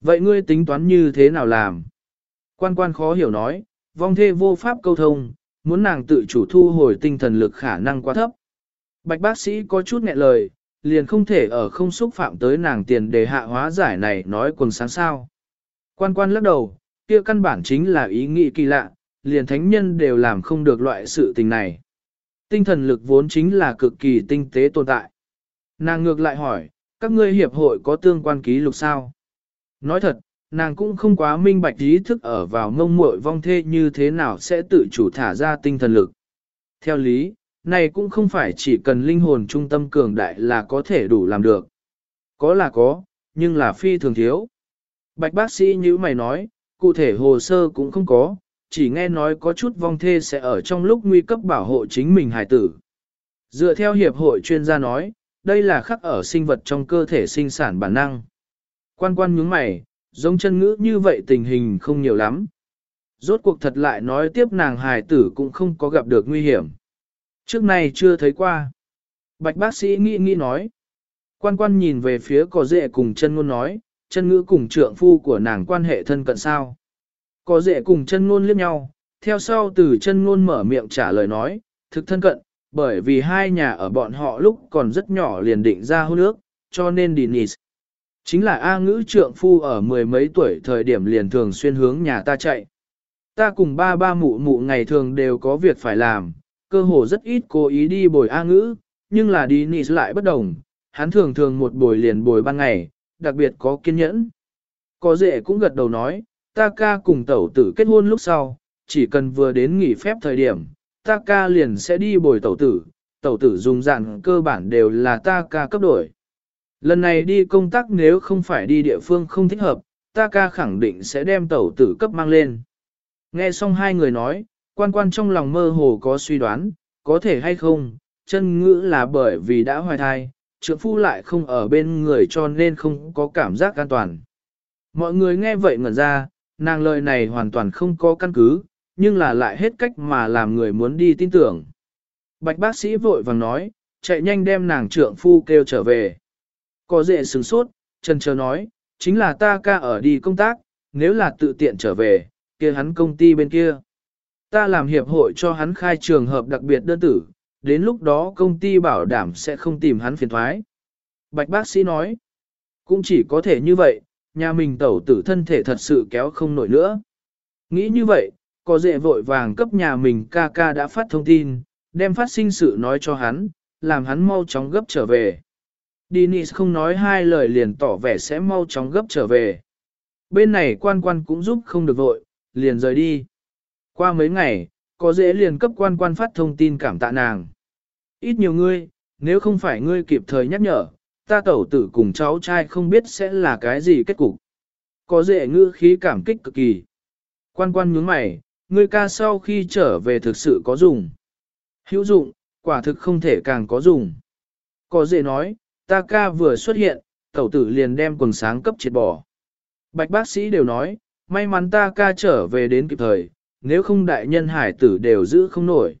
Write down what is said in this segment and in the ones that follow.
Vậy ngươi tính toán như thế nào làm? Quan quan khó hiểu nói, vong thê vô pháp câu thông, muốn nàng tự chủ thu hồi tinh thần lực khả năng quá thấp. Bạch bác sĩ có chút nghẹn lời, liền không thể ở không xúc phạm tới nàng tiền để hạ hóa giải này nói quần sáng sao. Quan quan lắc đầu, kia căn bản chính là ý nghĩ kỳ lạ, liền thánh nhân đều làm không được loại sự tình này. Tinh thần lực vốn chính là cực kỳ tinh tế tồn tại. Nàng ngược lại hỏi, các ngươi hiệp hội có tương quan ký lục sao? Nói thật, nàng cũng không quá minh bạch ý thức ở vào ngông muội vong thê như thế nào sẽ tự chủ thả ra tinh thần lực. Theo lý, này cũng không phải chỉ cần linh hồn trung tâm cường đại là có thể đủ làm được. Có là có, nhưng là phi thường thiếu. Bạch bác sĩ như mày nói, cụ thể hồ sơ cũng không có, chỉ nghe nói có chút vong thê sẽ ở trong lúc nguy cấp bảo hộ chính mình hài tử. Dựa theo hiệp hội chuyên gia nói, đây là khắc ở sinh vật trong cơ thể sinh sản bản năng. Quan quan nhướng mày, giống chân ngữ như vậy tình hình không nhiều lắm. Rốt cuộc thật lại nói tiếp nàng hài tử cũng không có gặp được nguy hiểm. Trước này chưa thấy qua. Bạch bác sĩ nghĩ nghĩ nói. Quan quan nhìn về phía có dệ cùng chân ngôn nói, chân ngữ cùng trượng phu của nàng quan hệ thân cận sao. Có dệ cùng chân ngôn liếc nhau, theo sau từ chân ngôn mở miệng trả lời nói, thực thân cận, bởi vì hai nhà ở bọn họ lúc còn rất nhỏ liền định ra hôn ước, cho nên Denise. Chính là A ngữ trượng phu ở mười mấy tuổi thời điểm liền thường xuyên hướng nhà ta chạy. Ta cùng ba ba mụ mụ ngày thường đều có việc phải làm, cơ hồ rất ít cố ý đi bồi A ngữ, nhưng là đi nị lại bất đồng, hắn thường thường một buổi liền bồi ban ngày, đặc biệt có kiên nhẫn. Có dễ cũng gật đầu nói, ta ca cùng tẩu tử kết hôn lúc sau, chỉ cần vừa đến nghỉ phép thời điểm, ta ca liền sẽ đi bồi tẩu tử, tẩu tử dùng dạng cơ bản đều là ta ca cấp đổi. Lần này đi công tác nếu không phải đi địa phương không thích hợp, ta ca khẳng định sẽ đem tẩu tử cấp mang lên. Nghe xong hai người nói, quan quan trong lòng mơ hồ có suy đoán, có thể hay không, chân ngữ là bởi vì đã hoài thai, trượng phu lại không ở bên người cho nên không có cảm giác an toàn. Mọi người nghe vậy ngẩn ra, nàng lời này hoàn toàn không có căn cứ, nhưng là lại hết cách mà làm người muốn đi tin tưởng. Bạch bác sĩ vội vàng nói, chạy nhanh đem nàng trượng phu kêu trở về. Có dễ sửng sốt, chân chờ nói, chính là ta ca ở đi công tác, nếu là tự tiện trở về, kia hắn công ty bên kia. Ta làm hiệp hội cho hắn khai trường hợp đặc biệt đơn tử, đến lúc đó công ty bảo đảm sẽ không tìm hắn phiền thoái. Bạch bác sĩ nói, cũng chỉ có thể như vậy, nhà mình tẩu tử thân thể thật sự kéo không nổi nữa. Nghĩ như vậy, có dễ vội vàng cấp nhà mình ca ca đã phát thông tin, đem phát sinh sự nói cho hắn, làm hắn mau chóng gấp trở về. Dennis không nói hai lời liền tỏ vẻ sẽ mau chóng gấp trở về. Bên này quan quan cũng giúp không được vội, liền rời đi. Qua mấy ngày, có dễ liền cấp quan quan phát thông tin cảm tạ nàng. Ít nhiều ngươi, nếu không phải ngươi kịp thời nhắc nhở, ta tẩu tử cùng cháu trai không biết sẽ là cái gì kết cục. Có dễ ngữ khí cảm kích cực kỳ. Quan quan nhướng mày, ngươi ca sau khi trở về thực sự có dùng. Hữu dụng, quả thực không thể càng có dùng. Có dễ nói, ta ca vừa xuất hiện, tẩu tử liền đem quần sáng cấp triệt bỏ. Bạch bác sĩ đều nói, may mắn ta ca trở về đến kịp thời, nếu không đại nhân hải tử đều giữ không nổi.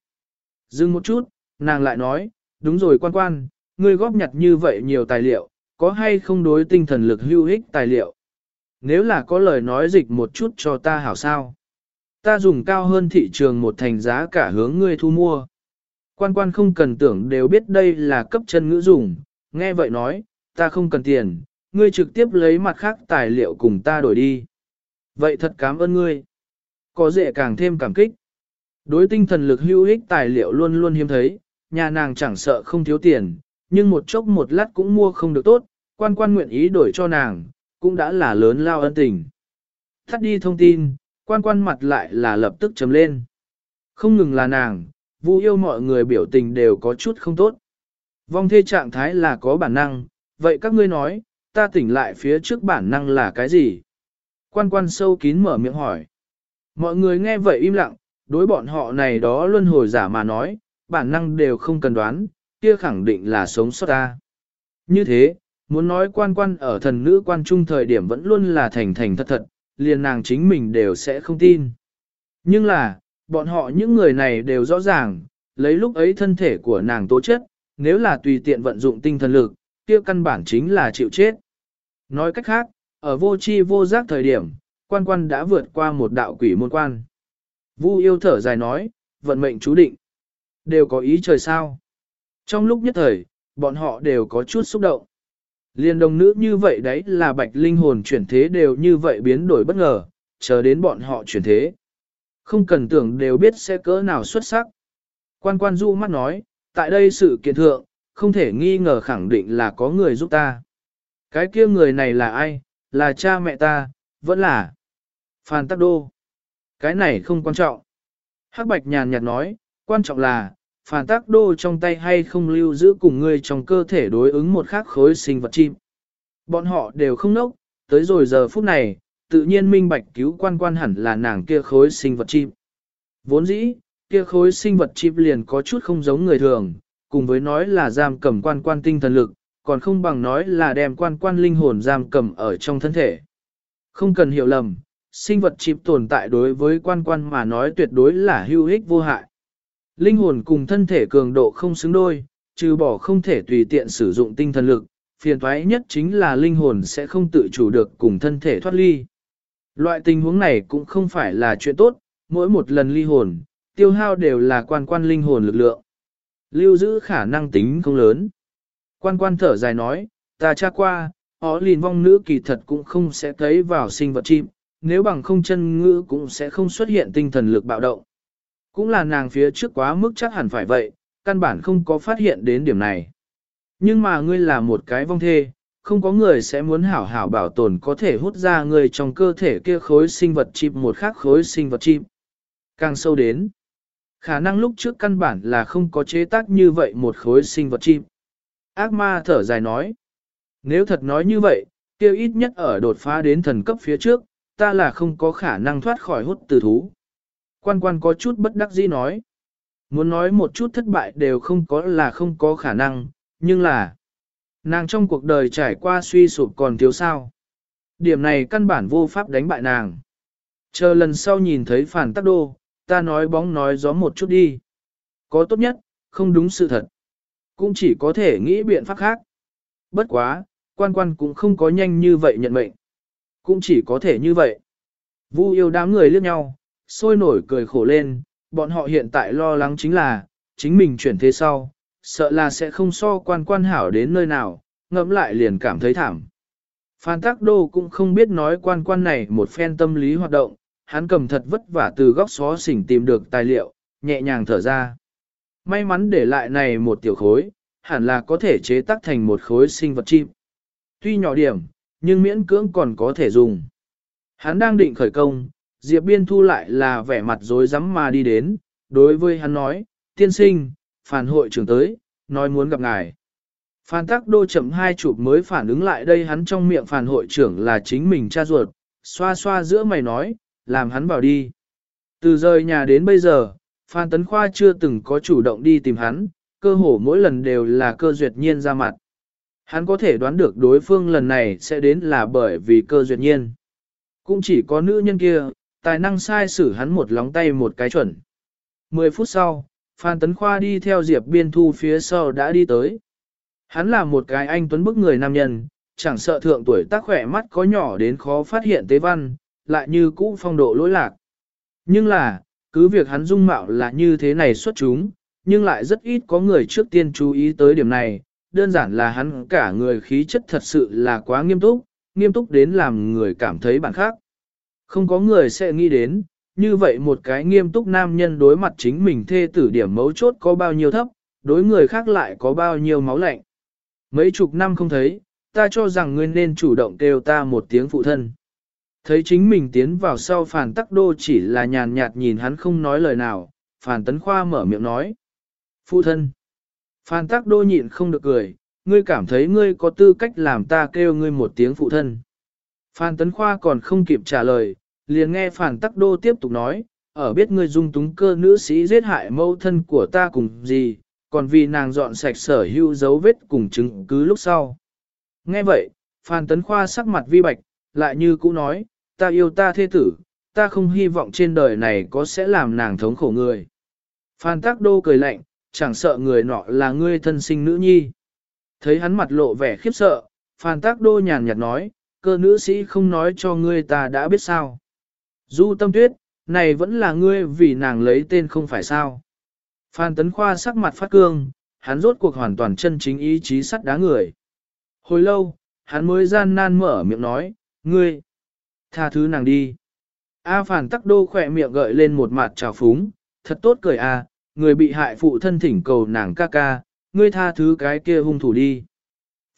Dừng một chút, nàng lại nói, đúng rồi quan quan, ngươi góp nhặt như vậy nhiều tài liệu, có hay không đối tinh thần lực hữu ích tài liệu? Nếu là có lời nói dịch một chút cho ta hảo sao? Ta dùng cao hơn thị trường một thành giá cả hướng ngươi thu mua. Quan quan không cần tưởng đều biết đây là cấp chân ngữ dùng, nghe vậy nói, ta không cần tiền, ngươi trực tiếp lấy mặt khác tài liệu cùng ta đổi đi. Vậy thật cảm ơn ngươi. Có dễ càng thêm cảm kích. Đối tinh thần lực hữu ích tài liệu luôn luôn hiếm thấy, nhà nàng chẳng sợ không thiếu tiền, nhưng một chốc một lát cũng mua không được tốt, quan quan nguyện ý đổi cho nàng, cũng đã là lớn lao ân tình. Thắt đi thông tin, quan quan mặt lại là lập tức chấm lên. Không ngừng là nàng, vu yêu mọi người biểu tình đều có chút không tốt. Vong thê trạng thái là có bản năng, vậy các ngươi nói, ta tỉnh lại phía trước bản năng là cái gì? Quan quan sâu kín mở miệng hỏi. Mọi người nghe vậy im lặng, đối bọn họ này đó luân hồi giả mà nói, bản năng đều không cần đoán, kia khẳng định là sống sót ta. Như thế, muốn nói quan quan ở thần nữ quan trung thời điểm vẫn luôn là thành thành thật thật, liền nàng chính mình đều sẽ không tin. Nhưng là, bọn họ những người này đều rõ ràng, lấy lúc ấy thân thể của nàng tố chất, nếu là tùy tiện vận dụng tinh thần lực, kia căn bản chính là chịu chết. Nói cách khác, ở vô chi vô giác thời điểm, quan quan đã vượt qua một đạo quỷ môn quan. Vu yêu thở dài nói, vận mệnh chú định. Đều có ý trời sao. Trong lúc nhất thời, bọn họ đều có chút xúc động. Liên đồng nữ như vậy đấy là bạch linh hồn chuyển thế đều như vậy biến đổi bất ngờ, chờ đến bọn họ chuyển thế. Không cần tưởng đều biết sẽ cỡ nào xuất sắc. Quan quan du mắt nói, tại đây sự kiện thượng, không thể nghi ngờ khẳng định là có người giúp ta. Cái kia người này là ai, là cha mẹ ta, vẫn là Phan Tắc Đô. Cái này không quan trọng. Hắc Bạch nhàn nhạt nói, quan trọng là, Phan Tắc Đô trong tay hay không lưu giữ cùng ngươi trong cơ thể đối ứng một khác khối sinh vật chim. Bọn họ đều không nốc, tới rồi giờ phút này, tự nhiên minh bạch cứu quan quan hẳn là nàng kia khối sinh vật chim. Vốn dĩ, kia khối sinh vật chim liền có chút không giống người thường, cùng với nói là giam cầm quan quan tinh thần lực, còn không bằng nói là đem quan quan linh hồn giam cầm ở trong thân thể. Không cần hiểu lầm, sinh vật chip tồn tại đối với quan quan mà nói tuyệt đối là hữu ích vô hại. Linh hồn cùng thân thể cường độ không xứng đôi, trừ bỏ không thể tùy tiện sử dụng tinh thần lực, phiền toái nhất chính là linh hồn sẽ không tự chủ được cùng thân thể thoát ly. Loại tình huống này cũng không phải là chuyện tốt, mỗi một lần ly hồn, tiêu hao đều là quan quan linh hồn lực lượng. Lưu giữ khả năng tính không lớn. Quan quan thở dài nói, ta tra qua, ó lìn vong nữ kỳ thật cũng không sẽ thấy vào sinh vật chim, nếu bằng không chân ngữ cũng sẽ không xuất hiện tinh thần lực bạo động. Cũng là nàng phía trước quá mức chắc hẳn phải vậy, căn bản không có phát hiện đến điểm này. Nhưng mà ngươi là một cái vong thê, không có người sẽ muốn hảo hảo bảo tồn có thể hút ra người trong cơ thể kia khối sinh vật chim một khác khối sinh vật chim. Càng sâu đến, khả năng lúc trước căn bản là không có chế tác như vậy một khối sinh vật chim. Ác ma thở dài nói, nếu thật nói như vậy, tiêu ít nhất ở đột phá đến thần cấp phía trước, ta là không có khả năng thoát khỏi hút từ thú. Quan quan có chút bất đắc dĩ nói. Muốn nói một chút thất bại đều không có là không có khả năng, nhưng là nàng trong cuộc đời trải qua suy sụp còn thiếu sao. Điểm này căn bản vô pháp đánh bại nàng. Chờ lần sau nhìn thấy phản tắc đô, ta nói bóng nói gió một chút đi. Có tốt nhất, không đúng sự thật. Cũng chỉ có thể nghĩ biện pháp khác. Bất quá, quan quan cũng không có nhanh như vậy nhận mệnh cũng chỉ có thể như vậy. Vu yêu đám người liếc nhau, sôi nổi cười khổ lên, bọn họ hiện tại lo lắng chính là, chính mình chuyển thế sau, sợ là sẽ không so quan quan hảo đến nơi nào, ngẫm lại liền cảm thấy thảm. Phan Tắc Đô cũng không biết nói quan quan này một phen tâm lý hoạt động, hắn cầm thật vất vả từ góc xó xỉnh tìm được tài liệu, nhẹ nhàng thở ra. May mắn để lại này một tiểu khối, hẳn là có thể chế tác thành một khối sinh vật chim. Tuy nhỏ điểm, nhưng miễn cưỡng còn có thể dùng. Hắn đang định khởi công, Diệp Biên Thu lại là vẻ mặt rối rắm mà đi đến, đối với hắn nói, tiên sinh, phản hội trưởng tới, nói muốn gặp ngài. Phan tắc đô chậm hai chụp mới phản ứng lại đây hắn trong miệng phản hội trưởng là chính mình cha ruột, xoa xoa giữa mày nói, làm hắn vào đi. Từ rời nhà đến bây giờ, Phan Tấn Khoa chưa từng có chủ động đi tìm hắn, cơ hồ mỗi lần đều là cơ duyệt nhiên ra mặt. Hắn có thể đoán được đối phương lần này sẽ đến là bởi vì cơ duyệt nhiên. Cũng chỉ có nữ nhân kia, tài năng sai xử hắn một lóng tay một cái chuẩn. Mười phút sau, Phan Tấn Khoa đi theo Diệp Biên Thu phía sau đã đi tới. Hắn là một cái anh tuấn bức người nam nhân, chẳng sợ thượng tuổi tác khỏe mắt có nhỏ đến khó phát hiện tế văn, lại như cũ phong độ lỗi lạc. Nhưng là, cứ việc hắn dung mạo là như thế này xuất chúng, nhưng lại rất ít có người trước tiên chú ý tới điểm này, đơn giản là hắn cả người khí chất thật sự là quá nghiêm túc, nghiêm túc đến làm người cảm thấy bản khác. Không có người sẽ nghĩ đến, như vậy một cái nghiêm túc nam nhân đối mặt chính mình thê tử điểm mấu chốt có bao nhiêu thấp, đối người khác lại có bao nhiêu máu lạnh. Mấy chục năm không thấy, ta cho rằng ngươi nên chủ động kêu ta một tiếng phụ thân. Thấy chính mình tiến vào sau phản tắc đô chỉ là nhàn nhạt nhìn hắn không nói lời nào, phản tấn khoa mở miệng nói. Phụ thân. Phan Tắc Đô nhịn không được cười, ngươi cảm thấy ngươi có tư cách làm ta kêu ngươi một tiếng phụ thân. Phan Tấn Khoa còn không kịp trả lời, liền nghe Phan Tắc Đô tiếp tục nói, ở biết ngươi dung túng cơ nữ sĩ giết hại mâu thân của ta cùng gì, còn vì nàng dọn sạch sở hữu dấu vết cùng chứng cứ lúc sau. Nghe vậy, Phan Tấn Khoa sắc mặt vi bạch, lại như cũ nói, ta yêu ta thê tử, ta không hy vọng trên đời này có sẽ làm nàng thống khổ người. Phan Tắc Đô cười lạnh, chẳng sợ người nọ là ngươi thân sinh nữ nhi. Thấy hắn mặt lộ vẻ khiếp sợ, Phan Tắc Đô nhàn nhạt nói, cơ nữ sĩ không nói cho ngươi ta đã biết sao. Du tâm tuyết, này vẫn là ngươi vì nàng lấy tên không phải sao. Phan Tấn Khoa sắc mặt phát cương, hắn rốt cuộc hoàn toàn chân chính ý chí sắt đá người. Hồi lâu, hắn mới gian nan mở miệng nói, ngươi, tha thứ nàng đi. A phản tắc đô khỏe miệng gợi lên một mặt trào phúng, thật tốt cười a, người bị hại phụ thân thỉnh cầu nàng ca ca, ngươi tha thứ cái kia hung thủ đi.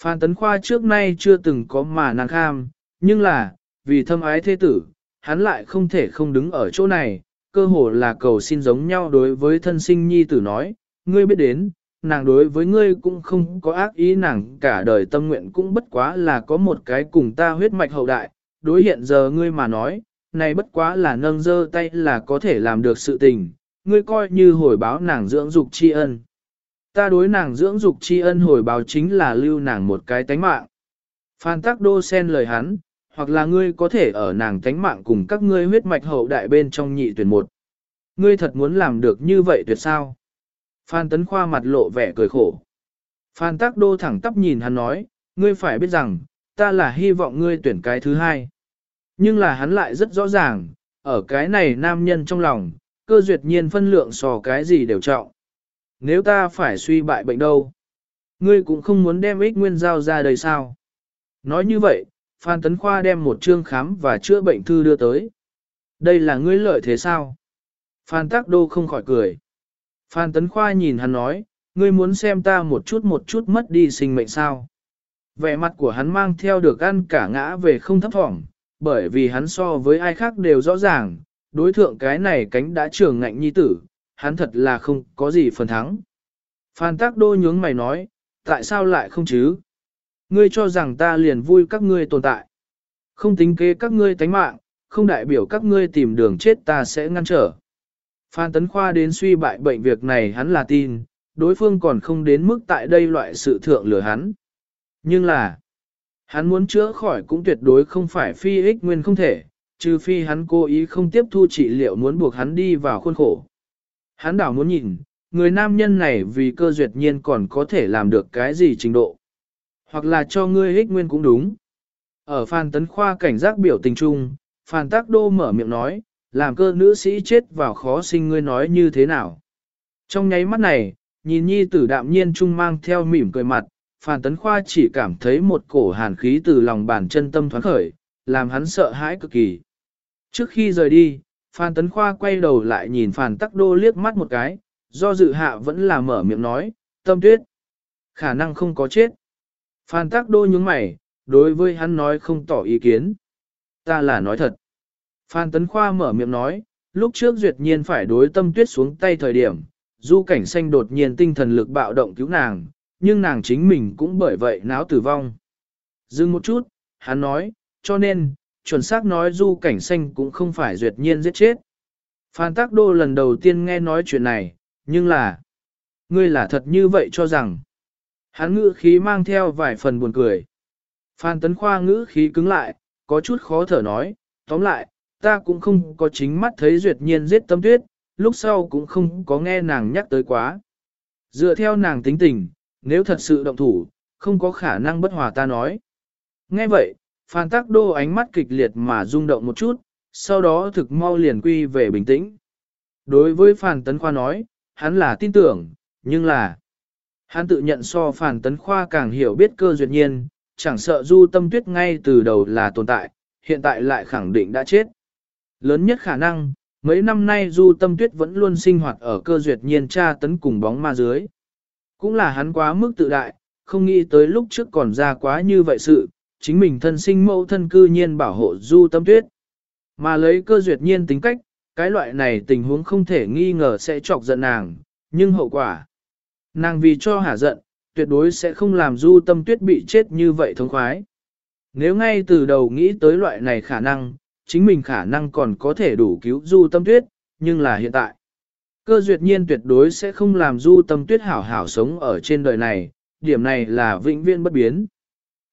Phan Tấn Khoa trước nay chưa từng có mà nàng kham, nhưng là, vì thâm ái thế tử, hắn lại không thể không đứng ở chỗ này, cơ hồ là cầu xin giống nhau đối với thân sinh nhi tử nói, ngươi biết đến, nàng đối với ngươi cũng không có ác ý nàng cả đời tâm nguyện cũng bất quá là có một cái cùng ta huyết mạch hậu đại, đối hiện giờ ngươi mà nói, này bất quá là nâng dơ tay là có thể làm được sự tình, ngươi coi như hồi báo nàng dưỡng dục tri ân. Ta đối nàng dưỡng dục tri ân hồi báo chính là lưu nàng một cái tánh mạng. Phan Tắc Đô xen lời hắn, hoặc là ngươi có thể ở nàng tánh mạng cùng các ngươi huyết mạch hậu đại bên trong nhị tuyển một. Ngươi thật muốn làm được như vậy tuyệt sao? Phan Tấn Khoa mặt lộ vẻ cười khổ. Phan Tắc Đô thẳng tắp nhìn hắn nói, ngươi phải biết rằng, ta là hy vọng ngươi tuyển cái thứ hai. Nhưng là hắn lại rất rõ ràng, ở cái này nam nhân trong lòng, cơ duyệt nhiên phân lượng so cái gì đều trọng. Nếu ta phải suy bại bệnh đâu? Ngươi cũng không muốn đem ích nguyên giao ra đời sao? Nói như vậy, Phan Tấn Khoa đem một chương khám và chữa bệnh thư đưa tới. Đây là ngươi lợi thế sao? Phan Tắc Đô không khỏi cười. Phan Tấn Khoa nhìn hắn nói, ngươi muốn xem ta một chút một chút mất đi sinh mệnh sao? Vẻ mặt của hắn mang theo được ăn cả ngã về không thấp thỏm, bởi vì hắn so với ai khác đều rõ ràng, đối thượng cái này cánh đã trưởng ngạnh nhi tử, hắn thật là không có gì phần thắng. Phan Tác Đô nhướng mày nói, tại sao lại không chứ? Ngươi cho rằng ta liền vui các ngươi tồn tại. Không tính kế các ngươi tánh mạng, không đại biểu các ngươi tìm đường chết ta sẽ ngăn trở. Phan Tấn Khoa đến suy bại bệnh việc này hắn là tin, đối phương còn không đến mức tại đây loại sự thượng lừa hắn. Nhưng là, hắn muốn chữa khỏi cũng tuyệt đối không phải phi ích nguyên không thể, trừ phi hắn cố ý không tiếp thu trị liệu muốn buộc hắn đi vào khuôn khổ. Hắn đảo muốn nhìn, người nam nhân này vì cơ duyệt nhiên còn có thể làm được cái gì trình độ. Hoặc là cho ngươi ích nguyên cũng đúng. Ở Phan Tấn Khoa cảnh giác biểu tình trung, Phan Tác Đô mở miệng nói, làm cơ nữ sĩ chết vào khó sinh ngươi nói như thế nào. Trong nháy mắt này, nhìn nhi tử đạm nhiên trung mang theo mỉm cười mặt, Phan Tấn Khoa chỉ cảm thấy một cổ hàn khí từ lòng bàn chân tâm thoáng khởi, làm hắn sợ hãi cực kỳ. Trước khi rời đi, Phan Tấn Khoa quay đầu lại nhìn Phan Tắc Đô liếc mắt một cái, do dự hạ vẫn là mở miệng nói, tâm tuyết. Khả năng không có chết. Phan Tắc Đô nhướng mày, đối với hắn nói không tỏ ý kiến. Ta là nói thật. Phan Tấn Khoa mở miệng nói, lúc trước duyệt nhiên phải đối tâm tuyết xuống tay thời điểm, du cảnh xanh đột nhiên tinh thần lực bạo động cứu nàng, nhưng nàng chính mình cũng bởi vậy náo tử vong. Dừng một chút, hắn nói, cho nên, chuẩn xác nói du cảnh xanh cũng không phải duyệt nhiên giết chết. Phan Tắc Đô lần đầu tiên nghe nói chuyện này, nhưng là, ngươi là thật như vậy cho rằng, hắn ngữ khí mang theo vài phần buồn cười. Phan Tấn Khoa ngữ khí cứng lại, có chút khó thở nói, tóm lại, ta cũng không có chính mắt thấy duyệt nhiên giết tâm tuyết, lúc sau cũng không có nghe nàng nhắc tới quá. Dựa theo nàng tính tình, nếu thật sự động thủ, không có khả năng bất hòa ta nói. Nghe vậy, Phan Tắc Đô ánh mắt kịch liệt mà rung động một chút, sau đó thực mau liền quy về bình tĩnh. Đối với Phan Tấn Khoa nói, hắn là tin tưởng, nhưng là hắn tự nhận so Phan Tấn Khoa càng hiểu biết cơ duyệt nhiên, chẳng sợ du tâm tuyết ngay từ đầu là tồn tại, hiện tại lại khẳng định đã chết. Lớn nhất khả năng, mấy năm nay du tâm tuyết vẫn luôn sinh hoạt ở cơ duyệt nhiên tra tấn cùng bóng ma dưới. Cũng là hắn quá mức tự đại, không nghĩ tới lúc trước còn ra quá như vậy sự, chính mình thân sinh mẫu thân cư nhiên bảo hộ du tâm tuyết. Mà lấy cơ duyệt nhiên tính cách, cái loại này tình huống không thể nghi ngờ sẽ chọc giận nàng, nhưng hậu quả. Nàng vì cho hả giận, tuyệt đối sẽ không làm du tâm tuyết bị chết như vậy thống khoái. Nếu ngay từ đầu nghĩ tới loại này khả năng, chính mình khả năng còn có thể đủ cứu du tâm tuyết, nhưng là hiện tại. Cơ duyệt nhiên tuyệt đối sẽ không làm du tâm tuyết hảo hảo sống ở trên đời này, điểm này là vĩnh viễn bất biến.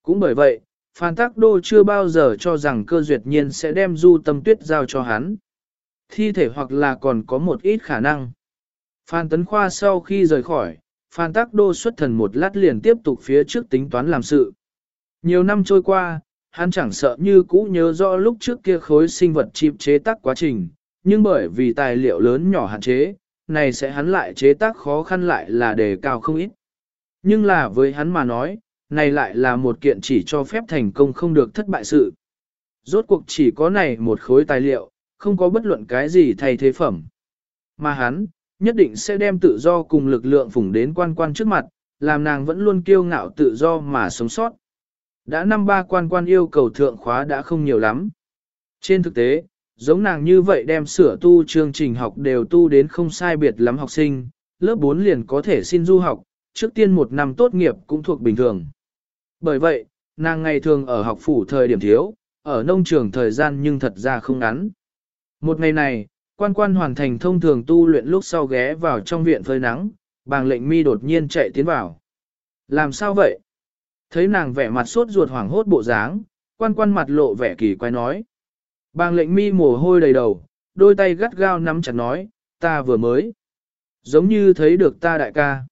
Cũng bởi vậy, Phan Tắc Đô chưa bao giờ cho rằng cơ duyệt nhiên sẽ đem du tâm tuyết giao cho hắn. Thi thể hoặc là còn có một ít khả năng. Phan Tấn Khoa sau khi rời khỏi, Phan Tắc Đô xuất thần một lát liền tiếp tục phía trước tính toán làm sự. Nhiều năm trôi qua, Hắn chẳng sợ như cũ nhớ rõ lúc trước kia khối sinh vật chip chế tác quá trình, nhưng bởi vì tài liệu lớn nhỏ hạn chế, này sẽ hắn lại chế tác khó khăn lại là đề cao không ít. Nhưng là với hắn mà nói, này lại là một kiện chỉ cho phép thành công không được thất bại sự. Rốt cuộc chỉ có này một khối tài liệu, không có bất luận cái gì thay thế phẩm. Mà hắn, nhất định sẽ đem tự do cùng lực lượng phủng đến quan quan trước mặt, làm nàng vẫn luôn kiêu ngạo tự do mà sống sót. Đã năm ba quan quan yêu cầu thượng khóa đã không nhiều lắm. Trên thực tế, giống nàng như vậy đem sửa tu chương trình học đều tu đến không sai biệt lắm học sinh, lớp 4 liền có thể xin du học, trước tiên một năm tốt nghiệp cũng thuộc bình thường. Bởi vậy, nàng ngày thường ở học phủ thời điểm thiếu, ở nông trường thời gian nhưng thật ra không ngắn. Một ngày này, quan quan hoàn thành thông thường tu luyện lúc sau ghé vào trong viện phơi nắng, bàng lệnh mi đột nhiên chạy tiến vào. Làm sao vậy? Thấy nàng vẻ mặt sốt ruột hoảng hốt bộ dáng, quan quan mặt lộ vẻ kỳ quái nói. Bàng lệnh mi mồ hôi đầy đầu, đôi tay gắt gao nắm chặt nói, ta vừa mới. Giống như thấy được ta đại ca.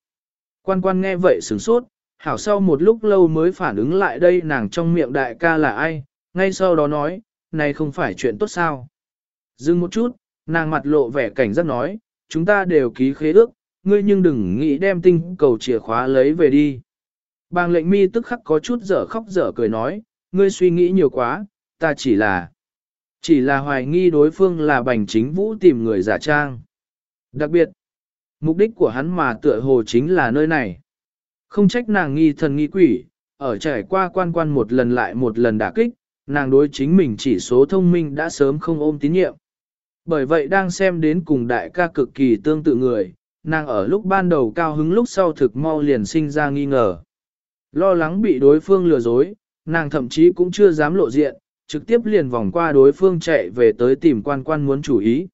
Quan quan nghe vậy sửng sốt, hảo sau một lúc lâu mới phản ứng lại đây nàng trong miệng đại ca là ai, ngay sau đó nói, này không phải chuyện tốt sao. Dừng một chút, nàng mặt lộ vẻ cảnh giác nói, chúng ta đều ký khế ước, ngươi nhưng đừng nghĩ đem tinh cầu chìa khóa lấy về đi. Bàng lệnh mi tức khắc có chút dở khóc dở cười nói, ngươi suy nghĩ nhiều quá, ta chỉ là, chỉ là hoài nghi đối phương là bành chính vũ tìm người giả trang. Đặc biệt, mục đích của hắn mà tựa hồ chính là nơi này. Không trách nàng nghi thần nghi quỷ, ở trải qua quan quan một lần lại một lần đả kích, nàng đối chính mình chỉ số thông minh đã sớm không ôm tín nhiệm. Bởi vậy đang xem đến cùng đại ca cực kỳ tương tự người, nàng ở lúc ban đầu cao hứng lúc sau thực mau liền sinh ra nghi ngờ. Lo lắng bị đối phương lừa dối, nàng thậm chí cũng chưa dám lộ diện, trực tiếp liền vòng qua đối phương chạy về tới tìm quan quan muốn chủ ý.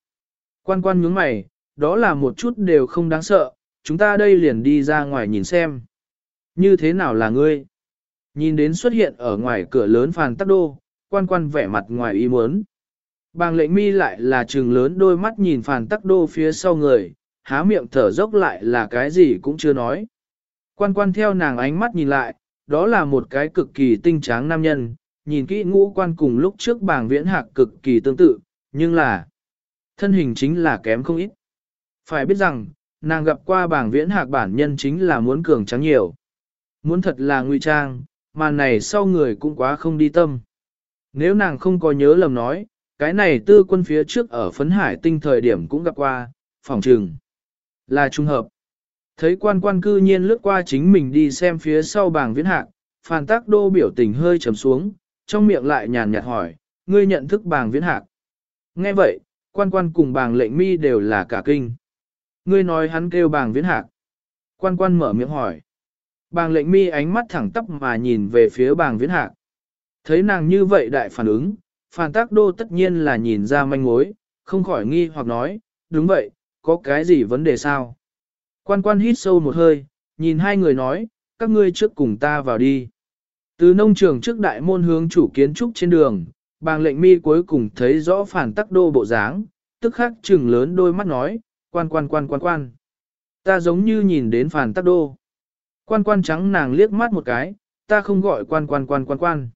Quan quan nhướng mày, đó là một chút đều không đáng sợ, chúng ta đây liền đi ra ngoài nhìn xem. Như thế nào là ngươi? Nhìn đến xuất hiện ở ngoài cửa lớn phàn tắc đô, quan quan vẻ mặt ngoài ý muốn. Bàng lệnh mi lại là trừng lớn đôi mắt nhìn phàn tắc đô phía sau người, há miệng thở dốc lại là cái gì cũng chưa nói. Quan quan theo nàng ánh mắt nhìn lại, đó là một cái cực kỳ tinh tráng nam nhân, nhìn kỹ ngũ quan cùng lúc trước bàng viễn hạc cực kỳ tương tự, nhưng là thân hình chính là kém không ít. Phải biết rằng, nàng gặp qua bàng viễn hạc bản nhân chính là muốn cường trắng nhiều. Muốn thật là nguy trang, mà này sau người cũng quá không đi tâm. Nếu nàng không có nhớ lầm nói, cái này tư quân phía trước ở phấn hải tinh thời điểm cũng gặp qua, phòng trừng. Là trung hợp. Thấy quan quan cư nhiên lướt qua chính mình đi xem phía sau bảng viễn hạc, phàn tác đô biểu tình hơi trầm xuống, trong miệng lại nhàn nhạt hỏi, ngươi nhận thức bàng viễn hạc. Nghe vậy, quan quan cùng bàng lệnh mi đều là cả kinh. Ngươi nói hắn kêu bàng viễn hạc. Quan quan mở miệng hỏi. Bàng lệnh mi ánh mắt thẳng tắp mà nhìn về phía bàng viễn hạc. Thấy nàng như vậy đại phản ứng, phản tác đô tất nhiên là nhìn ra manh mối, không khỏi nghi hoặc nói, đúng vậy, có cái gì vấn đề sao? Quan quan hít sâu một hơi, nhìn hai người nói, các ngươi trước cùng ta vào đi. Từ nông trường trước đại môn hướng chủ kiến trúc trên đường, bàng lệnh mi cuối cùng thấy rõ phản tắc đô bộ dáng, tức khắc trừng lớn đôi mắt nói, quan quan quan quan quan. Ta giống như nhìn đến phản tắc đô. Quan quan trắng nàng liếc mắt một cái, ta không gọi quan quan quan quan quan.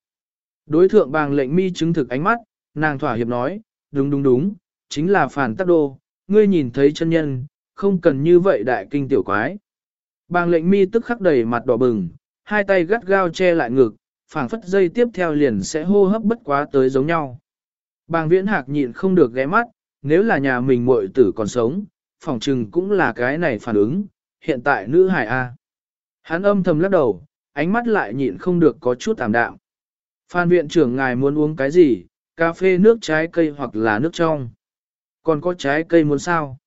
Đối thượng bàng lệnh mi chứng thực ánh mắt, nàng thỏa hiệp nói, đúng đúng đúng, chính là phản tắc đô, ngươi nhìn thấy chân nhân, không cần như vậy đại kinh tiểu quái. Bàng lệnh mi tức khắc đầy mặt đỏ bừng, hai tay gắt gao che lại ngực, phảng phất dây tiếp theo liền sẽ hô hấp bất quá tới giống nhau. Bàng viễn hạc nhịn không được ghé mắt, nếu là nhà mình muội tử còn sống, phòng trừng cũng là cái này phản ứng, hiện tại nữ hải A. Hắn âm thầm lắc đầu, ánh mắt lại nhịn không được có chút tạm đạm. Phan viện trưởng ngài muốn uống cái gì, cà phê nước trái cây hoặc là nước trong. Còn có trái cây muốn sao?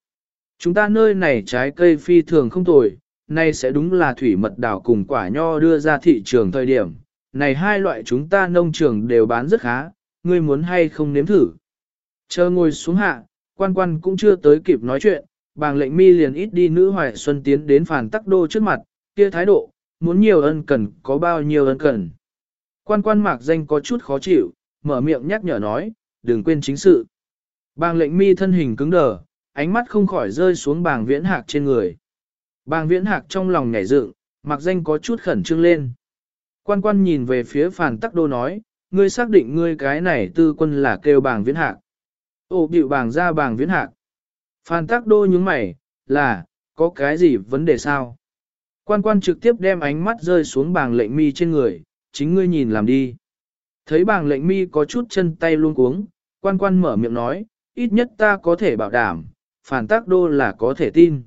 Chúng ta nơi này trái cây phi thường không tồi, nay sẽ đúng là thủy mật đảo cùng quả nho đưa ra thị trường thời điểm. Này hai loại chúng ta nông trường đều bán rất khá, ngươi muốn hay không nếm thử. Chờ ngồi xuống hạ, quan quan cũng chưa tới kịp nói chuyện, bàng lệnh mi liền ít đi nữ hoài xuân tiến đến phản tắc đô trước mặt, kia thái độ, muốn nhiều ân cần có bao nhiêu ân cần. Quan quan mạc danh có chút khó chịu, mở miệng nhắc nhở nói, đừng quên chính sự. Bàng lệnh mi thân hình cứng đờ, ánh mắt không khỏi rơi xuống bàng viễn hạc trên người. Bàng viễn hạc trong lòng nhảy dựng, mặc danh có chút khẩn trương lên. Quan quan nhìn về phía phản tắc đô nói, ngươi xác định ngươi cái này tư quân là kêu bàng viễn hạc. Ô bịu bàng ra bàng viễn hạc. Phản tắc đô nhướng mày, là, có cái gì vấn đề sao? Quan quan trực tiếp đem ánh mắt rơi xuống bàng lệnh mi trên người, chính ngươi nhìn làm đi. Thấy bàng lệnh mi có chút chân tay luôn cuống, quan quan mở miệng nói, ít nhất ta có thể bảo đảm, phản tác đô là có thể tin.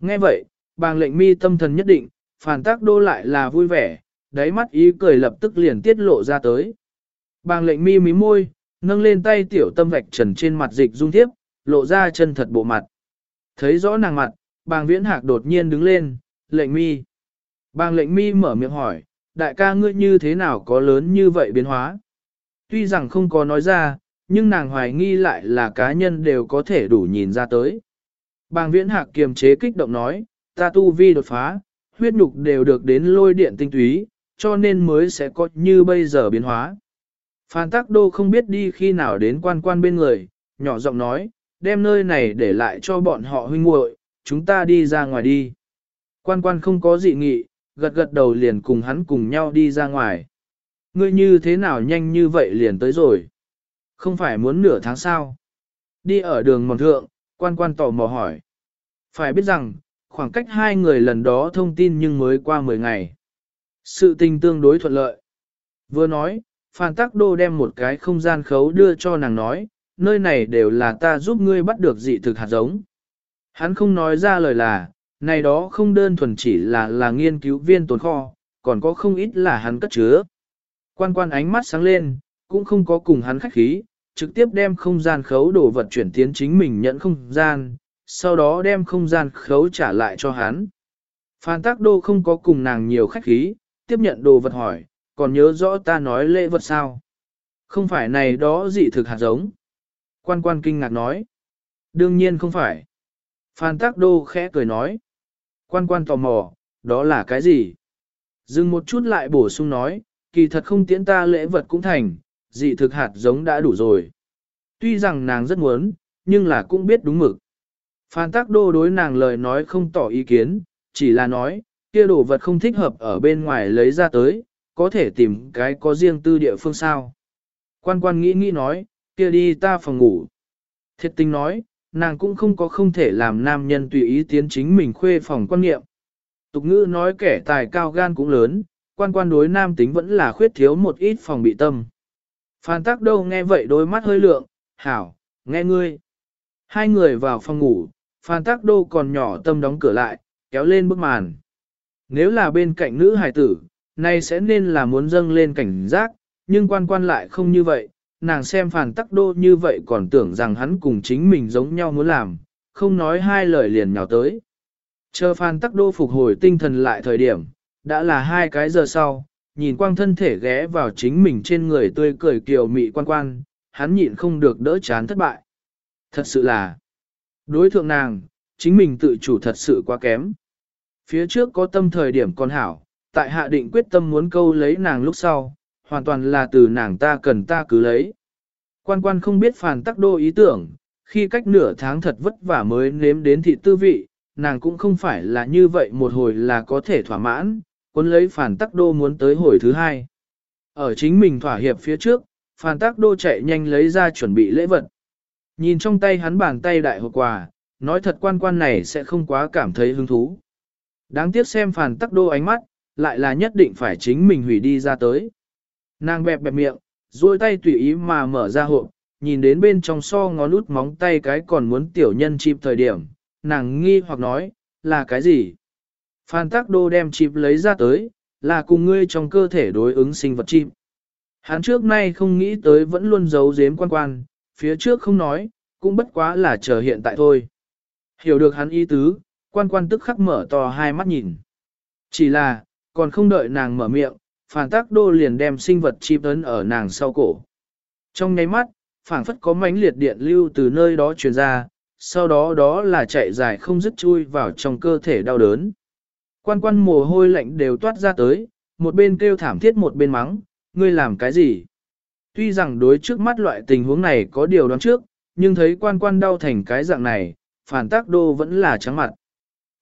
Nghe vậy, bàng lệnh mi tâm thần nhất định, phản tác đô lại là vui vẻ, đáy mắt ý cười lập tức liền tiết lộ ra tới. Bàng lệnh mi mí môi, nâng lên tay tiểu tâm vạch trần trên mặt dịch dung tiếp, lộ ra chân thật bộ mặt. Thấy rõ nàng mặt, bàng viễn hạc đột nhiên đứng lên, lệnh mi. Bàng lệnh mi mở miệng hỏi, đại ca ngươi như thế nào có lớn như vậy biến hóa? Tuy rằng không có nói ra, nhưng nàng hoài nghi lại là cá nhân đều có thể đủ nhìn ra tới. Bàng viễn hạc kiềm chế kích động nói, ta tu vi đột phá, huyết nhục đều được đến lôi điện tinh túy, cho nên mới sẽ có như bây giờ biến hóa. Phan Tắc Đô không biết đi khi nào đến quan quan bên người, nhỏ giọng nói, đem nơi này để lại cho bọn họ huynh muội, chúng ta đi ra ngoài đi. Quan quan không có dị nghị, gật gật đầu liền cùng hắn cùng nhau đi ra ngoài. Ngươi như thế nào nhanh như vậy liền tới rồi? Không phải muốn nửa tháng sao? Đi ở đường mòn thượng, quan quan tò mò hỏi. Phải biết rằng, khoảng cách hai người lần đó thông tin nhưng mới qua 10 ngày. Sự tình tương đối thuận lợi. Vừa nói, Phan Tắc Đô đem một cái không gian khấu đưa cho nàng nói, nơi này đều là ta giúp ngươi bắt được dị thực hạt giống. Hắn không nói ra lời là, này đó không đơn thuần chỉ là là nghiên cứu viên tồn kho, còn có không ít là hắn cất chứa. Quan quan ánh mắt sáng lên, cũng không có cùng hắn khách khí, trực tiếp đem không gian khấu đồ vật chuyển tiến chính mình nhận không gian, sau đó đem không gian khấu trả lại cho hắn. Phan Tác Đô không có cùng nàng nhiều khách khí, tiếp nhận đồ vật hỏi, còn nhớ rõ ta nói lễ vật sao? Không phải này đó dị thực hạt giống. Quan quan kinh ngạc nói. Đương nhiên không phải. Phan Tác Đô khẽ cười nói. Quan quan tò mò, đó là cái gì? Dừng một chút lại bổ sung nói, kỳ thật không tiễn ta lễ vật cũng thành, dị thực hạt giống đã đủ rồi. Tuy rằng nàng rất muốn, nhưng là cũng biết đúng mực. Phan Tắc Đô đối nàng lời nói không tỏ ý kiến, chỉ là nói, kia đồ vật không thích hợp ở bên ngoài lấy ra tới, có thể tìm cái có riêng tư địa phương sao. Quan quan nghĩ nghĩ nói, kia đi ta phòng ngủ. Thiệt tình nói, nàng cũng không có không thể làm nam nhân tùy ý tiến chính mình khuê phòng quan niệm. Tục ngữ nói kẻ tài cao gan cũng lớn, quan quan đối nam tính vẫn là khuyết thiếu một ít phòng bị tâm. Phan Tắc đâu nghe vậy đôi mắt hơi lượng, hảo, nghe ngươi. Hai người vào phòng ngủ, Phan tác đô còn nhỏ tâm đóng cửa lại, kéo lên bức màn. Nếu là bên cạnh nữ hài tử, nay sẽ nên là muốn dâng lên cảnh giác, nhưng quan quan lại không như vậy, nàng xem Phan tắc đô như vậy còn tưởng rằng hắn cùng chính mình giống nhau muốn làm, không nói hai lời liền nhào tới. Chờ phan tắc đô phục hồi tinh thần lại thời điểm, đã là hai cái giờ sau, nhìn quang thân thể ghé vào chính mình trên người tươi cười kiều mị quan quan, hắn nhịn không được đỡ chán thất bại. Thật sự là, đối thượng nàng, chính mình tự chủ thật sự quá kém. Phía trước có tâm thời điểm còn hảo, tại hạ định quyết tâm muốn câu lấy nàng lúc sau, hoàn toàn là từ nàng ta cần ta cứ lấy. Quan quan không biết phản tắc đô ý tưởng, khi cách nửa tháng thật vất vả mới nếm đến thị tư vị, nàng cũng không phải là như vậy một hồi là có thể thỏa mãn, cuốn lấy phản tắc đô muốn tới hồi thứ hai. Ở chính mình thỏa hiệp phía trước, phản tắc đô chạy nhanh lấy ra chuẩn bị lễ vật. Nhìn trong tay hắn bàn tay đại hộp quà, nói thật quan quan này sẽ không quá cảm thấy hứng thú. Đáng tiếc xem phản tắc đô ánh mắt, lại là nhất định phải chính mình hủy đi ra tới. Nàng bẹp bẹp miệng, duỗi tay tùy ý mà mở ra hộp, nhìn đến bên trong so ngón út móng tay cái còn muốn tiểu nhân chip thời điểm, nàng nghi hoặc nói, là cái gì? Phan Tắc Đô đem chip lấy ra tới, là cùng ngươi trong cơ thể đối ứng sinh vật chip. Hắn trước nay không nghĩ tới vẫn luôn giấu giếm quan quan, phía trước không nói, cũng bất quá là chờ hiện tại thôi. Hiểu được hắn ý tứ, quan quan tức khắc mở to hai mắt nhìn. Chỉ là, còn không đợi nàng mở miệng, phản tác đô liền đem sinh vật chip ấn ở nàng sau cổ. Trong nháy mắt, phản phất có mánh liệt điện lưu từ nơi đó truyền ra, sau đó đó là chạy dài không dứt chui vào trong cơ thể đau đớn. Quan quan mồ hôi lạnh đều toát ra tới, một bên kêu thảm thiết một bên mắng, ngươi làm cái gì? Tuy rằng đối trước mắt loại tình huống này có điều đoán trước, nhưng thấy quan quan đau thành cái dạng này, phản tác đô vẫn là trắng mặt.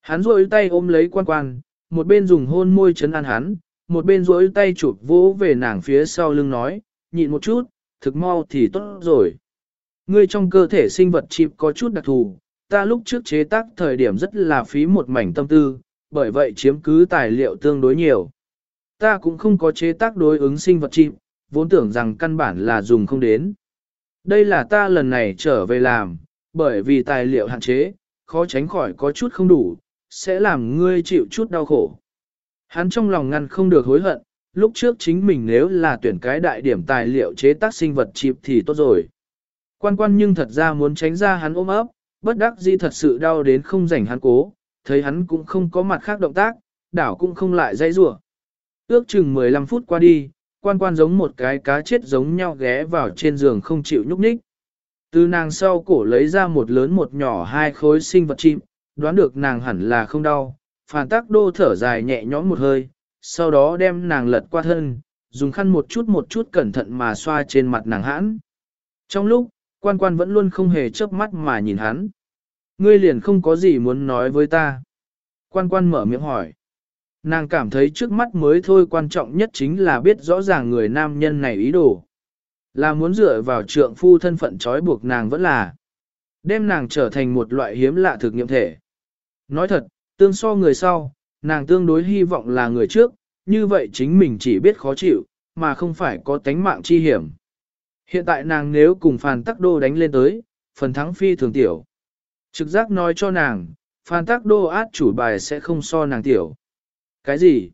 Hắn rôi tay ôm lấy quan quan, một bên dùng hôn môi chấn an hắn, một bên rôi tay chụp vỗ về nàng phía sau lưng nói, nhịn một chút, thực mau thì tốt rồi. Ngươi trong cơ thể sinh vật chịp có chút đặc thù, ta lúc trước chế tác thời điểm rất là phí một mảnh tâm tư, bởi vậy chiếm cứ tài liệu tương đối nhiều. Ta cũng không có chế tác đối ứng sinh vật chịp, vốn tưởng rằng căn bản là dùng không đến. Đây là ta lần này trở về làm, bởi vì tài liệu hạn chế, khó tránh khỏi có chút không đủ, sẽ làm ngươi chịu chút đau khổ. Hắn trong lòng ngăn không được hối hận, lúc trước chính mình nếu là tuyển cái đại điểm tài liệu chế tác sinh vật chịp thì tốt rồi. Quan quan nhưng thật ra muốn tránh ra hắn ôm ấp, bất đắc dĩ thật sự đau đến không rảnh hắn cố, thấy hắn cũng không có mặt khác động tác, đảo cũng không lại dãy rủa. Ước chừng 15 phút qua đi, quan quan giống một cái cá chết giống nhau ghé vào trên giường không chịu nhúc nhích. Từ nàng sau cổ lấy ra một lớn một nhỏ hai khối sinh vật chim, đoán được nàng hẳn là không đau, phản tác đô thở dài nhẹ nhõm một hơi, sau đó đem nàng lật qua thân, dùng khăn một chút một chút cẩn thận mà xoa trên mặt nàng hãn. Trong lúc, quan quan vẫn luôn không hề chớp mắt mà nhìn hắn. Ngươi liền không có gì muốn nói với ta. Quan quan mở miệng hỏi. Nàng cảm thấy trước mắt mới thôi quan trọng nhất chính là biết rõ ràng người nam nhân này ý đồ. Là muốn dựa vào trượng phu thân phận trói buộc nàng vẫn là. Đem nàng trở thành một loại hiếm lạ thực nghiệm thể. Nói thật, tương so người sau, nàng tương đối hy vọng là người trước, như vậy chính mình chỉ biết khó chịu, mà không phải có tánh mạng chi hiểm. Hiện tại nàng nếu cùng Phan Tắc Đô đánh lên tới, phần thắng phi thường tiểu. Trực giác nói cho nàng, Phan Tắc Đô át chủ bài sẽ không so nàng tiểu. Cái gì?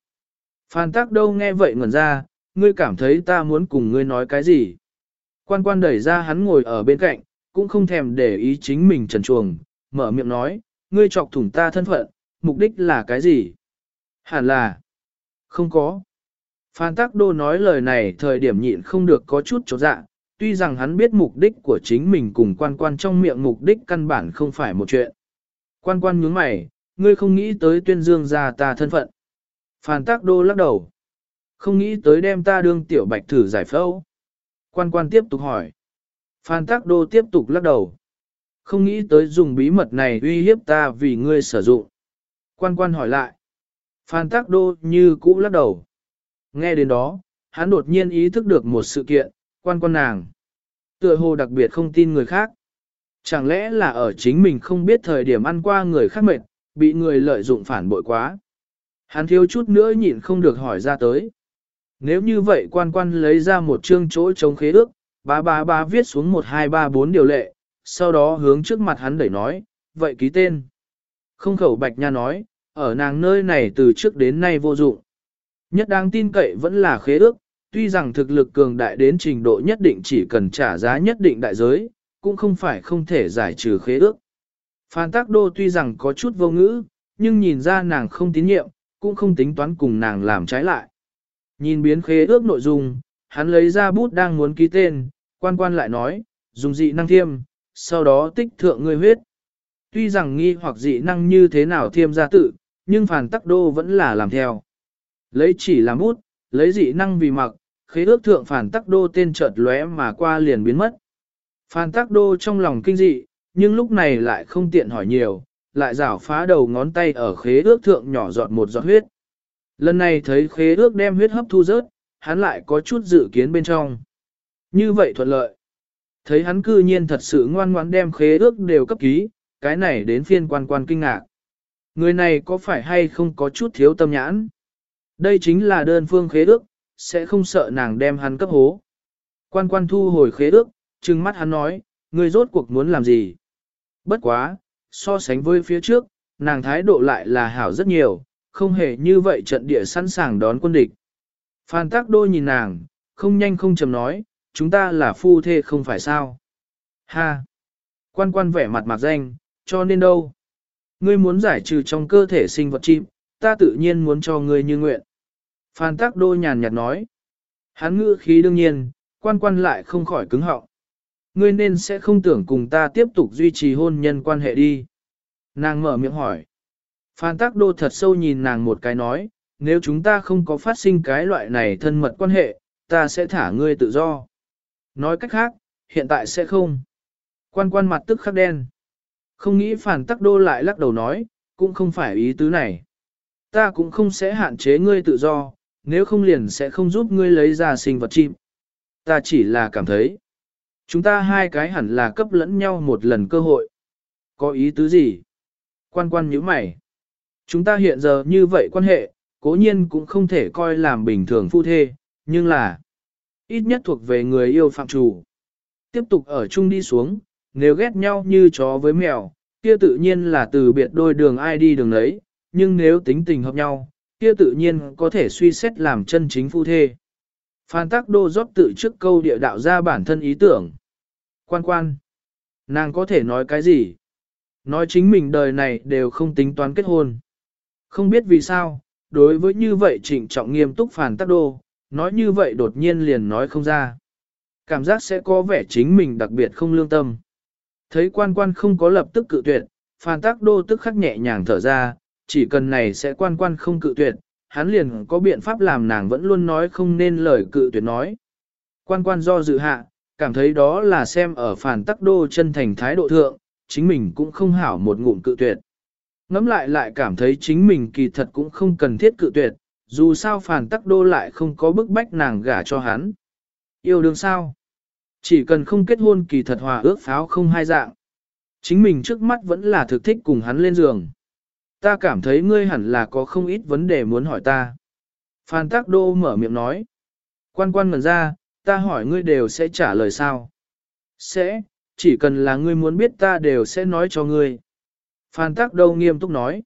Phan Tắc Đô nghe vậy ngẩn ra, ngươi cảm thấy ta muốn cùng ngươi nói cái gì? Quan quan đẩy ra hắn ngồi ở bên cạnh, cũng không thèm để ý chính mình trần chuồng, mở miệng nói, ngươi chọc thủng ta thân phận, mục đích là cái gì? Hẳn là, không có. Phan Tắc Đô nói lời này thời điểm nhịn không được có chút chỗ dạ, tuy rằng hắn biết mục đích của chính mình cùng quan quan trong miệng mục đích căn bản không phải một chuyện. Quan quan nhướng mày, ngươi không nghĩ tới tuyên dương ra ta thân phận. Phan Tắc Đô lắc đầu. Không nghĩ tới đem ta đương tiểu bạch thử giải phẫu. Quan quan tiếp tục hỏi. Phan Tắc Đô tiếp tục lắc đầu. Không nghĩ tới dùng bí mật này uy hiếp ta vì ngươi sử dụng. Quan quan hỏi lại. Phan Tắc Đô như cũ lắc đầu. Nghe đến đó, hắn đột nhiên ý thức được một sự kiện, quan quan nàng. Tựa hồ đặc biệt không tin người khác. Chẳng lẽ là ở chính mình không biết thời điểm ăn qua người khác mệt, bị người lợi dụng phản bội quá. Hắn thiếu chút nữa nhịn không được hỏi ra tới. Nếu như vậy quan quan lấy ra một chương chỗ chống khế ước, ba ba ba viết xuống một hai ba bốn điều lệ, sau đó hướng trước mặt hắn đẩy nói, vậy ký tên. Không khẩu bạch nha nói, ở nàng nơi này từ trước đến nay vô dụng. Nhất đáng tin cậy vẫn là khế ước, tuy rằng thực lực cường đại đến trình độ nhất định chỉ cần trả giá nhất định đại giới, cũng không phải không thể giải trừ khế ước. Phan Tác Đô tuy rằng có chút vô ngữ, nhưng nhìn ra nàng không tín nhiệm, cũng không tính toán cùng nàng làm trái lại. Nhìn biến khế ước nội dung, hắn lấy ra bút đang muốn ký tên, quan quan lại nói, dùng dị năng thiêm, sau đó tích thượng người huyết. Tuy rằng nghi hoặc dị năng như thế nào thiêm ra tự, nhưng phản tắc đô vẫn là làm theo. Lấy chỉ làm bút, lấy dị năng vì mặc, khế ước thượng phản tắc đô tên chợt lóe mà qua liền biến mất. Phản tắc đô trong lòng kinh dị, nhưng lúc này lại không tiện hỏi nhiều, lại rảo phá đầu ngón tay ở khế ước thượng nhỏ giọt một giọt huyết. Lần này thấy khế ước đem huyết hấp thu rớt, hắn lại có chút dự kiến bên trong. Như vậy thuận lợi. Thấy hắn cư nhiên thật sự ngoan ngoãn đem khế ước đều cấp ký, cái này đến phiên quan quan kinh ngạc. Người này có phải hay không có chút thiếu tâm nhãn? Đây chính là đơn phương khế ước, sẽ không sợ nàng đem hắn cấp hố. Quan quan thu hồi khế ước, trừng mắt hắn nói, người rốt cuộc muốn làm gì? Bất quá, so sánh với phía trước, nàng thái độ lại là hảo rất nhiều, không hề như vậy trận địa sẵn sàng đón quân địch. Phan tác đôi nhìn nàng, không nhanh không chầm nói, chúng ta là phu thê không phải sao. Ha! Quan quan vẻ mặt mặt danh, cho nên đâu? Ngươi muốn giải trừ trong cơ thể sinh vật chim, ta tự nhiên muốn cho ngươi như nguyện. Phan tác đô nhàn nhạt nói. Hắn ngữ khí đương nhiên, quan quan lại không khỏi cứng họng. Ngươi nên sẽ không tưởng cùng ta tiếp tục duy trì hôn nhân quan hệ đi. Nàng mở miệng hỏi. Phan tác đô thật sâu nhìn nàng một cái nói, nếu chúng ta không có phát sinh cái loại này thân mật quan hệ, ta sẽ thả ngươi tự do. Nói cách khác, hiện tại sẽ không. Quan quan mặt tức khắc đen. Không nghĩ phản tắc đô lại lắc đầu nói, cũng không phải ý tứ này. Ta cũng không sẽ hạn chế ngươi tự do, nếu không liền sẽ không giúp ngươi lấy ra sinh vật chim. Ta chỉ là cảm thấy, chúng ta hai cái hẳn là cấp lẫn nhau một lần cơ hội. Có ý tứ gì? Quan quan nhíu mày. Chúng ta hiện giờ như vậy quan hệ, cố nhiên cũng không thể coi làm bình thường phu thê, nhưng là ít nhất thuộc về người yêu phạm chủ. Tiếp tục ở chung đi xuống, nếu ghét nhau như chó với mèo, kia tự nhiên là từ biệt đôi đường ai đi đường ấy, nhưng nếu tính tình hợp nhau, kia tự nhiên có thể suy xét làm chân chính phu thê. Phan Tắc Đô rót tự trước câu địa đạo ra bản thân ý tưởng. Quan quan, nàng có thể nói cái gì? Nói chính mình đời này đều không tính toán kết hôn. Không biết vì sao, đối với như vậy trịnh trọng nghiêm túc Phan Tắc Đô, nói như vậy đột nhiên liền nói không ra. Cảm giác sẽ có vẻ chính mình đặc biệt không lương tâm. Thấy quan quan không có lập tức cự tuyệt, Phan Tắc Đô tức khắc nhẹ nhàng thở ra, chỉ cần này sẽ quan quan không cự tuyệt, hắn liền có biện pháp làm nàng vẫn luôn nói không nên lời cự tuyệt nói. Quan quan do dự hạ, cảm thấy đó là xem ở phản Tắc Đô chân thành thái độ thượng, chính mình cũng không hảo một ngụm cự tuyệt. Ngắm lại lại cảm thấy chính mình kỳ thật cũng không cần thiết cự tuyệt, dù sao phản Tắc Đô lại không có bức bách nàng gả cho hắn. Yêu đương sao? Chỉ cần không kết hôn kỳ thật hòa ước pháo không hai dạng. Chính mình trước mắt vẫn là thực thích cùng hắn lên giường. Ta cảm thấy ngươi hẳn là có không ít vấn đề muốn hỏi ta. Phan Tắc Đô mở miệng nói. Quan quan ngần ra, ta hỏi ngươi đều sẽ trả lời sao? Sẽ, chỉ cần là ngươi muốn biết ta đều sẽ nói cho ngươi. Phan Tắc Đô nghiêm túc nói.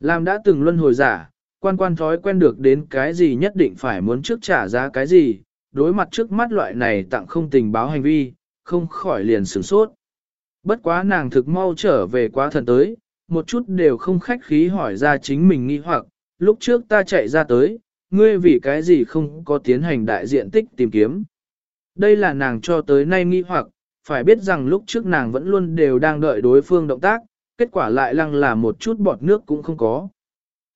Làm đã từng luân hồi giả, quan quan thói quen được đến cái gì nhất định phải muốn trước trả giá cái gì, đối mặt trước mắt loại này tặng không tình báo hành vi, không khỏi liền sửng sốt. Bất quá nàng thực mau trở về quá thần tới, một chút đều không khách khí hỏi ra chính mình nghi hoặc, lúc trước ta chạy ra tới, ngươi vì cái gì không có tiến hành đại diện tích tìm kiếm. Đây là nàng cho tới nay nghi hoặc, phải biết rằng lúc trước nàng vẫn luôn đều đang đợi đối phương động tác, kết quả lại lăng là một chút bọt nước cũng không có.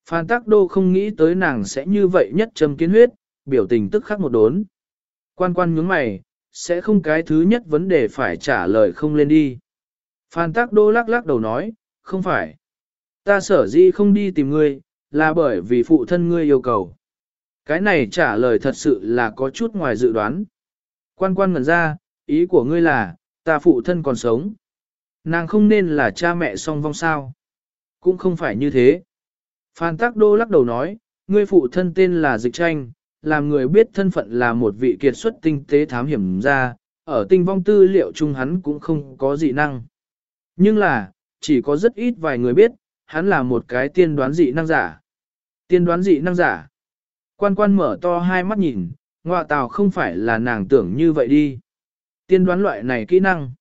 Phan Tắc Đô không nghĩ tới nàng sẽ như vậy nhất trầm kiến huyết, biểu tình tức khắc một đốn. Quan quan nhướng mày, sẽ không cái thứ nhất vấn đề phải trả lời không lên đi. Phan Tắc Đô lắc lắc đầu nói, không phải. Ta sở dĩ không đi tìm ngươi, là bởi vì phụ thân ngươi yêu cầu. Cái này trả lời thật sự là có chút ngoài dự đoán. Quan quan ngẩn ra, ý của ngươi là, ta phụ thân còn sống. Nàng không nên là cha mẹ song vong sao. Cũng không phải như thế. Phan Tắc Đô lắc đầu nói, ngươi phụ thân tên là Dịch Tranh, làm người biết thân phận là một vị kiệt xuất tinh tế thám hiểm ra, ở tinh vong tư liệu chung hắn cũng không có dị năng. Nhưng là, chỉ có rất ít vài người biết, hắn là một cái tiên đoán dị năng giả. Tiên đoán dị năng giả. Quan quan mở to hai mắt nhìn, ngọa tào không phải là nàng tưởng như vậy đi. Tiên đoán loại này kỹ năng.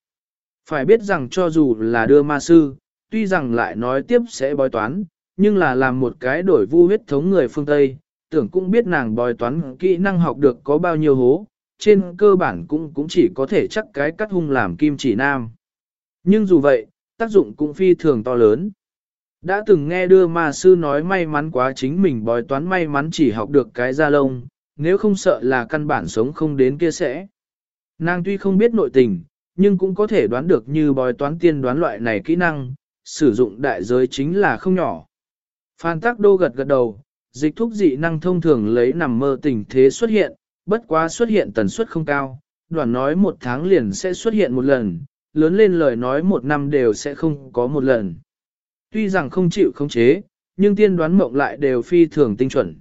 Phải biết rằng cho dù là đưa ma sư, tuy rằng lại nói tiếp sẽ bói toán, nhưng là làm một cái đổi vu huyết thống người phương Tây, tưởng cũng biết nàng bói toán kỹ năng học được có bao nhiêu hố, trên cơ bản cũng cũng chỉ có thể chắc cái cắt hung làm kim chỉ nam. Nhưng dù vậy, tác dụng cũng phi thường to lớn. Đã từng nghe đưa ma sư nói may mắn quá chính mình bói toán may mắn chỉ học được cái da lông, nếu không sợ là căn bản sống không đến kia sẽ. Nàng tuy không biết nội tình, nhưng cũng có thể đoán được như bói toán tiên đoán loại này kỹ năng, sử dụng đại giới chính là không nhỏ. Phan Tắc Đô gật gật đầu, dịch thuốc dị năng thông thường lấy nằm mơ tình thế xuất hiện, bất quá xuất hiện tần suất không cao, đoàn nói một tháng liền sẽ xuất hiện một lần, lớn lên lời nói một năm đều sẽ không có một lần. Tuy rằng không chịu khống chế, nhưng tiên đoán mộng lại đều phi thường tinh chuẩn.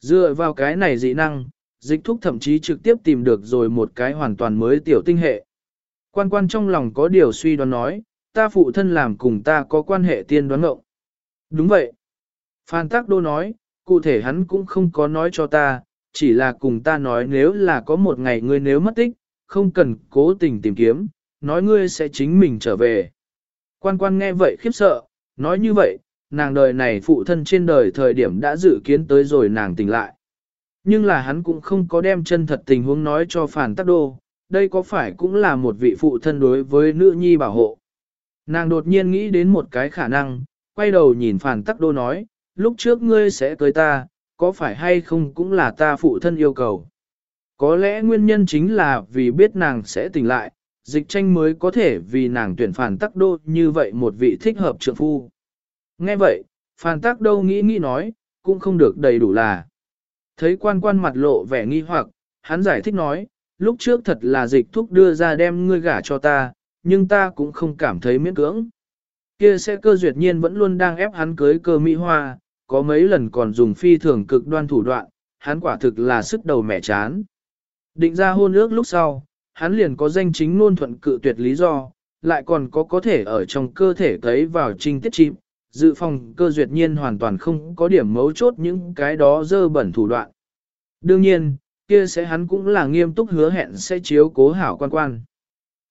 Dựa vào cái này dị năng, dịch thúc thậm chí trực tiếp tìm được rồi một cái hoàn toàn mới tiểu tinh hệ. Quan quan trong lòng có điều suy đoán nói, ta phụ thân làm cùng ta có quan hệ tiên đoán mộng. Đúng vậy. Phan Tác Đô nói, cụ thể hắn cũng không có nói cho ta, chỉ là cùng ta nói nếu là có một ngày ngươi nếu mất tích, không cần cố tình tìm kiếm, nói ngươi sẽ chính mình trở về. Quan quan nghe vậy khiếp sợ, nói như vậy, nàng đời này phụ thân trên đời thời điểm đã dự kiến tới rồi nàng tỉnh lại. Nhưng là hắn cũng không có đem chân thật tình huống nói cho phản tắc đô, đây có phải cũng là một vị phụ thân đối với nữ nhi bảo hộ. Nàng đột nhiên nghĩ đến một cái khả năng, quay đầu nhìn phản tắc đô nói, lúc trước ngươi sẽ tới ta, có phải hay không cũng là ta phụ thân yêu cầu. Có lẽ nguyên nhân chính là vì biết nàng sẽ tỉnh lại, dịch tranh mới có thể vì nàng tuyển phản tắc đô như vậy một vị thích hợp trượng phu. Nghe vậy, phản tắc đô nghĩ nghĩ nói, cũng không được đầy đủ là. Thấy quan quan mặt lộ vẻ nghi hoặc, hắn giải thích nói, lúc trước thật là dịch thúc đưa ra đem ngươi gả cho ta, nhưng ta cũng không cảm thấy miễn cưỡng. Kia sẽ cơ duyệt nhiên vẫn luôn đang ép hắn cưới cơ Mỹ Hoa, có mấy lần còn dùng phi thường cực đoan thủ đoạn, hắn quả thực là sức đầu mẻ chán. Định ra hôn ước lúc sau, hắn liền có danh chính luôn thuận cự tuyệt lý do, lại còn có có thể ở trong cơ thể cấy vào trinh tiết chim, dự phòng cơ duyệt nhiên hoàn toàn không có điểm mấu chốt những cái đó dơ bẩn thủ đoạn. Đương nhiên, kia sẽ hắn cũng là nghiêm túc hứa hẹn sẽ chiếu cố hảo quan quan.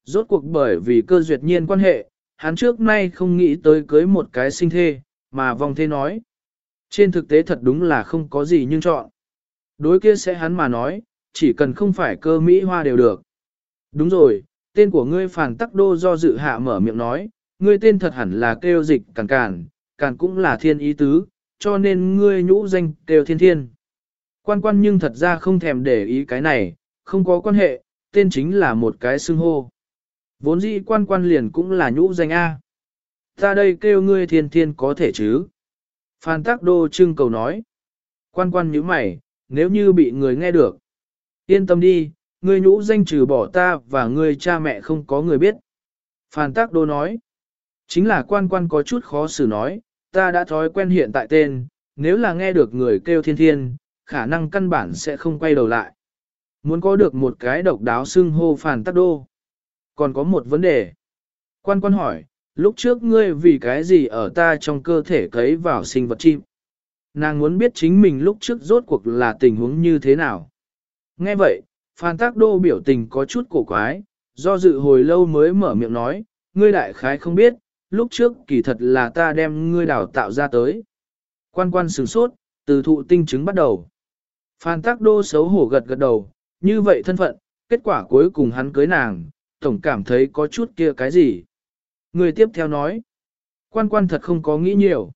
Rốt cuộc bởi vì cơ duyệt nhiên quan hệ, hắn trước nay không nghĩ tới cưới một cái sinh thê, mà vong thế nói. Trên thực tế thật đúng là không có gì nhưng chọn. Đối kia sẽ hắn mà nói, chỉ cần không phải cơ Mỹ hoa đều được. Đúng rồi, tên của ngươi phản tắc đô do dự hạ mở miệng nói, ngươi tên thật hẳn là kêu dịch càn càn, càn cũng là thiên ý tứ, cho nên ngươi nhũ danh kêu thiên thiên. Quan quan nhưng thật ra không thèm để ý cái này, không có quan hệ, tên chính là một cái xưng hô. Vốn dĩ quan quan liền cũng là nhũ danh A. Ta đây kêu ngươi thiên thiên có thể chứ. Phan Tắc Đô trưng cầu nói. Quan quan như mày, nếu như bị người nghe được. Yên tâm đi, ngươi nhũ danh trừ bỏ ta và ngươi cha mẹ không có người biết. Phan Tắc Đô nói. Chính là quan quan có chút khó xử nói, ta đã thói quen hiện tại tên, nếu là nghe được người kêu thiên thiên, khả năng căn bản sẽ không quay đầu lại. Muốn có được một cái độc đáo xưng hô Phan tắc đô. Còn có một vấn đề. Quan quan hỏi, lúc trước ngươi vì cái gì ở ta trong cơ thể cấy vào sinh vật chim? Nàng muốn biết chính mình lúc trước rốt cuộc là tình huống như thế nào. Nghe vậy, Phan Tác Đô biểu tình có chút cổ quái, do dự hồi lâu mới mở miệng nói, ngươi đại khái không biết, lúc trước kỳ thật là ta đem ngươi đào tạo ra tới. Quan quan sửng sốt, từ thụ tinh chứng bắt đầu. Phan Tác Đô xấu hổ gật gật đầu, như vậy thân phận, kết quả cuối cùng hắn cưới nàng, tổng cảm thấy có chút kia cái gì. Người tiếp theo nói, quan quan thật không có nghĩ nhiều.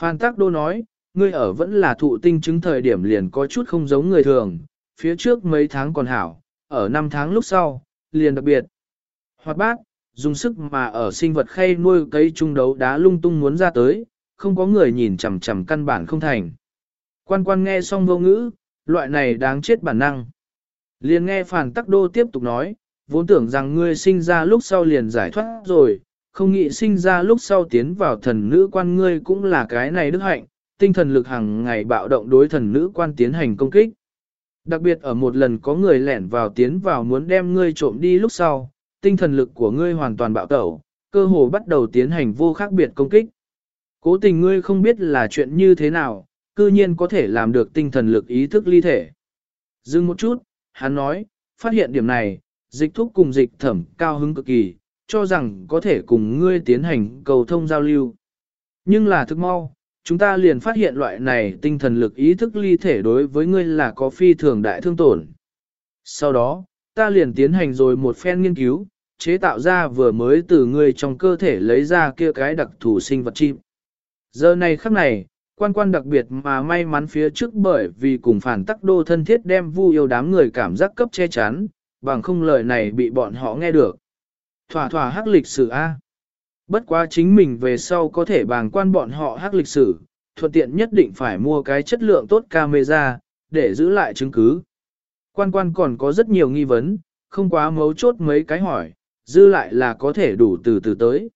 Phan Tác Đô nói, ngươi ở vẫn là thụ tinh chứng thời điểm liền có chút không giống người thường, phía trước mấy tháng còn hảo, ở năm tháng lúc sau, liền đặc biệt. Hoạt bát, dùng sức mà ở sinh vật khay nuôi cây trung đấu đá lung tung muốn ra tới, không có người nhìn chằm chằm căn bản không thành. Quan quan nghe xong vô ngữ, loại này đáng chết bản năng. Liền nghe phản tắc đô tiếp tục nói, vốn tưởng rằng ngươi sinh ra lúc sau liền giải thoát rồi, không nghĩ sinh ra lúc sau tiến vào thần nữ quan ngươi cũng là cái này đức hạnh, tinh thần lực hàng ngày bạo động đối thần nữ quan tiến hành công kích. Đặc biệt ở một lần có người lẻn vào tiến vào muốn đem ngươi trộm đi lúc sau, tinh thần lực của ngươi hoàn toàn bạo tẩu, cơ hồ bắt đầu tiến hành vô khác biệt công kích. Cố tình ngươi không biết là chuyện như thế nào, cư nhiên có thể làm được tinh thần lực ý thức ly thể. Dừng một chút, hắn nói, phát hiện điểm này, dịch thúc cùng dịch thẩm cao hứng cực kỳ, cho rằng có thể cùng ngươi tiến hành cầu thông giao lưu. Nhưng là thức mau, chúng ta liền phát hiện loại này tinh thần lực ý thức ly thể đối với ngươi là có phi thường đại thương tổn. Sau đó, ta liền tiến hành rồi một phen nghiên cứu, chế tạo ra vừa mới từ ngươi trong cơ thể lấy ra kia cái đặc thù sinh vật chim. Giờ này khắc này, quan quan đặc biệt mà may mắn phía trước bởi vì cùng phản tắc đô thân thiết đem vu yêu đám người cảm giác cấp che chắn, bằng không lời này bị bọn họ nghe được. Thỏa thỏa hắc lịch sử A. Bất quá chính mình về sau có thể bàng quan bọn họ hắc lịch sử, thuận tiện nhất định phải mua cái chất lượng tốt camera, để giữ lại chứng cứ. Quan quan còn có rất nhiều nghi vấn, không quá mấu chốt mấy cái hỏi, dư lại là có thể đủ từ từ tới.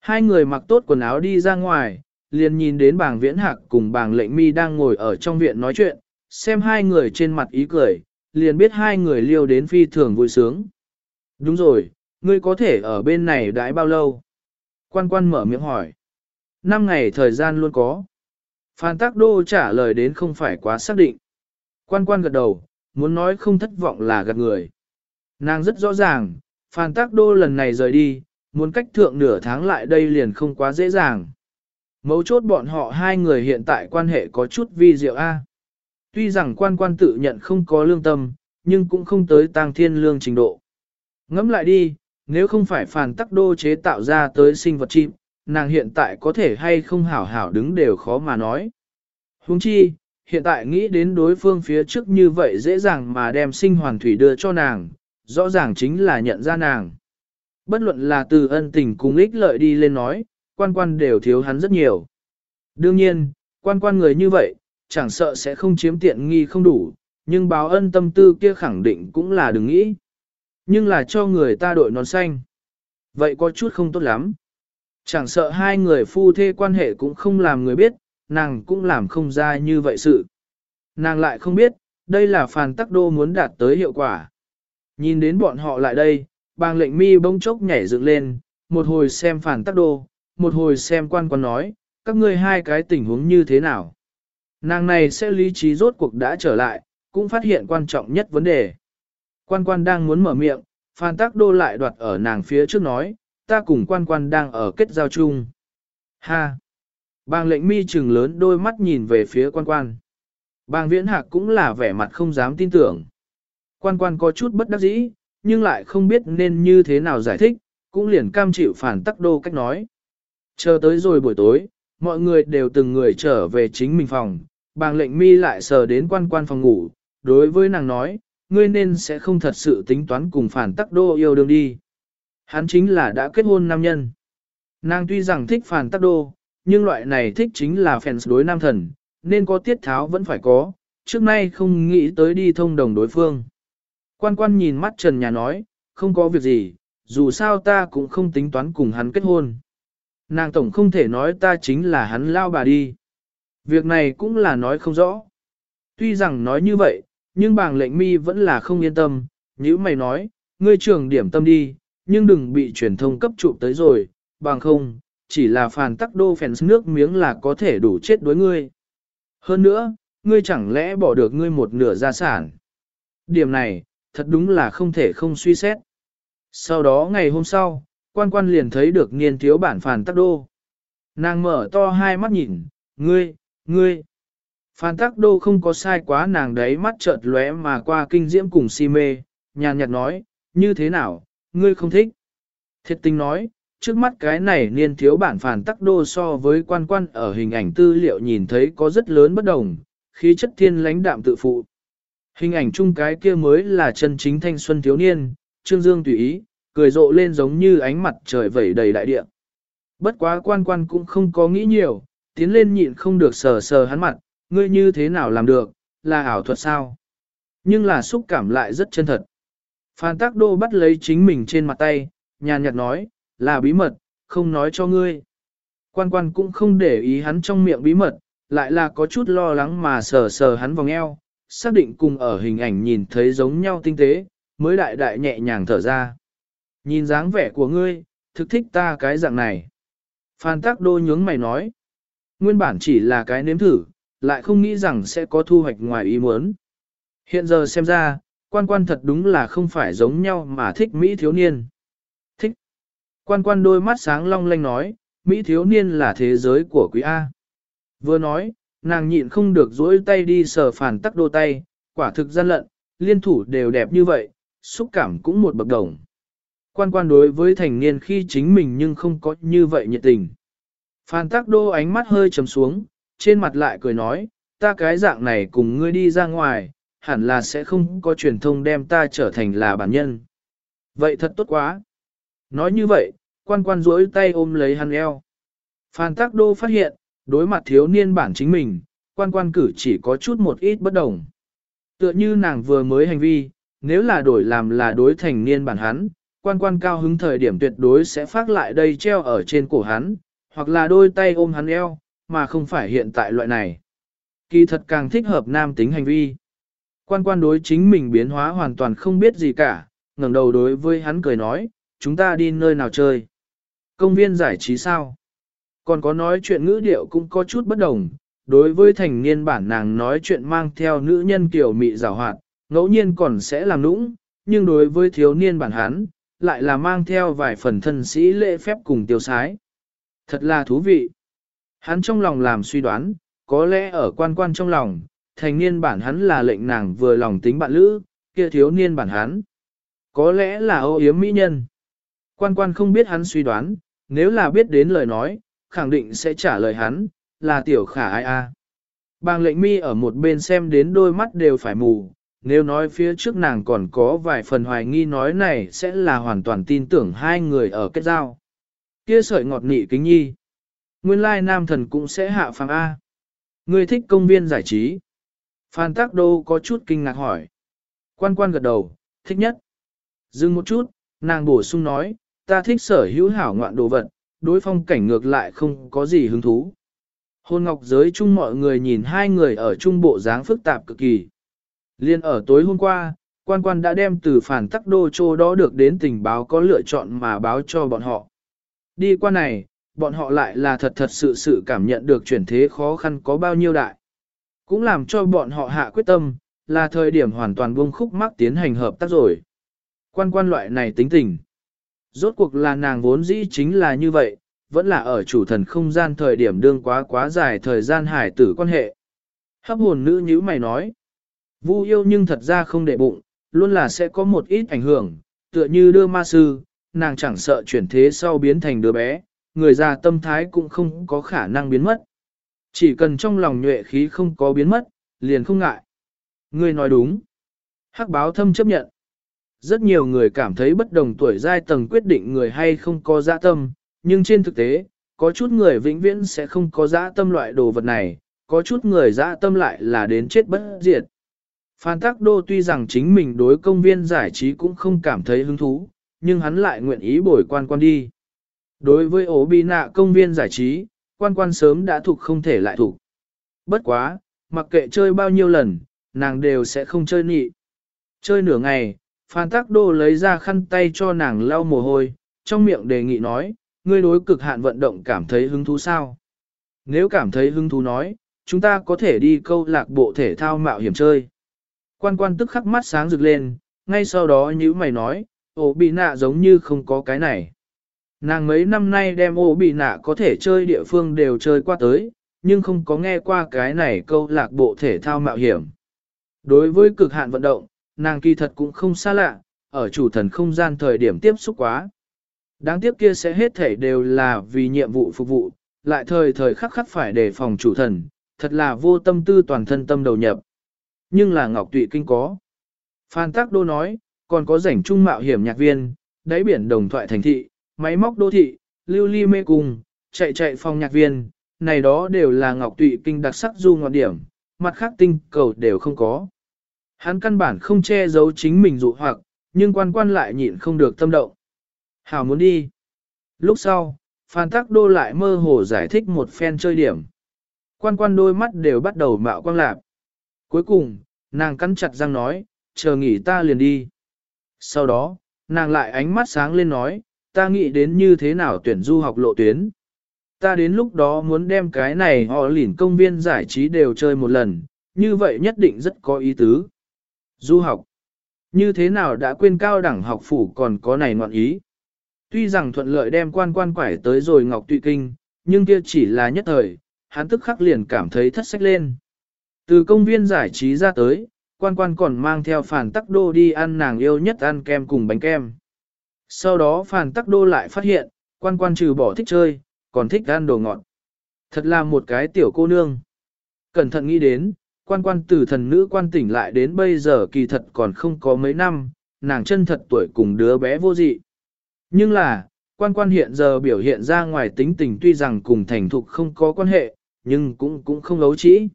Hai người mặc tốt quần áo đi ra ngoài, liền nhìn đến bàng viễn hạc cùng bàng lệnh mi đang ngồi ở trong viện nói chuyện, xem hai người trên mặt ý cười, liền biết hai người liêu đến phi thường vui sướng. Đúng rồi, ngươi có thể ở bên này đãi bao lâu? Quan quan mở miệng hỏi. Năm ngày thời gian luôn có. Phan Tác Đô trả lời đến không phải quá xác định. Quan quan gật đầu, muốn nói không thất vọng là gật người. Nàng rất rõ ràng, Phan Tác Đô lần này rời đi, muốn cách thượng nửa tháng lại đây liền không quá dễ dàng. Mấu chốt bọn họ hai người hiện tại quan hệ có chút vi diệu A. Tuy rằng quan quan tự nhận không có lương tâm, nhưng cũng không tới tăng thiên lương trình độ. Ngẫm lại đi, nếu không phải phản tắc đô chế tạo ra tới sinh vật chim, nàng hiện tại có thể hay không hảo hảo đứng đều khó mà nói. Huống chi, hiện tại nghĩ đến đối phương phía trước như vậy dễ dàng mà đem sinh hoàn thủy đưa cho nàng, rõ ràng chính là nhận ra nàng. Bất luận là từ ân tình cùng ích lợi đi lên nói, quan quan đều thiếu hắn rất nhiều. Đương nhiên, quan quan người như vậy, chẳng sợ sẽ không chiếm tiện nghi không đủ, nhưng báo ân tâm tư kia khẳng định cũng là đừng nghĩ. Nhưng là cho người ta đội nón xanh. Vậy có chút không tốt lắm. Chẳng sợ hai người phu thê quan hệ cũng không làm người biết, nàng cũng làm không ra như vậy sự. Nàng lại không biết, đây là phàn tắc đô muốn đạt tới hiệu quả. Nhìn đến bọn họ lại đây, bàng lệnh mi bỗng chốc nhảy dựng lên, một hồi xem phản tắc đô, một hồi xem quan quan nói, các ngươi hai cái tình huống như thế nào. Nàng này sẽ lý trí rốt cuộc đã trở lại, cũng phát hiện quan trọng nhất vấn đề. Quan quan đang muốn mở miệng, Phan Tắc Đô lại đoạt ở nàng phía trước nói, ta cùng quan quan đang ở kết giao chung. Ha! Bàng lệnh mi trừng lớn đôi mắt nhìn về phía quan quan. Bàng viễn hạc cũng là vẻ mặt không dám tin tưởng. Quan quan có chút bất đắc dĩ, nhưng lại không biết nên như thế nào giải thích, cũng liền cam chịu phản tắc đô cách nói. Chờ tới rồi buổi tối, mọi người đều từng người trở về chính mình phòng, bàng lệnh mi lại sờ đến quan quan phòng ngủ, đối với nàng nói, ngươi nên sẽ không thật sự tính toán cùng phản tắc đô yêu đương đi. Hắn chính là đã kết hôn nam nhân. Nàng tuy rằng thích phản tắc đô, nhưng loại này thích chính là fans đối nam thần, nên có tiết tháo vẫn phải có, trước nay không nghĩ tới đi thông đồng đối phương. Quan quan nhìn mắt Trần Nhà nói, không có việc gì, dù sao ta cũng không tính toán cùng hắn kết hôn. Nàng tổng không thể nói ta chính là hắn lao bà đi. Việc này cũng là nói không rõ. Tuy rằng nói như vậy, nhưng bàng lệnh mi vẫn là không yên tâm, như mày nói, ngươi trường điểm tâm đi, nhưng đừng bị truyền thông cấp trụ tới rồi, bằng không, chỉ là phàn tắc đô phèn nước miếng là có thể đủ chết đối ngươi. Hơn nữa, ngươi chẳng lẽ bỏ được ngươi một nửa gia sản. Điểm này, thật đúng là không thể không suy xét. Sau đó ngày hôm sau, quan quan liền thấy được niên thiếu bản phàn tắc đô. Nàng mở to hai mắt nhìn, ngươi, ngươi. Phan tắc đô không có sai quá nàng đấy mắt chợt lóe mà qua kinh diễm cùng si mê, nhàn nhạt nói, như thế nào, ngươi không thích. Thiệt tình nói, trước mắt cái này niên thiếu bản phản tắc đô so với quan quan ở hình ảnh tư liệu nhìn thấy có rất lớn bất đồng, khí chất thiên lãnh đạm tự phụ. Hình ảnh chung cái kia mới là chân chính thanh xuân thiếu niên, trương dương tùy ý, cười rộ lên giống như ánh mặt trời vẩy đầy đại địa. Bất quá quan quan cũng không có nghĩ nhiều, tiến lên nhịn không được sờ sờ hắn mặt, ngươi như thế nào làm được, là ảo thuật sao? Nhưng là xúc cảm lại rất chân thật. Phan Tắc Đô bắt lấy chính mình trên mặt tay, nhàn nhạt nói, là bí mật, không nói cho ngươi. Quan quan cũng không để ý hắn trong miệng bí mật, lại là có chút lo lắng mà sờ sờ hắn vòng eo, xác định cùng ở hình ảnh nhìn thấy giống nhau tinh tế, mới đại đại nhẹ nhàng thở ra. Nhìn dáng vẻ của ngươi, thực thích ta cái dạng này. Phan Tắc Đô nhướng mày nói, nguyên bản chỉ là cái nếm thử, lại không nghĩ rằng sẽ có thu hoạch ngoài ý muốn. Hiện giờ xem ra, quan quan thật đúng là không phải giống nhau mà thích Mỹ thiếu niên. Thích. Quan quan đôi mắt sáng long lanh nói, Mỹ thiếu niên là thế giới của quý A. Vừa nói, nàng nhịn không được dỗi tay đi sờ phản tắc đô tay, quả thực gian lận, liên thủ đều đẹp như vậy, xúc cảm cũng một bậc đồng. Quan quan đối với thành niên khi chính mình nhưng không có như vậy nhiệt tình. Phan tắc đô ánh mắt hơi trầm xuống, trên mặt lại cười nói, ta cái dạng này cùng ngươi đi ra ngoài, hẳn là sẽ không có truyền thông đem ta trở thành là bản nhân. Vậy thật tốt quá. Nói như vậy, quan quan duỗi tay ôm lấy hắn eo. Phan Tắc Đô phát hiện, đối mặt thiếu niên bản chính mình, quan quan cử chỉ có chút một ít bất đồng. Tựa như nàng vừa mới hành vi, nếu là đổi làm là đối thành niên bản hắn, quan quan cao hứng thời điểm tuyệt đối sẽ phát lại đây treo ở trên cổ hắn, hoặc là đôi tay ôm hắn eo, mà không phải hiện tại loại này. Kỳ thật càng thích hợp nam tính hành vi. Quan quan đối chính mình biến hóa hoàn toàn không biết gì cả, ngẩng đầu đối với hắn cười nói, chúng ta đi nơi nào chơi. Công viên giải trí sao? Còn có nói chuyện ngữ điệu cũng có chút bất đồng, đối với thành niên bản nàng nói chuyện mang theo nữ nhân kiểu mị rào hoạt, ngẫu nhiên còn sẽ làm nũng, nhưng đối với thiếu niên bản hắn, lại là mang theo vài phần thân sĩ lễ phép cùng tiêu sái. Thật là thú vị. Hắn trong lòng làm suy đoán, có lẽ ở quan quan trong lòng, thành niên bản hắn là lệnh nàng vừa lòng tính bạn lữ, kia thiếu niên bản hắn. Có lẽ là ô yếm mỹ nhân. Quan quan không biết hắn suy đoán, nếu là biết đến lời nói, khẳng định sẽ trả lời hắn, là tiểu khả ai a. Bàng lệnh mi ở một bên xem đến đôi mắt đều phải mù, nếu nói phía trước nàng còn có vài phần hoài nghi nói này sẽ là hoàn toàn tin tưởng hai người ở kết giao. Kia sợi ngọt nị kính nhi. Nguyên lai nam thần cũng sẽ hạ phàm A. Ngươi thích công viên giải trí. Phan Tắc Đô có chút kinh ngạc hỏi. Quan quan gật đầu, thích nhất. Dừng một chút, nàng bổ sung nói, ta thích sở hữu hảo ngoạn đồ vật, đối phong cảnh ngược lại không có gì hứng thú. Hôn ngọc giới chung mọi người nhìn hai người ở trung bộ dáng phức tạp cực kỳ. Liên ở tối hôm qua, quan quan đã đem từ phản tắc đô chô đó được đến tình báo có lựa chọn mà báo cho bọn họ. Đi qua này, bọn họ lại là thật thật sự sự cảm nhận được chuyển thế khó khăn có bao nhiêu đại. Cũng làm cho bọn họ hạ quyết tâm, là thời điểm hoàn toàn buông khúc mắc tiến hành hợp tác rồi. Quan quan loại này tính tình. Rốt cuộc là nàng vốn dĩ chính là như vậy, vẫn là ở chủ thần không gian thời điểm đương quá quá dài thời gian hải tử quan hệ. Hấp hồn nữ như mày nói. Vu yêu nhưng thật ra không để bụng, luôn là sẽ có một ít ảnh hưởng, tựa như đưa ma sư, nàng chẳng sợ chuyển thế sau biến thành đứa bé, người già tâm thái cũng không có khả năng biến mất. Chỉ cần trong lòng nhuệ khí không có biến mất, liền không ngại. Ngươi nói đúng. Hắc báo thâm chấp nhận. Rất nhiều người cảm thấy bất đồng tuổi giai tầng quyết định người hay không có dã tâm, nhưng trên thực tế, có chút người vĩnh viễn sẽ không có dã tâm loại đồ vật này, có chút người dã tâm lại là đến chết bất diệt. Phan Tắc Đô tuy rằng chính mình đối công viên giải trí cũng không cảm thấy hứng thú, nhưng hắn lại nguyện ý bồi quan quan đi. Đối với ổ bị nạ công viên giải trí, quan quan sớm đã thuộc không thể lại thuộc. Bất quá, mặc kệ chơi bao nhiêu lần, nàng đều sẽ không chơi nị. Chơi nửa ngày, Phan Tắc Đô lấy ra khăn tay cho nàng lau mồ hôi, trong miệng đề nghị nói, ngươi đối cực hạn vận động cảm thấy hứng thú sao? Nếu cảm thấy hứng thú nói, chúng ta có thể đi câu lạc bộ thể thao mạo hiểm chơi. Quan quan tức khắc mắt sáng rực lên, ngay sau đó như mày nói, ổ bị nạ giống như không có cái này. Nàng mấy năm nay đem ô bị nạ có thể chơi địa phương đều chơi qua tới, nhưng không có nghe qua cái này câu lạc bộ thể thao mạo hiểm. Đối với cực hạn vận động, nàng kỳ thật cũng không xa lạ, ở chủ thần không gian thời điểm tiếp xúc quá. Đáng tiếc kia sẽ hết thể đều là vì nhiệm vụ phục vụ, lại thời thời khắc khắc phải đề phòng chủ thần, thật là vô tâm tư toàn thân tâm đầu nhập. Nhưng là Ngọc Tụy Kinh có. Phan Tác Đô nói, còn có rảnh trung mạo hiểm nhạc viên, đáy biển đồng thoại thành thị, máy móc đô thị, lưu ly mê cung, chạy chạy phòng nhạc viên, này đó đều là Ngọc Tụy Kinh đặc sắc du ngọn điểm, mặt khác tinh cầu đều không có. Hắn căn bản không che giấu chính mình dụ hoặc, nhưng quan quan lại nhịn không được tâm động. Hảo muốn đi. Lúc sau, Phan Tắc Đô lại mơ hồ giải thích một phen chơi điểm. Quan quan đôi mắt đều bắt đầu mạo quang lạp. Cuối cùng, nàng cắn chặt răng nói, chờ nghỉ ta liền đi. Sau đó, nàng lại ánh mắt sáng lên nói, ta nghĩ đến như thế nào tuyển du học lộ tuyến. Ta đến lúc đó muốn đem cái này họ lỉn công viên giải trí đều chơi một lần, như vậy nhất định rất có ý tứ. Du học. Như thế nào đã quên cao đẳng học phủ còn có này ngoạn ý. Tuy rằng thuận lợi đem quan quan quải tới rồi Ngọc Tụy Kinh, nhưng kia chỉ là nhất thời, hắn tức khắc liền cảm thấy thất sách lên. Từ công viên giải trí ra tới, quan quan còn mang theo phản tắc đô đi ăn nàng yêu nhất ăn kem cùng bánh kem. Sau đó phàn tắc đô lại phát hiện, quan quan trừ bỏ thích chơi, còn thích ăn đồ ngọt. Thật là một cái tiểu cô nương. Cẩn thận nghĩ đến, quan quan từ thần nữ quan tỉnh lại đến bây giờ kỳ thật còn không có mấy năm, nàng chân thật tuổi cùng đứa bé vô dị. Nhưng là, quan quan hiện giờ biểu hiện ra ngoài tính tình tuy rằng cùng thành thục không có quan hệ, nhưng cũng cũng không lấu trĩ.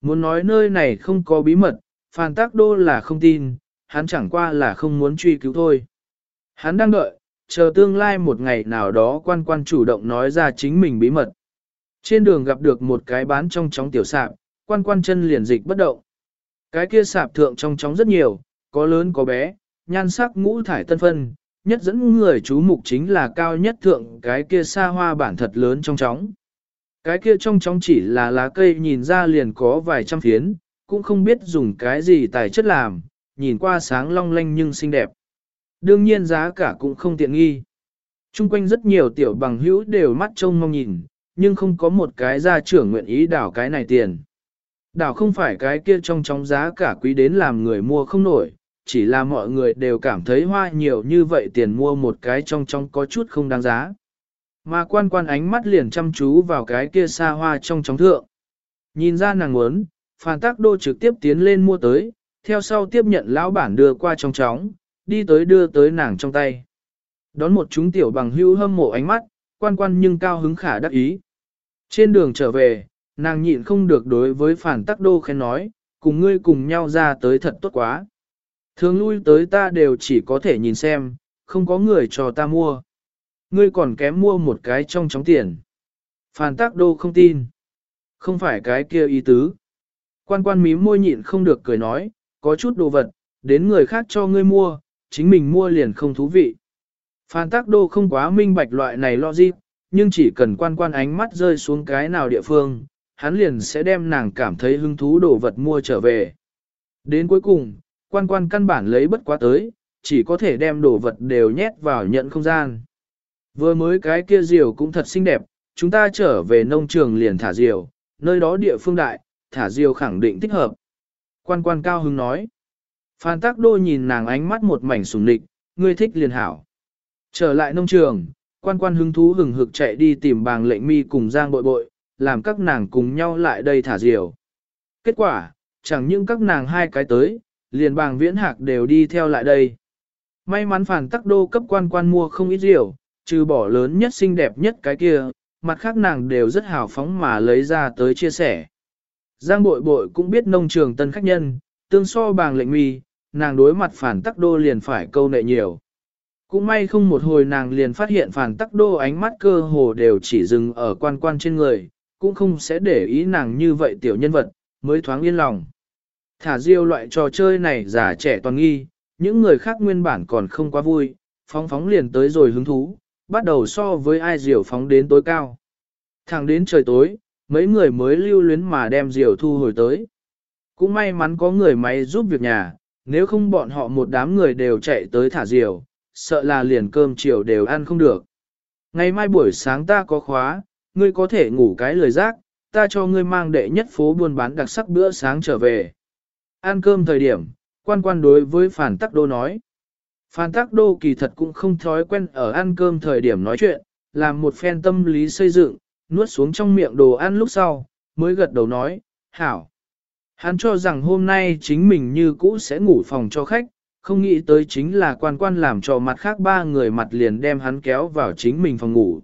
Muốn nói nơi này không có bí mật, Phan Tác Đô là không tin, hắn chẳng qua là không muốn truy cứu thôi. Hắn đang đợi, chờ tương lai một ngày nào đó quan quan chủ động nói ra chính mình bí mật. Trên đường gặp được một cái bán trong chóng tiểu sạp, quan quan chân liền dịch bất động. Cái kia sạp thượng trong chóng rất nhiều, có lớn có bé, nhan sắc ngũ thải tân phân, nhất dẫn người chú mục chính là cao nhất thượng cái kia xa hoa bản thật lớn trong chóng. Cái kia trong chóng chỉ là lá cây nhìn ra liền có vài trăm phiến, cũng không biết dùng cái gì tài chất làm, nhìn qua sáng long lanh nhưng xinh đẹp. Đương nhiên giá cả cũng không tiện nghi. Trung quanh rất nhiều tiểu bằng hữu đều mắt trông mong nhìn, nhưng không có một cái gia trưởng nguyện ý đảo cái này tiền. Đảo không phải cái kia trong chóng giá cả quý đến làm người mua không nổi, chỉ là mọi người đều cảm thấy hoa nhiều như vậy tiền mua một cái trong trong có chút không đáng giá. Mà quan quan ánh mắt liền chăm chú vào cái kia xa hoa trong chóng thượng. Nhìn ra nàng muốn, phản tác đô trực tiếp tiến lên mua tới, theo sau tiếp nhận lão bản đưa qua trong chóng, đi tới đưa tới nàng trong tay. Đón một chúng tiểu bằng hưu hâm mộ ánh mắt, quan quan nhưng cao hứng khả đắc ý. Trên đường trở về, nàng nhịn không được đối với phản tắc đô khen nói, cùng ngươi cùng nhau ra tới thật tốt quá. Thường lui tới ta đều chỉ có thể nhìn xem, không có người cho ta mua. Ngươi còn kém mua một cái trong chóng tiền. phản tác đô không tin. Không phải cái kia ý tứ. Quan quan mí môi nhịn không được cười nói, có chút đồ vật, đến người khác cho ngươi mua, chính mình mua liền không thú vị. Phan tác đô không quá minh bạch loại này lo gì, nhưng chỉ cần quan quan ánh mắt rơi xuống cái nào địa phương, hắn liền sẽ đem nàng cảm thấy hứng thú đồ vật mua trở về. Đến cuối cùng, quan quan căn bản lấy bất quá tới, chỉ có thể đem đồ vật đều nhét vào nhận không gian. Vừa mới cái kia diều cũng thật xinh đẹp, chúng ta trở về nông trường liền thả diều, nơi đó địa phương đại, thả diều khẳng định thích hợp. Quan quan cao hứng nói. Phan tác đô nhìn nàng ánh mắt một mảnh sùng lịch, ngươi thích liền hảo. Trở lại nông trường, quan quan hứng thú hừng hực chạy đi tìm bàng lệnh mi cùng giang bội bội, làm các nàng cùng nhau lại đây thả diều. Kết quả, chẳng những các nàng hai cái tới, liền bàng viễn hạc đều đi theo lại đây. May mắn phản tắc đô cấp quan quan mua không ít diều, trừ bỏ lớn nhất xinh đẹp nhất cái kia, mặt khác nàng đều rất hào phóng mà lấy ra tới chia sẻ. Giang bội bội cũng biết nông trường tân khách nhân, tương so bàng lệnh mi, nàng đối mặt phản tắc đô liền phải câu nệ nhiều. Cũng may không một hồi nàng liền phát hiện phản tắc đô ánh mắt cơ hồ đều chỉ dừng ở quan quan trên người, cũng không sẽ để ý nàng như vậy tiểu nhân vật, mới thoáng yên lòng. Thả diêu loại trò chơi này giả trẻ toàn nghi, những người khác nguyên bản còn không quá vui, phóng phóng liền tới rồi hứng thú, bắt đầu so với ai diều phóng đến tối cao. Thẳng đến trời tối, mấy người mới lưu luyến mà đem diều thu hồi tới. Cũng may mắn có người máy giúp việc nhà, nếu không bọn họ một đám người đều chạy tới thả diều, sợ là liền cơm chiều đều ăn không được. Ngày mai buổi sáng ta có khóa, ngươi có thể ngủ cái lời giác, ta cho ngươi mang đệ nhất phố buôn bán đặc sắc bữa sáng trở về. Ăn cơm thời điểm, quan quan đối với Phản Tắc Đô nói. Phản Tắc Đô kỳ thật cũng không thói quen ở ăn cơm thời điểm nói chuyện, làm một phen tâm lý xây dựng, nuốt xuống trong miệng đồ ăn lúc sau, mới gật đầu nói, hảo. Hắn cho rằng hôm nay chính mình như cũ sẽ ngủ phòng cho khách, không nghĩ tới chính là quan quan làm cho mặt khác ba người mặt liền đem hắn kéo vào chính mình phòng ngủ.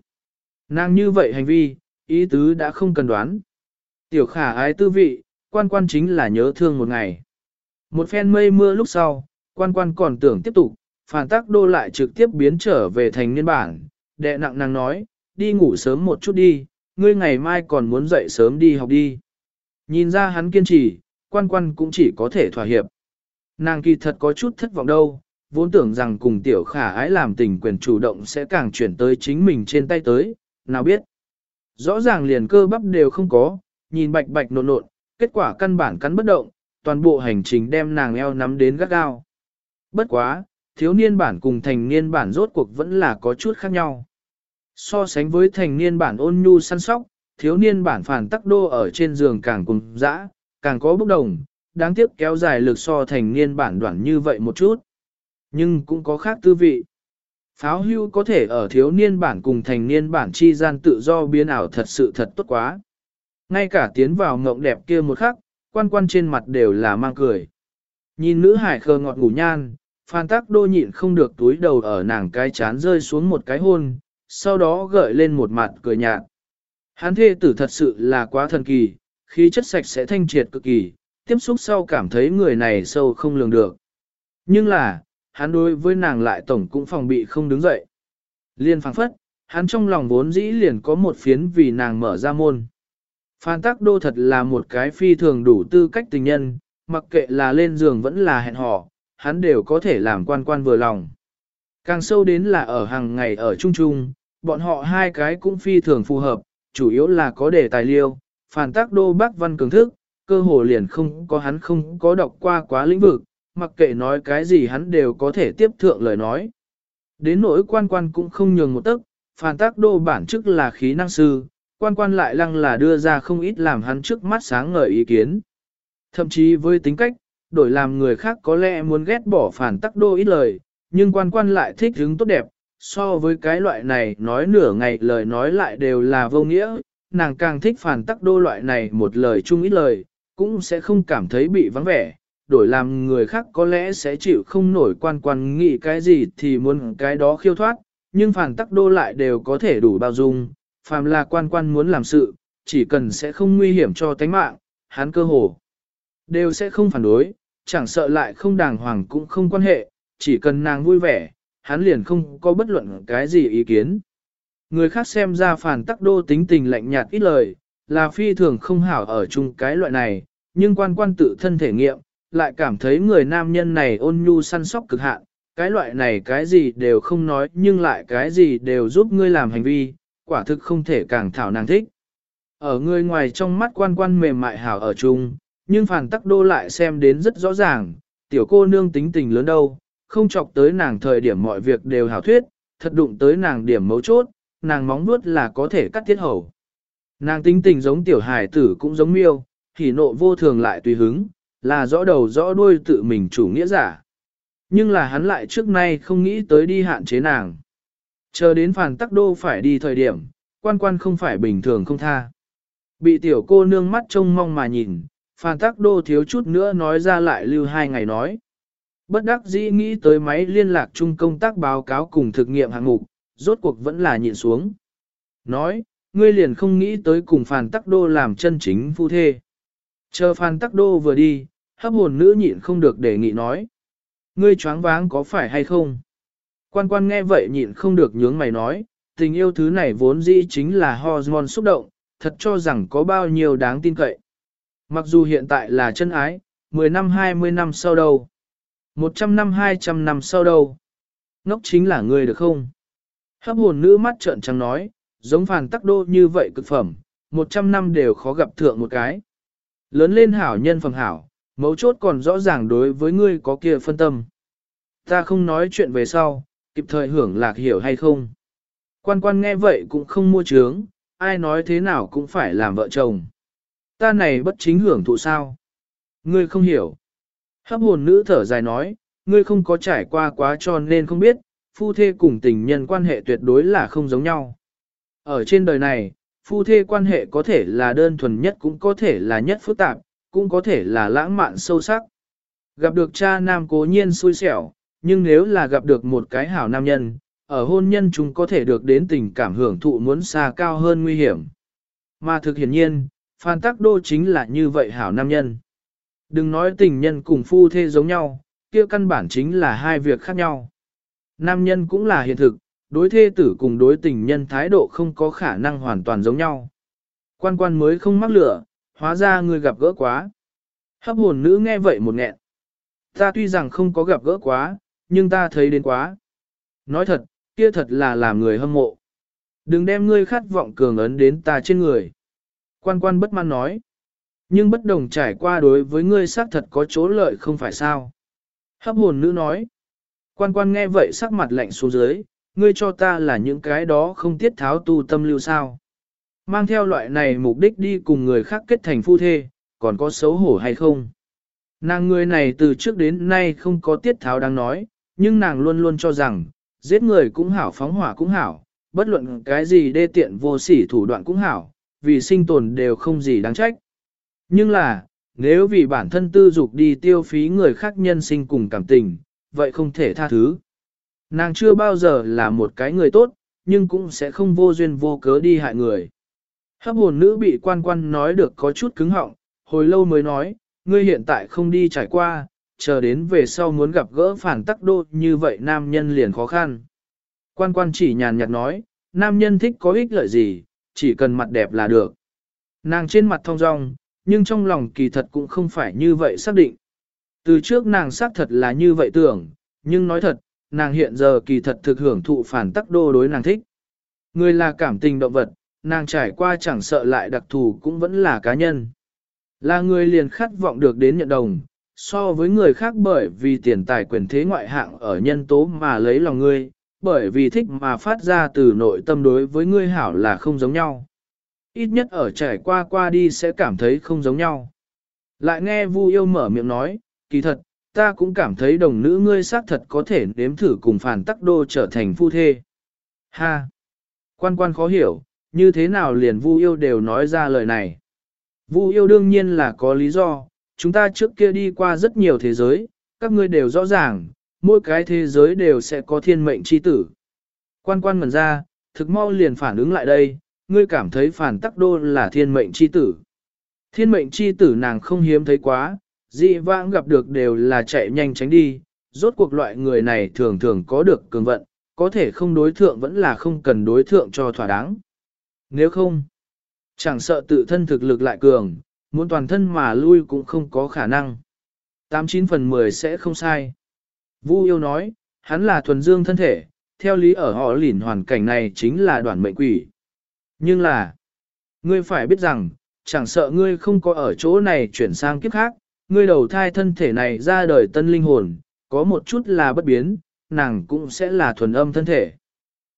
Nàng như vậy hành vi, ý tứ đã không cần đoán. Tiểu khả ái tư vị, quan quan chính là nhớ thương một ngày. Một phen mây mưa lúc sau, quan quan còn tưởng tiếp tục, phản tác đô lại trực tiếp biến trở về thành niên bản, đệ nặng nàng nói, đi ngủ sớm một chút đi, ngươi ngày mai còn muốn dậy sớm đi học đi. Nhìn ra hắn kiên trì, quan quan cũng chỉ có thể thỏa hiệp. Nàng kỳ thật có chút thất vọng đâu, vốn tưởng rằng cùng tiểu khả ái làm tình quyền chủ động sẽ càng chuyển tới chính mình trên tay tới, nào biết. Rõ ràng liền cơ bắp đều không có, nhìn bạch bạch nộn nộn, kết quả căn bản cắn bất động, toàn bộ hành trình đem nàng eo nắm đến gắt gao. Bất quá, thiếu niên bản cùng thành niên bản rốt cuộc vẫn là có chút khác nhau. So sánh với thành niên bản ôn nhu săn sóc, thiếu niên bản phản tắc đô ở trên giường càng cùng dã, càng có bốc đồng, đáng tiếc kéo dài lực so thành niên bản đoạn như vậy một chút. Nhưng cũng có khác tư vị. Pháo hưu có thể ở thiếu niên bản cùng thành niên bản chi gian tự do biến ảo thật sự thật tốt quá. Ngay cả tiến vào ngộng đẹp kia một khắc, quan quan trên mặt đều là mang cười. Nhìn nữ hải khờ ngọt ngủ nhan, phan tác đô nhịn không được túi đầu ở nàng cái chán rơi xuống một cái hôn, sau đó gợi lên một mặt cười nhạt. Hán thê tử thật sự là quá thần kỳ, khí chất sạch sẽ thanh triệt cực kỳ, tiếp xúc sau cảm thấy người này sâu không lường được. Nhưng là, hắn đối với nàng lại tổng cũng phòng bị không đứng dậy. Liên phảng phất, hắn trong lòng vốn dĩ liền có một phiến vì nàng mở ra môn. Phan Tắc Đô thật là một cái phi thường đủ tư cách tình nhân, mặc kệ là lên giường vẫn là hẹn hò, hắn đều có thể làm quan quan vừa lòng. Càng sâu đến là ở hàng ngày ở chung chung, bọn họ hai cái cũng phi thường phù hợp, chủ yếu là có đề tài liêu, phản tác Đô bác văn cường thức, cơ hồ liền không có hắn không có đọc qua quá lĩnh vực, mặc kệ nói cái gì hắn đều có thể tiếp thượng lời nói. Đến nỗi quan quan cũng không nhường một tấc, phản tác đô bản chức là khí năng sư, quan quan lại lăng là đưa ra không ít làm hắn trước mắt sáng ngời ý kiến. Thậm chí với tính cách, đổi làm người khác có lẽ muốn ghét bỏ phản tác đô ít lời, nhưng quan quan lại thích hứng tốt đẹp, so với cái loại này nói nửa ngày lời nói lại đều là vô nghĩa, nàng càng thích phản tắc đô loại này một lời chung ít lời, cũng sẽ không cảm thấy bị vắng vẻ, đổi làm người khác có lẽ sẽ chịu không nổi quan quan nghĩ cái gì thì muốn cái đó khiêu thoát, nhưng phản tắc đô lại đều có thể đủ bao dung, phàm là quan quan muốn làm sự, chỉ cần sẽ không nguy hiểm cho tánh mạng, hắn cơ hồ. Đều sẽ không phản đối, chẳng sợ lại không đàng hoàng cũng không quan hệ, chỉ cần nàng vui vẻ, hắn liền không có bất luận cái gì ý kiến. Người khác xem ra phản tắc đô tính tình lạnh nhạt ít lời, là phi thường không hảo ở chung cái loại này, nhưng quan quan tự thân thể nghiệm, lại cảm thấy người nam nhân này ôn nhu săn sóc cực hạn, cái loại này cái gì đều không nói nhưng lại cái gì đều giúp ngươi làm hành vi, quả thực không thể càng thảo nàng thích. Ở người ngoài trong mắt quan quan mềm mại hảo ở chung, nhưng phản tắc đô lại xem đến rất rõ ràng, tiểu cô nương tính tình lớn đâu, không chọc tới nàng thời điểm mọi việc đều hảo thuyết, thật đụng tới nàng điểm mấu chốt, nàng móng nuốt là có thể cắt thiết hầu. Nàng tính tình giống tiểu hải tử cũng giống miêu, thì nộ vô thường lại tùy hứng, là rõ đầu rõ đuôi tự mình chủ nghĩa giả. Nhưng là hắn lại trước nay không nghĩ tới đi hạn chế nàng. Chờ đến phản tắc đô phải đi thời điểm, quan quan không phải bình thường không tha. Bị tiểu cô nương mắt trông mong mà nhìn, phản tắc đô thiếu chút nữa nói ra lại lưu hai ngày nói. Bất đắc dĩ nghĩ tới máy liên lạc chung công tác báo cáo cùng thực nghiệm hạng mục, rốt cuộc vẫn là nhịn xuống. Nói, ngươi liền không nghĩ tới cùng Phan tắc đô làm chân chính phu thê. Chờ Phan tắc đô vừa đi, hấp hồn nữ nhịn không được đề nghị nói. Ngươi choáng váng có phải hay không? Quan quan nghe vậy nhịn không được nhướng mày nói, tình yêu thứ này vốn dĩ chính là hormone xúc động, thật cho rằng có bao nhiêu đáng tin cậy. Mặc dù hiện tại là chân ái, 10 năm 20 năm sau đâu, 100 năm 200 năm sau đâu, ngốc chính là ngươi được không? Hấp hồn nữ mắt trợn trắng nói, giống phàn tắc đô như vậy cực phẩm, 100 năm đều khó gặp thượng một cái. Lớn lên hảo nhân phẩm hảo, mấu chốt còn rõ ràng đối với ngươi có kia phân tâm. Ta không nói chuyện về sau, kịp thời hưởng lạc hiểu hay không. Quan quan nghe vậy cũng không mua trướng, ai nói thế nào cũng phải làm vợ chồng. Ta này bất chính hưởng thụ sao? Ngươi không hiểu. Hấp hồn nữ thở dài nói, ngươi không có trải qua quá cho nên không biết, phu thê cùng tình nhân quan hệ tuyệt đối là không giống nhau. Ở trên đời này, phu thê quan hệ có thể là đơn thuần nhất cũng có thể là nhất phức tạp, cũng có thể là lãng mạn sâu sắc. Gặp được cha nam cố nhiên xui xẻo, nhưng nếu là gặp được một cái hảo nam nhân, ở hôn nhân chúng có thể được đến tình cảm hưởng thụ muốn xa cao hơn nguy hiểm. Mà thực hiển nhiên, Phan Tắc Đô chính là như vậy hảo nam nhân. Đừng nói tình nhân cùng phu thê giống nhau, kia căn bản chính là hai việc khác nhau. Nam nhân cũng là hiện thực, đối thê tử cùng đối tình nhân thái độ không có khả năng hoàn toàn giống nhau. Quan quan mới không mắc lửa, hóa ra người gặp gỡ quá. Hấp hồn nữ nghe vậy một nghẹn. Ta tuy rằng không có gặp gỡ quá, nhưng ta thấy đến quá. Nói thật, kia thật là làm người hâm mộ. Đừng đem ngươi khát vọng cường ấn đến ta trên người. Quan quan bất mãn nói. Nhưng bất đồng trải qua đối với ngươi xác thật có chỗ lợi không phải sao. Hấp hồn nữ nói. Quan quan nghe vậy sắc mặt lạnh xuống dưới, ngươi cho ta là những cái đó không tiết tháo tu tâm lưu sao. Mang theo loại này mục đích đi cùng người khác kết thành phu thê, còn có xấu hổ hay không? Nàng người này từ trước đến nay không có tiết tháo đang nói, nhưng nàng luôn luôn cho rằng, giết người cũng hảo phóng hỏa cũng hảo, bất luận cái gì đê tiện vô sỉ thủ đoạn cũng hảo, vì sinh tồn đều không gì đáng trách. Nhưng là, nếu vì bản thân tư dục đi tiêu phí người khác nhân sinh cùng cảm tình, vậy không thể tha thứ. Nàng chưa bao giờ là một cái người tốt, nhưng cũng sẽ không vô duyên vô cớ đi hại người. Hấp hồn nữ bị quan quan nói được có chút cứng họng, hồi lâu mới nói, ngươi hiện tại không đi trải qua, chờ đến về sau muốn gặp gỡ phản tắc đô như vậy nam nhân liền khó khăn. Quan quan chỉ nhàn nhạt nói, nam nhân thích có ích lợi gì, chỉ cần mặt đẹp là được. Nàng trên mặt thong dong, nhưng trong lòng kỳ thật cũng không phải như vậy xác định. Từ trước nàng xác thật là như vậy tưởng, nhưng nói thật, nàng hiện giờ kỳ thật thực hưởng thụ phản tắc đô đối nàng thích. Người là cảm tình động vật, nàng trải qua chẳng sợ lại đặc thù cũng vẫn là cá nhân. Là người liền khát vọng được đến nhận đồng, so với người khác bởi vì tiền tài quyền thế ngoại hạng ở nhân tố mà lấy lòng ngươi, bởi vì thích mà phát ra từ nội tâm đối với ngươi hảo là không giống nhau. Ít nhất ở trải qua qua đi sẽ cảm thấy không giống nhau. Lại nghe Vu yêu mở miệng nói, kỳ thật, ta cũng cảm thấy đồng nữ ngươi xác thật có thể nếm thử cùng phản tắc đô trở thành phu thê. Ha! Quan quan khó hiểu, như thế nào liền Vu yêu đều nói ra lời này. Vu yêu đương nhiên là có lý do, chúng ta trước kia đi qua rất nhiều thế giới, các ngươi đều rõ ràng, mỗi cái thế giới đều sẽ có thiên mệnh chi tử. Quan quan mở ra, thực mau liền phản ứng lại đây, ngươi cảm thấy phản tắc đô là thiên mệnh chi tử. Thiên mệnh chi tử nàng không hiếm thấy quá, Dị vãng gặp được đều là chạy nhanh tránh đi, rốt cuộc loại người này thường thường có được cường vận, có thể không đối thượng vẫn là không cần đối thượng cho thỏa đáng. Nếu không, chẳng sợ tự thân thực lực lại cường, muốn toàn thân mà lui cũng không có khả năng. 89 phần 10 sẽ không sai. Vu yêu nói, hắn là thuần dương thân thể, theo lý ở họ lỉn hoàn cảnh này chính là đoàn mệnh quỷ. Nhưng là, ngươi phải biết rằng, chẳng sợ ngươi không có ở chỗ này chuyển sang kiếp khác, ngươi đầu thai thân thể này ra đời tân linh hồn, có một chút là bất biến, nàng cũng sẽ là thuần âm thân thể.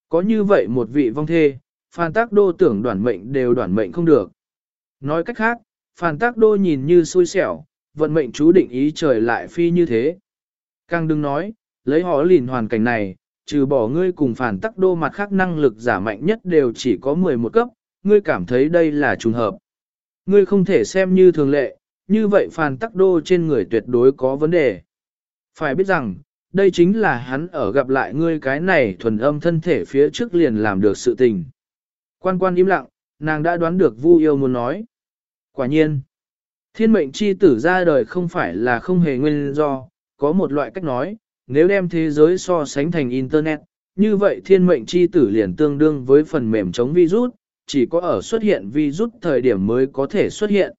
Có như vậy một vị vong thê, phàn tác đô tưởng đoản mệnh đều đoản mệnh không được. Nói cách khác, phàn tác đô nhìn như xui xẻo, vận mệnh chú định ý trời lại phi như thế. Càng đừng nói, lấy họ lìn hoàn cảnh này, trừ bỏ ngươi cùng phản tắc đô mặt khác năng lực giả mạnh nhất đều chỉ có 11 cấp, ngươi cảm thấy đây là trùng hợp. Ngươi không thể xem như thường lệ, như vậy phản tắc đô trên người tuyệt đối có vấn đề. Phải biết rằng, đây chính là hắn ở gặp lại ngươi cái này thuần âm thân thể phía trước liền làm được sự tình. Quan quan im lặng, nàng đã đoán được Vu yêu muốn nói. Quả nhiên, thiên mệnh chi tử ra đời không phải là không hề nguyên do, có một loại cách nói, nếu đem thế giới so sánh thành Internet, như vậy thiên mệnh chi tử liền tương đương với phần mềm chống virus, chỉ có ở xuất hiện virus thời điểm mới có thể xuất hiện.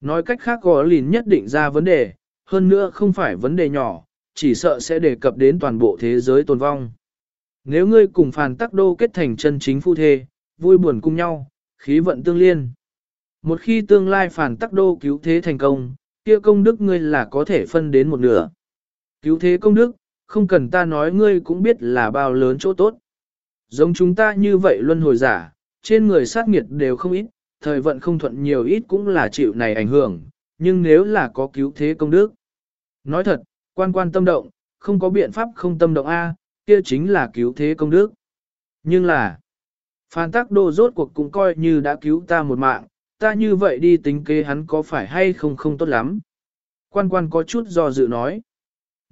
Nói cách khác có lìn nhất định ra vấn đề, hơn nữa không phải vấn đề nhỏ, chỉ sợ sẽ đề cập đến toàn bộ thế giới tồn vong. Nếu ngươi cùng phàn tắc đô kết thành chân chính phu thê, vui buồn cùng nhau, khí vận tương liên. Một khi tương lai phản tắc đô cứu thế thành công, kia công đức ngươi là có thể phân đến một nửa. Cứu thế công đức, không cần ta nói ngươi cũng biết là bao lớn chỗ tốt. Giống chúng ta như vậy luân hồi giả, trên người sát nghiệt đều không ít, thời vận không thuận nhiều ít cũng là chịu này ảnh hưởng, nhưng nếu là có cứu thế công đức. Nói thật, quan quan tâm động, không có biện pháp không tâm động A, kia chính là cứu thế công đức. Nhưng là, Phan Tắc Đô rốt cuộc cũng coi như đã cứu ta một mạng, ta như vậy đi tính kế hắn có phải hay không không tốt lắm. Quan quan có chút do dự nói.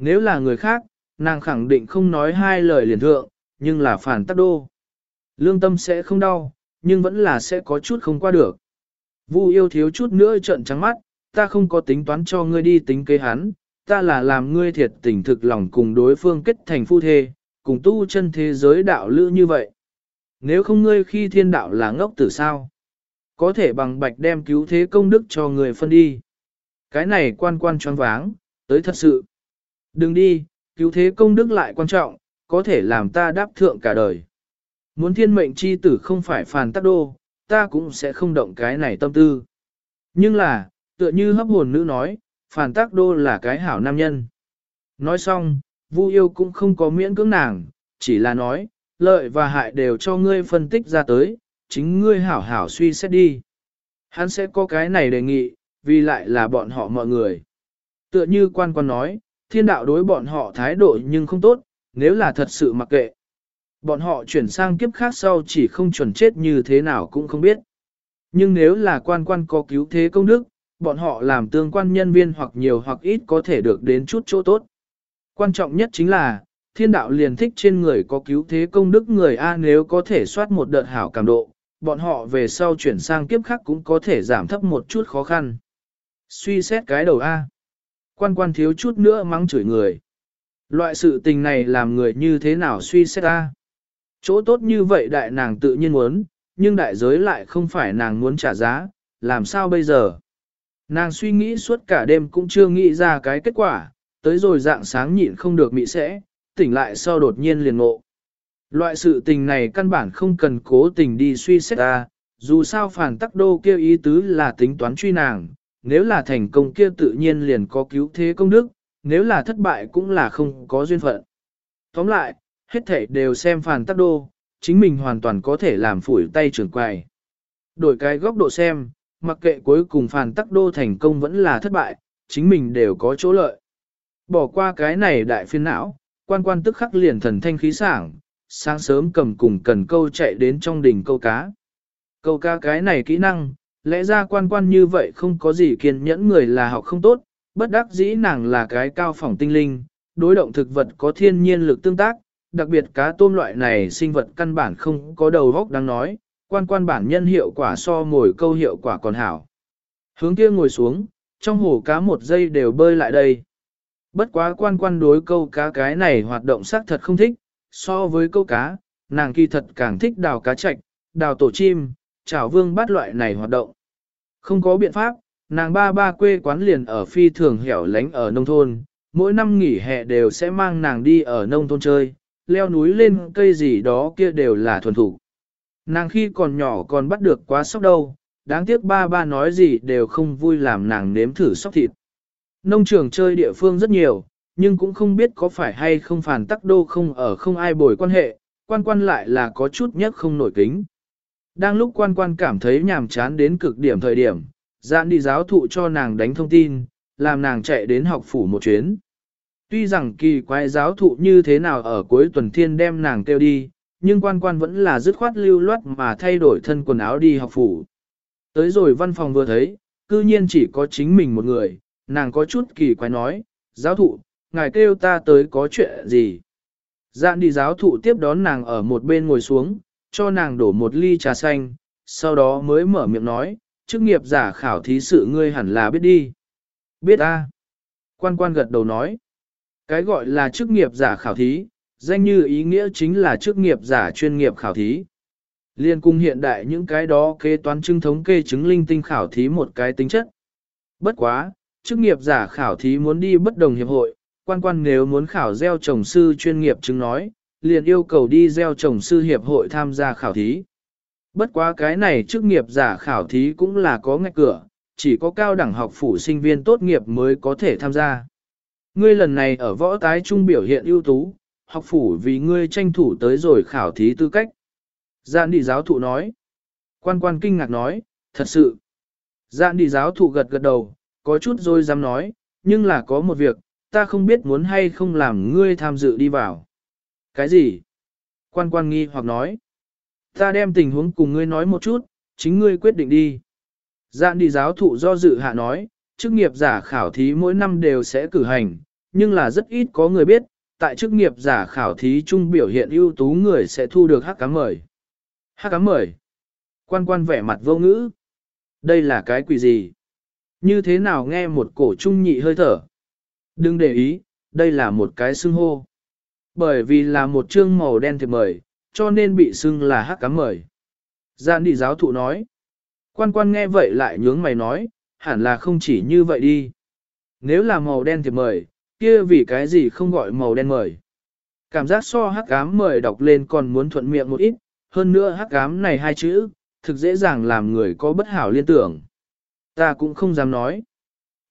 Nếu là người khác, nàng khẳng định không nói hai lời liền thượng, nhưng là phản tắc đô. Lương tâm sẽ không đau, nhưng vẫn là sẽ có chút không qua được. Vu yêu thiếu chút nữa trận trắng mắt, ta không có tính toán cho ngươi đi tính kế hắn, ta là làm ngươi thiệt tình thực lòng cùng đối phương kết thành phu thê, cùng tu chân thế giới đạo lữ như vậy. Nếu không ngươi khi thiên đạo là ngốc tử sao? Có thể bằng bạch đem cứu thế công đức cho người phân đi. Cái này quan quan choáng váng, tới thật sự. Đừng đi, cứu thế công đức lại quan trọng, có thể làm ta đáp thượng cả đời. Muốn thiên mệnh chi tử không phải phàn tắc đô, ta cũng sẽ không động cái này tâm tư. Nhưng là, tựa như hấp hồn nữ nói, phàn tắc đô là cái hảo nam nhân. Nói xong, Vu yêu cũng không có miễn cưỡng nàng, chỉ là nói, lợi và hại đều cho ngươi phân tích ra tới, chính ngươi hảo hảo suy xét đi. Hắn sẽ có cái này đề nghị, vì lại là bọn họ mọi người. Tựa như quan quan nói, thiên đạo đối bọn họ thái độ nhưng không tốt, nếu là thật sự mặc kệ. Bọn họ chuyển sang kiếp khác sau chỉ không chuẩn chết như thế nào cũng không biết. Nhưng nếu là quan quan có cứu thế công đức, bọn họ làm tương quan nhân viên hoặc nhiều hoặc ít có thể được đến chút chỗ tốt. Quan trọng nhất chính là, thiên đạo liền thích trên người có cứu thế công đức người A nếu có thể soát một đợt hảo cảm độ, bọn họ về sau chuyển sang kiếp khác cũng có thể giảm thấp một chút khó khăn. Suy xét cái đầu A. Quan quan thiếu chút nữa mắng chửi người. Loại sự tình này làm người như thế nào suy xét ta? Chỗ tốt như vậy đại nàng tự nhiên muốn, nhưng đại giới lại không phải nàng muốn trả giá, làm sao bây giờ? Nàng suy nghĩ suốt cả đêm cũng chưa nghĩ ra cái kết quả, tới rồi dạng sáng nhịn không được mị sẽ, tỉnh lại sau đột nhiên liền ngộ. Loại sự tình này căn bản không cần cố tình đi suy xét ta. dù sao phản tắc đô kia ý tứ là tính toán truy nàng, nếu là thành công kia tự nhiên liền có cứu thế công đức, nếu là thất bại cũng là không có duyên phận. Tóm lại, hết thảy đều xem phàn tắc đô, chính mình hoàn toàn có thể làm phủi tay trưởng quài. Đổi cái góc độ xem, mặc kệ cuối cùng phàn tắc đô thành công vẫn là thất bại, chính mình đều có chỗ lợi. Bỏ qua cái này đại phiên não, quan quan tức khắc liền thần thanh khí sảng, sáng sớm cầm cùng cần câu chạy đến trong đỉnh câu cá. Câu cá cái này kỹ năng, lẽ ra quan quan như vậy không có gì kiên nhẫn người là học không tốt, bất đắc dĩ nàng là cái cao phỏng tinh linh, đối động thực vật có thiên nhiên lực tương tác, đặc biệt cá tôm loại này sinh vật căn bản không có đầu góc đang nói, quan quan bản nhân hiệu quả so ngồi câu hiệu quả còn hảo. Hướng kia ngồi xuống, trong hồ cá một giây đều bơi lại đây. Bất quá quan quan đối câu cá cái này hoạt động xác thật không thích, so với câu cá, nàng kỳ thật càng thích đào cá chạch, đào tổ chim, chảo vương bắt loại này hoạt động. Không có biện pháp, nàng ba ba quê quán liền ở phi thường hẻo lánh ở nông thôn, mỗi năm nghỉ hè đều sẽ mang nàng đi ở nông thôn chơi, leo núi lên cây gì đó kia đều là thuần thủ. Nàng khi còn nhỏ còn bắt được quá sóc đâu, đáng tiếc ba ba nói gì đều không vui làm nàng nếm thử sóc thịt. Nông trường chơi địa phương rất nhiều, nhưng cũng không biết có phải hay không phản tắc đô không ở không ai bồi quan hệ, quan quan lại là có chút nhất không nổi kính. Đang lúc quan quan cảm thấy nhàm chán đến cực điểm thời điểm, dạn đi giáo thụ cho nàng đánh thông tin, làm nàng chạy đến học phủ một chuyến. Tuy rằng kỳ quái giáo thụ như thế nào ở cuối tuần thiên đem nàng kêu đi, nhưng quan quan vẫn là dứt khoát lưu loát mà thay đổi thân quần áo đi học phủ. Tới rồi văn phòng vừa thấy, cư nhiên chỉ có chính mình một người, nàng có chút kỳ quái nói, giáo thụ, ngài kêu ta tới có chuyện gì. Dạn đi giáo thụ tiếp đón nàng ở một bên ngồi xuống, cho nàng đổ một ly trà xanh, sau đó mới mở miệng nói, chức nghiệp giả khảo thí sự ngươi hẳn là biết đi. Biết a. Quan quan gật đầu nói, cái gọi là chức nghiệp giả khảo thí, danh như ý nghĩa chính là chức nghiệp giả chuyên nghiệp khảo thí. Liên cung hiện đại những cái đó kế toán chứng thống kê chứng linh tinh khảo thí một cái tính chất. Bất quá, chức nghiệp giả khảo thí muốn đi bất đồng hiệp hội, quan quan nếu muốn khảo gieo trồng sư chuyên nghiệp chứng nói, liền yêu cầu đi gieo trồng sư hiệp hội tham gia khảo thí. Bất quá cái này chức nghiệp giả khảo thí cũng là có ngạch cửa, chỉ có cao đẳng học phủ sinh viên tốt nghiệp mới có thể tham gia. Ngươi lần này ở võ tái trung biểu hiện ưu tú, học phủ vì ngươi tranh thủ tới rồi khảo thí tư cách. Giạn đi giáo thụ nói. Quan quan kinh ngạc nói, thật sự. Giạn đi giáo thụ gật gật đầu, có chút rồi dám nói, nhưng là có một việc, ta không biết muốn hay không làm ngươi tham dự đi vào. Cái gì? Quan quan nghi hoặc nói. Ta đem tình huống cùng ngươi nói một chút, chính ngươi quyết định đi. Dạn đi giáo thụ do dự hạ nói, chức nghiệp giả khảo thí mỗi năm đều sẽ cử hành, nhưng là rất ít có người biết, tại chức nghiệp giả khảo thí chung biểu hiện ưu tú người sẽ thu được hắc cám mời. Hắc cám mời. Quan quan vẻ mặt vô ngữ. Đây là cái quỷ gì? Như thế nào nghe một cổ trung nhị hơi thở? Đừng để ý, đây là một cái xưng hô. Bởi vì là một chương màu đen thiệp mời, cho nên bị xưng là hắc cám mời. Giàn đi giáo thụ nói. Quan quan nghe vậy lại nhướng mày nói, hẳn là không chỉ như vậy đi. Nếu là màu đen thiệp mời, kia vì cái gì không gọi màu đen mời. Cảm giác so hắc ám mời đọc lên còn muốn thuận miệng một ít, hơn nữa hắc ám này hai chữ, thực dễ dàng làm người có bất hảo liên tưởng. Ta cũng không dám nói.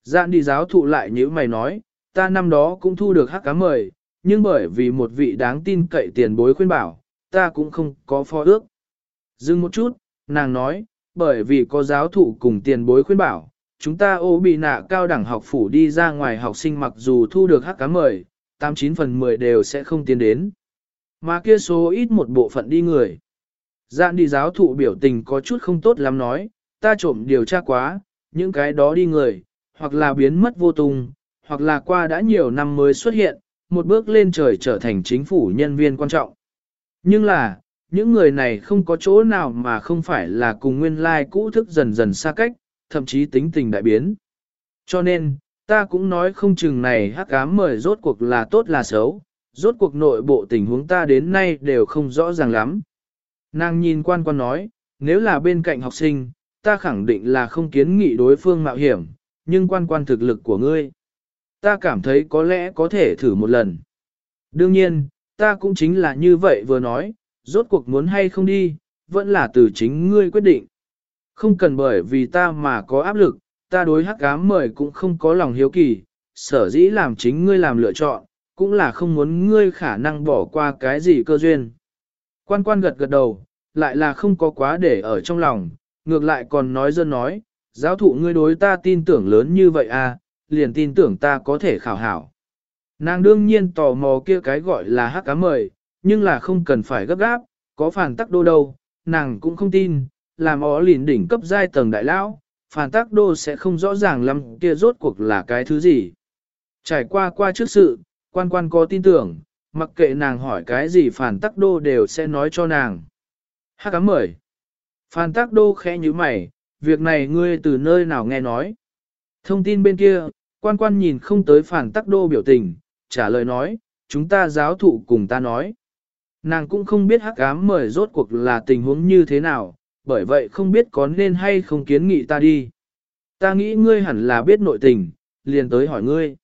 Dạn đi giáo thụ lại như mày nói, ta năm đó cũng thu được hắc ám mời, nhưng bởi vì một vị đáng tin cậy tiền bối khuyên bảo, ta cũng không có phó ước. Dừng một chút, nàng nói, bởi vì có giáo thụ cùng tiền bối khuyên bảo, chúng ta ô bị nạ cao đẳng học phủ đi ra ngoài học sinh mặc dù thu được hắc cá mời, 89 phần 10 đều sẽ không tiến đến. Mà kia số ít một bộ phận đi người. Dạn đi giáo thụ biểu tình có chút không tốt lắm nói, ta trộm điều tra quá, những cái đó đi người, hoặc là biến mất vô tung, hoặc là qua đã nhiều năm mới xuất hiện, một bước lên trời trở thành chính phủ nhân viên quan trọng. Nhưng là, những người này không có chỗ nào mà không phải là cùng nguyên lai cũ thức dần dần xa cách, thậm chí tính tình đại biến. Cho nên, ta cũng nói không chừng này hắc ám mời rốt cuộc là tốt là xấu, rốt cuộc nội bộ tình huống ta đến nay đều không rõ ràng lắm. Nàng nhìn quan quan nói, nếu là bên cạnh học sinh, ta khẳng định là không kiến nghị đối phương mạo hiểm, nhưng quan quan thực lực của ngươi, ta cảm thấy có lẽ có thể thử một lần. Đương nhiên, ta cũng chính là như vậy vừa nói, rốt cuộc muốn hay không đi, vẫn là từ chính ngươi quyết định. Không cần bởi vì ta mà có áp lực, ta đối hắc ám mời cũng không có lòng hiếu kỳ, sở dĩ làm chính ngươi làm lựa chọn, cũng là không muốn ngươi khả năng bỏ qua cái gì cơ duyên. Quan quan gật gật đầu, lại là không có quá để ở trong lòng, ngược lại còn nói dân nói, giáo thụ ngươi đối ta tin tưởng lớn như vậy à, liền tin tưởng ta có thể khảo hảo. Nàng đương nhiên tò mò kia cái gọi là hắc cá mời, nhưng là không cần phải gấp gáp, có phản tắc đô đâu, nàng cũng không tin, làm ó lìn đỉnh cấp giai tầng đại lão, phản tắc đô sẽ không rõ ràng lắm kia rốt cuộc là cái thứ gì. Trải qua qua trước sự, quan quan có tin tưởng, mặc kệ nàng hỏi cái gì phản tắc đô đều sẽ nói cho nàng. Hắc cám mời. Phản tắc đô khẽ như mày, việc này ngươi từ nơi nào nghe nói. Thông tin bên kia, quan quan nhìn không tới phản tắc đô biểu tình, trả lời nói, chúng ta giáo thụ cùng ta nói. Nàng cũng không biết hắc ám mời rốt cuộc là tình huống như thế nào, bởi vậy không biết có nên hay không kiến nghị ta đi. Ta nghĩ ngươi hẳn là biết nội tình, liền tới hỏi ngươi.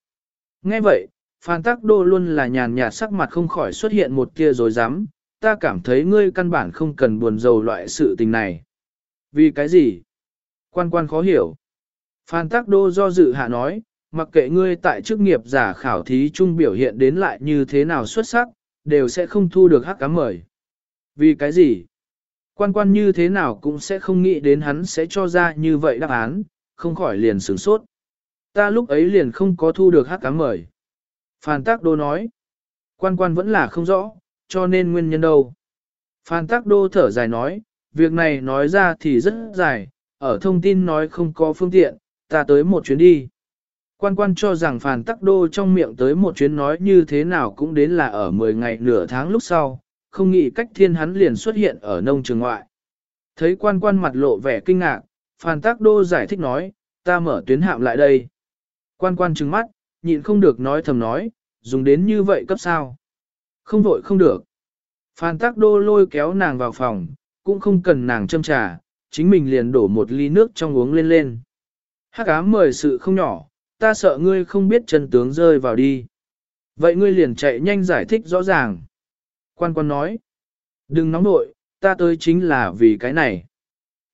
Nghe vậy, Phan Tắc Đô luôn là nhàn nhạt sắc mặt không khỏi xuất hiện một kia rồi dám, ta cảm thấy ngươi căn bản không cần buồn rầu loại sự tình này. Vì cái gì? Quan quan khó hiểu. Phan Tắc Đô do dự hạ nói, mặc kệ ngươi tại chức nghiệp giả khảo thí trung biểu hiện đến lại như thế nào xuất sắc, đều sẽ không thu được hắc cám mời. Vì cái gì? Quan quan như thế nào cũng sẽ không nghĩ đến hắn sẽ cho ra như vậy đáp án, không khỏi liền sửng sốt. Ta lúc ấy liền không có thu được hắc cám mời. Phan Tác Đô nói, quan quan vẫn là không rõ, cho nên nguyên nhân đâu. Phan Tác Đô thở dài nói, việc này nói ra thì rất dài, ở thông tin nói không có phương tiện, ta tới một chuyến đi. Quan quan cho rằng Phan Tắc Đô trong miệng tới một chuyến nói như thế nào cũng đến là ở 10 ngày nửa tháng lúc sau, không nghĩ cách thiên hắn liền xuất hiện ở nông trường ngoại. Thấy quan quan mặt lộ vẻ kinh ngạc, Phan Tắc Đô giải thích nói, ta mở tuyến hạm lại đây. Quan quan trừng mắt, nhịn không được nói thầm nói, dùng đến như vậy cấp sao. Không vội không được. Phan Tắc Đô lôi kéo nàng vào phòng, cũng không cần nàng châm trà, chính mình liền đổ một ly nước trong uống lên lên. Hắc ám mời sự không nhỏ, ta sợ ngươi không biết chân tướng rơi vào đi. Vậy ngươi liền chạy nhanh giải thích rõ ràng. Quan quan nói, đừng nóng nội, ta tới chính là vì cái này.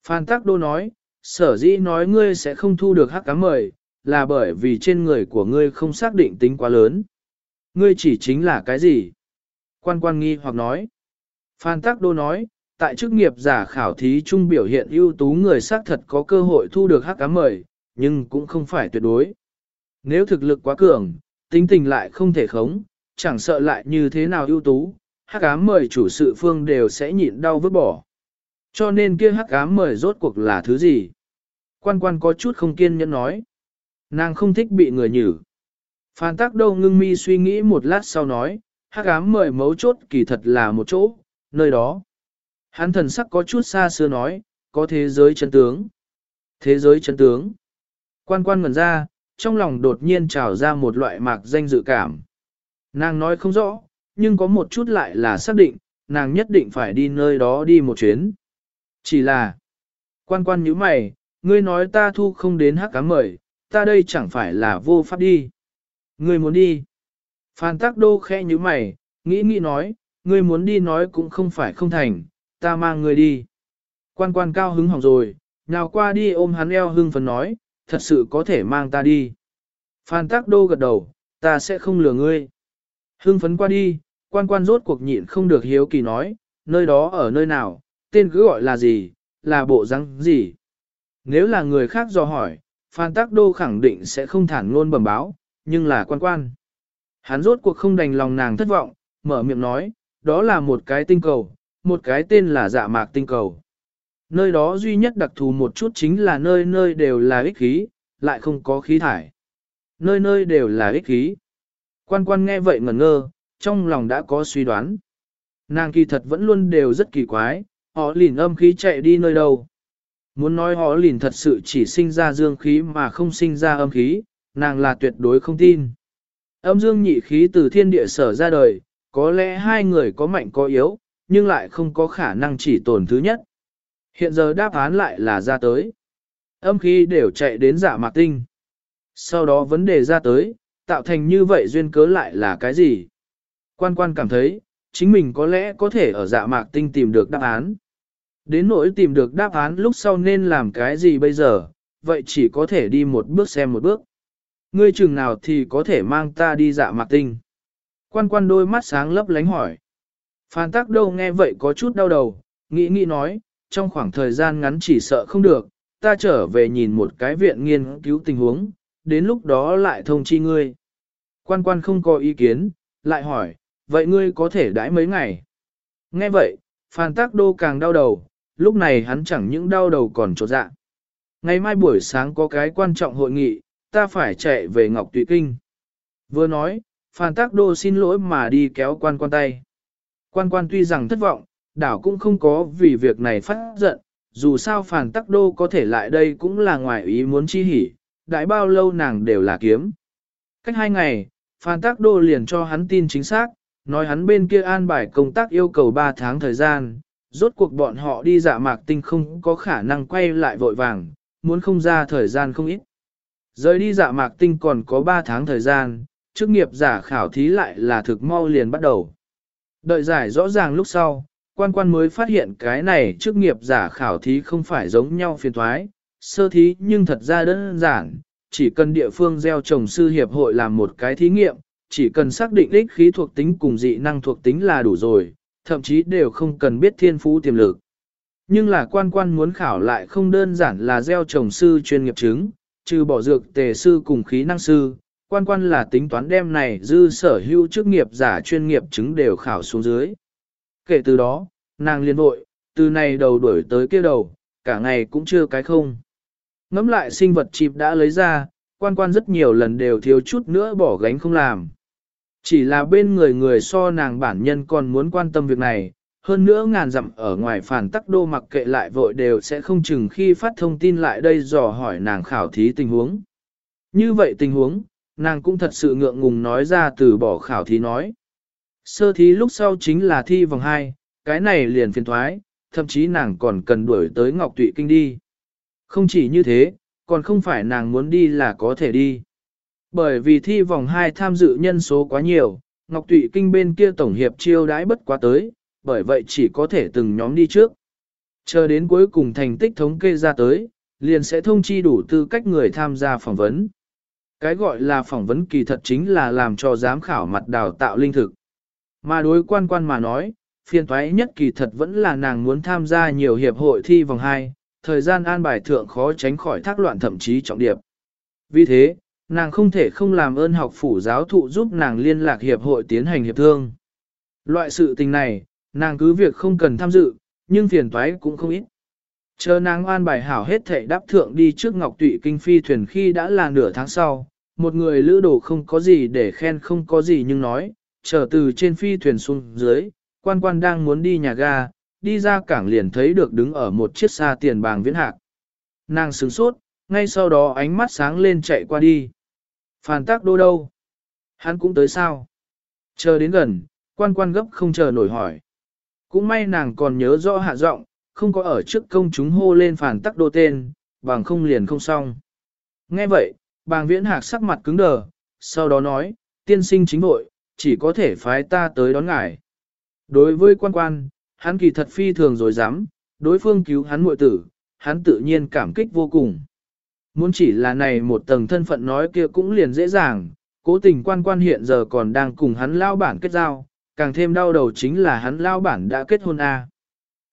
Phan Tắc Đô nói, sở dĩ nói ngươi sẽ không thu được hắc cá mời, là bởi vì trên người của ngươi không xác định tính quá lớn. Ngươi chỉ chính là cái gì? Quan quan nghi hoặc nói. Phan Tắc Đô nói, tại chức nghiệp giả khảo thí trung biểu hiện ưu tú người xác thật có cơ hội thu được hắc cá mời, nhưng cũng không phải tuyệt đối. Nếu thực lực quá cường, tính tình lại không thể khống, chẳng sợ lại như thế nào ưu tú, hắc ám mời chủ sự phương đều sẽ nhịn đau vứt bỏ. Cho nên kia hắc ám mời rốt cuộc là thứ gì? Quan quan có chút không kiên nhẫn nói. Nàng không thích bị người nhử. Phan tác đâu ngưng mi suy nghĩ một lát sau nói, hắc ám mời mấu chốt kỳ thật là một chỗ, nơi đó. Hắn thần sắc có chút xa xưa nói, có thế giới chân tướng. Thế giới chân tướng. Quan quan ngẩn ra, trong lòng đột nhiên trào ra một loại mạc danh dự cảm. Nàng nói không rõ, nhưng có một chút lại là xác định, nàng nhất định phải đi nơi đó đi một chuyến. Chỉ là, quan quan như mày, ngươi nói ta thu không đến hắc cá mời, ta đây chẳng phải là vô pháp đi. Ngươi muốn đi. Phan tác đô khẽ như mày, nghĩ nghĩ nói, ngươi muốn đi nói cũng không phải không thành, ta mang ngươi đi. Quan quan cao hứng hỏng rồi, nào qua đi ôm hắn eo hưng phấn nói, thật sự có thể mang ta đi. Phan Tắc Đô gật đầu, ta sẽ không lừa ngươi. Hưng phấn qua đi, quan quan rốt cuộc nhịn không được hiếu kỳ nói, nơi đó ở nơi nào, tên cứ gọi là gì, là bộ răng gì. Nếu là người khác do hỏi, Phan Tắc Đô khẳng định sẽ không thản ngôn bẩm báo, nhưng là quan quan. Hắn rốt cuộc không đành lòng nàng thất vọng, mở miệng nói, đó là một cái tinh cầu, một cái tên là dạ mạc tinh cầu. Nơi đó duy nhất đặc thù một chút chính là nơi nơi đều là ích khí, lại không có khí thải. Nơi nơi đều là ích khí. Quan quan nghe vậy ngẩn ngơ, trong lòng đã có suy đoán. Nàng kỳ thật vẫn luôn đều rất kỳ quái, họ lìn âm khí chạy đi nơi đâu. Muốn nói họ lìn thật sự chỉ sinh ra dương khí mà không sinh ra âm khí, nàng là tuyệt đối không tin. Âm dương nhị khí từ thiên địa sở ra đời, có lẽ hai người có mạnh có yếu, nhưng lại không có khả năng chỉ tồn thứ nhất. Hiện giờ đáp án lại là ra tới. Âm khí đều chạy đến dạ mạc tinh. Sau đó vấn đề ra tới, tạo thành như vậy duyên cớ lại là cái gì? Quan quan cảm thấy, chính mình có lẽ có thể ở dạ mạc tinh tìm được đáp án. Đến nỗi tìm được đáp án lúc sau nên làm cái gì bây giờ, vậy chỉ có thể đi một bước xem một bước. Ngươi chừng nào thì có thể mang ta đi dạ mạc tinh. Quan quan đôi mắt sáng lấp lánh hỏi. Phan tác đâu nghe vậy có chút đau đầu, nghĩ nghĩ nói, trong khoảng thời gian ngắn chỉ sợ không được, ta trở về nhìn một cái viện nghiên cứu tình huống, đến lúc đó lại thông chi ngươi. Quan quan không có ý kiến, lại hỏi, vậy ngươi có thể đãi mấy ngày? Nghe vậy, Phan Tác Đô càng đau đầu, lúc này hắn chẳng những đau đầu còn trột dạ. Ngày mai buổi sáng có cái quan trọng hội nghị, ta phải chạy về Ngọc Tụy Kinh. Vừa nói, Phan Tác Đô xin lỗi mà đi kéo quan quan tay. Quan quan tuy rằng thất vọng, đảo cũng không có vì việc này phát giận, dù sao phản tắc đô có thể lại đây cũng là ngoài ý muốn chi hỉ, đại bao lâu nàng đều là kiếm. Cách hai ngày, phản tắc Đô liền cho hắn tin chính xác, nói hắn bên kia an bài công tác yêu cầu 3 tháng thời gian, rốt cuộc bọn họ đi dạ mạc tinh không có khả năng quay lại vội vàng, muốn không ra thời gian không ít. Rời đi dạ mạc tinh còn có 3 tháng thời gian, chức nghiệp giả khảo thí lại là thực mau liền bắt đầu. Đợi giải rõ ràng lúc sau, quan quan mới phát hiện cái này chức nghiệp giả khảo thí không phải giống nhau phiền thoái, sơ thí nhưng thật ra đơn giản, chỉ cần địa phương gieo trồng sư hiệp hội làm một cái thí nghiệm, chỉ cần xác định ích khí thuộc tính cùng dị năng thuộc tính là đủ rồi, thậm chí đều không cần biết thiên phú tiềm lực. Nhưng là quan quan muốn khảo lại không đơn giản là gieo trồng sư chuyên nghiệp chứng, trừ bỏ dược tề sư cùng khí năng sư, quan quan là tính toán đem này dư sở hữu chức nghiệp giả chuyên nghiệp chứng đều khảo xuống dưới. Kể từ đó, nàng liên vội, từ này đầu đuổi tới kia đầu, cả ngày cũng chưa cái không. Ngắm lại sinh vật chịp đã lấy ra, quan quan rất nhiều lần đều thiếu chút nữa bỏ gánh không làm. Chỉ là bên người người so nàng bản nhân còn muốn quan tâm việc này, hơn nữa ngàn dặm ở ngoài phản tắc đô mặc kệ lại vội đều sẽ không chừng khi phát thông tin lại đây dò hỏi nàng khảo thí tình huống. Như vậy tình huống, nàng cũng thật sự ngượng ngùng nói ra từ bỏ khảo thí nói. Sơ thí lúc sau chính là thi vòng 2, cái này liền phiền thoái, thậm chí nàng còn cần đuổi tới Ngọc Tụy Kinh đi. Không chỉ như thế, còn không phải nàng muốn đi là có thể đi. Bởi vì thi vòng 2 tham dự nhân số quá nhiều, Ngọc Tụy Kinh bên kia tổng hiệp chiêu đãi bất quá tới, bởi vậy chỉ có thể từng nhóm đi trước. Chờ đến cuối cùng thành tích thống kê ra tới, liền sẽ thông chi đủ tư cách người tham gia phỏng vấn. Cái gọi là phỏng vấn kỳ thật chính là làm cho giám khảo mặt đào tạo linh thực. Mà đối quan quan mà nói, phiên toái nhất kỳ thật vẫn là nàng muốn tham gia nhiều hiệp hội thi vòng 2, thời gian an bài thượng khó tránh khỏi thác loạn thậm chí trọng điệp. Vì thế, nàng không thể không làm ơn học phủ giáo thụ giúp nàng liên lạc hiệp hội tiến hành hiệp thương. Loại sự tình này, nàng cứ việc không cần tham dự, nhưng phiền toái cũng không ít. Chờ nàng an bài hảo hết thể đáp thượng đi trước Ngọc Tụy Kinh Phi thuyền khi đã là nửa tháng sau, một người lữ đồ không có gì để khen không có gì nhưng nói, chờ từ trên phi thuyền xuống dưới, quan quan đang muốn đi nhà ga, đi ra cảng liền thấy được đứng ở một chiếc xa tiền bàng viễn hạc. Nàng sửng sốt, ngay sau đó ánh mắt sáng lên chạy qua đi. Phản tác đô đâu? Hắn cũng tới sao? Chờ đến gần, quan quan gấp không chờ nổi hỏi. Cũng may nàng còn nhớ rõ hạ giọng, không có ở trước công chúng hô lên phản tắc đô tên, bằng không liền không xong. Nghe vậy, bàng viễn hạc sắc mặt cứng đờ, sau đó nói, tiên sinh chính vội, chỉ có thể phái ta tới đón ngài. Đối với quan quan, hắn kỳ thật phi thường rồi dám, đối phương cứu hắn muội tử, hắn tự nhiên cảm kích vô cùng. Muốn chỉ là này một tầng thân phận nói kia cũng liền dễ dàng, cố tình quan quan hiện giờ còn đang cùng hắn lao bản kết giao, càng thêm đau đầu chính là hắn lao bản đã kết hôn A.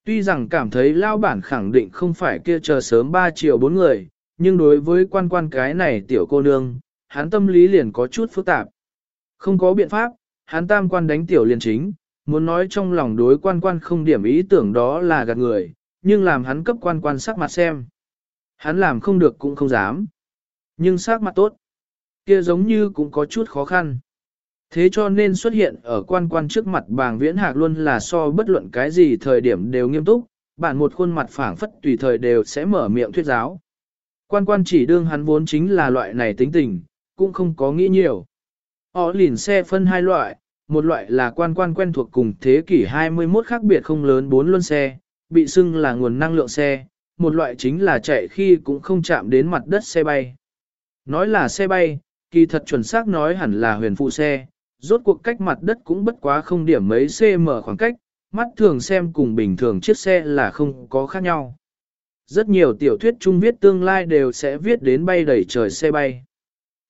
Tuy rằng cảm thấy lao bản khẳng định không phải kia chờ sớm 3 triệu 4 người, nhưng đối với quan quan cái này tiểu cô nương, hắn tâm lý liền có chút phức tạp. Không có biện pháp, hắn tam quan đánh tiểu liền chính, muốn nói trong lòng đối quan quan không điểm ý tưởng đó là gạt người, nhưng làm hắn cấp quan quan sắc mặt xem. Hắn làm không được cũng không dám. Nhưng sắc mặt tốt, kia giống như cũng có chút khó khăn. Thế cho nên xuất hiện ở quan quan trước mặt bàng viễn hạc luôn là so bất luận cái gì thời điểm đều nghiêm túc, bản một khuôn mặt phảng phất tùy thời đều sẽ mở miệng thuyết giáo. Quan quan chỉ đương hắn vốn chính là loại này tính tình, cũng không có nghĩ nhiều. Họ lìn xe phân hai loại, một loại là quan quan quen thuộc cùng thế kỷ 21 khác biệt không lớn bốn luân xe, bị xưng là nguồn năng lượng xe, một loại chính là chạy khi cũng không chạm đến mặt đất xe bay. Nói là xe bay, kỳ thật chuẩn xác nói hẳn là huyền phụ xe, rốt cuộc cách mặt đất cũng bất quá không điểm mấy cm khoảng cách, mắt thường xem cùng bình thường chiếc xe là không có khác nhau. Rất nhiều tiểu thuyết chung viết tương lai đều sẽ viết đến bay đẩy trời xe bay.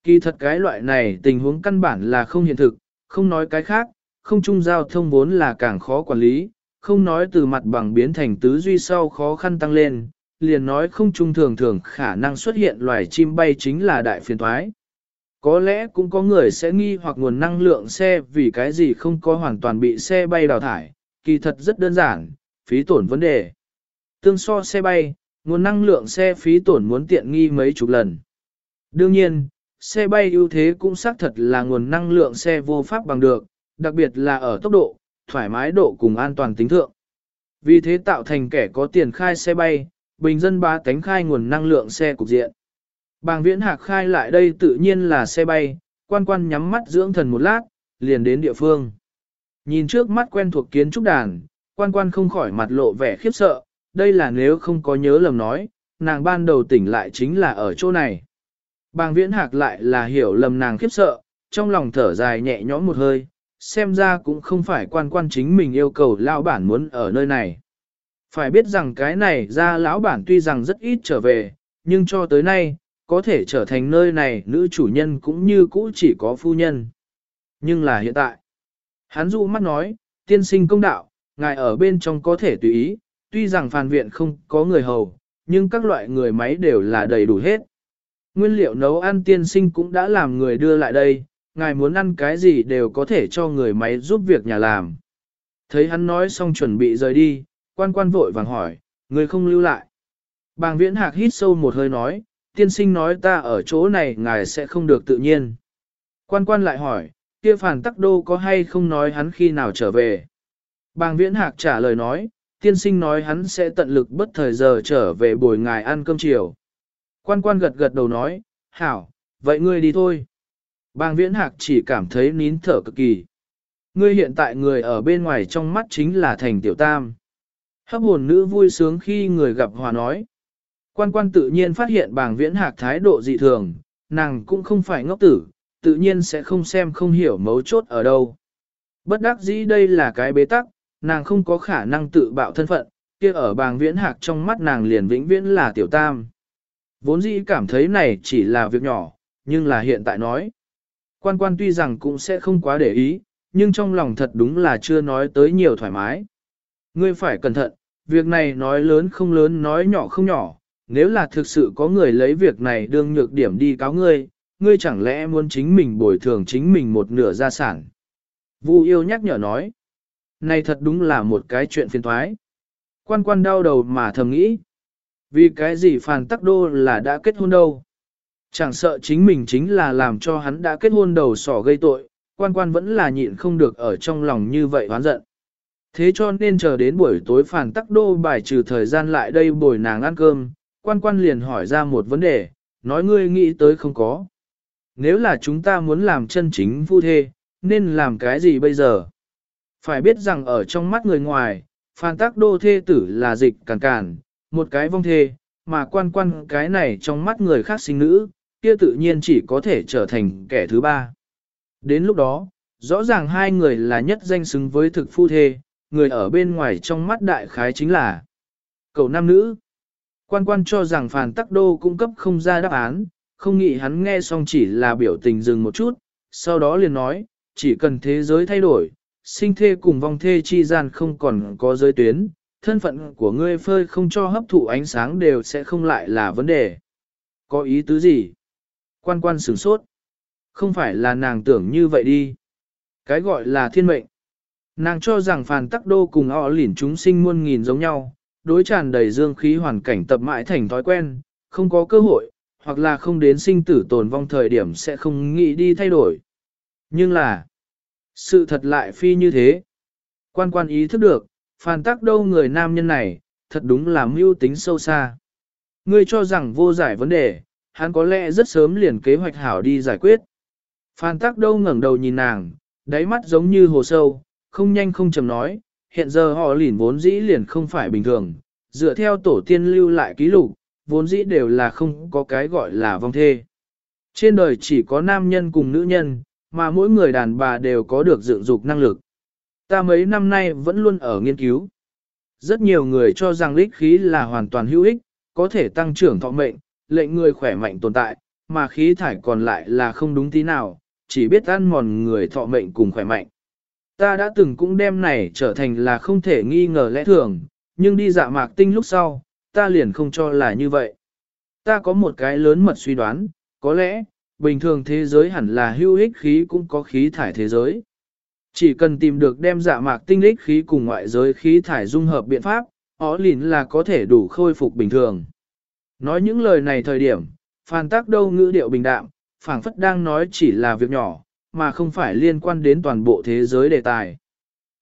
Kỳ thật cái loại này tình huống căn bản là không hiện thực, không nói cái khác, không chung giao thông vốn là càng khó quản lý, không nói từ mặt bằng biến thành tứ duy sau khó khăn tăng lên, liền nói không chung thường thường khả năng xuất hiện loài chim bay chính là đại phiền thoái. Có lẽ cũng có người sẽ nghi hoặc nguồn năng lượng xe vì cái gì không có hoàn toàn bị xe bay đào thải, kỳ thật rất đơn giản, phí tổn vấn đề. Tương so xe bay, nguồn năng lượng xe phí tổn muốn tiện nghi mấy chục lần. Đương nhiên, xe bay ưu thế cũng xác thật là nguồn năng lượng xe vô pháp bằng được, đặc biệt là ở tốc độ, thoải mái độ cùng an toàn tính thượng. Vì thế tạo thành kẻ có tiền khai xe bay, bình dân ba tánh khai nguồn năng lượng xe cục diện. Bàng viễn hạc khai lại đây tự nhiên là xe bay, quan quan nhắm mắt dưỡng thần một lát, liền đến địa phương. Nhìn trước mắt quen thuộc kiến trúc đàn, quan quan không khỏi mặt lộ vẻ khiếp sợ, đây là nếu không có nhớ lầm nói, nàng ban đầu tỉnh lại chính là ở chỗ này. Bàng viễn hạc lại là hiểu lầm nàng khiếp sợ, trong lòng thở dài nhẹ nhõm một hơi, xem ra cũng không phải quan quan chính mình yêu cầu lão bản muốn ở nơi này. Phải biết rằng cái này ra lão bản tuy rằng rất ít trở về, nhưng cho tới nay, có thể trở thành nơi này nữ chủ nhân cũng như cũ chỉ có phu nhân. Nhưng là hiện tại, hắn dụ mắt nói, tiên sinh công đạo, ngài ở bên trong có thể tùy ý, tuy rằng phàn viện không có người hầu, nhưng các loại người máy đều là đầy đủ hết. Nguyên liệu nấu ăn tiên sinh cũng đã làm người đưa lại đây, ngài muốn ăn cái gì đều có thể cho người máy giúp việc nhà làm. Thấy hắn nói xong chuẩn bị rời đi, quan quan vội vàng hỏi, người không lưu lại. Bàng viễn hạc hít sâu một hơi nói, tiên sinh nói ta ở chỗ này ngài sẽ không được tự nhiên. Quan quan lại hỏi, kia phản tắc đô có hay không nói hắn khi nào trở về. Bàng viễn hạc trả lời nói, tiên sinh nói hắn sẽ tận lực bất thời giờ trở về buổi ngài ăn cơm chiều. Quan quan gật gật đầu nói, hảo, vậy ngươi đi thôi. Bàng viễn hạc chỉ cảm thấy nín thở cực kỳ. Ngươi hiện tại người ở bên ngoài trong mắt chính là thành tiểu tam. Hấp hồn nữ vui sướng khi người gặp hòa nói. Quan quan tự nhiên phát hiện bàng viễn hạc thái độ dị thường, nàng cũng không phải ngốc tử, tự nhiên sẽ không xem không hiểu mấu chốt ở đâu. Bất đắc dĩ đây là cái bế tắc, nàng không có khả năng tự bạo thân phận, kia ở bàng viễn hạc trong mắt nàng liền vĩnh viễn là tiểu tam. Vốn dĩ cảm thấy này chỉ là việc nhỏ, nhưng là hiện tại nói. Quan quan tuy rằng cũng sẽ không quá để ý, nhưng trong lòng thật đúng là chưa nói tới nhiều thoải mái. Ngươi phải cẩn thận, việc này nói lớn không lớn nói nhỏ không nhỏ, nếu là thực sự có người lấy việc này đương nhược điểm đi cáo ngươi, ngươi chẳng lẽ muốn chính mình bồi thường chính mình một nửa gia sản. Vu yêu nhắc nhở nói, này thật đúng là một cái chuyện phiền thoái. Quan quan đau đầu mà thầm nghĩ, vì cái gì phàn tắc đô là đã kết hôn đâu. Chẳng sợ chính mình chính là làm cho hắn đã kết hôn đầu sỏ gây tội, quan quan vẫn là nhịn không được ở trong lòng như vậy hoán giận. Thế cho nên chờ đến buổi tối Phan tắc đô bài trừ thời gian lại đây bồi nàng ăn cơm, quan quan liền hỏi ra một vấn đề, nói ngươi nghĩ tới không có. Nếu là chúng ta muốn làm chân chính phu thê, nên làm cái gì bây giờ? Phải biết rằng ở trong mắt người ngoài, Phan tắc đô thê tử là dịch càn càn, một cái vong thê, mà quan quan cái này trong mắt người khác sinh nữ, kia tự nhiên chỉ có thể trở thành kẻ thứ ba. Đến lúc đó, rõ ràng hai người là nhất danh xứng với thực phu thê, người ở bên ngoài trong mắt đại khái chính là cầu nam nữ. Quan quan cho rằng phàn tắc đô cung cấp không ra đáp án, không nghĩ hắn nghe xong chỉ là biểu tình dừng một chút, sau đó liền nói, chỉ cần thế giới thay đổi, sinh thê cùng vong thê chi gian không còn có giới tuyến, thân phận của ngươi phơi không cho hấp thụ ánh sáng đều sẽ không lại là vấn đề. Có ý tứ gì? Quan quan sửng sốt. Không phải là nàng tưởng như vậy đi. Cái gọi là thiên mệnh. Nàng cho rằng phàn tắc đô cùng họ lỉn chúng sinh muôn nghìn giống nhau, đối tràn đầy dương khí hoàn cảnh tập mãi thành thói quen, không có cơ hội, hoặc là không đến sinh tử tồn vong thời điểm sẽ không nghĩ đi thay đổi. Nhưng là, sự thật lại phi như thế. Quan quan ý thức được, phàn tắc đô người nam nhân này, thật đúng là mưu tính sâu xa. Ngươi cho rằng vô giải vấn đề, hắn có lẽ rất sớm liền kế hoạch hảo đi giải quyết. Phan tắc đâu ngẩng đầu nhìn nàng, đáy mắt giống như hồ sâu, không nhanh không chầm nói, hiện giờ họ lỉn vốn dĩ liền không phải bình thường, dựa theo tổ tiên lưu lại ký lục, vốn dĩ đều là không có cái gọi là vong thê. Trên đời chỉ có nam nhân cùng nữ nhân, mà mỗi người đàn bà đều có được dựng dục năng lực. Ta mấy năm nay vẫn luôn ở nghiên cứu. Rất nhiều người cho rằng lích khí là hoàn toàn hữu ích, có thể tăng trưởng thọ mệnh, lệnh người khỏe mạnh tồn tại, mà khí thải còn lại là không đúng tí nào, chỉ biết ăn mòn người thọ mệnh cùng khỏe mạnh. Ta đã từng cũng đem này trở thành là không thể nghi ngờ lẽ thường, nhưng đi dạ mạc tinh lúc sau, ta liền không cho là như vậy. Ta có một cái lớn mật suy đoán, có lẽ, bình thường thế giới hẳn là hữu ích khí cũng có khí thải thế giới. Chỉ cần tìm được đem dạ mạc tinh lích khí cùng ngoại giới khí thải dung hợp biện pháp, ó lìn là có thể đủ khôi phục bình thường. Nói những lời này thời điểm, phàn tác đâu ngữ điệu bình đạm, phảng phất đang nói chỉ là việc nhỏ, mà không phải liên quan đến toàn bộ thế giới đề tài.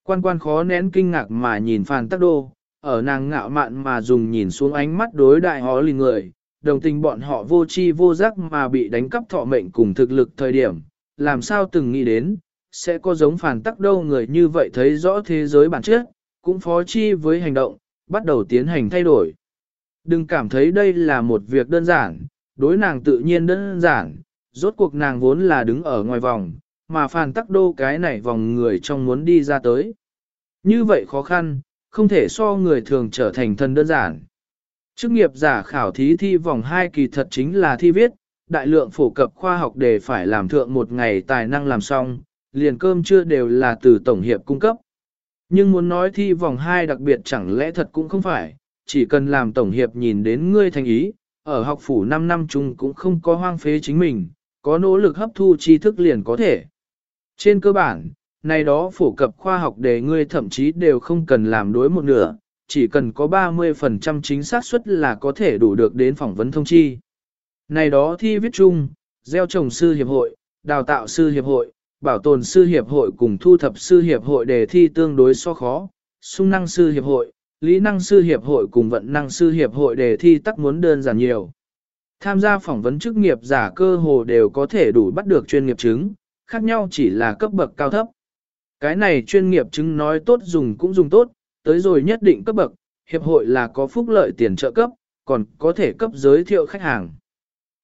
Quan quan khó nén kinh ngạc mà nhìn phàn tác đô, ở nàng ngạo mạn mà dùng nhìn xuống ánh mắt đối đại hó lìn người, đồng tình bọn họ vô chi vô giác mà bị đánh cắp thọ mệnh cùng thực lực thời điểm, làm sao từng nghĩ đến, sẽ có giống phản tắc đâu người như vậy thấy rõ thế giới bản chất, cũng phó chi với hành động, bắt đầu tiến hành thay đổi. Đừng cảm thấy đây là một việc đơn giản, đối nàng tự nhiên đơn giản, rốt cuộc nàng vốn là đứng ở ngoài vòng, mà phản tắc đô cái này vòng người trong muốn đi ra tới. Như vậy khó khăn, không thể so người thường trở thành thân đơn giản. Chức nghiệp giả khảo thí thi vòng 2 kỳ thật chính là thi viết, đại lượng phổ cập khoa học để phải làm thượng một ngày tài năng làm xong, liền cơm chưa đều là từ tổng hiệp cung cấp. Nhưng muốn nói thi vòng 2 đặc biệt chẳng lẽ thật cũng không phải, chỉ cần làm tổng hiệp nhìn đến ngươi thành ý, ở học phủ 5 năm chung cũng không có hoang phế chính mình, có nỗ lực hấp thu tri thức liền có thể. Trên cơ bản, này đó phổ cập khoa học để ngươi thậm chí đều không cần làm đối một nửa, chỉ cần có 30% chính xác suất là có thể đủ được đến phỏng vấn thông chi. Này đó thi viết chung, gieo trồng sư hiệp hội, đào tạo sư hiệp hội, bảo tồn sư hiệp hội cùng thu thập sư hiệp hội đề thi tương đối so khó, sung năng sư hiệp hội, lý năng sư hiệp hội cùng vận năng sư hiệp hội đề thi tắc muốn đơn giản nhiều. Tham gia phỏng vấn chức nghiệp giả cơ hồ đều có thể đủ bắt được chuyên nghiệp chứng, khác nhau chỉ là cấp bậc cao thấp. Cái này chuyên nghiệp chứng nói tốt dùng cũng dùng tốt, tới rồi nhất định cấp bậc, hiệp hội là có phúc lợi tiền trợ cấp, còn có thể cấp giới thiệu khách hàng.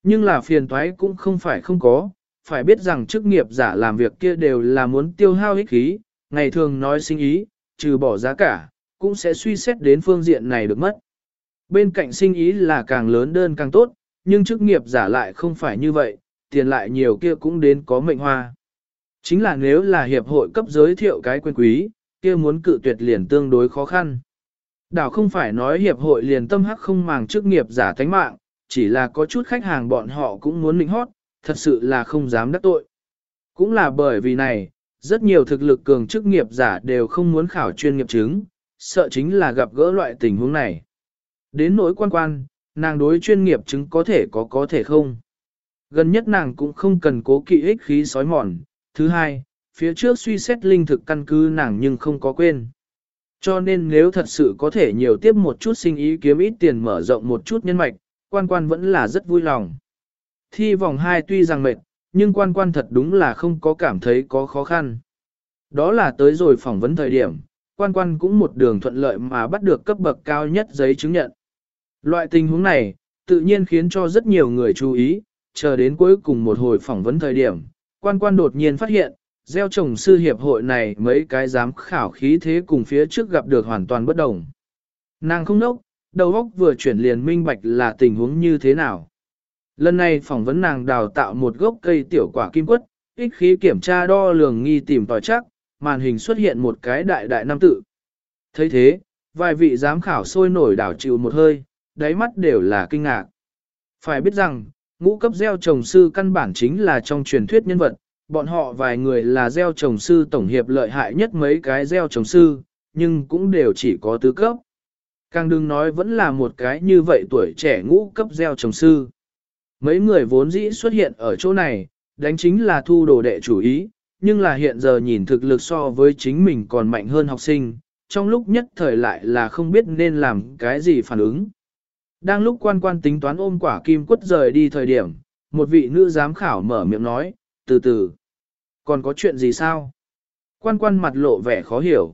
Nhưng là phiền toái cũng không phải không có, phải biết rằng chức nghiệp giả làm việc kia đều là muốn tiêu hao ích khí, ngày thường nói sinh ý, trừ bỏ giá cả, cũng sẽ suy xét đến phương diện này được mất. Bên cạnh sinh ý là càng lớn đơn càng tốt, nhưng chức nghiệp giả lại không phải như vậy, tiền lại nhiều kia cũng đến có mệnh hoa. Chính là nếu là hiệp hội cấp giới thiệu cái quyền quý, kia muốn cự tuyệt liền tương đối khó khăn. Đảo không phải nói hiệp hội liền tâm hắc không màng chức nghiệp giả thánh mạng, chỉ là có chút khách hàng bọn họ cũng muốn lĩnh hót, thật sự là không dám đắc tội. Cũng là bởi vì này, rất nhiều thực lực cường chức nghiệp giả đều không muốn khảo chuyên nghiệp chứng, sợ chính là gặp gỡ loại tình huống này. Đến nỗi quan quan, nàng đối chuyên nghiệp chứng có thể có có thể không. Gần nhất nàng cũng không cần cố kỵ ích khí sói mòn. Thứ hai, phía trước suy xét linh thực căn cứ nàng nhưng không có quên. Cho nên nếu thật sự có thể nhiều tiếp một chút sinh ý kiếm ít tiền mở rộng một chút nhân mạch, quan quan vẫn là rất vui lòng. Thi vòng 2 tuy rằng mệt, nhưng quan quan thật đúng là không có cảm thấy có khó khăn. Đó là tới rồi phỏng vấn thời điểm, quan quan cũng một đường thuận lợi mà bắt được cấp bậc cao nhất giấy chứng nhận. Loại tình huống này, tự nhiên khiến cho rất nhiều người chú ý, chờ đến cuối cùng một hồi phỏng vấn thời điểm, quan quan đột nhiên phát hiện, gieo trồng sư hiệp hội này mấy cái giám khảo khí thế cùng phía trước gặp được hoàn toàn bất đồng. Nàng không nốc, đầu óc vừa chuyển liền minh bạch là tình huống như thế nào. Lần này phỏng vấn nàng đào tạo một gốc cây tiểu quả kim quất, ích khí kiểm tra đo lường nghi tìm tòi chắc, màn hình xuất hiện một cái đại đại nam tự. thấy thế, vài vị giám khảo sôi nổi đảo chịu một hơi, đáy mắt đều là kinh ngạc. Phải biết rằng, ngũ cấp gieo trồng sư căn bản chính là trong truyền thuyết nhân vật, bọn họ vài người là gieo trồng sư tổng hiệp lợi hại nhất mấy cái gieo trồng sư, nhưng cũng đều chỉ có tứ cấp. Càng đừng nói vẫn là một cái như vậy tuổi trẻ ngũ cấp gieo trồng sư. Mấy người vốn dĩ xuất hiện ở chỗ này, đánh chính là thu đồ đệ chủ ý, nhưng là hiện giờ nhìn thực lực so với chính mình còn mạnh hơn học sinh, trong lúc nhất thời lại là không biết nên làm cái gì phản ứng. Đang lúc quan quan tính toán ôm quả kim quất rời đi thời điểm, một vị nữ giám khảo mở miệng nói, từ từ. Còn có chuyện gì sao? Quan quan mặt lộ vẻ khó hiểu.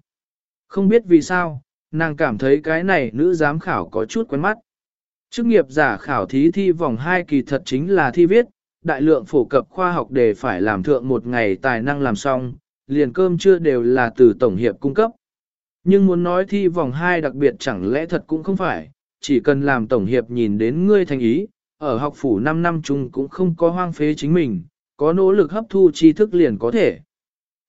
Không biết vì sao, nàng cảm thấy cái này nữ giám khảo có chút quen mắt. Chức nghiệp giả khảo thí thi vòng 2 kỳ thật chính là thi viết, đại lượng phổ cập khoa học để phải làm thượng một ngày tài năng làm xong, liền cơm chưa đều là từ tổng hiệp cung cấp. Nhưng muốn nói thi vòng 2 đặc biệt chẳng lẽ thật cũng không phải, chỉ cần làm tổng hiệp nhìn đến ngươi thành ý, ở học phủ 5 năm chung cũng không có hoang phế chính mình, có nỗ lực hấp thu tri thức liền có thể.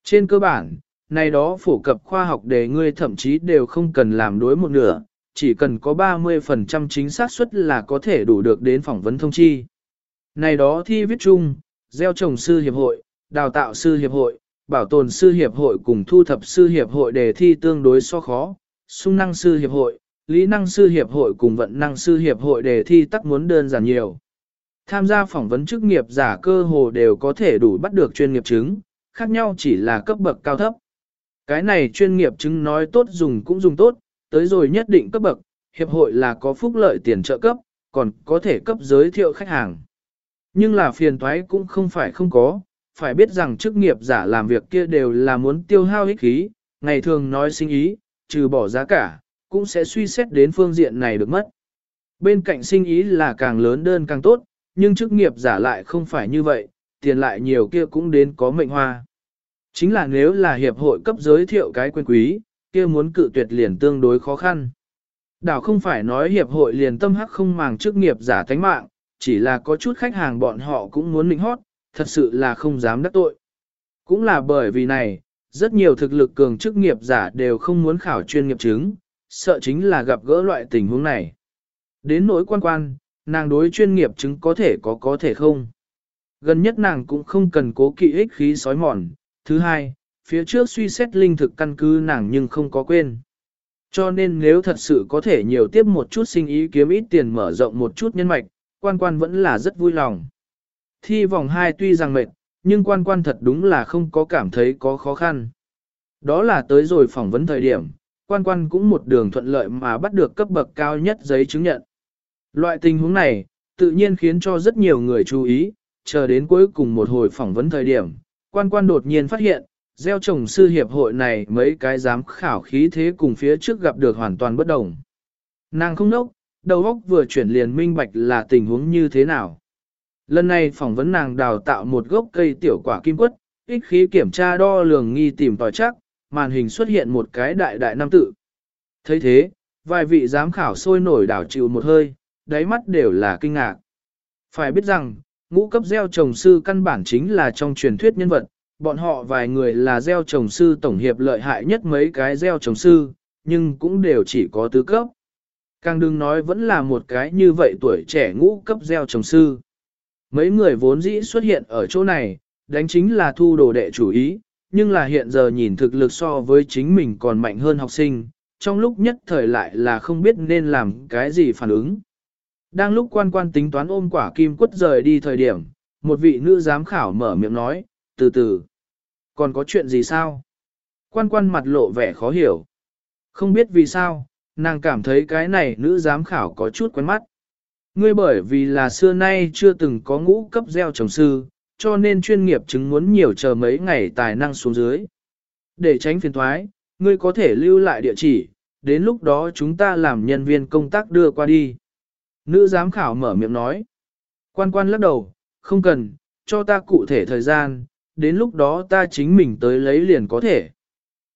Trên cơ bản, này đó phổ cập khoa học để ngươi thậm chí đều không cần làm đối một nửa, chỉ cần có 30% chính xác suất là có thể đủ được đến phỏng vấn thông chi. Này đó thi viết chung, gieo trồng sư hiệp hội, đào tạo sư hiệp hội, bảo tồn sư hiệp hội cùng thu thập sư hiệp hội đề thi tương đối so khó, sung năng sư hiệp hội, lý năng sư hiệp hội cùng vận năng sư hiệp hội đề thi tắc muốn đơn giản nhiều. Tham gia phỏng vấn chức nghiệp giả cơ hồ đều có thể đủ bắt được chuyên nghiệp chứng, khác nhau chỉ là cấp bậc cao thấp. Cái này chuyên nghiệp chứng nói tốt dùng cũng dùng tốt, tới rồi nhất định cấp bậc, hiệp hội là có phúc lợi tiền trợ cấp, còn có thể cấp giới thiệu khách hàng. Nhưng là phiền toái cũng không phải không có, phải biết rằng chức nghiệp giả làm việc kia đều là muốn tiêu hao ích khí, ngày thường nói sinh ý, trừ bỏ giá cả, cũng sẽ suy xét đến phương diện này được mất. Bên cạnh sinh ý là càng lớn đơn càng tốt, nhưng chức nghiệp giả lại không phải như vậy, tiền lại nhiều kia cũng đến có mệnh hoa. Chính là nếu là hiệp hội cấp giới thiệu cái quyền quý, kia muốn cự tuyệt liền tương đối khó khăn. Đảo không phải nói hiệp hội liền tâm hắc không màng chức nghiệp giả thánh mạng, chỉ là có chút khách hàng bọn họ cũng muốn lĩnh hót, thật sự là không dám đắc tội. Cũng là bởi vì này, rất nhiều thực lực cường chức nghiệp giả đều không muốn khảo chuyên nghiệp chứng, sợ chính là gặp gỡ loại tình huống này. Đến nỗi quan quan, nàng đối chuyên nghiệp chứng có thể có có thể không. Gần nhất nàng cũng không cần cố kỵ ích khí sói mòn. Thứ hai, phía trước suy xét linh thực căn cứ nàng nhưng không có quên. Cho nên nếu thật sự có thể nhiều tiếp một chút sinh ý kiếm ít tiền mở rộng một chút nhân mạch, quan quan vẫn là rất vui lòng. Thi vòng 2 tuy rằng mệt, nhưng quan quan thật đúng là không có cảm thấy có khó khăn. Đó là tới rồi phỏng vấn thời điểm, quan quan cũng một đường thuận lợi mà bắt được cấp bậc cao nhất giấy chứng nhận. Loại tình huống này, tự nhiên khiến cho rất nhiều người chú ý, chờ đến cuối cùng một hồi phỏng vấn thời điểm, quan quan đột nhiên phát hiện, gieo trồng sư hiệp hội này mấy cái giám khảo khí thế cùng phía trước gặp được hoàn toàn bất đồng. Nàng không nốc, đầu óc vừa chuyển liền minh bạch là tình huống như thế nào. Lần này phỏng vấn nàng đào tạo một gốc cây tiểu quả kim quất, ích khí kiểm tra đo lường nghi tìm tòi chắc, màn hình xuất hiện một cái đại đại nam tự. thấy thế, vài vị giám khảo sôi nổi đảo chịu một hơi, đáy mắt đều là kinh ngạc. Phải biết rằng, ngũ cấp gieo trồng sư căn bản chính là trong truyền thuyết nhân vật, bọn họ vài người là gieo trồng sư tổng hiệp lợi hại nhất mấy cái gieo trồng sư, nhưng cũng đều chỉ có tứ cấp. Càng đừng nói vẫn là một cái như vậy tuổi trẻ ngũ cấp gieo trồng sư. Mấy người vốn dĩ xuất hiện ở chỗ này, đánh chính là thu đồ đệ chủ ý, nhưng là hiện giờ nhìn thực lực so với chính mình còn mạnh hơn học sinh, trong lúc nhất thời lại là không biết nên làm cái gì phản ứng. Đang lúc quan quan tính toán ôm quả kim quất rời đi thời điểm, một vị nữ giám khảo mở miệng nói, từ từ. Còn có chuyện gì sao? Quan quan mặt lộ vẻ khó hiểu. Không biết vì sao, nàng cảm thấy cái này nữ giám khảo có chút quen mắt. Ngươi bởi vì là xưa nay chưa từng có ngũ cấp gieo trồng sư, cho nên chuyên nghiệp chứng muốn nhiều chờ mấy ngày tài năng xuống dưới. Để tránh phiền thoái, ngươi có thể lưu lại địa chỉ, đến lúc đó chúng ta làm nhân viên công tác đưa qua đi. Nữ giám khảo mở miệng nói. Quan quan lắc đầu, không cần, cho ta cụ thể thời gian, đến lúc đó ta chính mình tới lấy liền có thể.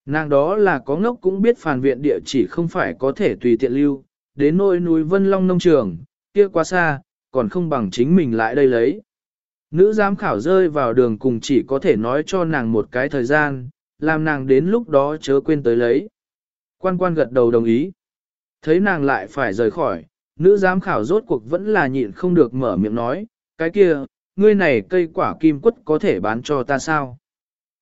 Nàng đó là có ngốc cũng biết phản viện địa chỉ không phải có thể tùy tiện lưu, đến nôi núi Vân Long nông trường, kia quá xa, còn không bằng chính mình lại đây lấy. Nữ giám khảo rơi vào đường cùng chỉ có thể nói cho nàng một cái thời gian, làm nàng đến lúc đó chớ quên tới lấy. Quan quan gật đầu đồng ý. Thấy nàng lại phải rời khỏi, nữ giám khảo rốt cuộc vẫn là nhịn không được mở miệng nói, cái kia, ngươi này cây quả kim quất có thể bán cho ta sao?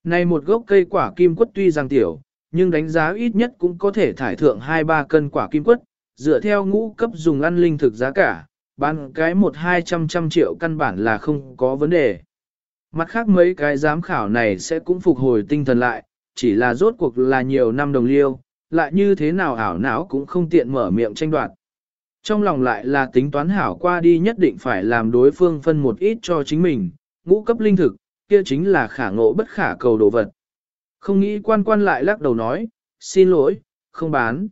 Này một gốc cây quả kim quất tuy rằng tiểu, nhưng đánh giá ít nhất cũng có thể thải thượng 2-3 cân quả kim quất, dựa theo ngũ cấp dùng ăn linh thực giá cả, bán cái một hai trăm trăm triệu căn bản là không có vấn đề. Mặt khác mấy cái giám khảo này sẽ cũng phục hồi tinh thần lại, chỉ là rốt cuộc là nhiều năm đồng liêu, lại như thế nào ảo não cũng không tiện mở miệng tranh đoạt. Trong lòng lại là tính toán hảo qua đi nhất định phải làm đối phương phân một ít cho chính mình, ngũ cấp linh thực, kia chính là khả ngộ bất khả cầu đồ vật. Không nghĩ quan quan lại lắc đầu nói, xin lỗi, không bán.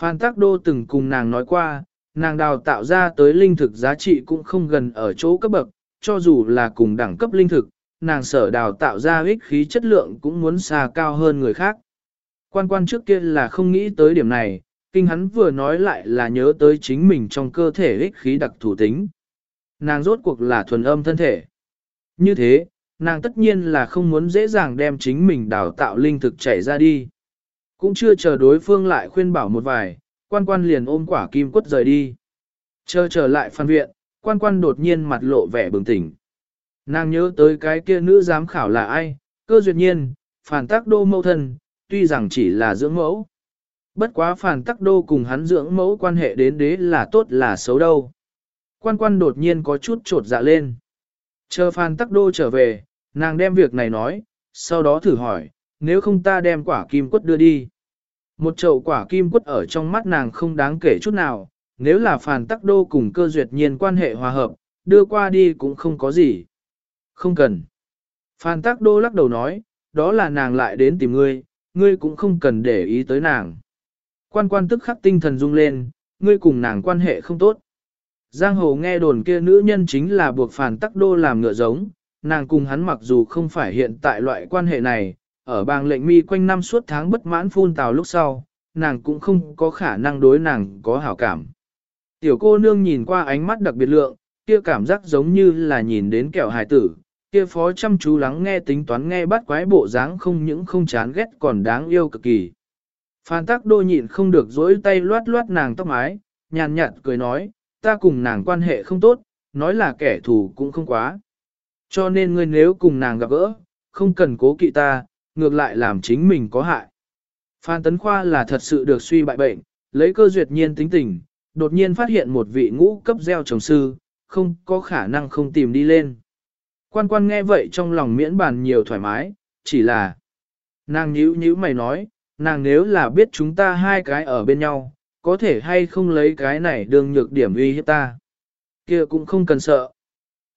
Phan Tắc Đô từng cùng nàng nói qua, nàng đào tạo ra tới linh thực giá trị cũng không gần ở chỗ cấp bậc, cho dù là cùng đẳng cấp linh thực, nàng sở đào tạo ra ích khí chất lượng cũng muốn xa cao hơn người khác. Quan quan trước kia là không nghĩ tới điểm này, kinh hắn vừa nói lại là nhớ tới chính mình trong cơ thể ích khí đặc thủ tính. Nàng rốt cuộc là thuần âm thân thể. Như thế, nàng tất nhiên là không muốn dễ dàng đem chính mình đào tạo linh thực chảy ra đi. Cũng chưa chờ đối phương lại khuyên bảo một vài, quan quan liền ôm quả kim quất rời đi. Chờ trở lại phan viện, quan quan đột nhiên mặt lộ vẻ bừng tỉnh. Nàng nhớ tới cái kia nữ giám khảo là ai, cơ duyệt nhiên, phản tác đô mâu thân, tuy rằng chỉ là dưỡng mẫu. Bất quá phản tắc đô cùng hắn dưỡng mẫu quan hệ đến đế là tốt là xấu đâu. Quan quan đột nhiên có chút trột dạ lên. Chờ phản tắc đô trở về, nàng đem việc này nói, sau đó thử hỏi, nếu không ta đem quả kim quất đưa đi. Một chậu quả kim quất ở trong mắt nàng không đáng kể chút nào, nếu là phản tắc đô cùng cơ duyệt nhiên quan hệ hòa hợp, đưa qua đi cũng không có gì. Không cần. Phan Tắc Đô lắc đầu nói, đó là nàng lại đến tìm ngươi, ngươi cũng không cần để ý tới nàng. Quan quan tức khắc tinh thần rung lên, ngươi cùng nàng quan hệ không tốt. Giang hồ nghe đồn kia nữ nhân chính là buộc phản Tắc Đô làm ngựa giống, nàng cùng hắn mặc dù không phải hiện tại loại quan hệ này, ở bang lệnh mi quanh năm suốt tháng bất mãn phun tào lúc sau, nàng cũng không có khả năng đối nàng có hảo cảm. Tiểu cô nương nhìn qua ánh mắt đặc biệt lượng, kia cảm giác giống như là nhìn đến kẹo hài tử, kia phó chăm chú lắng nghe tính toán nghe bắt quái bộ dáng không những không chán ghét còn đáng yêu cực kỳ. Phan tắc đô nhịn không được dỗi tay loát loát nàng tóc mái, nhàn nhạt cười nói, ta cùng nàng quan hệ không tốt, nói là kẻ thù cũng không quá. Cho nên ngươi nếu cùng nàng gặp gỡ, không cần cố kỵ ta, ngược lại làm chính mình có hại. Phan Tấn Khoa là thật sự được suy bại bệnh, lấy cơ duyệt nhiên tính tình, đột nhiên phát hiện một vị ngũ cấp gieo trồng sư, không có khả năng không tìm đi lên. Quan quan nghe vậy trong lòng miễn bàn nhiều thoải mái, chỉ là nàng nhíu nhíu mày nói, nàng nếu là biết chúng ta hai cái ở bên nhau, có thể hay không lấy cái này đương nhược điểm uy hiếp ta. kia cũng không cần sợ.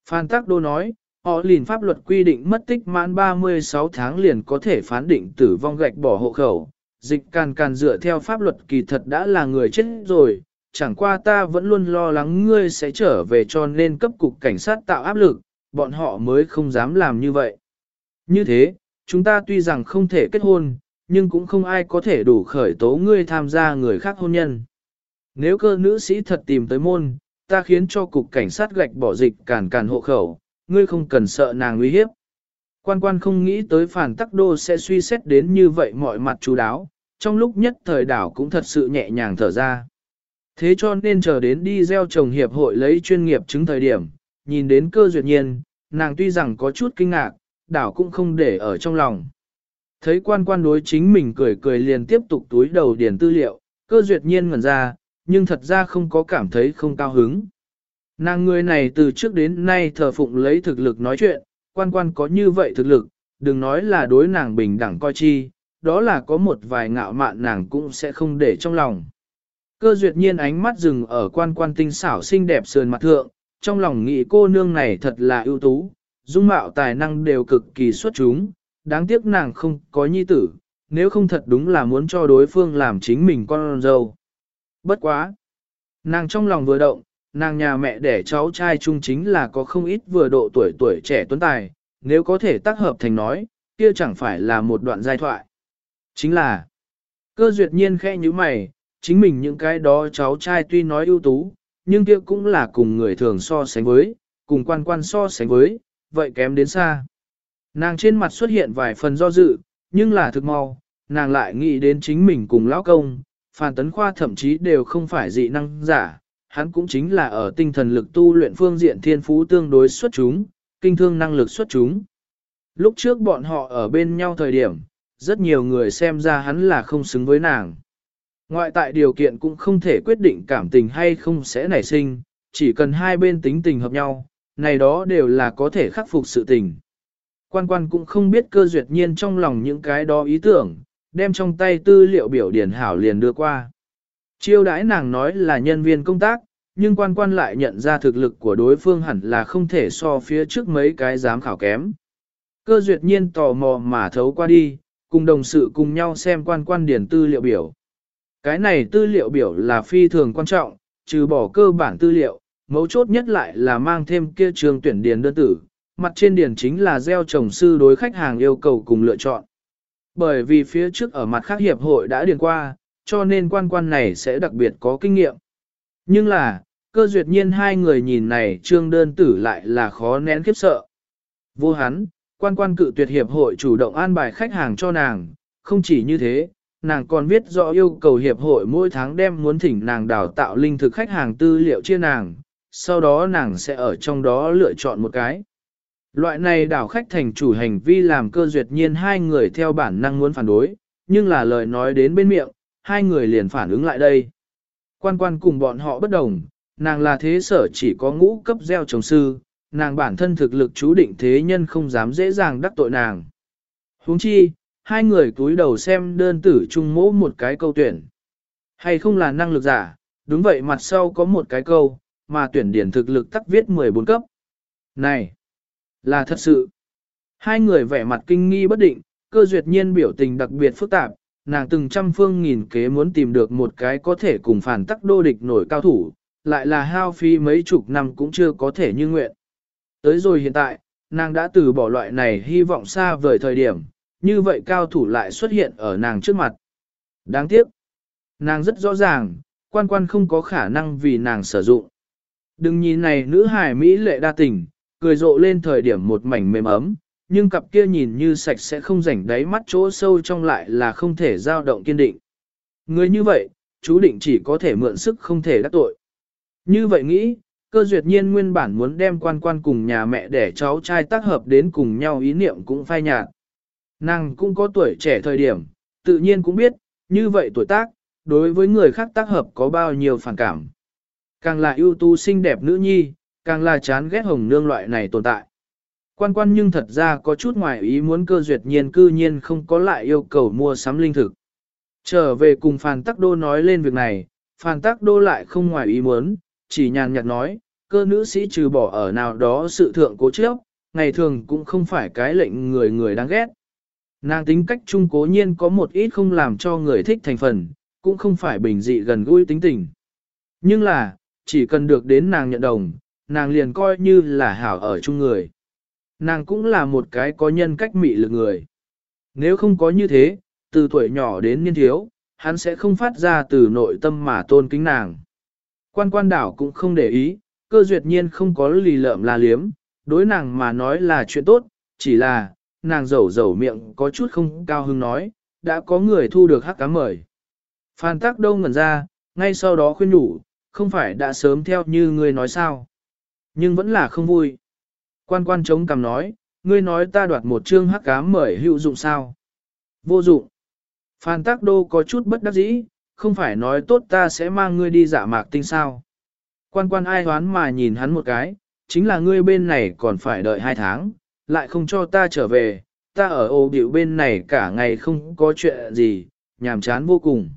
Phan Tắc Đô nói, họ liền pháp luật quy định mất tích mãn 36 tháng liền có thể phán định tử vong gạch bỏ hộ khẩu. Dịch càn càn dựa theo pháp luật kỳ thật đã là người chết rồi, chẳng qua ta vẫn luôn lo lắng ngươi sẽ trở về cho nên cấp cục cảnh sát tạo áp lực, bọn họ mới không dám làm như vậy. Như thế, chúng ta tuy rằng không thể kết hôn, nhưng cũng không ai có thể đủ khởi tố ngươi tham gia người khác hôn nhân. Nếu cơ nữ sĩ thật tìm tới môn, ta khiến cho cục cảnh sát gạch bỏ dịch cản cản hộ khẩu, ngươi không cần sợ nàng uy hiếp. Quan quan không nghĩ tới phản tắc đô sẽ suy xét đến như vậy mọi mặt chú đáo, trong lúc nhất thời đảo cũng thật sự nhẹ nhàng thở ra. Thế cho nên chờ đến đi gieo trồng hiệp hội lấy chuyên nghiệp chứng thời điểm, nhìn đến cơ duyệt nhiên, nàng tuy rằng có chút kinh ngạc, đảo cũng không để ở trong lòng. Thấy quan quan đối chính mình cười cười liền tiếp tục túi đầu điền tư liệu, cơ duyệt nhiên ngẩn ra, nhưng thật ra không có cảm thấy không cao hứng. Nàng người này từ trước đến nay thờ phụng lấy thực lực nói chuyện, quan quan có như vậy thực lực, đừng nói là đối nàng bình đẳng coi chi, đó là có một vài ngạo mạn nàng cũng sẽ không để trong lòng. Cơ duyệt nhiên ánh mắt dừng ở quan quan tinh xảo xinh đẹp sườn mặt thượng, trong lòng nghĩ cô nương này thật là ưu tú, dung mạo tài năng đều cực kỳ xuất chúng, đáng tiếc nàng không có nhi tử, nếu không thật đúng là muốn cho đối phương làm chính mình con dâu. Bất quá! Nàng trong lòng vừa động, nàng nhà mẹ đẻ cháu trai chung chính là có không ít vừa độ tuổi tuổi trẻ tuấn tài, nếu có thể tác hợp thành nói, kia chẳng phải là một đoạn giai thoại. Chính là, cơ duyệt nhiên khẽ như mày, chính mình những cái đó cháu trai tuy nói ưu tú, nhưng kia cũng là cùng người thường so sánh với, cùng quan quan so sánh với, vậy kém đến xa. Nàng trên mặt xuất hiện vài phần do dự, nhưng là thực mau, nàng lại nghĩ đến chính mình cùng lão công, Phan Tấn Khoa thậm chí đều không phải dị năng giả, hắn cũng chính là ở tinh thần lực tu luyện phương diện thiên phú tương đối xuất chúng, kinh thương năng lực xuất chúng. Lúc trước bọn họ ở bên nhau thời điểm, rất nhiều người xem ra hắn là không xứng với nàng. Ngoại tại điều kiện cũng không thể quyết định cảm tình hay không sẽ nảy sinh, chỉ cần hai bên tính tình hợp nhau, này đó đều là có thể khắc phục sự tình. Quan quan cũng không biết cơ duyệt nhiên trong lòng những cái đó ý tưởng, đem trong tay tư liệu biểu điển hảo liền đưa qua. Chiêu đãi nàng nói là nhân viên công tác, nhưng quan quan lại nhận ra thực lực của đối phương hẳn là không thể so phía trước mấy cái giám khảo kém. Cơ duyệt nhiên tò mò mà thấu qua đi, cùng đồng sự cùng nhau xem quan quan điển tư liệu biểu. Cái này tư liệu biểu là phi thường quan trọng, trừ bỏ cơ bản tư liệu, mấu chốt nhất lại là mang thêm kia trường tuyển điền đơn tử, mặt trên điển chính là gieo trồng sư đối khách hàng yêu cầu cùng lựa chọn. Bởi vì phía trước ở mặt khác hiệp hội đã điền qua, cho nên quan quan này sẽ đặc biệt có kinh nghiệm. Nhưng là, cơ duyệt nhiên hai người nhìn này trương đơn tử lại là khó nén khiếp sợ. Vô hắn, quan quan cự tuyệt hiệp hội chủ động an bài khách hàng cho nàng, không chỉ như thế, nàng còn viết rõ yêu cầu hiệp hội mỗi tháng đem muốn thỉnh nàng đào tạo linh thực khách hàng tư liệu chia nàng, sau đó nàng sẽ ở trong đó lựa chọn một cái. Loại này đảo khách thành chủ hành vi làm cơ duyệt nhiên hai người theo bản năng muốn phản đối, nhưng là lời nói đến bên miệng, hai người liền phản ứng lại đây. Quan quan cùng bọn họ bất đồng, nàng là thế sở chỉ có ngũ cấp gieo trồng sư, nàng bản thân thực lực chú định thế nhân không dám dễ dàng đắc tội nàng. huống chi, hai người cúi đầu xem đơn tử chung mỗ một cái câu tuyển. Hay không là năng lực giả, đúng vậy mặt sau có một cái câu, mà tuyển điển thực lực tắc viết 14 cấp. Này, là thật sự. Hai người vẻ mặt kinh nghi bất định, cơ duyệt nhiên biểu tình đặc biệt phức tạp, nàng từng trăm phương nghìn kế muốn tìm được một cái có thể cùng phản tắc đô địch nổi cao thủ, lại là hao phí mấy chục năm cũng chưa có thể như nguyện. Tới rồi hiện tại, nàng đã từ bỏ loại này hy vọng xa vời thời điểm, như vậy cao thủ lại xuất hiện ở nàng trước mặt. Đáng tiếc, nàng rất rõ ràng, quan quan không có khả năng vì nàng sử dụng. Đừng nhìn này nữ hải Mỹ lệ đa tình, cười rộ lên thời điểm một mảnh mềm ấm, nhưng cặp kia nhìn như sạch sẽ không rảnh đáy mắt chỗ sâu trong lại là không thể dao động kiên định. Người như vậy, chú định chỉ có thể mượn sức không thể đắc tội. Như vậy nghĩ, cơ duyệt nhiên nguyên bản muốn đem quan quan cùng nhà mẹ để cháu trai tác hợp đến cùng nhau ý niệm cũng phai nhạt. Nàng cũng có tuổi trẻ thời điểm, tự nhiên cũng biết, như vậy tuổi tác, đối với người khác tác hợp có bao nhiêu phản cảm. Càng là ưu tú xinh đẹp nữ nhi, càng là chán ghét hồng nương loại này tồn tại. Quan quan nhưng thật ra có chút ngoài ý muốn cơ duyệt nhiên cư nhiên không có lại yêu cầu mua sắm linh thực. Trở về cùng Phan Tắc Đô nói lên việc này, Phan Tắc Đô lại không ngoài ý muốn, chỉ nhàn nhạt nói, cơ nữ sĩ trừ bỏ ở nào đó sự thượng cố trước, ngày thường cũng không phải cái lệnh người người đáng ghét. Nàng tính cách trung cố nhiên có một ít không làm cho người thích thành phần, cũng không phải bình dị gần gũi tính tình. Nhưng là, chỉ cần được đến nàng nhận đồng, nàng liền coi như là hảo ở chung người. Nàng cũng là một cái có nhân cách mị lực người. Nếu không có như thế, từ tuổi nhỏ đến niên thiếu, hắn sẽ không phát ra từ nội tâm mà tôn kính nàng. Quan quan đảo cũng không để ý, cơ duyệt nhiên không có lì lợm là liếm, đối nàng mà nói là chuyện tốt, chỉ là, nàng rầu rầu miệng có chút không cao hứng nói, đã có người thu được hắc cá mời. Phan tác đâu ngẩn ra, ngay sau đó khuyên nhủ, không phải đã sớm theo như ngươi nói sao. Nhưng vẫn là không vui. Quan quan chống cằm nói, ngươi nói ta đoạt một chương hắc cám mời hữu dụng sao? Vô dụng. Phan Tắc Đô có chút bất đắc dĩ, không phải nói tốt ta sẽ mang ngươi đi giả mạc tinh sao. Quan quan ai hoán mà nhìn hắn một cái, chính là ngươi bên này còn phải đợi hai tháng, lại không cho ta trở về, ta ở ô điệu bên này cả ngày không có chuyện gì, nhàm chán vô cùng.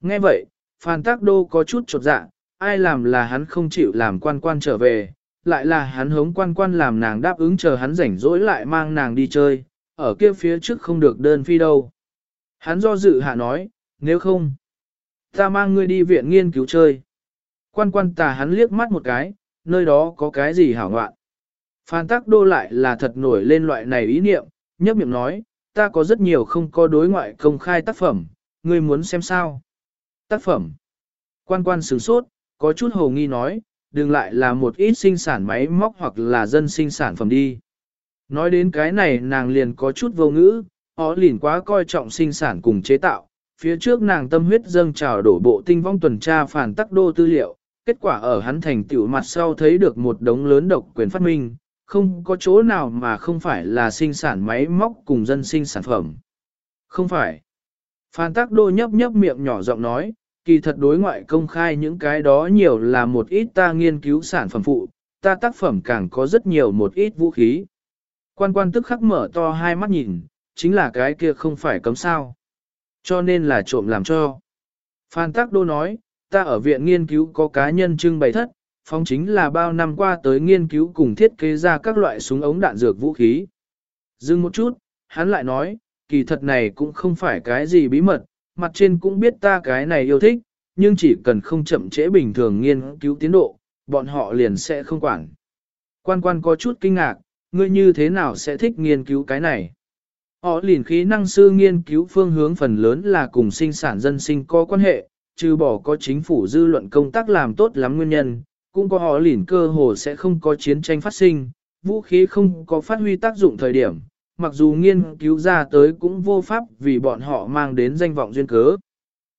Nghe vậy, Phan Tắc Đô có chút chột dạ, ai làm là hắn không chịu làm quan quan trở về, lại là hắn hống quan quan làm nàng đáp ứng chờ hắn rảnh rỗi lại mang nàng đi chơi, ở kia phía trước không được đơn phi đâu. Hắn do dự hạ nói, nếu không, ta mang ngươi đi viện nghiên cứu chơi. Quan quan tà hắn liếc mắt một cái, nơi đó có cái gì hảo ngoạn. Phan Tắc Đô lại là thật nổi lên loại này ý niệm, nhấp miệng nói, ta có rất nhiều không có đối ngoại công khai tác phẩm, ngươi muốn xem sao? Tác phẩm. Quan quan sửng sốt, có chút hồ nghi nói, đừng lại là một ít sinh sản máy móc hoặc là dân sinh sản phẩm đi. Nói đến cái này nàng liền có chút vô ngữ, họ liền quá coi trọng sinh sản cùng chế tạo. Phía trước nàng tâm huyết dâng trào đổ bộ tinh vong tuần tra phản tắc đô tư liệu, kết quả ở hắn thành tựu mặt sau thấy được một đống lớn độc quyền phát minh, không có chỗ nào mà không phải là sinh sản máy móc cùng dân sinh sản phẩm. Không phải. Phan Tắc Đô nhấp nhấp miệng nhỏ giọng nói, kỳ thật đối ngoại công khai những cái đó nhiều là một ít ta nghiên cứu sản phẩm phụ, ta tác phẩm càng có rất nhiều một ít vũ khí. Quan quan tức khắc mở to hai mắt nhìn, chính là cái kia không phải cấm sao. Cho nên là trộm làm cho. Phan Tắc Đô nói, ta ở viện nghiên cứu có cá nhân trưng bày thất, phóng chính là bao năm qua tới nghiên cứu cùng thiết kế ra các loại súng ống đạn dược vũ khí. Dừng một chút, hắn lại nói, kỳ thật này cũng không phải cái gì bí mật, mặt trên cũng biết ta cái này yêu thích, nhưng chỉ cần không chậm trễ bình thường nghiên cứu tiến độ, bọn họ liền sẽ không quản. Quan quan có chút kinh ngạc, ngươi như thế nào sẽ thích nghiên cứu cái này? Họ liền khí năng sư nghiên cứu phương hướng phần lớn là cùng sinh sản dân sinh có quan hệ, trừ bỏ có chính phủ dư luận công tác làm tốt lắm nguyên nhân, cũng có họ liền cơ hồ sẽ không có chiến tranh phát sinh, vũ khí không có phát huy tác dụng thời điểm, mặc dù nghiên cứu ra tới cũng vô pháp vì bọn họ mang đến danh vọng duyên cớ.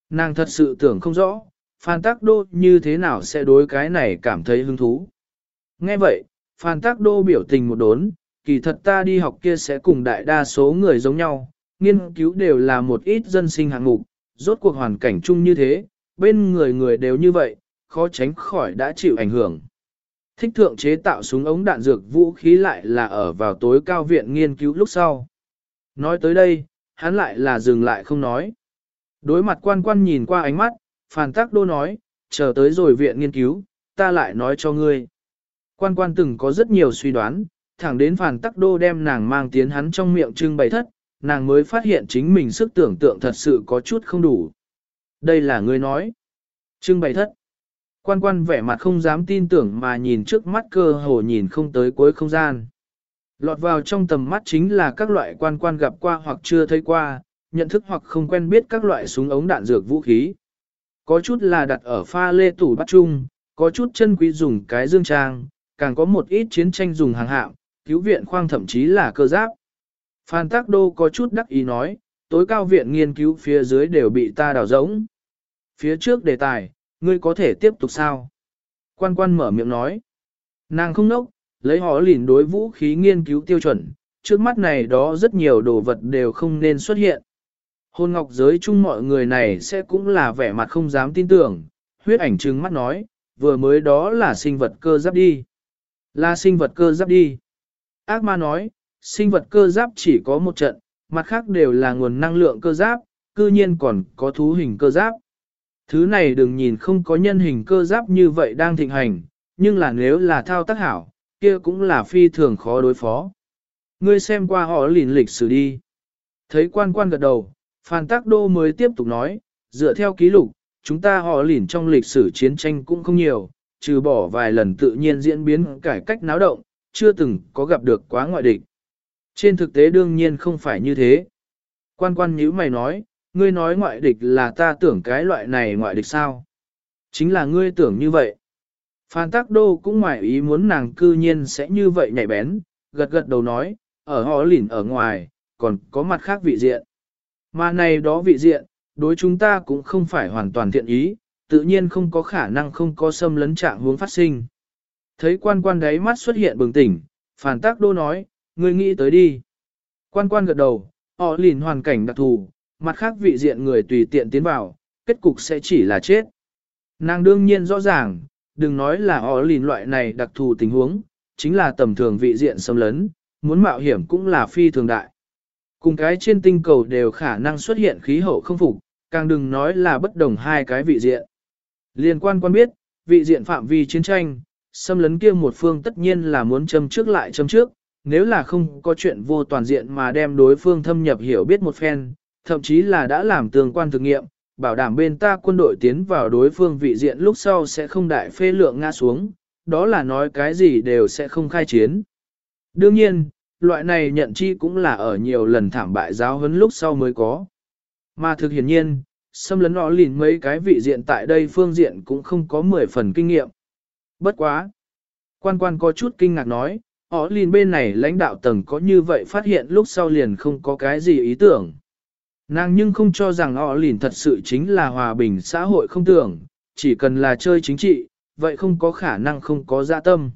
Nàng thật sự tưởng không rõ, Phan Tắc Đô như thế nào sẽ đối cái này cảm thấy hứng thú. Nghe vậy, Phan Tắc Đô biểu tình một đốn, kỳ thật ta đi học kia sẽ cùng đại đa số người giống nhau, nghiên cứu đều là một ít dân sinh hạng mục, rốt cuộc hoàn cảnh chung như thế, bên người người đều như vậy, khó tránh khỏi đã chịu ảnh hưởng. Thích thượng chế tạo súng ống đạn dược vũ khí lại là ở vào tối cao viện nghiên cứu lúc sau. Nói tới đây, hắn lại là dừng lại không nói. Đối mặt quan quan nhìn qua ánh mắt, phàn tác đô nói, chờ tới rồi viện nghiên cứu, ta lại nói cho ngươi. Quan quan từng có rất nhiều suy đoán, thẳng đến phản tắc đô đem nàng mang tiến hắn trong miệng trưng bày thất, nàng mới phát hiện chính mình sức tưởng tượng thật sự có chút không đủ. Đây là ngươi nói. Trưng bày thất. Quan quan vẻ mặt không dám tin tưởng mà nhìn trước mắt cơ hồ nhìn không tới cuối không gian. Lọt vào trong tầm mắt chính là các loại quan quan gặp qua hoặc chưa thấy qua, nhận thức hoặc không quen biết các loại súng ống đạn dược vũ khí. Có chút là đặt ở pha lê tủ bắt chung, có chút chân quý dùng cái dương trang, càng có một ít chiến tranh dùng hàng hạng, cứu viện khoang thậm chí là cơ giáp. Phan Tác Đô có chút đắc ý nói, tối cao viện nghiên cứu phía dưới đều bị ta đào rỗng. Phía trước đề tài, ngươi có thể tiếp tục sao? Quan quan mở miệng nói. Nàng không nốc, lấy họ lìn đối vũ khí nghiên cứu tiêu chuẩn, trước mắt này đó rất nhiều đồ vật đều không nên xuất hiện. Hôn ngọc giới chung mọi người này sẽ cũng là vẻ mặt không dám tin tưởng, huyết ảnh trừng mắt nói, vừa mới đó là sinh vật cơ giáp đi. Là sinh vật cơ giáp đi. Ác ma nói, sinh vật cơ giáp chỉ có một trận, mặt khác đều là nguồn năng lượng cơ giáp, cư nhiên còn có thú hình cơ giáp. Thứ này đừng nhìn không có nhân hình cơ giáp như vậy đang thịnh hành, nhưng là nếu là thao tác hảo, kia cũng là phi thường khó đối phó. Ngươi xem qua họ lìn lịch sử đi. Thấy quan quan gật đầu, Phan Tác Đô mới tiếp tục nói, dựa theo ký lục, chúng ta họ lìn trong lịch sử chiến tranh cũng không nhiều, trừ bỏ vài lần tự nhiên diễn biến cải cách náo động, chưa từng có gặp được quá ngoại địch. Trên thực tế đương nhiên không phải như thế. Quan quan nhíu mày nói, ngươi nói ngoại địch là ta tưởng cái loại này ngoại địch sao? Chính là ngươi tưởng như vậy. Phan Tắc Đô cũng ngoài ý muốn nàng cư nhiên sẽ như vậy nhạy bén, gật gật đầu nói, ở họ lỉn ở ngoài, còn có mặt khác vị diện. Mà này đó vị diện, đối chúng ta cũng không phải hoàn toàn thiện ý, tự nhiên không có khả năng không có xâm lấn trạng hướng phát sinh. Thấy quan quan đáy mắt xuất hiện bừng tỉnh, Phan Tắc Đô nói, ngươi nghĩ tới đi. Quan quan gật đầu, họ lìn hoàn cảnh đặc thù, mặt khác vị diện người tùy tiện tiến vào, kết cục sẽ chỉ là chết. Nàng đương nhiên rõ ràng, đừng nói là họ lìn loại này đặc thù tình huống, chính là tầm thường vị diện xâm lấn, muốn mạo hiểm cũng là phi thường đại. Cùng cái trên tinh cầu đều khả năng xuất hiện khí hậu không phục, càng đừng nói là bất đồng hai cái vị diện. Liên quan quan biết, vị diện phạm vi chiến tranh, xâm lấn kia một phương tất nhiên là muốn châm trước lại châm trước, nếu là không có chuyện vô toàn diện mà đem đối phương thâm nhập hiểu biết một phen, thậm chí là đã làm tương quan thực nghiệm, bảo đảm bên ta quân đội tiến vào đối phương vị diện lúc sau sẽ không đại phê lượng ngã xuống, đó là nói cái gì đều sẽ không khai chiến. Đương nhiên, loại này nhận chi cũng là ở nhiều lần thảm bại giáo huấn lúc sau mới có. Mà thực hiển nhiên, xâm lấn họ lìn mấy cái vị diện tại đây phương diện cũng không có 10 phần kinh nghiệm. Bất quá. Quan quan có chút kinh ngạc nói, họ lìn bên này lãnh đạo tầng có như vậy phát hiện lúc sau liền không có cái gì ý tưởng. Nàng nhưng không cho rằng họ lìn thật sự chính là hòa bình xã hội không tưởng, chỉ cần là chơi chính trị, vậy không có khả năng không có dạ tâm.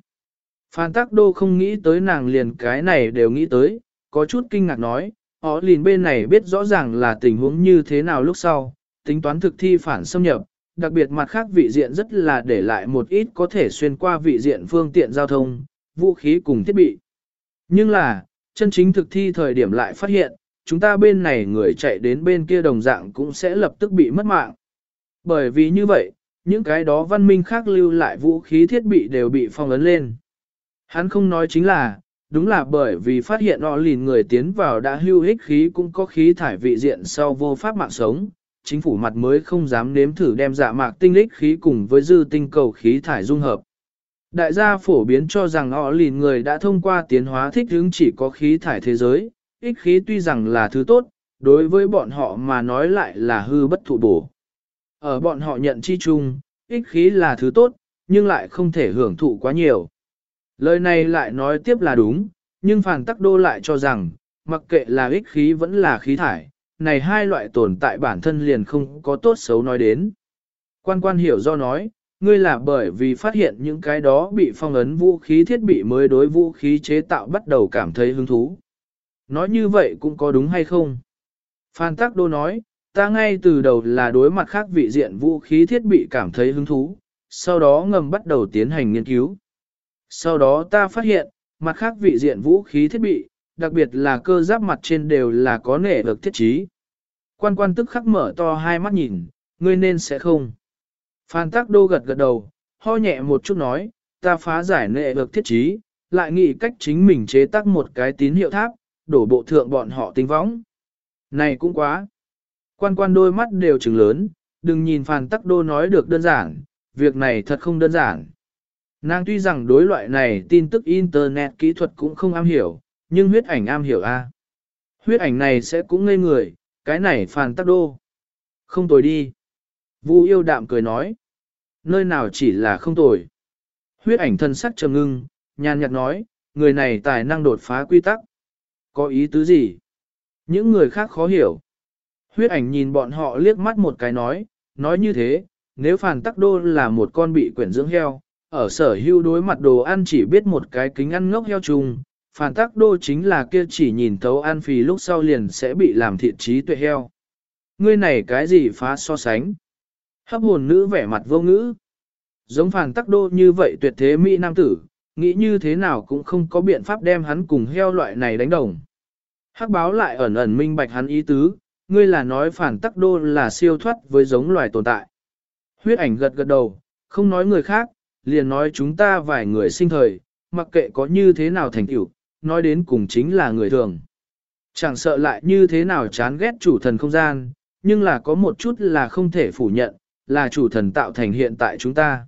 Phan Tắc Đô không nghĩ tới nàng liền cái này đều nghĩ tới, có chút kinh ngạc nói, họ lìn bên này biết rõ ràng là tình huống như thế nào lúc sau, tính toán thực thi phản xâm nhập, đặc biệt mặt khác vị diện rất là để lại một ít có thể xuyên qua vị diện phương tiện giao thông, vũ khí cùng thiết bị. Nhưng là, chân chính thực thi thời điểm lại phát hiện, chúng ta bên này người chạy đến bên kia đồng dạng cũng sẽ lập tức bị mất mạng. Bởi vì như vậy, những cái đó văn minh khác lưu lại vũ khí thiết bị đều bị phong ấn lên. Hắn không nói chính là, đúng là bởi vì phát hiện họ lìn người tiến vào đã hưu hích khí cũng có khí thải vị diện sau vô pháp mạng sống, chính phủ mặt mới không dám nếm thử đem dạ mạc tinh lích khí cùng với dư tinh cầu khí thải dung hợp. Đại gia phổ biến cho rằng họ lìn người đã thông qua tiến hóa thích hướng chỉ có khí thải thế giới, ích khí tuy rằng là thứ tốt, đối với bọn họ mà nói lại là hư bất thụ bổ. Ở bọn họ nhận chi chung, ích khí là thứ tốt, nhưng lại không thể hưởng thụ quá nhiều. Lời này lại nói tiếp là đúng, nhưng phản tắc đô lại cho rằng, mặc kệ là ích khí vẫn là khí thải, này hai loại tồn tại bản thân liền không có tốt xấu nói đến. Quan quan hiểu do nói, ngươi là bởi vì phát hiện những cái đó bị phong ấn vũ khí thiết bị mới đối vũ khí chế tạo bắt đầu cảm thấy hứng thú. Nói như vậy cũng có đúng hay không? Phan Tắc Đô nói, ta ngay từ đầu là đối mặt khác vị diện vũ khí thiết bị cảm thấy hứng thú, sau đó ngầm bắt đầu tiến hành nghiên cứu. Sau đó ta phát hiện, mặt khác vị diện vũ khí thiết bị, đặc biệt là cơ giáp mặt trên đều là có nể được thiết trí. Quan quan tức khắc mở to hai mắt nhìn, ngươi nên sẽ không. Phan Tắc Đô gật gật đầu, ho nhẹ một chút nói, ta phá giải nệ được thiết trí, lại nghĩ cách chính mình chế tác một cái tín hiệu tháp, đổ bộ thượng bọn họ tinh võng. Này cũng quá. Quan quan đôi mắt đều trừng lớn, đừng nhìn Phan Tắc Đô nói được đơn giản, việc này thật không đơn giản. Nàng tuy rằng đối loại này tin tức Internet kỹ thuật cũng không am hiểu, nhưng huyết ảnh am hiểu a. À? Huyết ảnh này sẽ cũng ngây người, cái này Phan Tắc Đô. Không tồi đi. Vu yêu đạm cười nói. Nơi nào chỉ là không tồi. Huyết ảnh thân sắc trầm ngưng, nhàn nhạt nói, người này tài năng đột phá quy tắc. Có ý tứ gì? Những người khác khó hiểu. Huyết ảnh nhìn bọn họ liếc mắt một cái nói, nói như thế, nếu phản tắc đô là một con bị quyển dưỡng heo, ở sở hưu đối mặt đồ ăn chỉ biết một cái kính ăn ngốc heo trùng, phản tắc đô chính là kia chỉ nhìn thấu ăn phì lúc sau liền sẽ bị làm thiện trí tuệ heo. Ngươi này cái gì phá so sánh? Hấp hồn nữ vẻ mặt vô ngữ. Giống phản tắc đô như vậy tuyệt thế mỹ nam tử, nghĩ như thế nào cũng không có biện pháp đem hắn cùng heo loại này đánh đồng. Hắc báo lại ẩn ẩn minh bạch hắn ý tứ, ngươi là nói phản tắc đô là siêu thoát với giống loài tồn tại. Huyết ảnh gật gật đầu, không nói người khác, liền nói chúng ta vài người sinh thời, mặc kệ có như thế nào thành tựu, nói đến cùng chính là người thường. Chẳng sợ lại như thế nào chán ghét chủ thần không gian, nhưng là có một chút là không thể phủ nhận, là chủ thần tạo thành hiện tại chúng ta.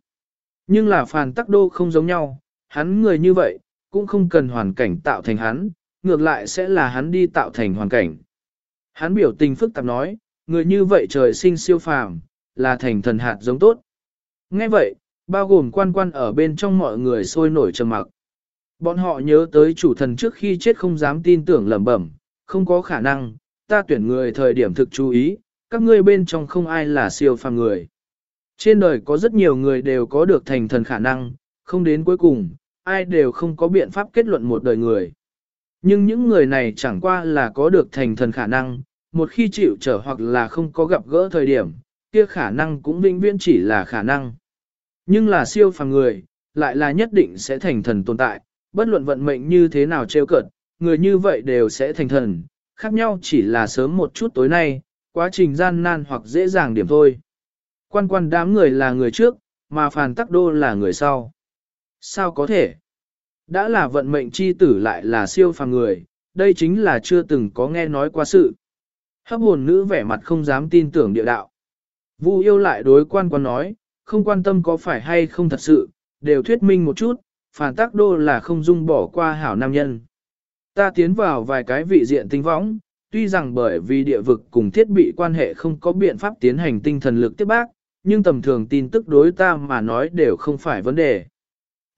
Nhưng là phản tắc đô không giống nhau, hắn người như vậy, cũng không cần hoàn cảnh tạo thành hắn, ngược lại sẽ là hắn đi tạo thành hoàn cảnh. Hắn biểu tình phức tạp nói, người như vậy trời sinh siêu phàm, là thành thần hạt giống tốt. Nghe vậy, bao gồm quan quan ở bên trong mọi người sôi nổi trầm mặc. Bọn họ nhớ tới chủ thần trước khi chết không dám tin tưởng lẩm bẩm, không có khả năng, ta tuyển người thời điểm thực chú ý, các ngươi bên trong không ai là siêu phàm người. Trên đời có rất nhiều người đều có được thành thần khả năng, không đến cuối cùng, ai đều không có biện pháp kết luận một đời người. Nhưng những người này chẳng qua là có được thành thần khả năng, một khi chịu trở hoặc là không có gặp gỡ thời điểm, kia khả năng cũng vĩnh viễn chỉ là khả năng. Nhưng là siêu phàm người, lại là nhất định sẽ thành thần tồn tại, bất luận vận mệnh như thế nào trêu cợt, người như vậy đều sẽ thành thần, khác nhau chỉ là sớm một chút tối nay, quá trình gian nan hoặc dễ dàng điểm thôi. Quan quan đám người là người trước, mà phàn tắc đô là người sau. Sao có thể? Đã là vận mệnh chi tử lại là siêu phàm người, đây chính là chưa từng có nghe nói qua sự. Hấp hồn nữ vẻ mặt không dám tin tưởng địa đạo. Vu yêu lại đối quan quan nói, không quan tâm có phải hay không thật sự, đều thuyết minh một chút, phản tác đô là không dung bỏ qua hảo nam nhân. Ta tiến vào vài cái vị diện tinh võng, tuy rằng bởi vì địa vực cùng thiết bị quan hệ không có biện pháp tiến hành tinh thần lực tiếp bác, nhưng tầm thường tin tức đối ta mà nói đều không phải vấn đề.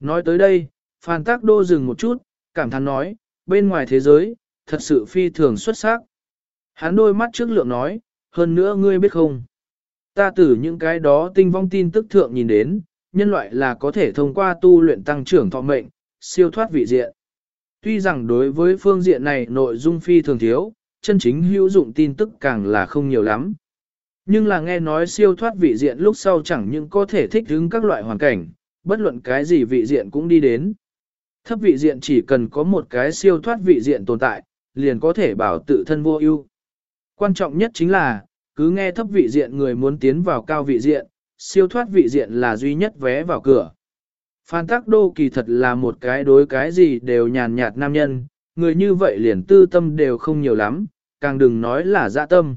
Nói tới đây, Phan Tác Đô dừng một chút, cảm thán nói, bên ngoài thế giới, thật sự phi thường xuất sắc. Hắn đôi mắt trước lượng nói, hơn nữa ngươi biết không? Ta từ những cái đó tinh vong tin tức thượng nhìn đến, nhân loại là có thể thông qua tu luyện tăng trưởng thọ mệnh, siêu thoát vị diện. Tuy rằng đối với phương diện này nội dung phi thường thiếu, chân chính hữu dụng tin tức càng là không nhiều lắm. Nhưng là nghe nói siêu thoát vị diện lúc sau chẳng những có thể thích ứng các loại hoàn cảnh, bất luận cái gì vị diện cũng đi đến. Thấp vị diện chỉ cần có một cái siêu thoát vị diện tồn tại, liền có thể bảo tự thân vô ưu. Quan trọng nhất chính là, cứ nghe thấp vị diện người muốn tiến vào cao vị diện, siêu thoát vị diện là duy nhất vé vào cửa. Phan Tắc Đô kỳ thật là một cái đối cái gì đều nhàn nhạt nam nhân, người như vậy liền tư tâm đều không nhiều lắm, càng đừng nói là dạ tâm.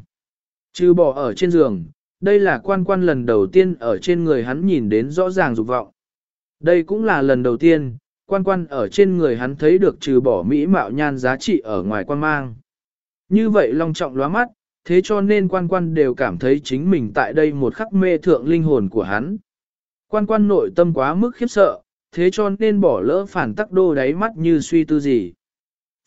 Trừ bỏ ở trên giường, đây là quan quan lần đầu tiên ở trên người hắn nhìn đến rõ ràng dục vọng. Đây cũng là lần đầu tiên, quan quan ở trên người hắn thấy được trừ bỏ mỹ mạo nhan giá trị ở ngoài quan mang. Như vậy long trọng lóa mắt, thế cho nên quan quan đều cảm thấy chính mình tại đây một khắc mê thượng linh hồn của hắn. Quan quan nội tâm quá mức khiếp sợ, thế cho nên bỏ lỡ phản tắc đô đáy mắt như suy tư gì.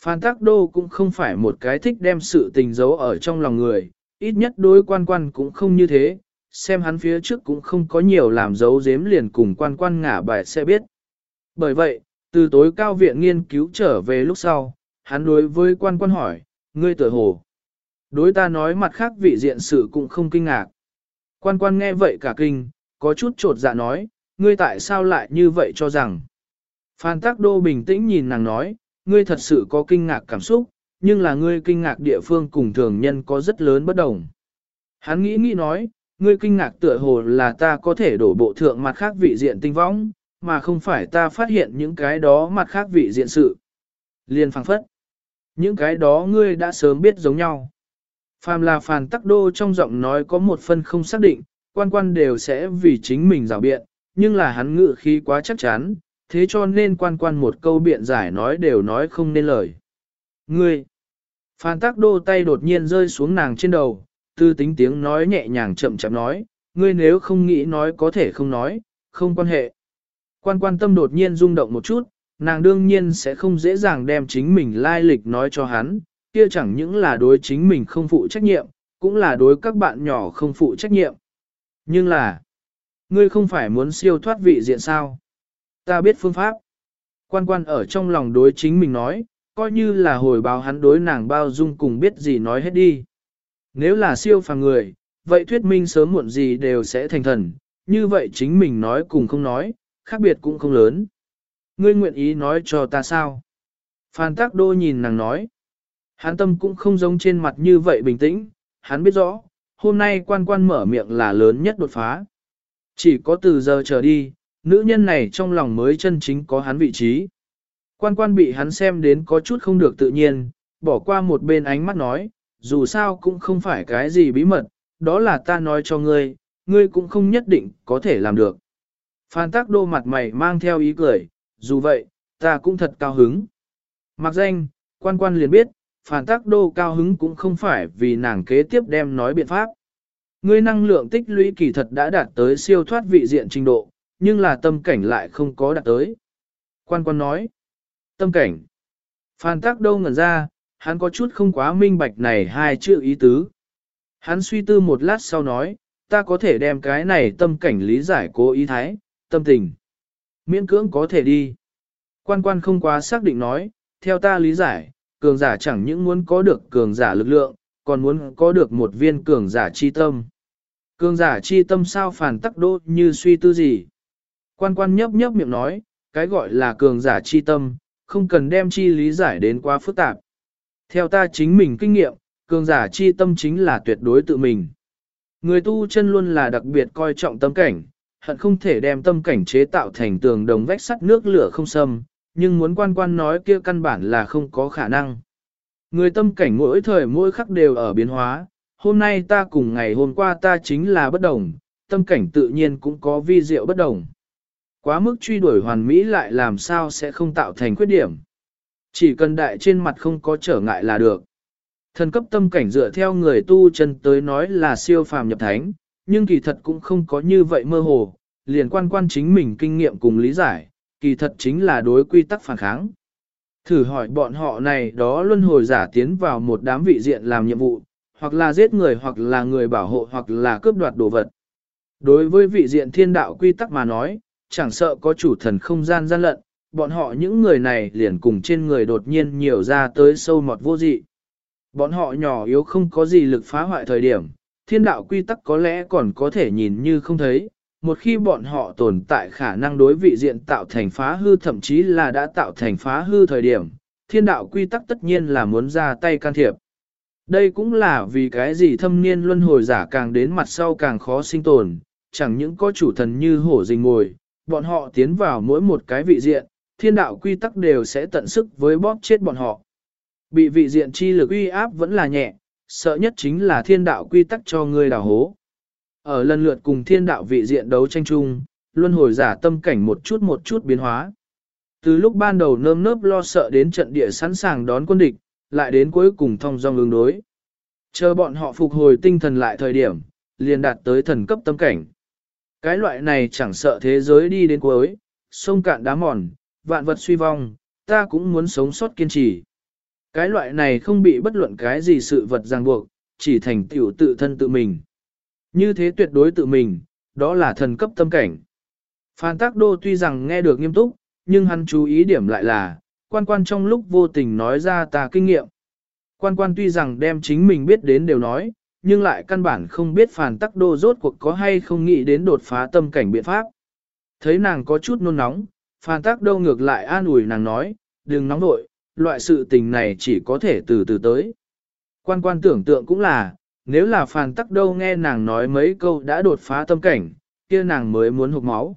Phản tắc đô cũng không phải một cái thích đem sự tình giấu ở trong lòng người, ít nhất đối quan quan cũng không như thế, xem hắn phía trước cũng không có nhiều làm giấu giếm liền cùng quan quan ngả bài sẽ biết. Bởi vậy, từ tối cao viện nghiên cứu trở về lúc sau, hắn đối với quan quan hỏi, ngươi tự hồ. Đối ta nói mặt khác vị diện sự cũng không kinh ngạc. Quan quan nghe vậy cả kinh, có chút trột dạ nói, ngươi tại sao lại như vậy cho rằng. Phan Tác Đô bình tĩnh nhìn nàng nói, ngươi thật sự có kinh ngạc cảm xúc, nhưng là ngươi kinh ngạc địa phương cùng thường nhân có rất lớn bất đồng. Hắn nghĩ nghĩ nói, ngươi kinh ngạc tựa hồ là ta có thể đổ bộ thượng mặt khác vị diện tinh võng, mà không phải ta phát hiện những cái đó mặt khác vị diện sự. Liên phang phất. Những cái đó ngươi đã sớm biết giống nhau. Phàm là phàn tắc đô trong giọng nói có một phân không xác định, quan quan đều sẽ vì chính mình rào biện, nhưng là hắn ngự khí quá chắc chắn, thế cho nên quan quan một câu biện giải nói đều nói không nên lời. Ngươi! Phàn tắc đô tay đột nhiên rơi xuống nàng trên đầu, tư tính tiếng nói nhẹ nhàng chậm chậm nói, ngươi nếu không nghĩ nói có thể không nói, không quan hệ. Quan quan tâm đột nhiên rung động một chút, nàng đương nhiên sẽ không dễ dàng đem chính mình lai lịch nói cho hắn, kia chẳng những là đối chính mình không phụ trách nhiệm, cũng là đối các bạn nhỏ không phụ trách nhiệm. Nhưng là, ngươi không phải muốn siêu thoát vị diện sao? Ta biết phương pháp. Quan quan ở trong lòng đối chính mình nói, coi như là hồi báo hắn đối nàng bao dung cùng biết gì nói hết đi. Nếu là siêu phàm người, vậy thuyết minh sớm muộn gì đều sẽ thành thần, như vậy chính mình nói cùng không nói, khác biệt cũng không lớn. Ngươi nguyện ý nói cho ta sao? Phan Tắc Đô nhìn nàng nói. Hắn tâm cũng không giống trên mặt như vậy bình tĩnh, hắn biết rõ, hôm nay quan quan mở miệng là lớn nhất đột phá. Chỉ có từ giờ trở đi, nữ nhân này trong lòng mới chân chính có hắn vị trí. Quan quan bị hắn xem đến có chút không được tự nhiên, bỏ qua một bên ánh mắt nói, dù sao cũng không phải cái gì bí mật, đó là ta nói cho ngươi, ngươi cũng không nhất định có thể làm được. Phan tác đô mặt mày mang theo ý cười, dù vậy, ta cũng thật cao hứng. Mặc danh, quan quan liền biết, phản tác đô cao hứng cũng không phải vì nàng kế tiếp đem nói biện pháp. Ngươi năng lượng tích lũy kỳ thật đã đạt tới siêu thoát vị diện trình độ, nhưng là tâm cảnh lại không có đạt tới. Quan quan nói, tâm cảnh. Phan tác đô ngẩn ra, hắn có chút không quá minh bạch này hai chữ ý tứ. Hắn suy tư một lát sau nói, ta có thể đem cái này tâm cảnh lý giải cố ý thái, tâm tình. Miễn cưỡng có thể đi. Quan quan không quá xác định nói, theo ta lý giải, cường giả chẳng những muốn có được cường giả lực lượng, còn muốn có được một viên cường giả chi tâm. Cường giả chi tâm sao phản tắc đô như suy tư gì? Quan quan nhấp nhấp miệng nói, cái gọi là cường giả chi tâm, không cần đem chi lý giải đến quá phức tạp. Theo ta chính mình kinh nghiệm, cường giả chi tâm chính là tuyệt đối tự mình. Người tu chân luôn là đặc biệt coi trọng tâm cảnh, hận không thể đem tâm cảnh chế tạo thành tường đồng vách sắt nước lửa không xâm, nhưng muốn quan quan nói kia căn bản là không có khả năng. Người tâm cảnh mỗi thời mỗi khắc đều ở biến hóa, hôm nay ta cùng ngày hôm qua ta chính là bất đồng, tâm cảnh tự nhiên cũng có vi diệu bất đồng. Quá mức truy đuổi hoàn mỹ lại làm sao sẽ không tạo thành khuyết điểm. Chỉ cần đại trên mặt không có trở ngại là được. Thần cấp tâm cảnh dựa theo người tu chân tới nói là siêu phàm nhập thánh, nhưng kỳ thật cũng không có như vậy mơ hồ, liền quan quan chính mình kinh nghiệm cùng lý giải, kỳ thật chính là đối quy tắc phản kháng. Thử hỏi bọn họ này đó luân hồi giả tiến vào một đám vị diện làm nhiệm vụ, hoặc là giết người hoặc là người bảo hộ hoặc là cướp đoạt đồ vật. Đối với vị diện thiên đạo quy tắc mà nói, chẳng sợ có chủ thần không gian gian lận, bọn họ những người này liền cùng trên người đột nhiên nhiều ra tới sâu mọt vô dị. Bọn họ nhỏ yếu không có gì lực phá hoại thời điểm, thiên đạo quy tắc có lẽ còn có thể nhìn như không thấy, một khi bọn họ tồn tại khả năng đối vị diện tạo thành phá hư thậm chí là đã tạo thành phá hư thời điểm, thiên đạo quy tắc tất nhiên là muốn ra tay can thiệp. Đây cũng là vì cái gì thâm niên luân hồi giả càng đến mặt sau càng khó sinh tồn, chẳng những có chủ thần như hổ rình ngồi, bọn họ tiến vào mỗi một cái vị diện, thiên đạo quy tắc đều sẽ tận sức với bóp chết bọn họ. Bị vị diện chi lực uy áp vẫn là nhẹ, sợ nhất chính là thiên đạo quy tắc cho ngươi đào hố. Ở lần lượt cùng thiên đạo vị diện đấu tranh chung, luân hồi giả tâm cảnh một chút một chút biến hóa. Từ lúc ban đầu nơm nớp lo sợ đến trận địa sẵn sàng đón quân địch, lại đến cuối cùng thông dong ứng đối. Chờ bọn họ phục hồi tinh thần lại thời điểm, liền đạt tới thần cấp tâm cảnh. Cái loại này chẳng sợ thế giới đi đến cuối, sông cạn đá mòn, vạn vật suy vong, ta cũng muốn sống sót kiên trì. Cái loại này không bị bất luận cái gì sự vật ràng buộc, chỉ thành tiểu tự thân tự mình. Như thế tuyệt đối tự mình, đó là thần cấp tâm cảnh. Phan Tác Đô tuy rằng nghe được nghiêm túc, nhưng hắn chú ý điểm lại là, quan quan trong lúc vô tình nói ra ta kinh nghiệm. Quan quan tuy rằng đem chính mình biết đến đều nói, nhưng lại căn bản không biết Phan Tắc Đô rốt cuộc có hay không nghĩ đến đột phá tâm cảnh biện pháp. Thấy nàng có chút nôn nóng, Phan Tắc Đô ngược lại an ủi nàng nói, đừng nóng vội, loại sự tình này chỉ có thể từ từ tới. Quan quan tưởng tượng cũng là, nếu là phàn tắc đâu nghe nàng nói mấy câu đã đột phá tâm cảnh, kia nàng mới muốn hụt máu.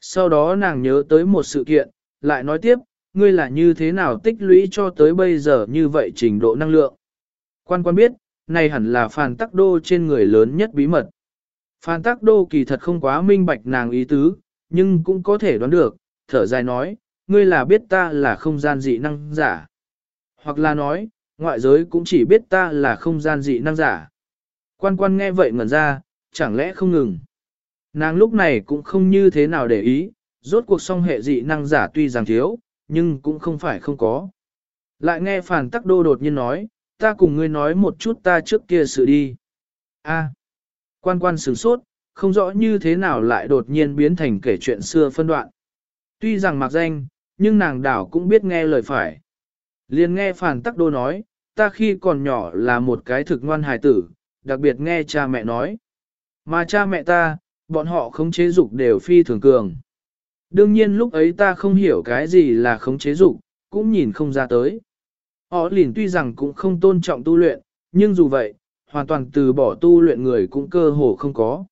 Sau đó nàng nhớ tới một sự kiện, lại nói tiếp, ngươi là như thế nào tích lũy cho tới bây giờ như vậy trình độ năng lượng. Quan quan biết, này hẳn là phàn tắc đô trên người lớn nhất bí mật. Phàn tắc đô kỳ thật không quá minh bạch nàng ý tứ, nhưng cũng có thể đoán được, thở dài nói, ngươi là biết ta là không gian dị năng giả. Hoặc là nói, ngoại giới cũng chỉ biết ta là không gian dị năng giả. Quan quan nghe vậy ngẩn ra, chẳng lẽ không ngừng. Nàng lúc này cũng không như thế nào để ý, rốt cuộc song hệ dị năng giả tuy rằng thiếu, nhưng cũng không phải không có. Lại nghe phản tắc đô đột nhiên nói, ta cùng ngươi nói một chút ta trước kia sự đi. A. À. quan quan sửng sốt, không rõ như thế nào lại đột nhiên biến thành kể chuyện xưa phân đoạn. Tuy rằng mặc danh, nhưng nàng đảo cũng biết nghe lời phải. Liền nghe phản tắc đô nói, ta khi còn nhỏ là một cái thực ngoan hài tử, đặc biệt nghe cha mẹ nói. Mà cha mẹ ta, bọn họ không chế dục đều phi thường cường. Đương nhiên lúc ấy ta không hiểu cái gì là khống chế dục, cũng nhìn không ra tới. Họ liền tuy rằng cũng không tôn trọng tu luyện, nhưng dù vậy, hoàn toàn từ bỏ tu luyện người cũng cơ hồ không có.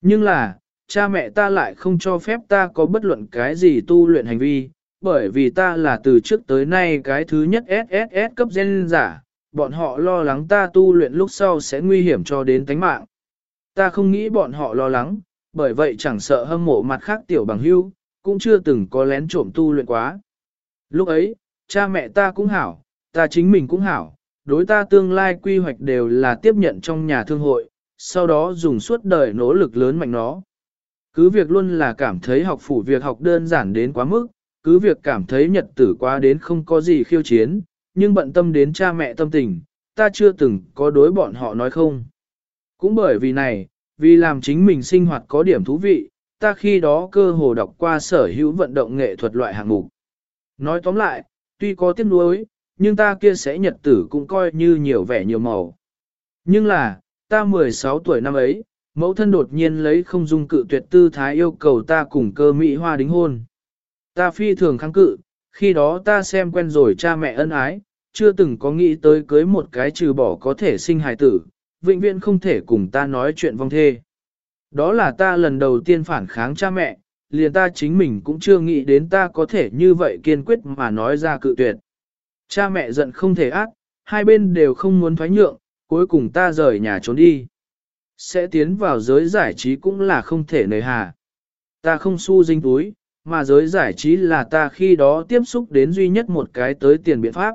Nhưng là, cha mẹ ta lại không cho phép ta có bất luận cái gì tu luyện hành vi, bởi vì ta là từ trước tới nay cái thứ nhất SSS cấp gen giả, bọn họ lo lắng ta tu luyện lúc sau sẽ nguy hiểm cho đến tánh mạng. Ta không nghĩ bọn họ lo lắng, bởi vậy chẳng sợ hâm mộ mặt khác tiểu bằng hưu, cũng chưa từng có lén trộm tu luyện quá. Lúc ấy, cha mẹ ta cũng hảo, ta chính mình cũng hảo, đối ta tương lai quy hoạch đều là tiếp nhận trong nhà thương hội, sau đó dùng suốt đời nỗ lực lớn mạnh nó. Cứ việc luôn là cảm thấy học phủ việc học đơn giản đến quá mức, cứ việc cảm thấy nhật tử quá đến không có gì khiêu chiến, nhưng bận tâm đến cha mẹ tâm tình, ta chưa từng có đối bọn họ nói không. Cũng bởi vì này, vì làm chính mình sinh hoạt có điểm thú vị, ta khi đó cơ hồ đọc qua sở hữu vận động nghệ thuật loại hạng mục. Nói tóm lại, tuy có tiếc nuối, nhưng ta kia sẽ nhật tử cũng coi như nhiều vẻ nhiều màu. Nhưng là, ta 16 tuổi năm ấy, mẫu thân đột nhiên lấy không dung cự tuyệt tư thái yêu cầu ta cùng cơ Mỹ Hoa đính hôn. Ta phi thường kháng cự, khi đó ta xem quen rồi cha mẹ ân ái, chưa từng có nghĩ tới cưới một cái trừ bỏ có thể sinh hài tử, vĩnh viễn không thể cùng ta nói chuyện vong thê. Đó là ta lần đầu tiên phản kháng cha mẹ, liền ta chính mình cũng chưa nghĩ đến ta có thể như vậy kiên quyết mà nói ra cự tuyệt. Cha mẹ giận không thể ác, hai bên đều không muốn thoái nhượng, cuối cùng ta rời nhà trốn đi. Sẽ tiến vào giới giải trí cũng là không thể nời hà. Ta không xu dinh túi, mà giới giải trí là ta khi đó tiếp xúc đến duy nhất một cái tới tiền biện pháp.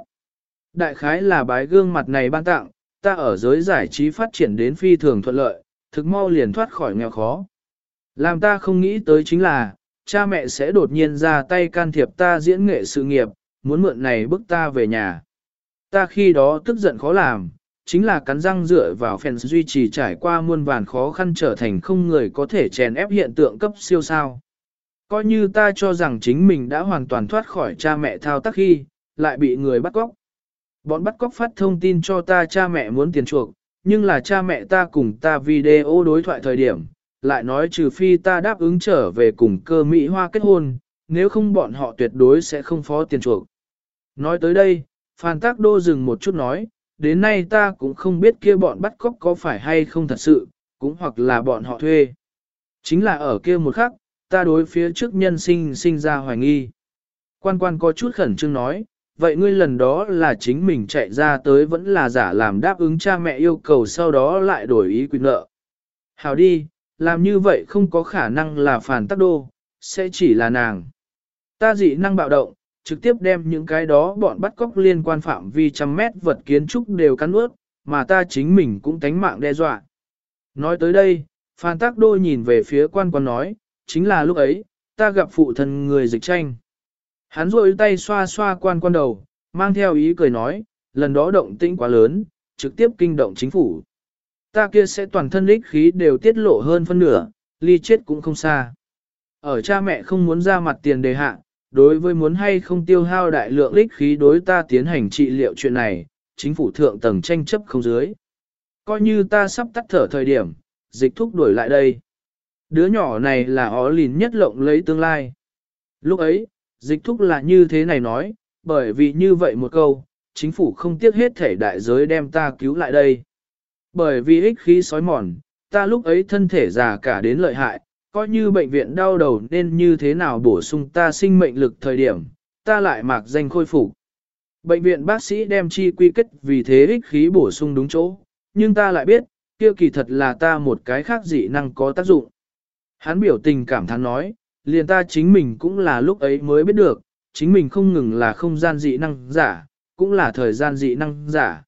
Đại khái là bái gương mặt này ban tặng, ta ở giới giải trí phát triển đến phi thường thuận lợi, thực mau liền thoát khỏi nghèo khó. Làm ta không nghĩ tới chính là, cha mẹ sẽ đột nhiên ra tay can thiệp ta diễn nghệ sự nghiệp, muốn mượn này bức ta về nhà. Ta khi đó tức giận khó làm, chính là cắn răng dựa vào fans duy trì trải qua muôn vàn khó khăn trở thành không người có thể chèn ép hiện tượng cấp siêu sao. Coi như ta cho rằng chính mình đã hoàn toàn thoát khỏi cha mẹ thao tác khi, lại bị người bắt cóc. Bọn bắt cóc phát thông tin cho ta cha mẹ muốn tiền chuộc, nhưng là cha mẹ ta cùng ta video đối thoại thời điểm, lại nói trừ phi ta đáp ứng trở về cùng cơ Mỹ Hoa kết hôn, nếu không bọn họ tuyệt đối sẽ không phó tiền chuộc. Nói tới đây, Phan Tác Đô dừng một chút nói, đến nay ta cũng không biết kia bọn bắt cóc có phải hay không thật sự, cũng hoặc là bọn họ thuê. Chính là ở kia một khắc, ta đối phía trước nhân sinh sinh ra hoài nghi. Quan quan có chút khẩn trương nói, vậy ngươi lần đó là chính mình chạy ra tới vẫn là giả làm đáp ứng cha mẹ yêu cầu sau đó lại đổi ý quyền nợ. Hào đi, làm như vậy không có khả năng là phản tác đô, sẽ chỉ là nàng. Ta dị năng bạo động, trực tiếp đem những cái đó bọn bắt cóc liên quan phạm vi trăm mét vật kiến trúc đều cắn ướt, mà ta chính mình cũng tánh mạng đe dọa. Nói tới đây, Phan Tác Đô nhìn về phía quan quan nói, chính là lúc ấy, ta gặp phụ thân người dịch tranh. Hắn rôi tay xoa xoa quan quan đầu, mang theo ý cười nói, lần đó động tĩnh quá lớn, trực tiếp kinh động chính phủ. Ta kia sẽ toàn thân lích khí đều tiết lộ hơn phân nửa, ly chết cũng không xa. Ở cha mẹ không muốn ra mặt tiền đề hạ, đối với muốn hay không tiêu hao đại lượng lích khí đối ta tiến hành trị liệu chuyện này, chính phủ thượng tầng tranh chấp không dưới. Coi như ta sắp tắt thở thời điểm, dịch thúc đuổi lại đây. Đứa nhỏ này là ó lìn nhất lộng lấy tương lai. Lúc ấy, dịch thúc là như thế này nói, bởi vì như vậy một câu, chính phủ không tiếc hết thể đại giới đem ta cứu lại đây. Bởi vì ích khí sói mòn, ta lúc ấy thân thể già cả đến lợi hại, coi như bệnh viện đau đầu nên như thế nào bổ sung ta sinh mệnh lực thời điểm, ta lại mạc danh khôi phục. Bệnh viện bác sĩ đem chi quy kết vì thế ích khí bổ sung đúng chỗ, nhưng ta lại biết, kia kỳ thật là ta một cái khác dị năng có tác dụng. Hắn biểu tình cảm thán nói, liền ta chính mình cũng là lúc ấy mới biết được, chính mình không ngừng là không gian dị năng giả, cũng là thời gian dị năng giả.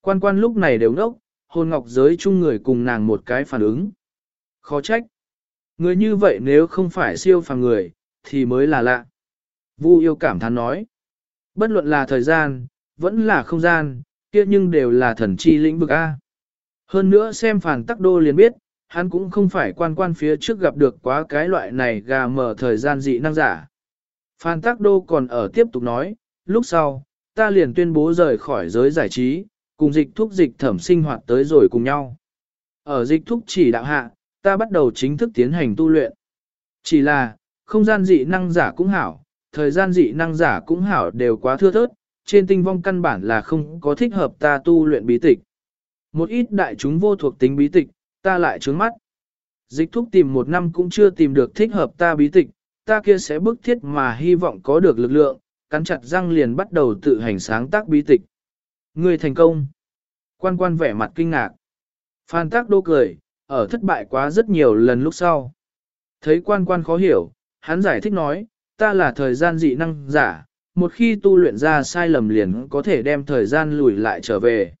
Quan quan lúc này đều ngốc, hồn ngọc giới chung người cùng nàng một cái phản ứng. Khó trách. Người như vậy nếu không phải siêu phàm người, thì mới là lạ. Vu yêu cảm thán nói. Bất luận là thời gian, vẫn là không gian, kia nhưng đều là thần chi lĩnh vực A. Hơn nữa xem phản tắc đô liền biết, hắn cũng không phải quan quan phía trước gặp được quá cái loại này gà mở thời gian dị năng giả. Phan Tắc Đô còn ở tiếp tục nói, lúc sau, ta liền tuyên bố rời khỏi giới giải trí, cùng dịch thúc dịch thẩm sinh hoạt tới rồi cùng nhau. Ở dịch thúc chỉ đạo hạ, ta bắt đầu chính thức tiến hành tu luyện. Chỉ là, không gian dị năng giả cũng hảo, thời gian dị năng giả cũng hảo đều quá thưa thớt, trên tinh vong căn bản là không có thích hợp ta tu luyện bí tịch. Một ít đại chúng vô thuộc tính bí tịch, ta lại trướng mắt. Dịch thúc tìm một năm cũng chưa tìm được thích hợp ta bí tịch, ta kia sẽ bức thiết mà hy vọng có được lực lượng, cắn chặt răng liền bắt đầu tự hành sáng tác bí tịch. Người thành công. Quan quan vẻ mặt kinh ngạc. Phan tác đô cười, ở thất bại quá rất nhiều lần lúc sau. Thấy quan quan khó hiểu, hắn giải thích nói, ta là thời gian dị năng giả, một khi tu luyện ra sai lầm liền có thể đem thời gian lùi lại trở về.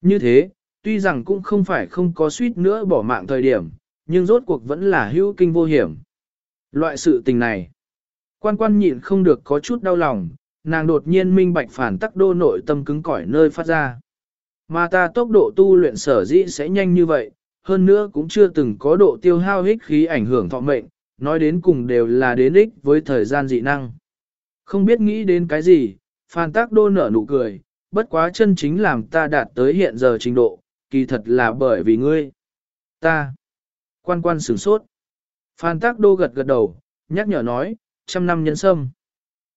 Như thế, tuy rằng cũng không phải không có suýt nữa bỏ mạng thời điểm, nhưng rốt cuộc vẫn là hữu kinh vô hiểm. Loại sự tình này, quan quan nhịn không được có chút đau lòng, nàng đột nhiên minh bạch phản tắc đô nội tâm cứng cỏi nơi phát ra. Mà ta tốc độ tu luyện sở dĩ sẽ nhanh như vậy, hơn nữa cũng chưa từng có độ tiêu hao hích khí ảnh hưởng thọ mệnh, nói đến cùng đều là đến ích với thời gian dị năng. Không biết nghĩ đến cái gì, phan tác đô nở nụ cười, bất quá chân chính làm ta đạt tới hiện giờ trình độ, kỳ thật là bởi vì ngươi. Ta. Quan quan sửng sốt. Phan tác đô gật gật đầu, nhắc nhở nói, trăm năm nhân sâm.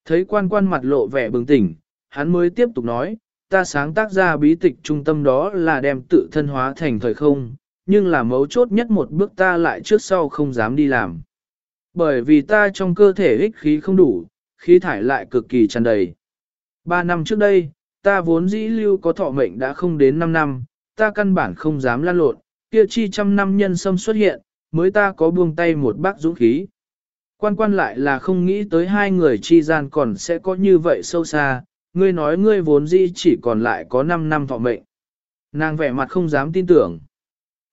Thấy quan quan mặt lộ vẻ bừng tỉnh, hắn mới tiếp tục nói, ta sáng tác ra bí tịch trung tâm đó là đem tự thân hóa thành thời không, nhưng là mấu chốt nhất một bước ta lại trước sau không dám đi làm. Bởi vì ta trong cơ thể ích khí không đủ, khí thải lại cực kỳ tràn đầy. Ba năm trước đây, ta vốn dĩ lưu có thọ mệnh đã không đến năm năm, ta căn bản không dám lan lộn, kia chi trăm năm nhân sâm xuất hiện, mới ta có buông tay một bác dũng khí. Quan quan lại là không nghĩ tới hai người chi gian còn sẽ có như vậy sâu xa, ngươi nói ngươi vốn dĩ chỉ còn lại có 5 năm thọ mệnh. Nàng vẻ mặt không dám tin tưởng.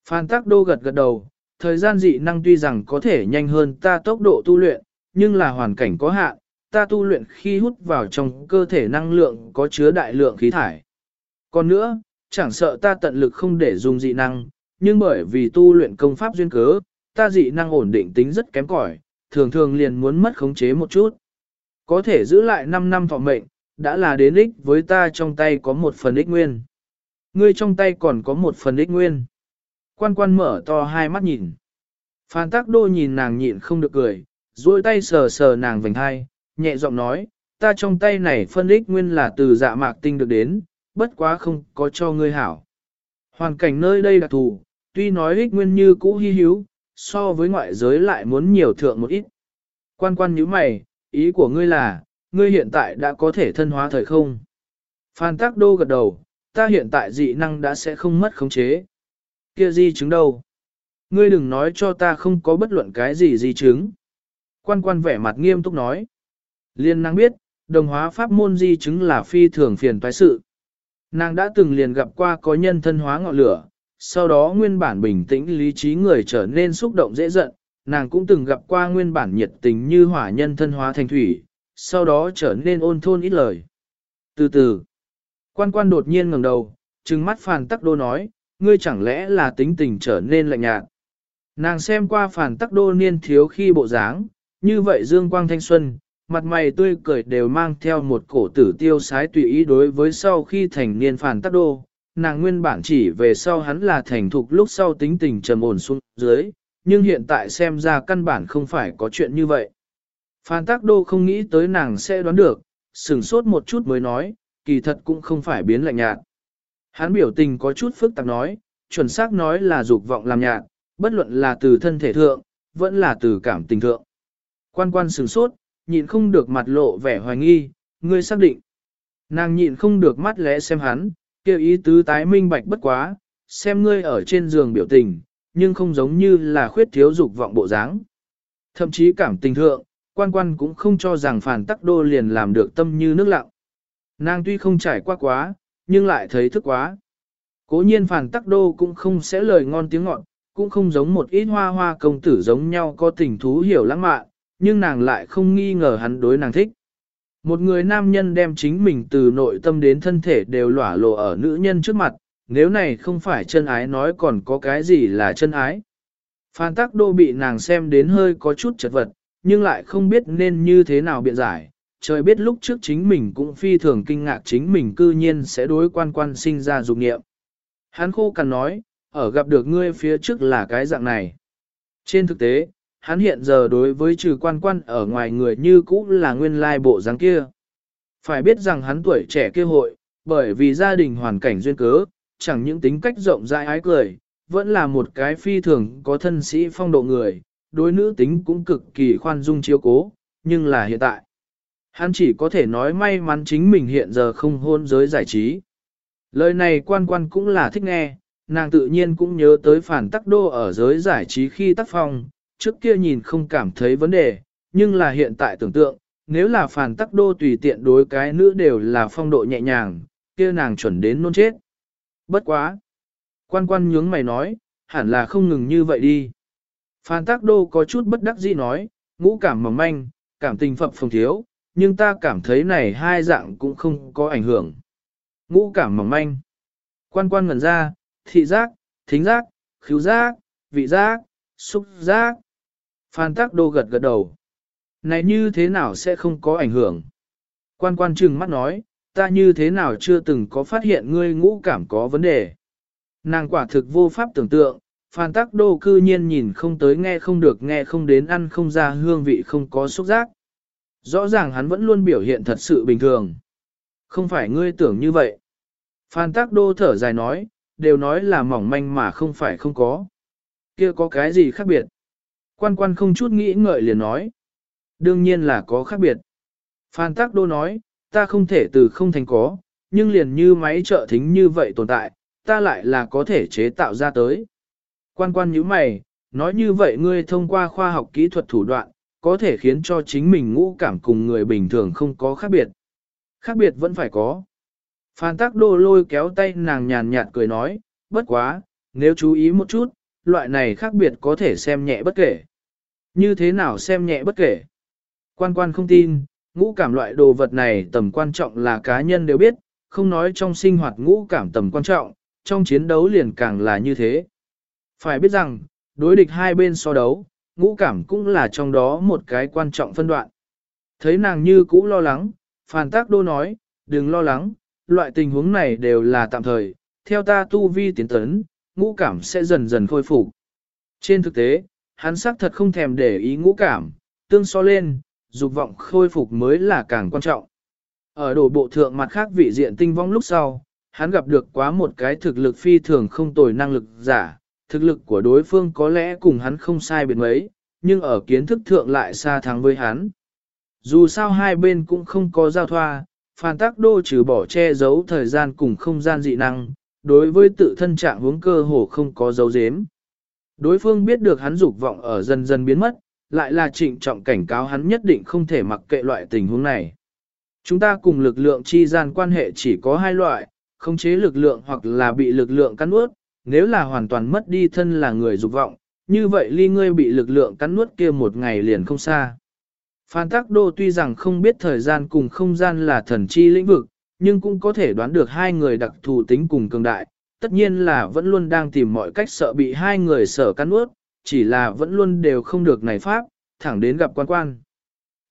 Phan Tắc Đô gật gật đầu, thời gian dị năng tuy rằng có thể nhanh hơn ta tốc độ tu luyện, nhưng là hoàn cảnh có hạn, ta tu luyện khi hút vào trong cơ thể năng lượng có chứa đại lượng khí thải. Còn nữa, chẳng sợ ta tận lực không để dùng dị năng, nhưng bởi vì tu luyện công pháp duyên cớ, ta dị năng ổn định tính rất kém cỏi, thường thường liền muốn mất khống chế một chút. Có thể giữ lại 5 năm thọ mệnh, đã là đến ích với ta trong tay có một phần ích nguyên. Ngươi trong tay còn có một phần ích nguyên. Quan quan mở to hai mắt nhìn. Phan tác đô nhìn nàng nhịn không được cười, duỗi tay sờ sờ nàng vành hai, nhẹ giọng nói, ta trong tay này phân ích nguyên là từ dạ mạc tinh được đến, bất quá không có cho ngươi hảo. Hoàn cảnh nơi đây đặc thù, tuy nói ích nguyên như cũ hy hữu, so với ngoại giới lại muốn nhiều thượng một ít. Quan quan nhíu mày, ý của ngươi là, ngươi hiện tại đã có thể thân hóa thời không. Phan Tắc Đô gật đầu, ta hiện tại dị năng đã sẽ không mất khống chế. Kia di chứng đâu? Ngươi đừng nói cho ta không có bất luận cái gì di chứng. Quan quan vẻ mặt nghiêm túc nói. Liên năng biết, đồng hóa pháp môn di chứng là phi thường phiền toái sự. Nàng đã từng liền gặp qua có nhân thân hóa ngọn lửa, sau đó nguyên bản bình tĩnh lý trí người trở nên xúc động dễ giận, nàng cũng từng gặp qua nguyên bản nhiệt tình như hỏa nhân thân hóa thành thủy, sau đó trở nên ôn thôn ít lời. Từ từ, quan quan đột nhiên ngẩng đầu, trừng mắt phàn tắc đô nói, ngươi chẳng lẽ là tính tình trở nên lạnh nhạt. Nàng xem qua phàn tắc đô niên thiếu khi bộ dáng, như vậy dương quang thanh xuân, mặt mày tươi cười đều mang theo một cổ tử tiêu sái tùy ý đối với sau khi thành niên phàn tắc đô. Nàng nguyên bản chỉ về sau hắn là thành thục lúc sau tính tình trầm ổn xuống dưới, nhưng hiện tại xem ra căn bản không phải có chuyện như vậy. Phan Tắc Đô không nghĩ tới nàng sẽ đoán được, sửng sốt một chút mới nói, kỳ thật cũng không phải biến lạnh nhạt. Hắn biểu tình có chút phức tạp nói, chuẩn xác nói là dục vọng làm nhạt, bất luận là từ thân thể thượng, vẫn là từ cảm tình thượng. Quan quan sửng sốt, nhịn không được mặt lộ vẻ hoài nghi, ngươi xác định. Nàng nhịn không được mắt lẽ xem hắn, kêu ý tứ tái minh bạch bất quá, xem ngươi ở trên giường biểu tình, nhưng không giống như là khuyết thiếu dục vọng bộ dáng. Thậm chí cảm tình thượng, quan quan cũng không cho rằng phản tắc đô liền làm được tâm như nước lặng. Nàng tuy không trải qua quá, nhưng lại thấy thức quá. Cố nhiên phản tắc đô cũng không sẽ lời ngon tiếng ngọt, cũng không giống một ít hoa hoa công tử giống nhau có tình thú hiểu lãng mạn, nhưng nàng lại không nghi ngờ hắn đối nàng thích. Một người nam nhân đem chính mình từ nội tâm đến thân thể đều lỏa lộ ở nữ nhân trước mặt, nếu này không phải chân ái nói còn có cái gì là chân ái. Phan Tắc Đô bị nàng xem đến hơi có chút chật vật, nhưng lại không biết nên như thế nào biện giải. Trời biết lúc trước chính mình cũng phi thường kinh ngạc chính mình cư nhiên sẽ đối quan quan sinh ra dục nghiệm. Hắn khô cằn nói, ở gặp được ngươi phía trước là cái dạng này. Trên thực tế, hắn hiện giờ đối với trừ quan quan ở ngoài người như cũ là nguyên lai bộ dáng kia. Phải biết rằng hắn tuổi trẻ kia hội, bởi vì gia đình hoàn cảnh duyên cớ, chẳng những tính cách rộng rãi ái cười, vẫn là một cái phi thường có thân sĩ phong độ người, đối nữ tính cũng cực kỳ khoan dung chiếu cố, nhưng là hiện tại. Hắn chỉ có thể nói may mắn chính mình hiện giờ không hôn giới giải trí. Lời này quan quan cũng là thích nghe, nàng tự nhiên cũng nhớ tới phản tắc đô ở giới giải trí khi tác phong, trước kia nhìn không cảm thấy vấn đề, nhưng là hiện tại tưởng tượng, nếu là phản tắc đô tùy tiện đối cái nữ đều là phong độ nhẹ nhàng, kia nàng chuẩn đến nôn chết. Bất quá. Quan quan nhướng mày nói, hẳn là không ngừng như vậy đi. Phan Tác Đô có chút bất đắc dĩ nói, ngũ cảm mỏng manh, cảm tình phập phồng thiếu, nhưng ta cảm thấy này hai dạng cũng không có ảnh hưởng. Ngũ cảm mỏng manh. Quan quan ngẩn ra, thị giác, thính giác, khứu giác, vị giác, xúc giác. Phan tắc Đô gật gật đầu. Này như thế nào sẽ không có ảnh hưởng? Quan quan trừng mắt nói, ta như thế nào chưa từng có phát hiện ngươi ngũ cảm có vấn đề. Nàng quả thực vô pháp tưởng tượng, Phan Tắc Đô cư nhiên nhìn không tới nghe không được nghe không đến ăn không ra hương vị không có xúc giác. Rõ ràng hắn vẫn luôn biểu hiện thật sự bình thường. Không phải ngươi tưởng như vậy. Phan Tắc Đô thở dài nói, đều nói là mỏng manh mà không phải không có. kia có cái gì khác biệt? Quan quan không chút nghĩ ngợi liền nói. Đương nhiên là có khác biệt. Phan Tắc Đô nói, ta không thể từ không thành có, nhưng liền như máy trợ thính như vậy tồn tại, ta lại là có thể chế tạo ra tới. Quan quan như mày, nói như vậy ngươi thông qua khoa học kỹ thuật thủ đoạn, có thể khiến cho chính mình ngũ cảm cùng người bình thường không có khác biệt. Khác biệt vẫn phải có. Phan tác đô lôi kéo tay nàng nhàn nhạt cười nói, bất quá, nếu chú ý một chút, loại này khác biệt có thể xem nhẹ bất kể. Như thế nào xem nhẹ bất kể? Quan quan không tin, ngũ cảm loại đồ vật này tầm quan trọng là cá nhân đều biết, không nói trong sinh hoạt ngũ cảm tầm quan trọng, trong chiến đấu liền càng là như thế. Phải biết rằng, đối địch hai bên so đấu, ngũ cảm cũng là trong đó một cái quan trọng phân đoạn. Thấy nàng như cũ lo lắng, Phàn Tác Đô nói, đừng lo lắng, loại tình huống này đều là tạm thời, theo ta tu vi tiến tấn, ngũ cảm sẽ dần dần khôi phục. Trên thực tế, hắn xác thật không thèm để ý ngũ cảm, tương so lên, dục vọng khôi phục mới là càng quan trọng. Ở đổ bộ thượng mặt khác vị diện tinh vong lúc sau, hắn gặp được quá một cái thực lực phi thường không tồi năng lực giả, thực lực của đối phương có lẽ cùng hắn không sai biệt mấy, nhưng ở kiến thức thượng lại xa thắng với hắn. Dù sao hai bên cũng không có giao thoa, phản Tác Đô trừ bỏ che giấu thời gian cùng không gian dị năng, đối với tự thân trạng hướng cơ hồ không có dấu dếm. Đối phương biết được hắn dục vọng ở dần dần biến mất, lại là trịnh trọng cảnh cáo hắn nhất định không thể mặc kệ loại tình huống này. Chúng ta cùng lực lượng chi gian quan hệ chỉ có hai loại, khống chế lực lượng hoặc là bị lực lượng cắn ướt, nếu là hoàn toàn mất đi thân là người dục vọng, như vậy ly ngươi bị lực lượng cắn nuốt kia một ngày liền không xa. Phan Tắc Đô tuy rằng không biết thời gian cùng không gian là thần chi lĩnh vực, nhưng cũng có thể đoán được hai người đặc thù tính cùng cường đại, tất nhiên là vẫn luôn đang tìm mọi cách sợ bị hai người sở cắn nuốt, chỉ là vẫn luôn đều không được này pháp, thẳng đến gặp quan quan.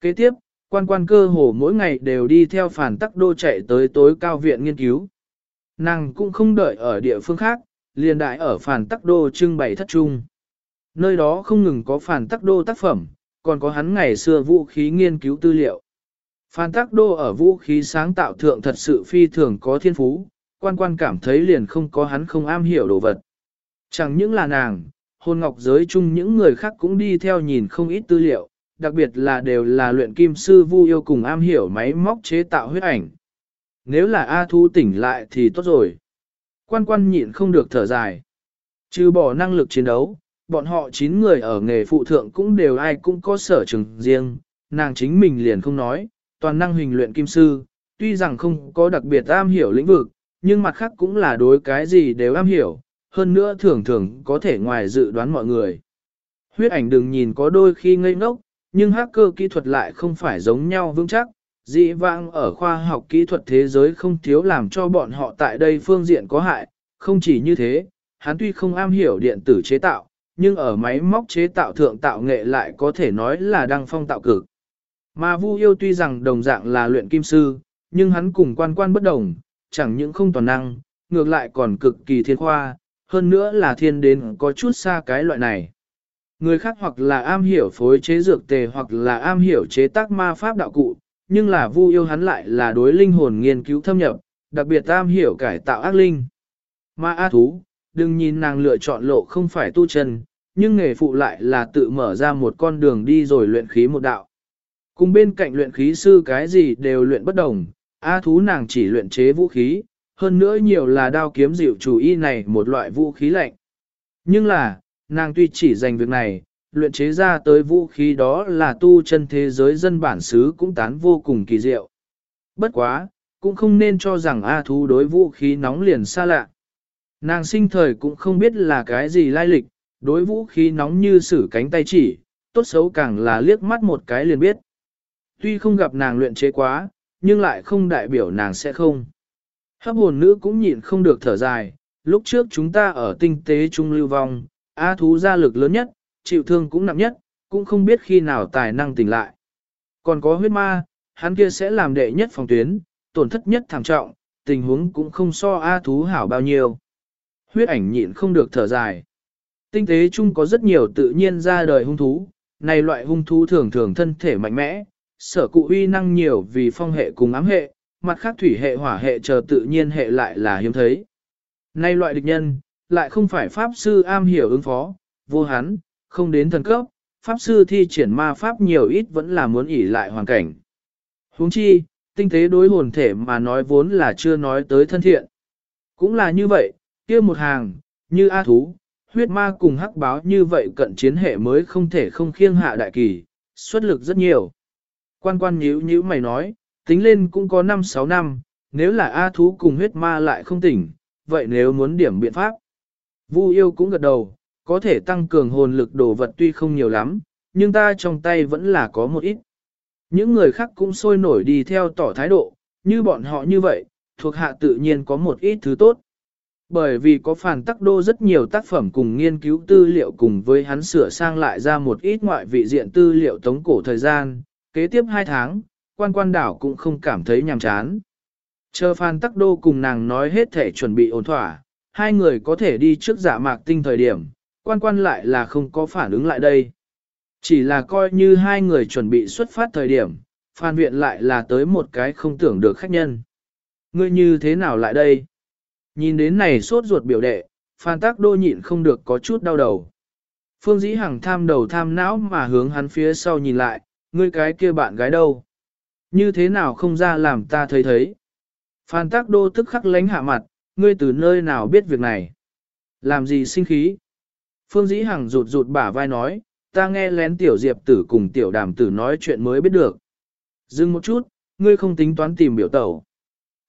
Kế tiếp, quan quan cơ hồ mỗi ngày đều đi theo phản tắc đô chạy tới tối cao viện nghiên cứu. Nàng cũng không đợi ở địa phương khác, liền đại ở phản tắc đô trưng bày thất trung. Nơi đó không ngừng có phản tắc đô tác phẩm, còn có hắn ngày xưa vũ khí nghiên cứu tư liệu. Phan Tắc Đô ở vũ khí sáng tạo thượng thật sự phi thường có thiên phú, quan quan cảm thấy liền không có hắn không am hiểu đồ vật. Chẳng những là nàng, hôn ngọc giới chung những người khác cũng đi theo nhìn không ít tư liệu, đặc biệt là đều là luyện kim sư vu yêu cùng am hiểu máy móc chế tạo huyết ảnh. Nếu là A Thu tỉnh lại thì tốt rồi. Quan quan nhịn không được thở dài. Trừ bỏ năng lực chiến đấu, bọn họ 9 người ở nghề phụ thượng cũng đều ai cũng có sở trường riêng, nàng chính mình liền không nói, toàn năng hình luyện kim sư, tuy rằng không có đặc biệt am hiểu lĩnh vực, nhưng mặt khác cũng là đối cái gì đều am hiểu, hơn nữa thường thường có thể ngoài dự đoán mọi người. Huyết ảnh đừng nhìn có đôi khi ngây ngốc, nhưng hacker kỹ thuật lại không phải giống nhau vững chắc, dị vãng ở khoa học kỹ thuật thế giới không thiếu làm cho bọn họ tại đây phương diện có hại, không chỉ như thế, hắn tuy không am hiểu điện tử chế tạo, nhưng ở máy móc chế tạo thượng tạo nghệ lại có thể nói là đăng phong tạo cực. Mà Vu Yêu tuy rằng đồng dạng là luyện kim sư, nhưng hắn cùng quan quan bất đồng, chẳng những không toàn năng, ngược lại còn cực kỳ thiên khoa, hơn nữa là thiên đến có chút xa cái loại này. Người khác hoặc là am hiểu phối chế dược tề hoặc là am hiểu chế tác ma pháp đạo cụ, nhưng là Vu Yêu hắn lại là đối linh hồn nghiên cứu thâm nhập, đặc biệt tam hiểu cải tạo ác linh. Ma A thú, đừng nhìn nàng lựa chọn lộ không phải tu chân, nhưng nghề phụ lại là tự mở ra một con đường đi rồi luyện khí một đạo. Cùng bên cạnh luyện khí sư cái gì đều luyện bất đồng, A thú nàng chỉ luyện chế vũ khí, hơn nữa nhiều là đao kiếm dịu chủ y này một loại vũ khí lạnh. Nhưng là, nàng tuy chỉ dành việc này, luyện chế ra tới vũ khí đó là tu chân thế giới dân bản xứ cũng tán vô cùng kỳ diệu. Bất quá, cũng không nên cho rằng A thú đối vũ khí nóng liền xa lạ. Nàng sinh thời cũng không biết là cái gì lai lịch, đối vũ khí nóng như sử cánh tay chỉ, tốt xấu càng là liếc mắt một cái liền biết. Tuy không gặp nàng luyện chế quá, nhưng lại không đại biểu nàng sẽ không. Hấp hồn nữ cũng nhịn không được thở dài, lúc trước chúng ta ở tinh tế trung lưu vong, A thú ra lực lớn nhất, chịu thương cũng nặng nhất, cũng không biết khi nào tài năng tỉnh lại. Còn có huyết ma, hắn kia sẽ làm đệ nhất phòng tuyến, tổn thất nhất thảm trọng, tình huống cũng không so A thú hảo bao nhiêu. Huyết ảnh nhịn không được thở dài. Tinh tế chung có rất nhiều tự nhiên ra đời hung thú, này loại hung thú thường thường thân thể mạnh mẽ, sở cụ uy năng nhiều vì phong hệ cùng ám hệ, mặt khác thủy hệ hỏa hệ chờ tự nhiên hệ lại là hiếm thấy. Nay loại địch nhân, lại không phải pháp sư am hiểu ứng phó, vô hắn, không đến thần cấp, pháp sư thi triển ma pháp nhiều ít vẫn là muốn ỉ lại hoàn cảnh. huống chi, tinh tế đối hồn thể mà nói vốn là chưa nói tới thân thiện. Cũng là như vậy, kia một hàng, như A thú, huyết ma cùng hắc báo như vậy cận chiến hệ mới không thể không khiêng hạ đại kỳ, xuất lực rất nhiều. Quan quan nhíu nhíu mày nói, tính lên cũng có 5-6 năm, nếu là A thú cùng huyết ma lại không tỉnh, vậy nếu muốn điểm biện pháp. Vu yêu cũng gật đầu, có thể tăng cường hồn lực đồ vật tuy không nhiều lắm, nhưng ta trong tay vẫn là có một ít. Những người khác cũng sôi nổi đi theo tỏ thái độ, như bọn họ như vậy, thuộc hạ tự nhiên có một ít thứ tốt. Bởi vì có phản tắc đô rất nhiều tác phẩm cùng nghiên cứu tư liệu cùng với hắn sửa sang lại ra một ít ngoại vị diện tư liệu tống cổ thời gian, kế tiếp 2 tháng, quan quan đảo cũng không cảm thấy nhàm chán. Chờ Phan Tắc Đô cùng nàng nói hết thể chuẩn bị ổn thỏa, hai người có thể đi trước giả mạc tinh thời điểm, quan quan lại là không có phản ứng lại đây. Chỉ là coi như hai người chuẩn bị xuất phát thời điểm, Phan Viện lại là tới một cái không tưởng được khách nhân. Ngươi như thế nào lại đây? Nhìn đến này sốt ruột biểu đệ, Phan Tắc Đô nhịn không được có chút đau đầu. Phương Dĩ Hằng tham đầu tham não mà hướng hắn phía sau nhìn lại, ngươi cái kia bạn gái đâu? Như thế nào không ra làm ta thấy thấy? Phan Tắc Đô tức khắc lánh hạ mặt, ngươi từ nơi nào biết việc này? Làm gì sinh khí? Phương Dĩ Hằng rụt rụt bả vai nói, ta nghe lén tiểu diệp tử cùng tiểu đàm tử nói chuyện mới biết được. Dừng một chút, ngươi không tính toán tìm biểu tẩu.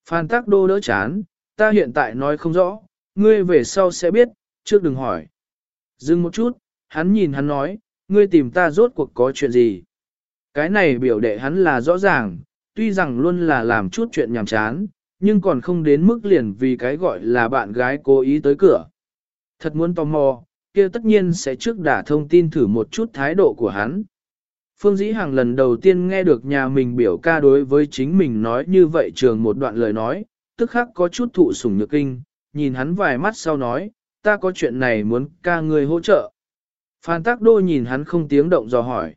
Phan Tắc Đô đỡ chán, ta hiện tại nói không rõ, ngươi về sau sẽ biết, trước đừng hỏi. Dừng một chút, hắn nhìn hắn nói, ngươi tìm ta rốt cuộc có chuyện gì. Cái này biểu đệ hắn là rõ ràng, tuy rằng luôn là làm chút chuyện nhàm chán, nhưng còn không đến mức liền vì cái gọi là bạn gái cố ý tới cửa. Thật muốn tò mò, kia tất nhiên sẽ trước đả thông tin thử một chút thái độ của hắn. Phương Dĩ Hằng lần đầu tiên nghe được nhà mình biểu ca đối với chính mình nói như vậy trường một đoạn lời nói, tức khắc có chút thụ sủng nhược kinh, nhìn hắn vài mắt sau nói, ta có chuyện này muốn ca người hỗ trợ. Phan Tác Đô nhìn hắn không tiếng động dò hỏi.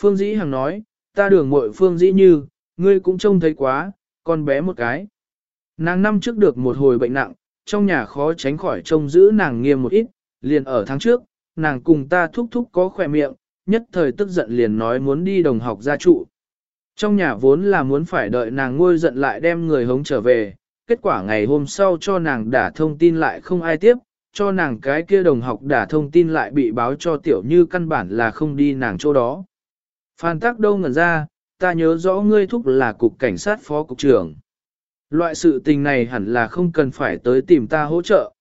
Phương Dĩ Hằng nói, ta đường muội Phương Dĩ Như, ngươi cũng trông thấy quá, con bé một cái. Nàng năm trước được một hồi bệnh nặng, trong nhà khó tránh khỏi trông giữ nàng nghiêm một ít, liền ở tháng trước, nàng cùng ta thúc thúc có khỏe miệng, nhất thời tức giận liền nói muốn đi đồng học gia trụ. Trong nhà vốn là muốn phải đợi nàng ngôi giận lại đem người hống trở về, kết quả ngày hôm sau cho nàng đã thông tin lại không ai tiếp, cho nàng cái kia đồng học đã thông tin lại bị báo cho tiểu như căn bản là không đi nàng chỗ đó. Phan tác đâu ngẩn ra, ta nhớ rõ ngươi thúc là cục cảnh sát phó cục trưởng. Loại sự tình này hẳn là không cần phải tới tìm ta hỗ trợ.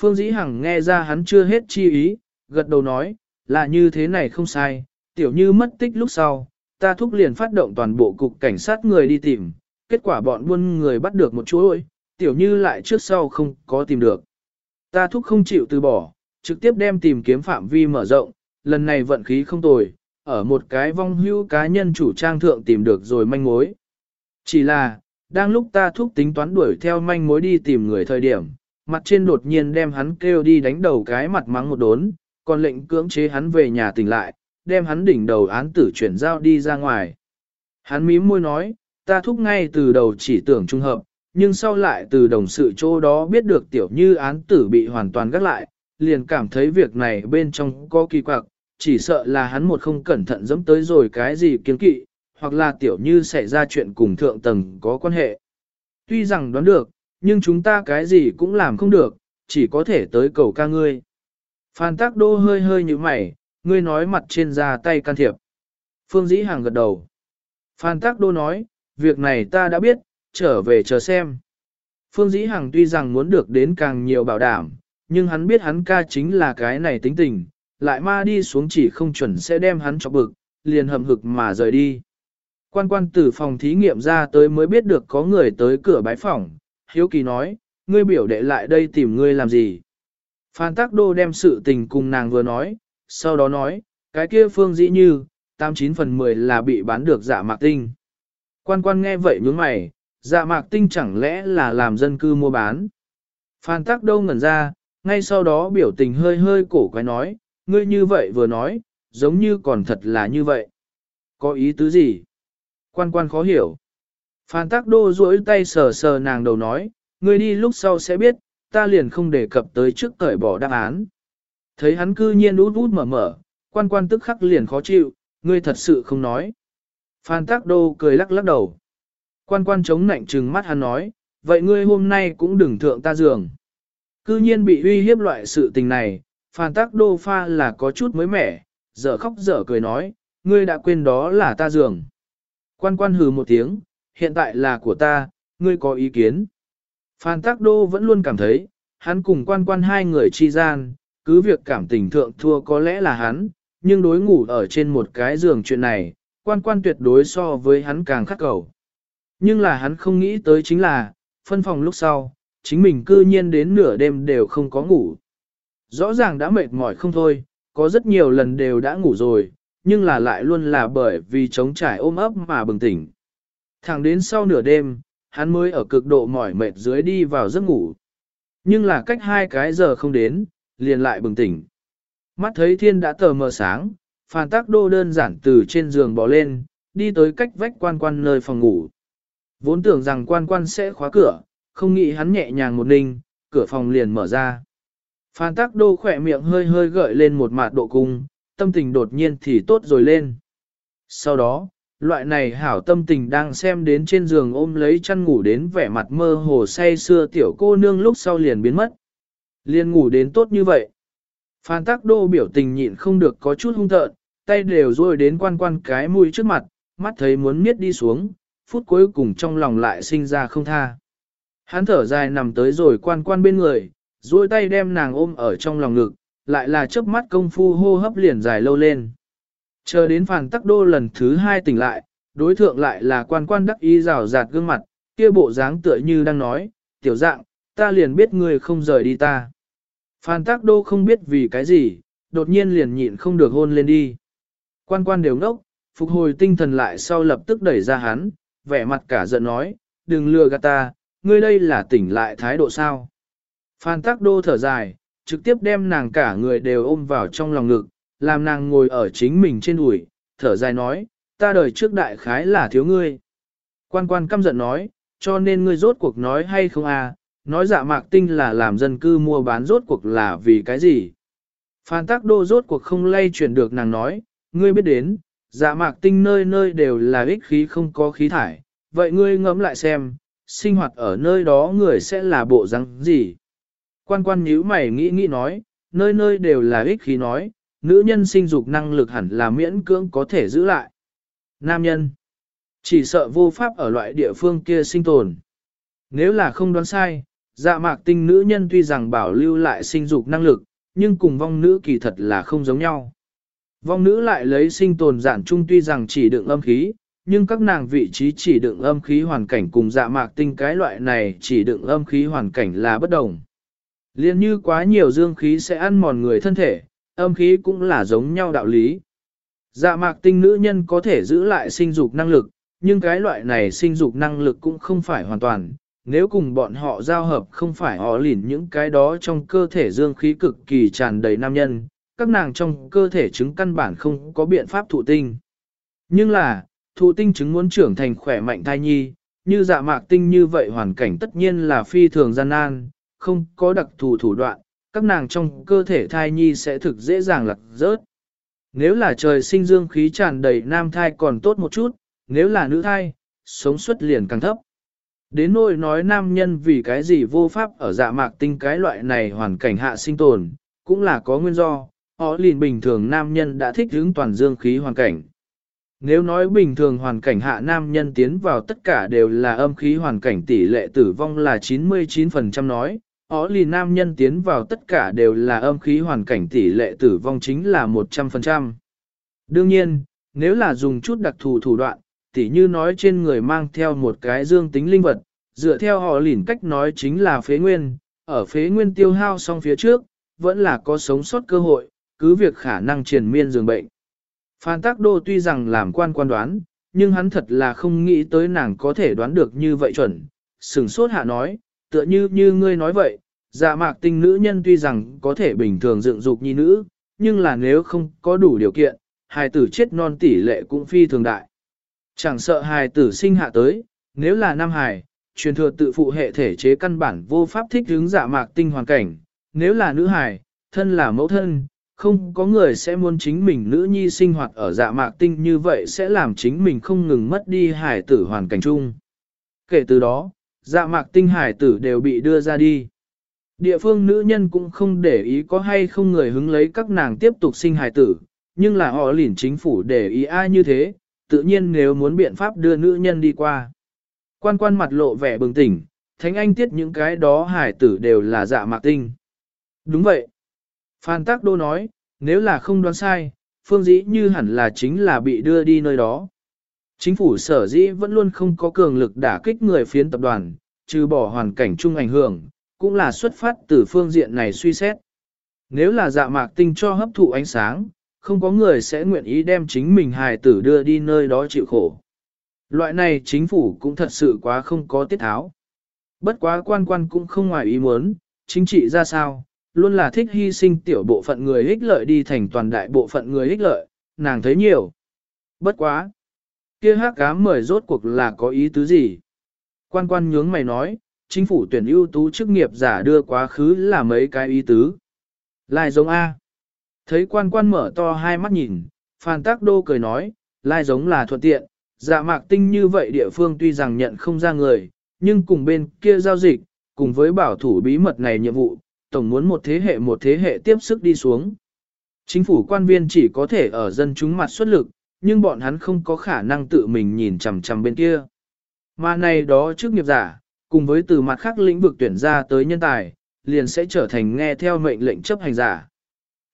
Phương Dĩ Hằng nghe ra hắn chưa hết chi ý, gật đầu nói, là như thế này không sai, tiểu như mất tích lúc sau, ta thúc liền phát động toàn bộ cục cảnh sát người đi tìm, kết quả bọn buôn người bắt được một chỗ ơi, tiểu như lại trước sau không có tìm được. Ta thúc không chịu từ bỏ, trực tiếp đem tìm kiếm phạm vi mở rộng, lần này vận khí không tồi, ở một cái vong hưu cá nhân chủ trang thượng tìm được rồi manh mối. Chỉ là, đang lúc ta thúc tính toán đuổi theo manh mối đi tìm người thời điểm, mặt trên đột nhiên đem hắn kêu đi đánh đầu cái mặt mắng một đốn, còn lệnh cưỡng chế hắn về nhà tỉnh lại, đem hắn đỉnh đầu án tử chuyển giao đi ra ngoài. Hắn mím môi nói, ta thúc ngay từ đầu chỉ tưởng trung hợp, nhưng sau lại từ đồng sự chỗ đó biết được tiểu như án tử bị hoàn toàn gác lại, liền cảm thấy việc này bên trong có kỳ quặc, chỉ sợ là hắn một không cẩn thận dẫm tới rồi cái gì kiến kỵ, hoặc là tiểu như xảy ra chuyện cùng thượng tầng có quan hệ. Tuy rằng đoán được, nhưng chúng ta cái gì cũng làm không được, chỉ có thể tới cầu ca ngươi. Phan tác đô hơi hơi như mày, ngươi nói mặt trên ra tay can thiệp. Phương Dĩ Hàng gật đầu. Phan tác đô nói, việc này ta đã biết, trở về chờ xem. Phương Dĩ Hằng tuy rằng muốn được đến càng nhiều bảo đảm, nhưng hắn biết hắn ca chính là cái này tính tình, lại ma đi xuống chỉ không chuẩn sẽ đem hắn cho bực, liền hầm hực mà rời đi. Quan quan từ phòng thí nghiệm ra tới mới biết được có người tới cửa bái phòng, hiếu kỳ nói, ngươi biểu đệ lại đây tìm ngươi làm gì. Phan Tắc Đô đem sự tình cùng nàng vừa nói, sau đó nói, cái kia phương dĩ như, 89 phần 10 là bị bán được dạ mạc tinh. Quan quan nghe vậy nhướng mày, dạ mạc tinh chẳng lẽ là làm dân cư mua bán. Phan Tắc Đô ngẩn ra, ngay sau đó biểu tình hơi hơi cổ quái nói, ngươi như vậy vừa nói, giống như còn thật là như vậy. Có ý tứ gì? Quan quan khó hiểu. Phan Tắc Đô duỗi tay sờ sờ nàng đầu nói, ngươi đi lúc sau sẽ biết, ta liền không đề cập tới trước cởi bỏ đáp án. Thấy hắn cư nhiên út út mở mở, quan quan tức khắc liền khó chịu, ngươi thật sự không nói. Phan Tắc Đô cười lắc lắc đầu. Quan quan chống nạnh trừng mắt hắn nói, vậy ngươi hôm nay cũng đừng thượng ta giường. Cư nhiên bị uy hiếp loại sự tình này, Phan Tắc Đô pha là có chút mới mẻ, dở khóc dở cười nói, ngươi đã quên đó là ta giường. Quan quan hừ một tiếng, hiện tại là của ta, ngươi có ý kiến. Phan Tắc Đô vẫn luôn cảm thấy, hắn cùng quan quan hai người chi gian, cứ việc cảm tình thượng thua có lẽ là hắn, nhưng đối ngủ ở trên một cái giường chuyện này, quan quan tuyệt đối so với hắn càng khắc cầu. Nhưng là hắn không nghĩ tới chính là, phân phòng lúc sau, chính mình cư nhiên đến nửa đêm đều không có ngủ. Rõ ràng đã mệt mỏi không thôi, có rất nhiều lần đều đã ngủ rồi, nhưng là lại luôn là bởi vì chống trải ôm ấp mà bừng tỉnh. Thẳng đến sau nửa đêm, hắn mới ở cực độ mỏi mệt dưới đi vào giấc ngủ. Nhưng là cách hai cái giờ không đến, liền lại bừng tỉnh. Mắt thấy thiên đã tờ mờ sáng, Phan Tắc Đô đơn giản từ trên giường bỏ lên, đi tới cách vách quan quan nơi phòng ngủ. Vốn tưởng rằng quan quan sẽ khóa cửa, không nghĩ hắn nhẹ nhàng một ninh, cửa phòng liền mở ra. Phan Tắc Đô khỏe miệng hơi hơi gợi lên một mạt độ cung, tâm tình đột nhiên thì tốt rồi lên. Sau đó, loại này hảo tâm tình đang xem đến trên giường ôm lấy chăn ngủ đến vẻ mặt mơ hồ say xưa tiểu cô nương lúc sau liền biến mất. Liền ngủ đến tốt như vậy. Phan Tắc Đô biểu tình nhịn không được có chút hung tợn, tay đều rôi đến quan quan cái mũi trước mặt, mắt thấy muốn miết đi xuống, phút cuối cùng trong lòng lại sinh ra không tha. Hắn thở dài nằm tới rồi quan quan bên người, duỗi tay đem nàng ôm ở trong lòng ngực, lại là chớp mắt công phu hô hấp liền dài lâu lên. Chờ đến phàn tắc đô lần thứ hai tỉnh lại, đối thượng lại là quan quan đắc ý rào rạt gương mặt, kia bộ dáng tựa như đang nói, tiểu dạng, ta liền biết người không rời đi ta. Phan Tắc Đô không biết vì cái gì, đột nhiên liền nhịn không được hôn lên đi. Quan quan đều ngốc, phục hồi tinh thần lại sau lập tức đẩy ra hắn, vẻ mặt cả giận nói, đừng lừa gạt ta, ngươi đây là tỉnh lại thái độ sao. Phan Tắc Đô thở dài, trực tiếp đem nàng cả người đều ôm vào trong lòng ngực, làm nàng ngồi ở chính mình trên đùi, thở dài nói, ta đời trước đại khái là thiếu ngươi. Quan quan căm giận nói, cho nên ngươi rốt cuộc nói hay không à, nói dạ mạc tinh là làm dân cư mua bán rốt cuộc là vì cái gì. Phan Tắc Đô rốt cuộc không lay chuyển được nàng nói, ngươi biết đến, dạ mạc tinh nơi nơi đều là ích khí không có khí thải, vậy ngươi ngẫm lại xem, sinh hoạt ở nơi đó người sẽ là bộ răng gì? Quan quan nhíu mày nghĩ nghĩ nói, nơi nơi đều là ích khí nói, nữ nhân sinh dục năng lực hẳn là miễn cưỡng có thể giữ lại. Nam nhân, chỉ sợ vô pháp ở loại địa phương kia sinh tồn. Nếu là không đoán sai, dạ mạc tinh nữ nhân tuy rằng bảo lưu lại sinh dục năng lực, nhưng cùng vong nữ kỳ thật là không giống nhau. Vong nữ lại lấy sinh tồn giản trung tuy rằng chỉ đựng âm khí, nhưng các nàng vị trí chỉ đựng âm khí hoàn cảnh cùng dạ mạc tinh cái loại này chỉ đựng âm khí hoàn cảnh là bất đồng. Liên như quá nhiều dương khí sẽ ăn mòn người thân thể, âm khí cũng là giống nhau đạo lý. Dạ mạc tinh nữ nhân có thể giữ lại sinh dục năng lực, nhưng cái loại này sinh dục năng lực cũng không phải hoàn toàn. Nếu cùng bọn họ giao hợp không phải họ lỉn những cái đó trong cơ thể dương khí cực kỳ tràn đầy nam nhân, các nàng trong cơ thể chứng căn bản không có biện pháp thụ tinh. Nhưng là, thụ tinh chứng muốn trưởng thành khỏe mạnh thai nhi, như dạ mạc tinh như vậy hoàn cảnh tất nhiên là phi thường gian nan, không có đặc thù thủ đoạn, các nàng trong cơ thể thai nhi sẽ thực dễ dàng lật rớt. Nếu là trời sinh dương khí tràn đầy nam thai còn tốt một chút, nếu là nữ thai, sống suất liền càng thấp. Đến nỗi nói nam nhân vì cái gì vô pháp ở dạ mạc tinh cái loại này hoàn cảnh hạ sinh tồn, cũng là có nguyên do, họ liền bình thường nam nhân đã thích hướng toàn dương khí hoàn cảnh. Nếu nói bình thường hoàn cảnh hạ nam nhân tiến vào tất cả đều là âm khí hoàn cảnh tỷ lệ tử vong là 99% nói, ó lì nam nhân tiến vào tất cả đều là âm khí hoàn cảnh tỷ lệ tử vong chính là 100%. Đương nhiên, nếu là dùng chút đặc thù thủ đoạn, tỉ như nói trên người mang theo một cái dương tính linh vật, dựa theo họ lìn cách nói chính là phế nguyên, ở phế nguyên tiêu hao xong phía trước, vẫn là có sống sót cơ hội, cứ việc khả năng triền miên dường bệnh. Phan Tác Đô tuy rằng làm quan quan đoán, nhưng hắn thật là không nghĩ tới nàng có thể đoán được như vậy chuẩn. Sừng sốt hạ nói, tựa như như ngươi nói vậy, dạ mạc tinh nữ nhân tuy rằng có thể bình thường dựng dục nhi nữ, nhưng là nếu không có đủ điều kiện, hài tử chết non tỷ lệ cũng phi thường đại. Chẳng sợ hài tử sinh hạ tới, nếu là nam hài, truyền thừa tự phụ hệ thể chế căn bản vô pháp thích hướng dạ mạc tinh hoàn cảnh, nếu là nữ hài, thân là mẫu thân, không có người sẽ muốn chính mình nữ nhi sinh hoạt ở dạ mạc tinh như vậy sẽ làm chính mình không ngừng mất đi hài tử hoàn cảnh chung. Kể từ đó, dạ mạc tinh hải tử đều bị đưa ra đi. Địa phương nữ nhân cũng không để ý có hay không người hứng lấy các nàng tiếp tục sinh hải tử, nhưng là họ lỉn chính phủ để ý ai như thế, tự nhiên nếu muốn biện pháp đưa nữ nhân đi qua. Quan quan mặt lộ vẻ bừng tỉnh, thánh anh tiết những cái đó hải tử đều là dạ mạc tinh. Đúng vậy. Phan Tác Đô nói, nếu là không đoán sai, phương dĩ như hẳn là chính là bị đưa đi nơi đó. Chính phủ sở dĩ vẫn luôn không có cường lực đả kích người phiến tập đoàn, trừ bỏ hoàn cảnh chung ảnh hưởng, cũng là xuất phát từ phương diện này suy xét. Nếu là dạ mạc tinh cho hấp thụ ánh sáng, không có người sẽ nguyện ý đem chính mình hài tử đưa đi nơi đó chịu khổ. Loại này chính phủ cũng thật sự quá không có tiết tháo. Bất quá quan quan cũng không ngoài ý muốn, chính trị ra sao, luôn là thích hy sinh tiểu bộ phận người ích lợi đi thành toàn đại bộ phận người ích lợi, nàng thấy nhiều. Bất quá kia hát cám mời rốt cuộc là có ý tứ gì? Quan quan nhướng mày nói, chính phủ tuyển ưu tú chức nghiệp giả đưa quá khứ là mấy cái ý tứ. Lai giống A. Thấy quan quan mở to hai mắt nhìn, Phan Tác Đô cười nói, lai giống là thuận tiện, dạ mạc tinh như vậy địa phương tuy rằng nhận không ra người, nhưng cùng bên kia giao dịch, cùng với bảo thủ bí mật này nhiệm vụ, tổng muốn một thế hệ một thế hệ tiếp sức đi xuống. Chính phủ quan viên chỉ có thể ở dân chúng mặt xuất lực, nhưng bọn hắn không có khả năng tự mình nhìn chằm chằm bên kia. Mà này đó trước nghiệp giả, cùng với từ mặt khác lĩnh vực tuyển ra tới nhân tài, liền sẽ trở thành nghe theo mệnh lệnh chấp hành giả.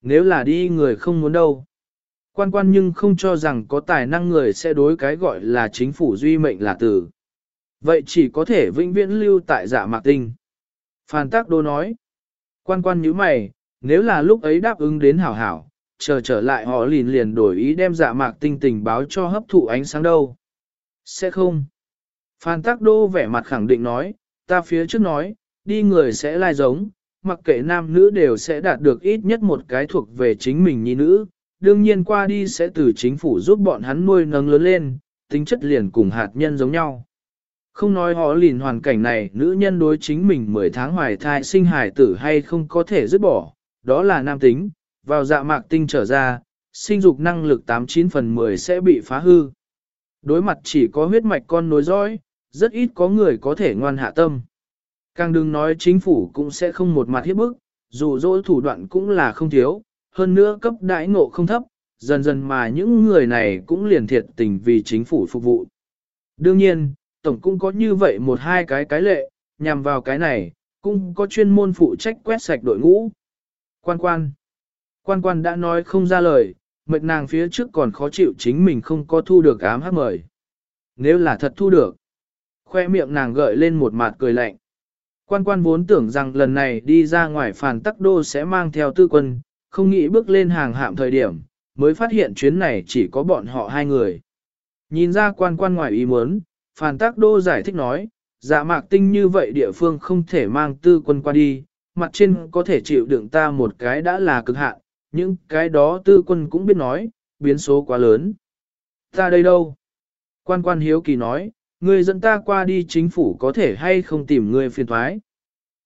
Nếu là đi người không muốn đâu. Quan quan nhưng không cho rằng có tài năng người sẽ đối cái gọi là chính phủ duy mệnh là tử. Vậy chỉ có thể vĩnh viễn lưu tại giả mạc tinh. Phan Tác Đô nói. Quan quan như mày, nếu là lúc ấy đáp ứng đến hảo hảo, chờ trở lại họ liền liền đổi ý đem dạ mạc tinh tình báo cho hấp thụ ánh sáng đâu. Sẽ không. Phan Tắc Đô vẻ mặt khẳng định nói, ta phía trước nói, đi người sẽ lai giống, mặc kệ nam nữ đều sẽ đạt được ít nhất một cái thuộc về chính mình nhi nữ, đương nhiên qua đi sẽ từ chính phủ giúp bọn hắn nuôi nâng lớn lên, tính chất liền cùng hạt nhân giống nhau. Không nói họ lìn hoàn cảnh này, nữ nhân đối chính mình 10 tháng hoài thai sinh hài tử hay không có thể dứt bỏ, đó là nam tính, vào dạ mạc tinh trở ra, sinh dục năng lực 89 phần 10 sẽ bị phá hư. Đối mặt chỉ có huyết mạch con nối dõi, rất ít có người có thể ngoan hạ tâm. Càng đừng nói chính phủ cũng sẽ không một mặt hiếp bức, dù dỗ thủ đoạn cũng là không thiếu, hơn nữa cấp đãi ngộ không thấp, dần dần mà những người này cũng liền thiệt tình vì chính phủ phục vụ. Đương nhiên, tổng cũng có như vậy một hai cái cái lệ, nhằm vào cái này, cũng có chuyên môn phụ trách quét sạch đội ngũ. Quan quan. Quan quan đã nói không ra lời, mệt nàng phía trước còn khó chịu chính mình không có thu được ám hát mời. Nếu là thật thu được, khoe miệng nàng gợi lên một mặt cười lạnh. Quan quan vốn tưởng rằng lần này đi ra ngoài phản tắc đô sẽ mang theo tư quân, không nghĩ bước lên hàng hạm thời điểm, mới phát hiện chuyến này chỉ có bọn họ hai người. Nhìn ra quan quan ngoài ý muốn, phản tắc đô giải thích nói, dạ mạc tinh như vậy địa phương không thể mang tư quân qua đi, mặt trên có thể chịu đựng ta một cái đã là cực hạn, những cái đó tư quân cũng biết nói, biến số quá lớn. Ta đây đâu? Quan quan hiếu kỳ nói, người dẫn ta qua đi chính phủ có thể hay không tìm người phiền thoái.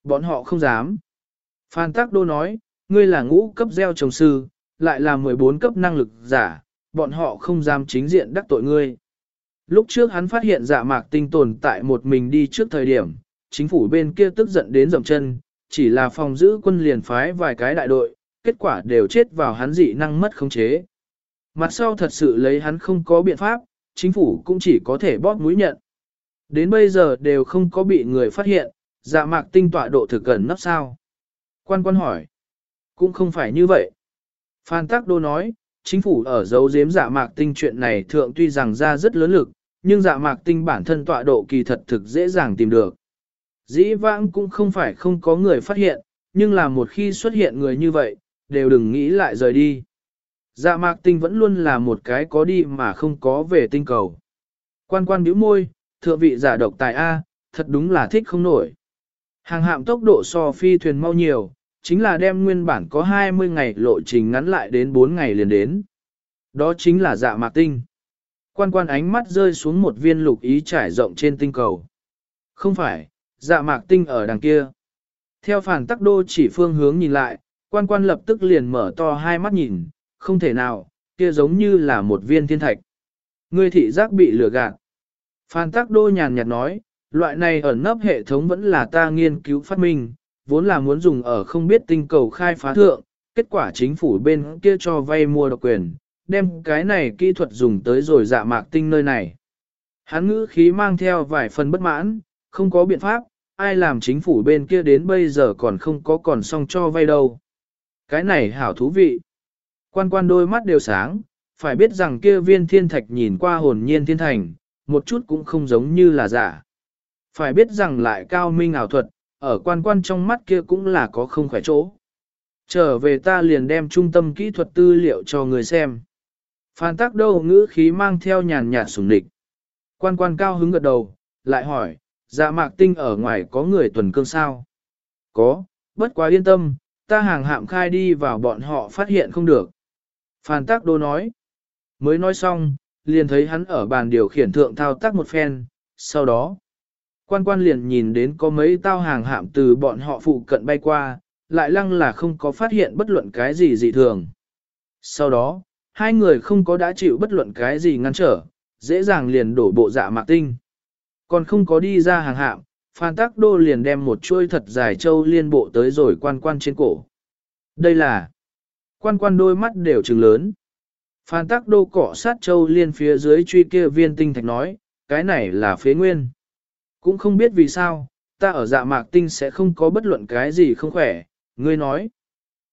Bọn họ không dám. Phan Tắc Đô nói, ngươi là ngũ cấp gieo trồng sư, lại là 14 cấp năng lực giả, bọn họ không dám chính diện đắc tội ngươi. Lúc trước hắn phát hiện dạ mạc tinh tồn tại một mình đi trước thời điểm, chính phủ bên kia tức giận đến dầm chân, chỉ là phòng giữ quân liền phái vài cái đại đội, kết quả đều chết vào hắn dị năng mất khống chế. Mặt sau thật sự lấy hắn không có biện pháp, chính phủ cũng chỉ có thể bóp mũi nhận. Đến bây giờ đều không có bị người phát hiện, dạ mạc tinh tọa độ thực gần nấp sao. Quan quan hỏi, cũng không phải như vậy. Phan Tắc Đô nói, chính phủ ở dấu giếm dạ mạc tinh chuyện này thượng tuy rằng ra rất lớn lực, nhưng dạ mạc tinh bản thân tọa độ kỳ thật thực dễ dàng tìm được. Dĩ vãng cũng không phải không có người phát hiện, nhưng là một khi xuất hiện người như vậy, đều đừng nghĩ lại rời đi. Dạ mạc tinh vẫn luôn là một cái có đi mà không có về tinh cầu. Quan quan bĩu môi, thượng vị giả độc tài A, thật đúng là thích không nổi. Hàng hạm tốc độ so phi thuyền mau nhiều, chính là đem nguyên bản có 20 ngày lộ trình ngắn lại đến 4 ngày liền đến. Đó chính là dạ mạc tinh. Quan quan ánh mắt rơi xuống một viên lục ý trải rộng trên tinh cầu. Không phải, dạ mạc tinh ở đằng kia. Theo phản tắc đô chỉ phương hướng nhìn lại, quan quan lập tức liền mở to hai mắt nhìn, không thể nào, kia giống như là một viên thiên thạch. Ngươi thị giác bị lừa gạt. Phan Tắc Đô nhàn nhạt nói, loại này ở nấp hệ thống vẫn là ta nghiên cứu phát minh, vốn là muốn dùng ở không biết tinh cầu khai phá thượng, kết quả chính phủ bên kia cho vay mua độc quyền, đem cái này kỹ thuật dùng tới rồi dạ mạc tinh nơi này. Hắn ngữ khí mang theo vài phần bất mãn, không có biện pháp, ai làm chính phủ bên kia đến bây giờ còn không có còn xong cho vay đâu. Cái này hảo thú vị. Quan quan đôi mắt đều sáng, phải biết rằng kia viên thiên thạch nhìn qua hồn nhiên thiên thành, một chút cũng không giống như là giả. Phải biết rằng lại cao minh ảo thuật, ở quan quan trong mắt kia cũng là có không khỏe chỗ. Trở về ta liền đem trung tâm kỹ thuật tư liệu cho người xem. Phan tác đâu ngữ khí mang theo nhàn nhạt sủng địch. Quan quan cao hứng gật đầu, lại hỏi, dạ mạc tinh ở ngoài có người tuần cương sao? Có, bất quá yên tâm, ta hàng hạm khai đi vào bọn họ phát hiện không được. Phan tác đô nói. Mới nói xong, liền thấy hắn ở bàn điều khiển thượng thao tác một phen, sau đó. Quan quan liền nhìn đến có mấy tao hàng hạm từ bọn họ phụ cận bay qua, lại lăng là không có phát hiện bất luận cái gì dị thường. Sau đó, hai người không có đã chịu bất luận cái gì ngăn trở, dễ dàng liền đổ bộ dạ mạc tinh. Còn không có đi ra hàng hạm, Phan Tắc Đô liền đem một chuôi thật dài châu liên bộ tới rồi quan quan trên cổ. Đây là quan quan đôi mắt đều trừng lớn. Phan Tắc Đô cỏ sát châu liên phía dưới truy kia viên tinh thạch nói, cái này là phế nguyên. Cũng không biết vì sao, ta ở dạ mạc tinh sẽ không có bất luận cái gì không khỏe, ngươi nói.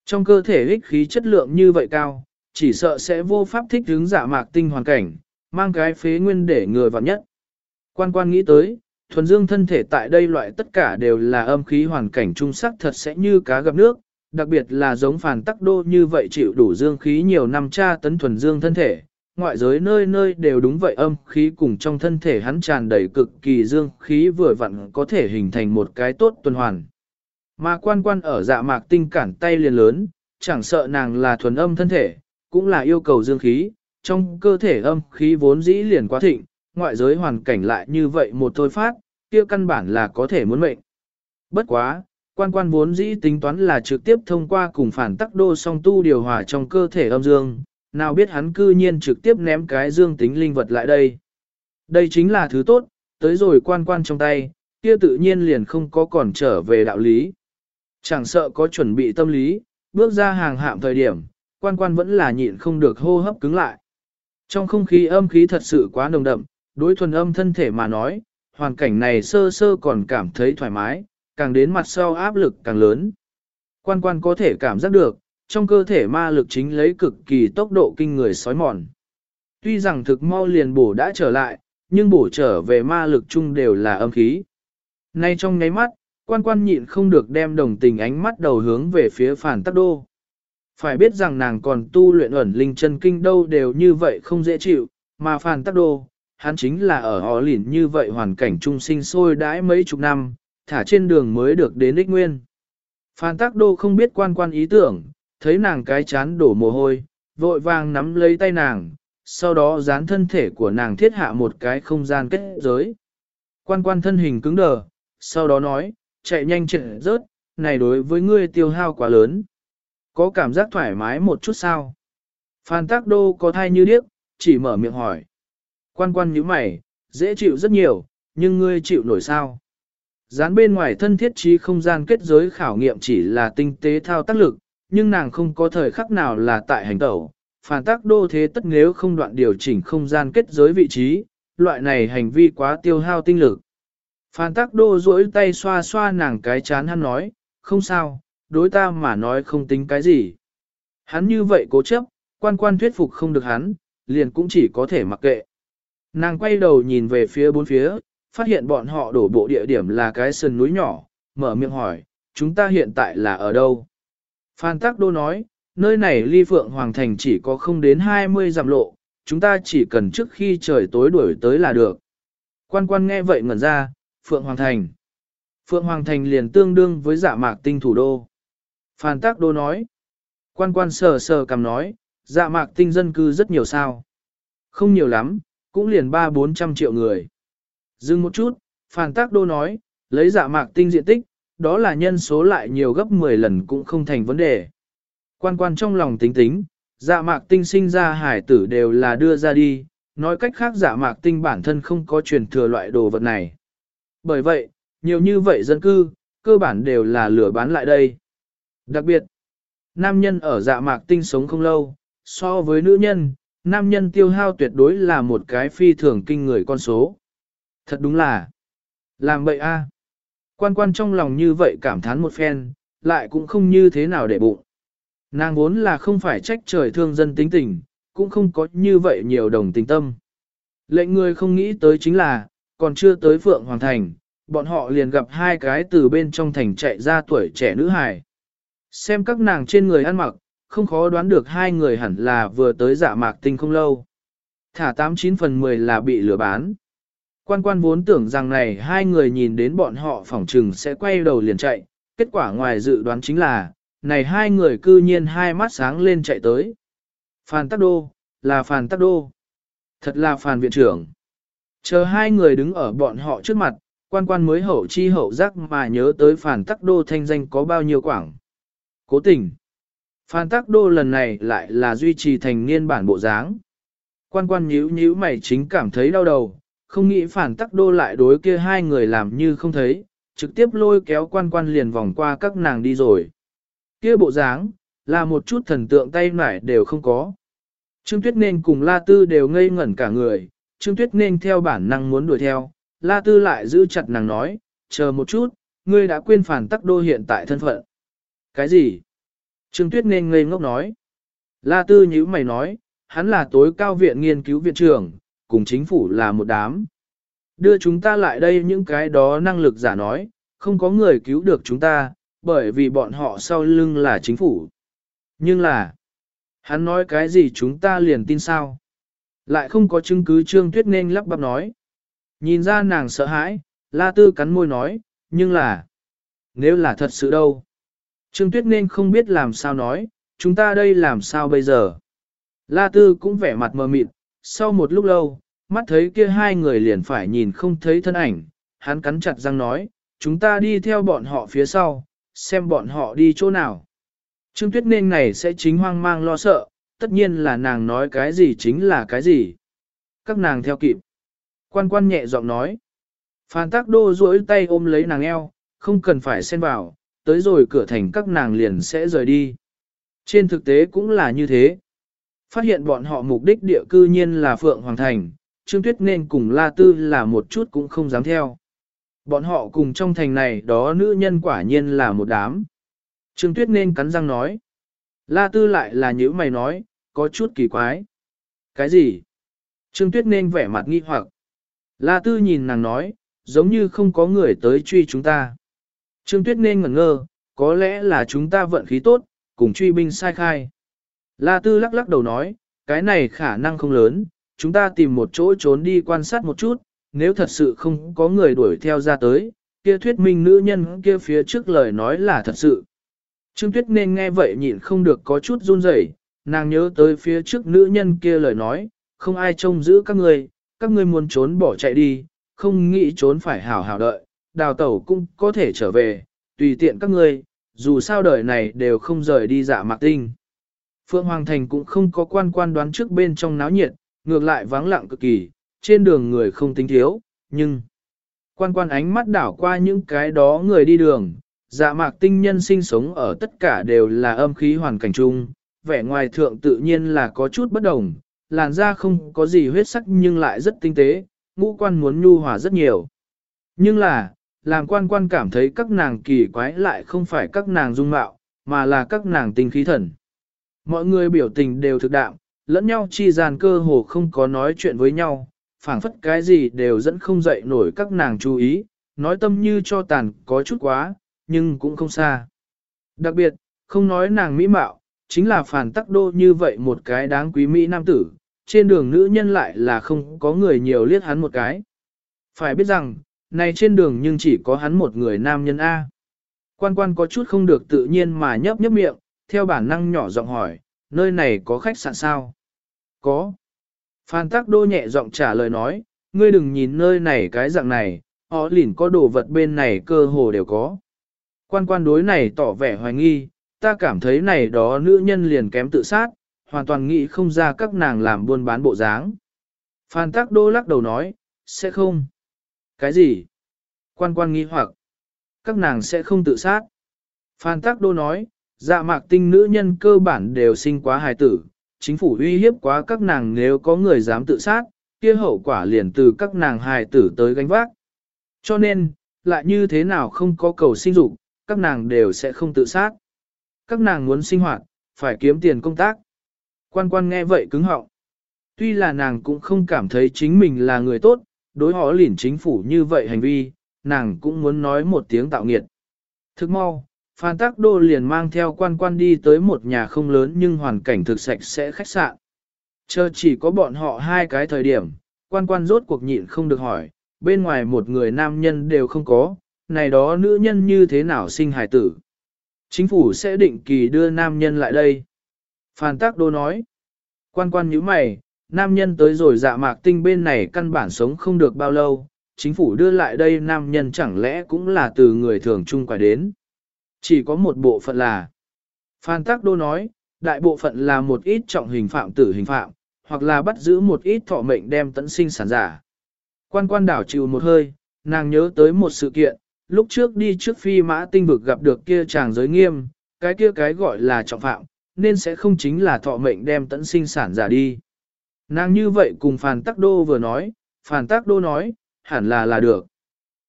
Trong cơ thể ích khí chất lượng như vậy cao, chỉ sợ sẽ vô pháp thích ứng dạ mạc tinh hoàn cảnh, mang cái phế nguyên để người vào nhất. Quan quan nghĩ tới, thuần dương thân thể tại đây loại tất cả đều là âm khí hoàn cảnh trung sắc thật sẽ như cá gặp nước, đặc biệt là giống phản tắc đô như vậy chịu đủ dương khí nhiều năm tra tấn thuần dương thân thể. Ngoại giới nơi nơi đều đúng vậy âm khí cùng trong thân thể hắn tràn đầy cực kỳ dương khí vừa vặn có thể hình thành một cái tốt tuần hoàn. Mà quan quan ở dạ mạc tinh cản tay liền lớn, chẳng sợ nàng là thuần âm thân thể, cũng là yêu cầu dương khí, trong cơ thể âm khí vốn dĩ liền quá thịnh, ngoại giới hoàn cảnh lại như vậy một thôi phát, kia căn bản là có thể muốn mệnh. Bất quá, quan quan vốn dĩ tính toán là trực tiếp thông qua cùng phản tắc đô song tu điều hòa trong cơ thể âm dương, nào biết hắn cư nhiên trực tiếp ném cái dương tính linh vật lại đây. Đây chính là thứ tốt, tới rồi quan quan trong tay, kia tự nhiên liền không có còn trở về đạo lý. Chẳng sợ có chuẩn bị tâm lý, bước ra hàng hạm thời điểm, quan quan vẫn là nhịn không được hô hấp cứng lại. Trong không khí âm khí thật sự quá nồng đậm, đối thuần âm thân thể mà nói, hoàn cảnh này sơ sơ còn cảm thấy thoải mái, càng đến mặt sau áp lực càng lớn. Quan quan có thể cảm giác được, trong cơ thể ma lực chính lấy cực kỳ tốc độ kinh người sói mòn. Tuy rằng thực mau liền bổ đã trở lại, nhưng bổ trở về ma lực chung đều là âm khí. Nay trong nháy mắt, quan quan nhịn không được đem đồng tình ánh mắt đầu hướng về phía phản tắc đô. Phải biết rằng nàng còn tu luyện ẩn linh chân kinh đâu đều như vậy không dễ chịu, mà phản tắc đô, hắn chính là ở họ lìn như vậy hoàn cảnh trung sinh sôi đãi mấy chục năm, thả trên đường mới được đến ích nguyên. Phan Tắc Đô không biết quan quan ý tưởng, thấy nàng cái chán đổ mồ hôi, vội vàng nắm lấy tay nàng, sau đó dán thân thể của nàng thiết hạ một cái không gian kết giới. Quan quan thân hình cứng đờ, sau đó nói, chạy nhanh chạy rớt, này đối với ngươi tiêu hao quá lớn. Có cảm giác thoải mái một chút sao? Phan Tắc Đô có thai như điếc, chỉ mở miệng hỏi. Quan quan như mày, dễ chịu rất nhiều, nhưng ngươi chịu nổi sao? Dán bên ngoài thân thiết trí không gian kết giới khảo nghiệm chỉ là tinh tế thao tác lực, nhưng nàng không có thời khắc nào là tại hành tẩu. Phản tác đô thế tất nếu không đoạn điều chỉnh không gian kết giới vị trí, loại này hành vi quá tiêu hao tinh lực. Phan tác đô duỗi tay xoa xoa nàng cái chán hắn nói, không sao, đối ta mà nói không tính cái gì. Hắn như vậy cố chấp, quan quan thuyết phục không được hắn, liền cũng chỉ có thể mặc kệ. Nàng quay đầu nhìn về phía bốn phía, phát hiện bọn họ đổ bộ địa điểm là cái sườn núi nhỏ, mở miệng hỏi, chúng ta hiện tại là ở đâu? Phan Tắc Đô nói, nơi này ly Phượng Hoàng Thành chỉ có không đến 20 dặm lộ, chúng ta chỉ cần trước khi trời tối đuổi tới là được. Quan quan nghe vậy ngẩn ra, Phượng Hoàng Thành. Phượng Hoàng Thành liền tương đương với dạ mạc tinh thủ đô. Phan Tắc Đô nói, quan quan sờ sờ cầm nói, dạ mạc tinh dân cư rất nhiều sao. Không nhiều lắm, cũng liền ba bốn trăm triệu người. Dừng một chút, Phàn Tác Đô nói, lấy dạ mạc tinh diện tích, đó là nhân số lại nhiều gấp 10 lần cũng không thành vấn đề. Quan quan trong lòng tính tính, dạ mạc tinh sinh ra hải tử đều là đưa ra đi, nói cách khác dạ mạc tinh bản thân không có truyền thừa loại đồ vật này. Bởi vậy, nhiều như vậy dân cư, cơ bản đều là lửa bán lại đây. Đặc biệt, nam nhân ở dạ mạc tinh sống không lâu, so với nữ nhân, nam nhân tiêu hao tuyệt đối là một cái phi thường kinh người con số. Thật đúng là, làm vậy a. Quan quan trong lòng như vậy cảm thán một phen, lại cũng không như thế nào để bụng. Nàng vốn là không phải trách trời thương dân tính tình, cũng không có như vậy nhiều đồng tình tâm. Lệnh người không nghĩ tới chính là, còn chưa tới Phượng Hoàng Thành, bọn họ liền gặp hai cái từ bên trong thành chạy ra tuổi trẻ nữ hài. Xem các nàng trên người ăn mặc, không khó đoán được hai người hẳn là vừa tới dạ mạc tinh không lâu. Thả 89 phần 10 là bị lừa bán. Quan quan vốn tưởng rằng này hai người nhìn đến bọn họ phỏng trừng sẽ quay đầu liền chạy, kết quả ngoài dự đoán chính là, này hai người cư nhiên hai mắt sáng lên chạy tới. Phàn Tắc Đô, là Phàn Tắc Đô. Thật là Phàn Viện trưởng. Chờ hai người đứng ở bọn họ trước mặt, quan quan mới hậu chi hậu giác mà nhớ tới Phàn Tắc Đô thanh danh có bao nhiêu quảng. Cố tình. Phan Tắc Đô lần này lại là duy trì thành niên bản bộ dáng. Quan quan nhíu nhíu mày chính cảm thấy đau đầu, không nghĩ phản tắc đô lại đối kia hai người làm như không thấy, trực tiếp lôi kéo quan quan liền vòng qua các nàng đi rồi. Kia bộ dáng, là một chút thần tượng tay nải đều không có. Trương Tuyết nên cùng La Tư đều ngây ngẩn cả người, Trương Tuyết nên theo bản năng muốn đuổi theo, La Tư lại giữ chặt nàng nói, chờ một chút, ngươi đã quên phản tắc đô hiện tại thân phận. Cái gì? Trương Tuyết nên ngây ngốc nói. La Tư nhữ mày nói, hắn là tối cao viện nghiên cứu viện trưởng, cùng chính phủ là một đám. Đưa chúng ta lại đây những cái đó năng lực giả nói, không có người cứu được chúng ta, bởi vì bọn họ sau lưng là chính phủ. Nhưng là, hắn nói cái gì chúng ta liền tin sao? Lại không có chứng cứ Trương Tuyết nên lắp bắp nói. Nhìn ra nàng sợ hãi, La Tư cắn môi nói, nhưng là, nếu là thật sự đâu? Trương Tuyết nên không biết làm sao nói, chúng ta đây làm sao bây giờ? La Tư cũng vẻ mặt mờ mịt, sau một lúc lâu, mắt thấy kia hai người liền phải nhìn không thấy thân ảnh, hắn cắn chặt răng nói, chúng ta đi theo bọn họ phía sau, xem bọn họ đi chỗ nào. Trương Tuyết Nên này sẽ chính hoang mang lo sợ, tất nhiên là nàng nói cái gì chính là cái gì. Các nàng theo kịp. Quan quan nhẹ giọng nói. Phan tác đô duỗi tay ôm lấy nàng eo, không cần phải xen vào, tới rồi cửa thành các nàng liền sẽ rời đi. Trên thực tế cũng là như thế. Phát hiện bọn họ mục đích địa cư nhiên là Phượng Hoàng Thành, Trương Tuyết nên cùng La Tư là một chút cũng không dám theo. Bọn họ cùng trong thành này đó nữ nhân quả nhiên là một đám. Trương Tuyết nên cắn răng nói. La Tư lại là những mày nói, có chút kỳ quái. Cái gì? Trương Tuyết nên vẻ mặt nghi hoặc. La Tư nhìn nàng nói, giống như không có người tới truy chúng ta. Trương Tuyết nên ngẩn ngơ, có lẽ là chúng ta vận khí tốt, cùng truy binh sai khai. La Tư lắc lắc đầu nói, cái này khả năng không lớn, chúng ta tìm một chỗ trốn đi quan sát một chút, nếu thật sự không có người đuổi theo ra tới, kia thuyết minh nữ nhân kia phía trước lời nói là thật sự. Trương Tuyết nên nghe vậy nhịn không được có chút run rẩy, nàng nhớ tới phía trước nữ nhân kia lời nói, không ai trông giữ các ngươi, các ngươi muốn trốn bỏ chạy đi, không nghĩ trốn phải hảo hảo đợi, đào tẩu cũng có thể trở về, tùy tiện các ngươi, dù sao đời này đều không rời đi dạ mạc tinh. Phượng Hoàng Thành cũng không có quan quan đoán trước bên trong náo nhiệt, ngược lại vắng lặng cực kỳ, trên đường người không tính thiếu, nhưng quan quan ánh mắt đảo qua những cái đó người đi đường, dạ mạc tinh nhân sinh sống ở tất cả đều là âm khí hoàn cảnh chung, vẻ ngoài thượng tự nhiên là có chút bất đồng, làn da không có gì huyết sắc nhưng lại rất tinh tế, ngũ quan muốn nhu hòa rất nhiều. Nhưng là, làm quan quan cảm thấy các nàng kỳ quái lại không phải các nàng dung mạo, mà là các nàng tinh khí thần. Mọi người biểu tình đều thực đạm, lẫn nhau chi gian cơ hồ không có nói chuyện với nhau, phảng phất cái gì đều dẫn không dậy nổi các nàng chú ý, nói tâm như cho tàn có chút quá, nhưng cũng không xa. Đặc biệt, không nói nàng mỹ mạo, chính là phản tắc đô như vậy một cái đáng quý mỹ nam tử, trên đường nữ nhân lại là không có người nhiều liếc hắn một cái. Phải biết rằng, này trên đường nhưng chỉ có hắn một người nam nhân A. Quan quan có chút không được tự nhiên mà nhấp nhấp miệng, theo bản năng nhỏ giọng hỏi, nơi này có khách sạn sao? Có. Phan Tắc Đô nhẹ giọng trả lời nói, ngươi đừng nhìn nơi này cái dạng này, họ lỉn có đồ vật bên này cơ hồ đều có. Quan quan đối này tỏ vẻ hoài nghi, ta cảm thấy này đó nữ nhân liền kém tự sát, hoàn toàn nghĩ không ra các nàng làm buôn bán bộ dáng. Phan Tắc Đô lắc đầu nói, sẽ không. Cái gì? Quan quan nghi hoặc, các nàng sẽ không tự sát. Phan Tắc Đô nói, dạ mạc tinh nữ nhân cơ bản đều sinh quá hài tử, chính phủ uy hiếp quá các nàng nếu có người dám tự sát, kia hậu quả liền từ các nàng hài tử tới gánh vác. Cho nên, lại như thế nào không có cầu sinh dục, các nàng đều sẽ không tự sát. Các nàng muốn sinh hoạt, phải kiếm tiền công tác. Quan quan nghe vậy cứng họng. Tuy là nàng cũng không cảm thấy chính mình là người tốt, đối họ lỉn chính phủ như vậy hành vi, nàng cũng muốn nói một tiếng tạo nghiệt. Thức mau, Phan Tắc Đô liền mang theo quan quan đi tới một nhà không lớn nhưng hoàn cảnh thực sạch sẽ khách sạn. Chờ chỉ có bọn họ hai cái thời điểm, quan quan rốt cuộc nhịn không được hỏi, bên ngoài một người nam nhân đều không có, này đó nữ nhân như thế nào sinh hài tử. Chính phủ sẽ định kỳ đưa nam nhân lại đây. Phan Tắc Đô nói, quan quan như mày, nam nhân tới rồi dạ mạc tinh bên này căn bản sống không được bao lâu, chính phủ đưa lại đây nam nhân chẳng lẽ cũng là từ người thường chung quả đến. Chỉ có một bộ phận là, Phan Tắc Đô nói, đại bộ phận là một ít trọng hình phạm tử hình phạm, hoặc là bắt giữ một ít thọ mệnh đem tận sinh sản giả. Quan quan đảo chịu một hơi, nàng nhớ tới một sự kiện, lúc trước đi trước phi mã tinh vực gặp được kia chàng giới nghiêm, cái kia cái gọi là trọng phạm, nên sẽ không chính là thọ mệnh đem tận sinh sản giả đi. Nàng như vậy cùng Phàn Tắc Đô vừa nói, Phàn Tắc Đô nói, hẳn là là được.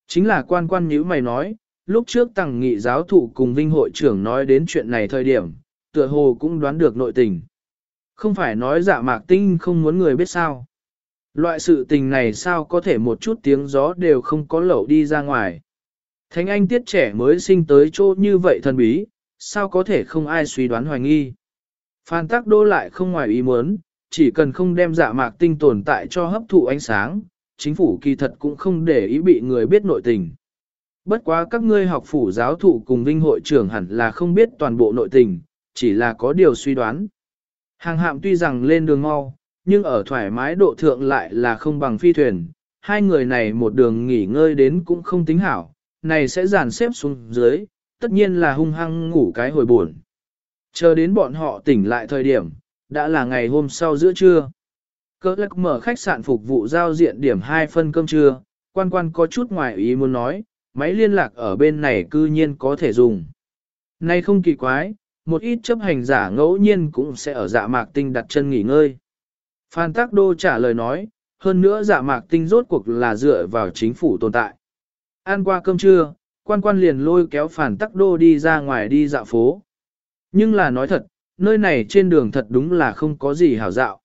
Chính là quan quan nhữ mày nói, lúc trước tàng nghị giáo thụ cùng vinh hội trưởng nói đến chuyện này thời điểm, tựa hồ cũng đoán được nội tình. Không phải nói dạ mạc tinh không muốn người biết sao. Loại sự tình này sao có thể một chút tiếng gió đều không có lẩu đi ra ngoài. Thánh anh tiết trẻ mới sinh tới chỗ như vậy thần bí, sao có thể không ai suy đoán hoài nghi. Phan tắc đô lại không ngoài ý muốn, chỉ cần không đem dạ mạc tinh tồn tại cho hấp thụ ánh sáng, chính phủ kỳ thật cũng không để ý bị người biết nội tình. Bất quá các ngươi học phủ giáo thụ cùng vinh hội trưởng hẳn là không biết toàn bộ nội tình, chỉ là có điều suy đoán. Hàng hạm tuy rằng lên đường mau, nhưng ở thoải mái độ thượng lại là không bằng phi thuyền. Hai người này một đường nghỉ ngơi đến cũng không tính hảo, này sẽ dàn xếp xuống dưới, tất nhiên là hung hăng ngủ cái hồi buồn. Chờ đến bọn họ tỉnh lại thời điểm, đã là ngày hôm sau giữa trưa. Cơ lắc mở khách sạn phục vụ giao diện điểm 2 phân cơm trưa, quan quan có chút ngoài ý muốn nói, máy liên lạc ở bên này cư nhiên có thể dùng. Nay không kỳ quái, một ít chấp hành giả ngẫu nhiên cũng sẽ ở dạ mạc tinh đặt chân nghỉ ngơi. Phan Tác Đô trả lời nói, hơn nữa dạ mạc tinh rốt cuộc là dựa vào chính phủ tồn tại. Ăn qua cơm trưa, quan quan liền lôi kéo Phan Tắc Đô đi ra ngoài đi dạo phố. Nhưng là nói thật, nơi này trên đường thật đúng là không có gì hảo dạo.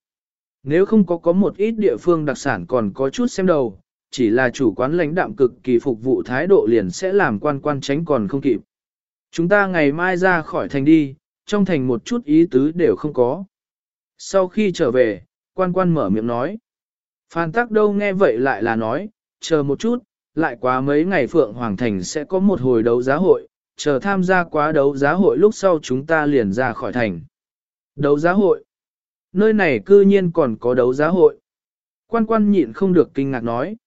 Nếu không có có một ít địa phương đặc sản còn có chút xem đầu, chỉ là chủ quán lãnh đạm cực kỳ phục vụ thái độ liền sẽ làm quan quan tránh còn không kịp. Chúng ta ngày mai ra khỏi thành đi, trong thành một chút ý tứ đều không có. Sau khi trở về, quan quan mở miệng nói. Phan tắc đâu nghe vậy lại là nói, chờ một chút, lại quá mấy ngày Phượng Hoàng Thành sẽ có một hồi đấu giá hội, chờ tham gia quá đấu giá hội lúc sau chúng ta liền ra khỏi thành. Đấu giá hội? Nơi này cư nhiên còn có đấu giá hội. Quan quan nhịn không được kinh ngạc nói.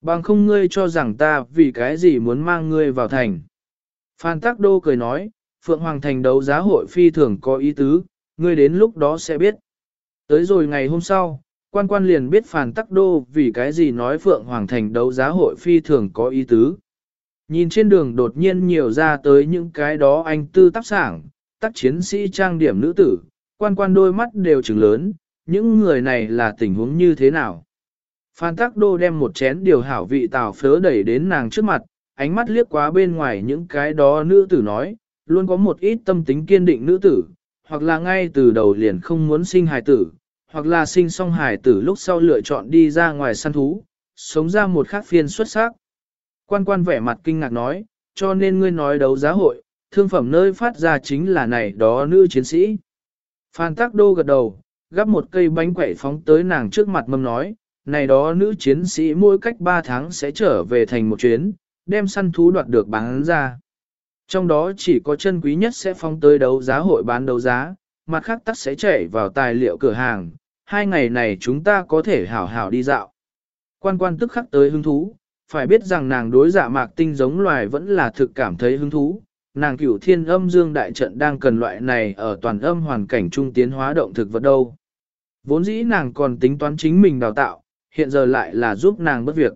Bằng không ngươi cho rằng ta vì cái gì muốn mang ngươi vào thành. Phan Tắc Đô cười nói, Phượng Hoàng Thành đấu giá hội phi thường có ý tứ, ngươi đến lúc đó sẽ biết. Tới rồi ngày hôm sau, quan quan liền biết Phan Tắc Đô vì cái gì nói Phượng Hoàng Thành đấu giá hội phi thường có ý tứ. Nhìn trên đường đột nhiên nhiều ra tới những cái đó anh tư tác sảng, tác chiến sĩ trang điểm nữ tử, quan quan đôi mắt đều trừng lớn, những người này là tình huống như thế nào. Phan Tắc Đô đem một chén điều hảo vị tào phớ đẩy đến nàng trước mặt, ánh mắt liếc quá bên ngoài những cái đó nữ tử nói, luôn có một ít tâm tính kiên định nữ tử, hoặc là ngay từ đầu liền không muốn sinh hài tử, hoặc là sinh xong hài tử lúc sau lựa chọn đi ra ngoài săn thú, sống ra một khác phiên xuất sắc. Quan quan vẻ mặt kinh ngạc nói, cho nên ngươi nói đấu giá hội, thương phẩm nơi phát ra chính là này đó nữ chiến sĩ. Phan Tắc Đô gật đầu, gắp một cây bánh quẩy phóng tới nàng trước mặt mâm nói, này đó nữ chiến sĩ mỗi cách 3 tháng sẽ trở về thành một chuyến, đem săn thú đoạt được bán ra. Trong đó chỉ có chân quý nhất sẽ phóng tới đấu giá hội bán đấu giá, mặt khác tắt sẽ chảy vào tài liệu cửa hàng. Hai ngày này chúng ta có thể hảo hảo đi dạo. Quan quan tức khắc tới hứng thú, phải biết rằng nàng đối dạ mạc tinh giống loài vẫn là thực cảm thấy hứng thú. Nàng cửu thiên âm dương đại trận đang cần loại này ở toàn âm hoàn cảnh trung tiến hóa động thực vật đâu. Vốn dĩ nàng còn tính toán chính mình đào tạo, hiện giờ lại là giúp nàng bất việc.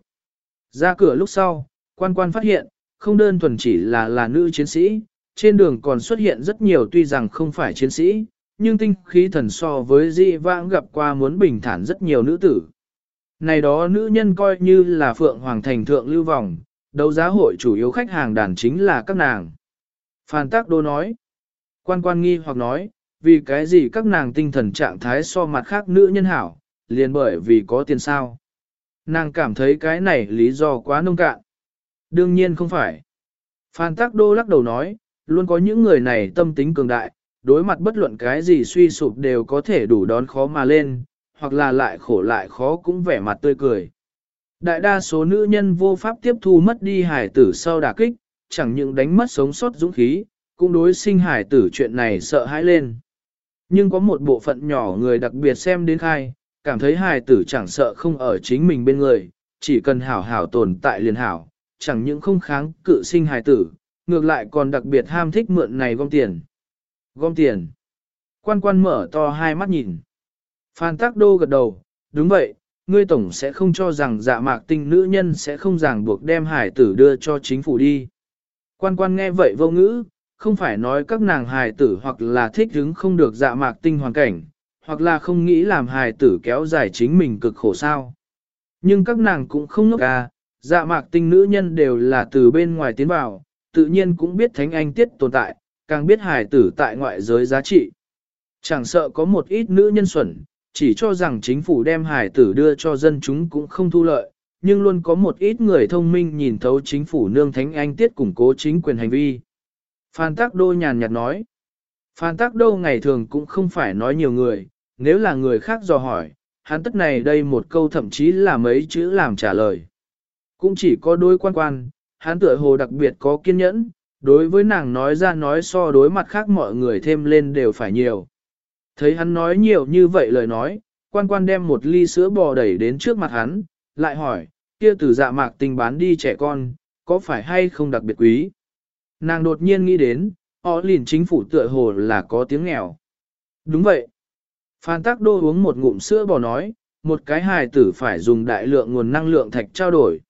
Ra cửa lúc sau, quan quan phát hiện, không đơn thuần chỉ là là nữ chiến sĩ, trên đường còn xuất hiện rất nhiều tuy rằng không phải chiến sĩ, nhưng tinh khí thần so với dị vãng gặp qua muốn bình thản rất nhiều nữ tử. Này đó nữ nhân coi như là Phượng Hoàng Thành Thượng lưu vòng, đấu giá hội chủ yếu khách hàng đàn chính là các nàng. Phan Tác Đô nói, quan quan nghi hoặc nói, vì cái gì các nàng tinh thần trạng thái so mặt khác nữ nhân hảo, liền bởi vì có tiền sao. Nàng cảm thấy cái này lý do quá nông cạn. Đương nhiên không phải. Phan Tắc Đô lắc đầu nói, luôn có những người này tâm tính cường đại, đối mặt bất luận cái gì suy sụp đều có thể đủ đón khó mà lên, hoặc là lại khổ lại khó cũng vẻ mặt tươi cười. Đại đa số nữ nhân vô pháp tiếp thu mất đi hải tử sau đả kích, chẳng những đánh mất sống sót dũng khí, cũng đối sinh hải tử chuyện này sợ hãi lên. Nhưng có một bộ phận nhỏ người đặc biệt xem đến khai, cảm thấy hải tử chẳng sợ không ở chính mình bên người, chỉ cần hảo hảo tồn tại liền hảo, chẳng những không kháng cự sinh hải tử, ngược lại còn đặc biệt ham thích mượn này gom tiền. Gom tiền. Quan quan mở to hai mắt nhìn. Phan Tắc Đô gật đầu, đúng vậy, ngươi tổng sẽ không cho rằng dạ mạc tinh nữ nhân sẽ không ràng buộc đem hài tử đưa cho chính phủ đi. Quan quan nghe vậy vô ngữ, không phải nói các nàng hài tử hoặc là thích hứng không được dạ mạc tinh hoàn cảnh, hoặc là không nghĩ làm hài tử kéo dài chính mình cực khổ sao. Nhưng các nàng cũng không ngốc à, dạ mạc tinh nữ nhân đều là từ bên ngoài tiến vào, tự nhiên cũng biết thánh anh tiết tồn tại, càng biết hài tử tại ngoại giới giá trị. Chẳng sợ có một ít nữ nhân xuẩn, chỉ cho rằng chính phủ đem hải tử đưa cho dân chúng cũng không thu lợi, nhưng luôn có một ít người thông minh nhìn thấu chính phủ nương thánh anh tiết củng cố chính quyền hành vi. Phan Tắc Đô nhàn nhạt nói, Phan Tắc Đô ngày thường cũng không phải nói nhiều người, nếu là người khác dò hỏi, hắn tất này đây một câu thậm chí là mấy chữ làm trả lời. Cũng chỉ có đôi quan quan, hắn tựa hồ đặc biệt có kiên nhẫn, đối với nàng nói ra nói so đối mặt khác mọi người thêm lên đều phải nhiều. Thấy hắn nói nhiều như vậy lời nói, quan quan đem một ly sữa bò đẩy đến trước mặt hắn, lại hỏi, kia từ dạ mạc tình bán đi trẻ con, có phải hay không đặc biệt quý? Nàng đột nhiên nghĩ đến, họ liền chính phủ tựa hồ là có tiếng nghèo. Đúng vậy. Phan Tắc Đô uống một ngụm sữa bò nói, một cái hài tử phải dùng đại lượng nguồn năng lượng thạch trao đổi.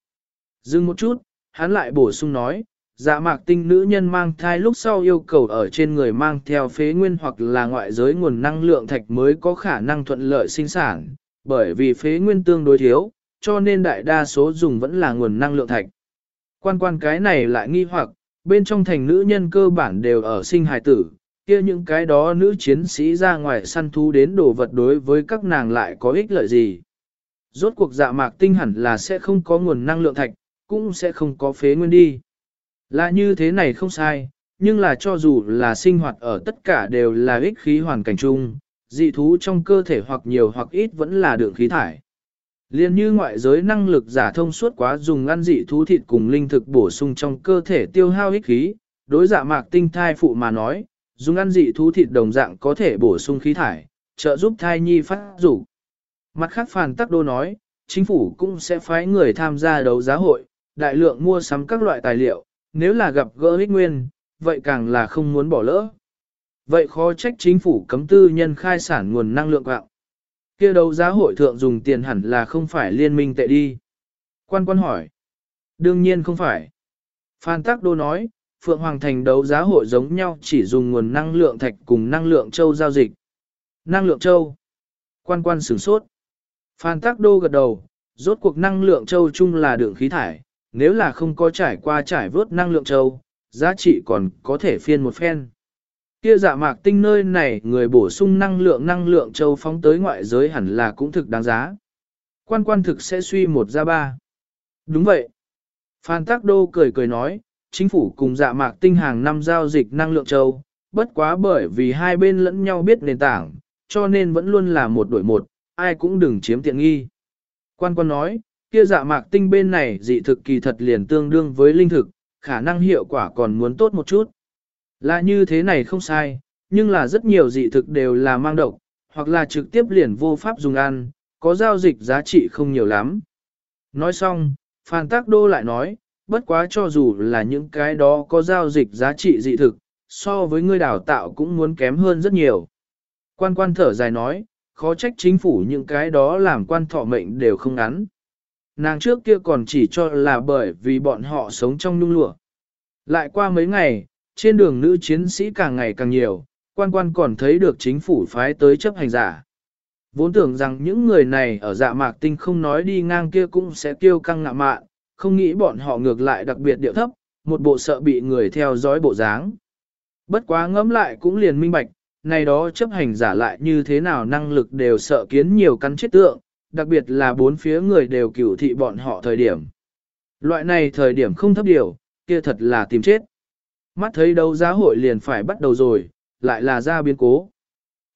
Dừng một chút, hắn lại bổ sung nói, dạ mạc tinh nữ nhân mang thai lúc sau yêu cầu ở trên người mang theo phế nguyên hoặc là ngoại giới nguồn năng lượng thạch mới có khả năng thuận lợi sinh sản, bởi vì phế nguyên tương đối thiếu, cho nên đại đa số dùng vẫn là nguồn năng lượng thạch. Quan quan cái này lại nghi hoặc, bên trong thành nữ nhân cơ bản đều ở sinh hài tử, kia những cái đó nữ chiến sĩ ra ngoài săn thú đến đồ vật đối với các nàng lại có ích lợi gì. Rốt cuộc dạ mạc tinh hẳn là sẽ không có nguồn năng lượng thạch, cũng sẽ không có phế nguyên đi. Là như thế này không sai, nhưng là cho dù là sinh hoạt ở tất cả đều là ích khí hoàn cảnh chung, dị thú trong cơ thể hoặc nhiều hoặc ít vẫn là đường khí thải. Liên như ngoại giới năng lực giả thông suốt quá dùng ăn dị thú thịt cùng linh thực bổ sung trong cơ thể tiêu hao ích khí, đối dạ mạc tinh thai phụ mà nói, dùng ăn dị thú thịt đồng dạng có thể bổ sung khí thải, trợ giúp thai nhi phát dục. Mặt khác Phàn Tắc Đô nói, chính phủ cũng sẽ phái người tham gia đấu giá hội, đại lượng mua sắm các loại tài liệu, nếu là gặp gỡ ích nguyên, vậy càng là không muốn bỏ lỡ. Vậy khó trách chính phủ cấm tư nhân khai sản nguồn năng lượng quạng. kia đấu giá hội thượng dùng tiền hẳn là không phải liên minh tệ đi. Quan quan hỏi. Đương nhiên không phải. Phan Tắc Đô nói, Phượng Hoàng Thành đấu giá hội giống nhau chỉ dùng nguồn năng lượng thạch cùng năng lượng châu giao dịch. Năng lượng châu. Quan quan sửng sốt. Phan Tắc Đô gật đầu, rốt cuộc năng lượng châu chung là đường khí thải, nếu là không có trải qua trải vớt năng lượng châu, giá trị còn có thể phiên một phen. Kia dạ mạc tinh nơi này người bổ sung năng lượng năng lượng châu phóng tới ngoại giới hẳn là cũng thực đáng giá. Quan quan thực sẽ suy một ra ba. Đúng vậy. Phan Tắc Đô cười cười nói, chính phủ cùng dạ mạc tinh hàng năm giao dịch năng lượng châu, bất quá bởi vì hai bên lẫn nhau biết nền tảng, cho nên vẫn luôn là một đổi một, ai cũng đừng chiếm tiện nghi. Quan quan nói, kia dạ mạc tinh bên này dị thực kỳ thật liền tương đương với linh thực, khả năng hiệu quả còn muốn tốt một chút. Là như thế này không sai, nhưng là rất nhiều dị thực đều là mang độc, hoặc là trực tiếp liền vô pháp dùng ăn, có giao dịch giá trị không nhiều lắm. Nói xong, Phan Tác Đô lại nói, bất quá cho dù là những cái đó có giao dịch giá trị dị thực, so với người đào tạo cũng muốn kém hơn rất nhiều. Quan quan thở dài nói, khó trách chính phủ những cái đó làm quan thọ mệnh đều không ngắn. Nàng trước kia còn chỉ cho là bởi vì bọn họ sống trong nhung lụa. Lại qua mấy ngày, trên đường nữ chiến sĩ càng ngày càng nhiều, quan quan còn thấy được chính phủ phái tới chấp hành giả. Vốn tưởng rằng những người này ở dạ mạc tinh không nói đi ngang kia cũng sẽ tiêu căng ngạ mạn, không nghĩ bọn họ ngược lại đặc biệt điệu thấp, một bộ sợ bị người theo dõi bộ dáng. Bất quá ngẫm lại cũng liền minh bạch, này đó chấp hành giả lại như thế nào năng lực đều sợ kiến nhiều căn chết tượng, đặc biệt là bốn phía người đều cửu thị bọn họ thời điểm. Loại này thời điểm không thấp điều, kia thật là tìm chết. Mắt thấy đấu giá hội liền phải bắt đầu rồi, lại là ra biến cố.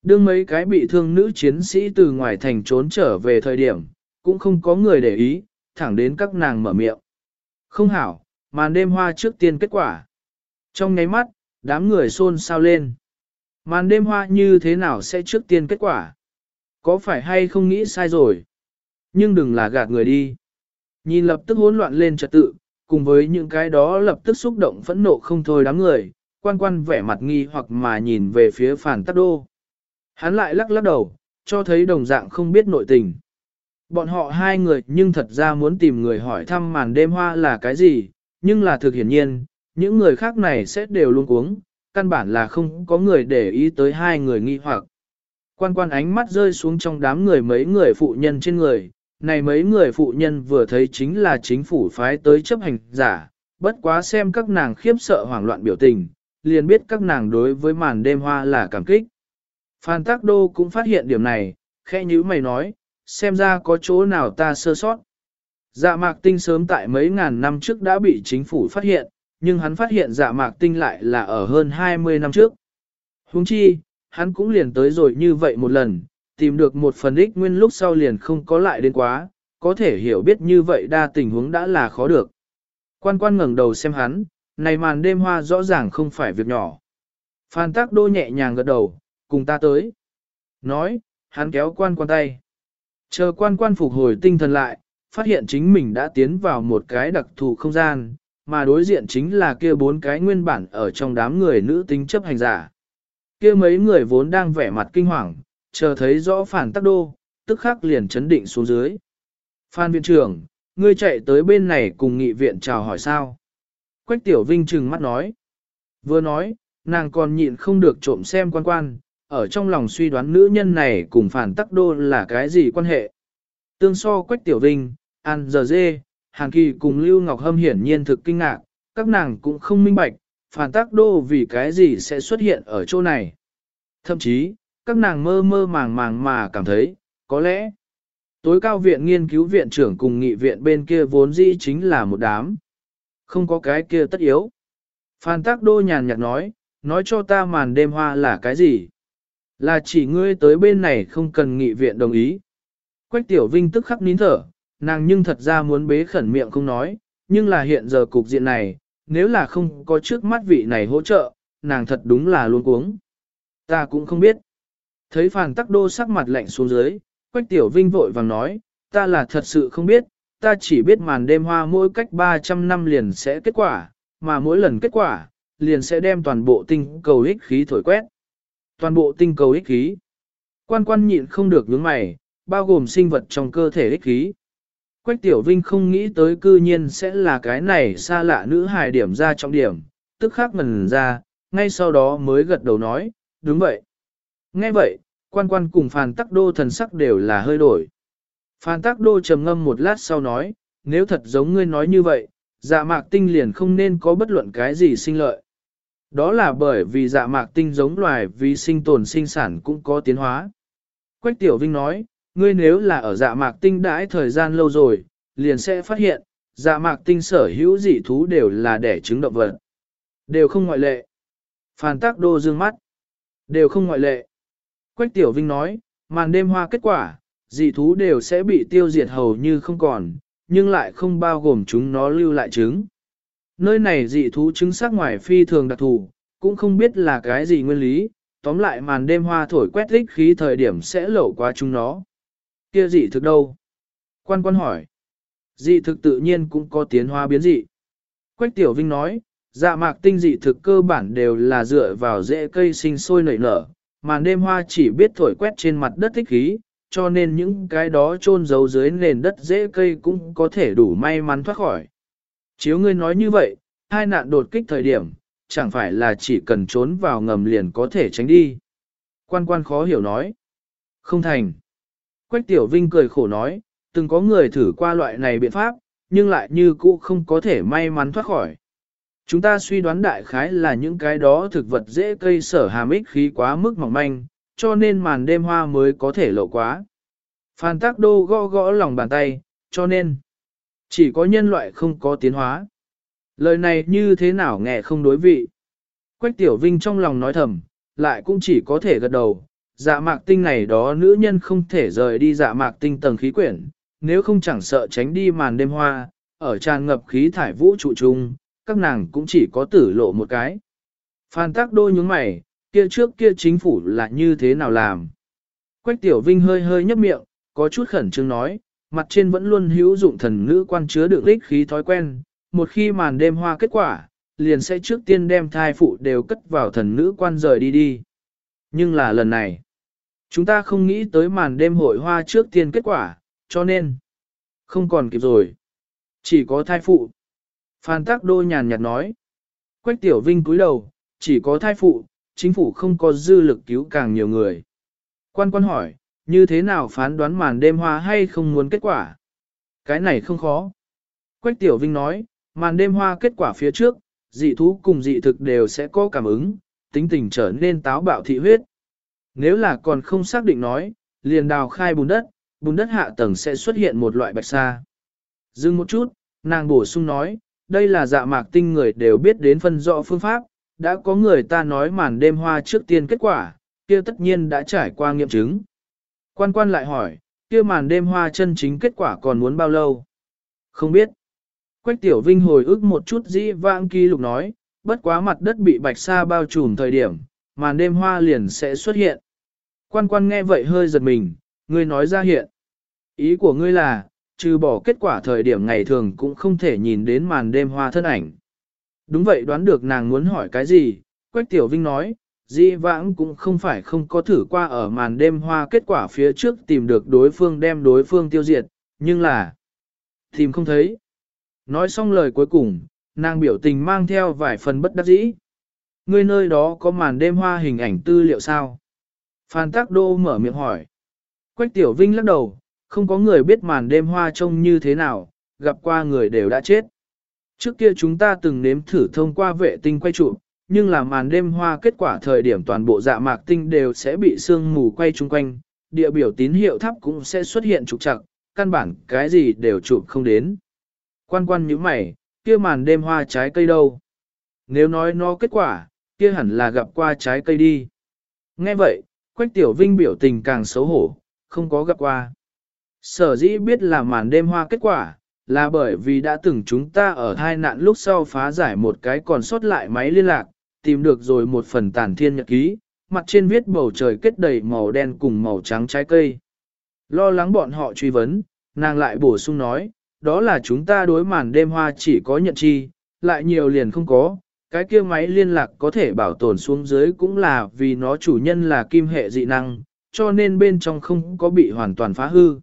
Đương mấy cái bị thương nữ chiến sĩ từ ngoài thành trốn trở về thời điểm, cũng không có người để ý, thẳng đến các nàng mở miệng. Không hảo, màn đêm hoa trước tiên kết quả. Trong nháy mắt, đám người xôn xao lên. Màn đêm hoa như thế nào sẽ trước tiên kết quả? Có phải hay không nghĩ sai rồi? Nhưng đừng là gạt người đi. Nhìn lập tức hỗn loạn lên trật tự, cùng với những cái đó lập tức xúc động phẫn nộ không thôi đám người, quan quan vẻ mặt nghi hoặc mà nhìn về phía phản tắc đô. Hắn lại lắc lắc đầu, cho thấy đồng dạng không biết nội tình. Bọn họ hai người nhưng thật ra muốn tìm người hỏi thăm màn đêm hoa là cái gì, nhưng là thực hiển nhiên, những người khác này sẽ đều luôn cuống, căn bản là không có người để ý tới hai người nghi hoặc. Quan quan ánh mắt rơi xuống trong đám người mấy người phụ nhân trên người, này mấy người phụ nhân vừa thấy chính là chính phủ phái tới chấp hành giả, bất quá xem các nàng khiếp sợ hoảng loạn biểu tình, liền biết các nàng đối với màn đêm hoa là cảm kích. Phan Tác Đô cũng phát hiện điểm này, khẽ như mày nói, xem ra có chỗ nào ta sơ sót. Dạ mạc tinh sớm tại mấy ngàn năm trước đã bị chính phủ phát hiện, nhưng hắn phát hiện dạ mạc tinh lại là ở hơn 20 năm trước. Huống chi, hắn cũng liền tới rồi như vậy một lần, tìm được một phần ích nguyên lúc sau liền không có lại đến quá, có thể hiểu biết như vậy đa tình huống đã là khó được. Quan quan ngẩng đầu xem hắn, này màn đêm hoa rõ ràng không phải việc nhỏ. Phan tác đô nhẹ nhàng gật đầu, cùng ta tới. Nói, hắn kéo quan quan tay. Chờ quan quan phục hồi tinh thần lại, phát hiện chính mình đã tiến vào một cái đặc thù không gian, mà đối diện chính là kia bốn cái nguyên bản ở trong đám người nữ tính chấp hành giả. Kia mấy người vốn đang vẻ mặt kinh hoàng, chờ thấy rõ phản tắc đô, tức khắc liền chấn định xuống dưới. Phan viện trưởng, ngươi chạy tới bên này cùng nghị viện chào hỏi sao. Quách tiểu vinh trừng mắt nói. Vừa nói, nàng còn nhịn không được trộm xem quan quan, ở trong lòng suy đoán nữ nhân này cùng phản tắc đô là cái gì quan hệ. Tương so Quách Tiểu Vinh, An Giờ Dê, hàng Kỳ cùng Lưu Ngọc Hâm hiển nhiên thực kinh ngạc, các nàng cũng không minh bạch, phản tắc đô vì cái gì sẽ xuất hiện ở chỗ này. Thậm chí, các nàng mơ mơ màng màng mà cảm thấy, có lẽ, tối cao viện nghiên cứu viện trưởng cùng nghị viện bên kia vốn dĩ chính là một đám. Không có cái kia tất yếu. Phan Tác Đô nhàn nhạt nói, nói cho ta màn đêm hoa là cái gì? Là chỉ ngươi tới bên này không cần nghị viện đồng ý. Quách Tiểu Vinh tức khắc nín thở, nàng nhưng thật ra muốn bế khẩn miệng không nói, nhưng là hiện giờ cục diện này, nếu là không có trước mắt vị này hỗ trợ, nàng thật đúng là luôn cuống. Ta cũng không biết. Thấy Phàn Tắc Đô sắc mặt lạnh xuống dưới, Quách Tiểu Vinh vội vàng nói, ta là thật sự không biết, ta chỉ biết màn đêm hoa mỗi cách 300 năm liền sẽ kết quả, mà mỗi lần kết quả, liền sẽ đem toàn bộ tinh cầu ích khí thổi quét. Toàn bộ tinh cầu ích khí. Quan quan nhịn không được nhướng mày, bao gồm sinh vật trong cơ thể ích khí. Quách Tiểu Vinh không nghĩ tới cư nhiên sẽ là cái này xa lạ nữ hài điểm ra trọng điểm, tức khắc ngần ra, ngay sau đó mới gật đầu nói, đúng vậy. Nghe vậy, quan quan cùng Phan Tắc Đô thần sắc đều là hơi đổi. Phan Tắc Đô trầm ngâm một lát sau nói, nếu thật giống ngươi nói như vậy, dạ mạc tinh liền không nên có bất luận cái gì sinh lợi. Đó là bởi vì dạ mạc tinh giống loài vì sinh tồn sinh sản cũng có tiến hóa. Quách Tiểu Vinh nói, ngươi nếu là ở dạ mạc tinh đãi thời gian lâu rồi, liền sẽ phát hiện, dạ mạc tinh sở hữu dị thú đều là đẻ trứng động vật. Đều không ngoại lệ. Phan tác đô dương mắt. Đều không ngoại lệ. Quách Tiểu Vinh nói, màn đêm hoa kết quả, dị thú đều sẽ bị tiêu diệt hầu như không còn, nhưng lại không bao gồm chúng nó lưu lại trứng. Nơi này dị thú trứng sắc ngoài phi thường đặc thù, cũng không biết là cái gì nguyên lý, tóm lại màn đêm hoa thổi quét thích khí thời điểm sẽ lẩu qua chúng nó. Kia dị thực đâu? Quan quan hỏi. Dị thực tự nhiên cũng có tiến hóa biến dị. Quách Tiểu Vinh nói, dạ mạc tinh dị thực cơ bản đều là dựa vào rễ cây sinh sôi nảy nở, màn đêm hoa chỉ biết thổi quét trên mặt đất thích khí, cho nên những cái đó chôn giấu dưới nền đất rễ cây cũng có thể đủ may mắn thoát khỏi. Chiếu ngươi nói như vậy, hai nạn đột kích thời điểm, chẳng phải là chỉ cần trốn vào ngầm liền có thể tránh đi. Quan quan khó hiểu nói. Không thành. Quách Tiểu Vinh cười khổ nói, từng có người thử qua loại này biện pháp, nhưng lại như cũ không có thể may mắn thoát khỏi. Chúng ta suy đoán đại khái là những cái đó thực vật dễ cây sở hàm ích khí quá mức mỏng manh, cho nên màn đêm hoa mới có thể lộ quá. Phan tác đô gõ gõ lòng bàn tay, cho nên chỉ có nhân loại không có tiến hóa. Lời này như thế nào nghe không đối vị. Quách Tiểu Vinh trong lòng nói thầm, lại cũng chỉ có thể gật đầu. Dạ mạc tinh này đó nữ nhân không thể rời đi dạ mạc tinh tầng khí quyển, nếu không chẳng sợ tránh đi màn đêm hoa, ở tràn ngập khí thải vũ trụ chung, các nàng cũng chỉ có tử lộ một cái. Phan tác đôi nhướng mày, kia trước kia chính phủ là như thế nào làm? Quách Tiểu Vinh hơi hơi nhấp miệng, có chút khẩn trương nói, mặt trên vẫn luôn hữu dụng thần nữ quan chứa được lích khí thói quen, một khi màn đêm hoa kết quả, liền sẽ trước tiên đem thai phụ đều cất vào thần nữ quan rời đi đi. Nhưng là lần này, chúng ta không nghĩ tới màn đêm hội hoa trước tiên kết quả, cho nên, không còn kịp rồi. Chỉ có thai phụ. Phan Tác Đô nhàn nhạt nói. Quách Tiểu Vinh cúi đầu, chỉ có thai phụ, chính phủ không có dư lực cứu càng nhiều người. Quan quan hỏi, như thế nào phán đoán màn đêm hoa hay không muốn kết quả? Cái này không khó. Quách Tiểu Vinh nói, màn đêm hoa kết quả phía trước, dị thú cùng dị thực đều sẽ có cảm ứng, tính tình trở nên táo bạo thị huyết. Nếu là còn không xác định nói, liền đào khai bùn đất, bùn đất hạ tầng sẽ xuất hiện một loại bạch sa. Dừng một chút, nàng bổ sung nói, đây là dạ mạc tinh người đều biết đến phân rõ phương pháp, đã có người ta nói màn đêm hoa trước tiên kết quả, kia tất nhiên đã trải qua nghiệm chứng. Quan quan lại hỏi, kia màn đêm hoa chân chính kết quả còn muốn bao lâu? Không biết. Quách tiểu vinh hồi ức một chút dĩ vãng ký lục nói, bất quá mặt đất bị bạch sa bao trùm thời điểm, màn đêm hoa liền sẽ xuất hiện. Quan quan nghe vậy hơi giật mình, ngươi nói ra hiện. Ý của ngươi là, trừ bỏ kết quả thời điểm ngày thường cũng không thể nhìn đến màn đêm hoa thân ảnh. Đúng vậy đoán được nàng muốn hỏi cái gì, Quách Tiểu Vinh nói, Di vãng cũng không phải không có thử qua ở màn đêm hoa kết quả phía trước tìm được đối phương đem đối phương tiêu diệt, nhưng là tìm không thấy. Nói xong lời cuối cùng, nàng biểu tình mang theo vài phần bất đắc dĩ. Ngươi nơi đó có màn đêm hoa hình ảnh tư liệu sao? Phan Tác Đô mở miệng hỏi. Quách Tiểu Vinh lắc đầu, không có người biết màn đêm hoa trông như thế nào, gặp qua người đều đã chết. Trước kia chúng ta từng nếm thử thông qua vệ tinh quay trụ, nhưng là màn đêm hoa kết quả thời điểm toàn bộ dạ mạc tinh đều sẽ bị sương mù quay chung quanh, địa biểu tín hiệu thấp cũng sẽ xuất hiện trục trặc, căn bản cái gì đều chụp không đến. Quan quan như mày, kia màn đêm hoa trái cây đâu? Nếu nói nó kết quả, kia hẳn là gặp qua trái cây đi. Nghe vậy, Quách Tiểu Vinh biểu tình càng xấu hổ, không có gặp qua. Sở dĩ biết là màn đêm hoa kết quả, là bởi vì đã từng chúng ta ở hai nạn lúc sau phá giải một cái còn sót lại máy liên lạc, tìm được rồi một phần tàn thiên nhật ký, mặt trên viết bầu trời kết đầy màu đen cùng màu trắng trái cây. Lo lắng bọn họ truy vấn, nàng lại bổ sung nói, đó là chúng ta đối màn đêm hoa chỉ có nhận chi, lại nhiều liền không có, cái kia máy liên lạc có thể bảo tồn xuống dưới cũng là vì nó chủ nhân là kim hệ dị năng, cho nên bên trong không có bị hoàn toàn phá hư.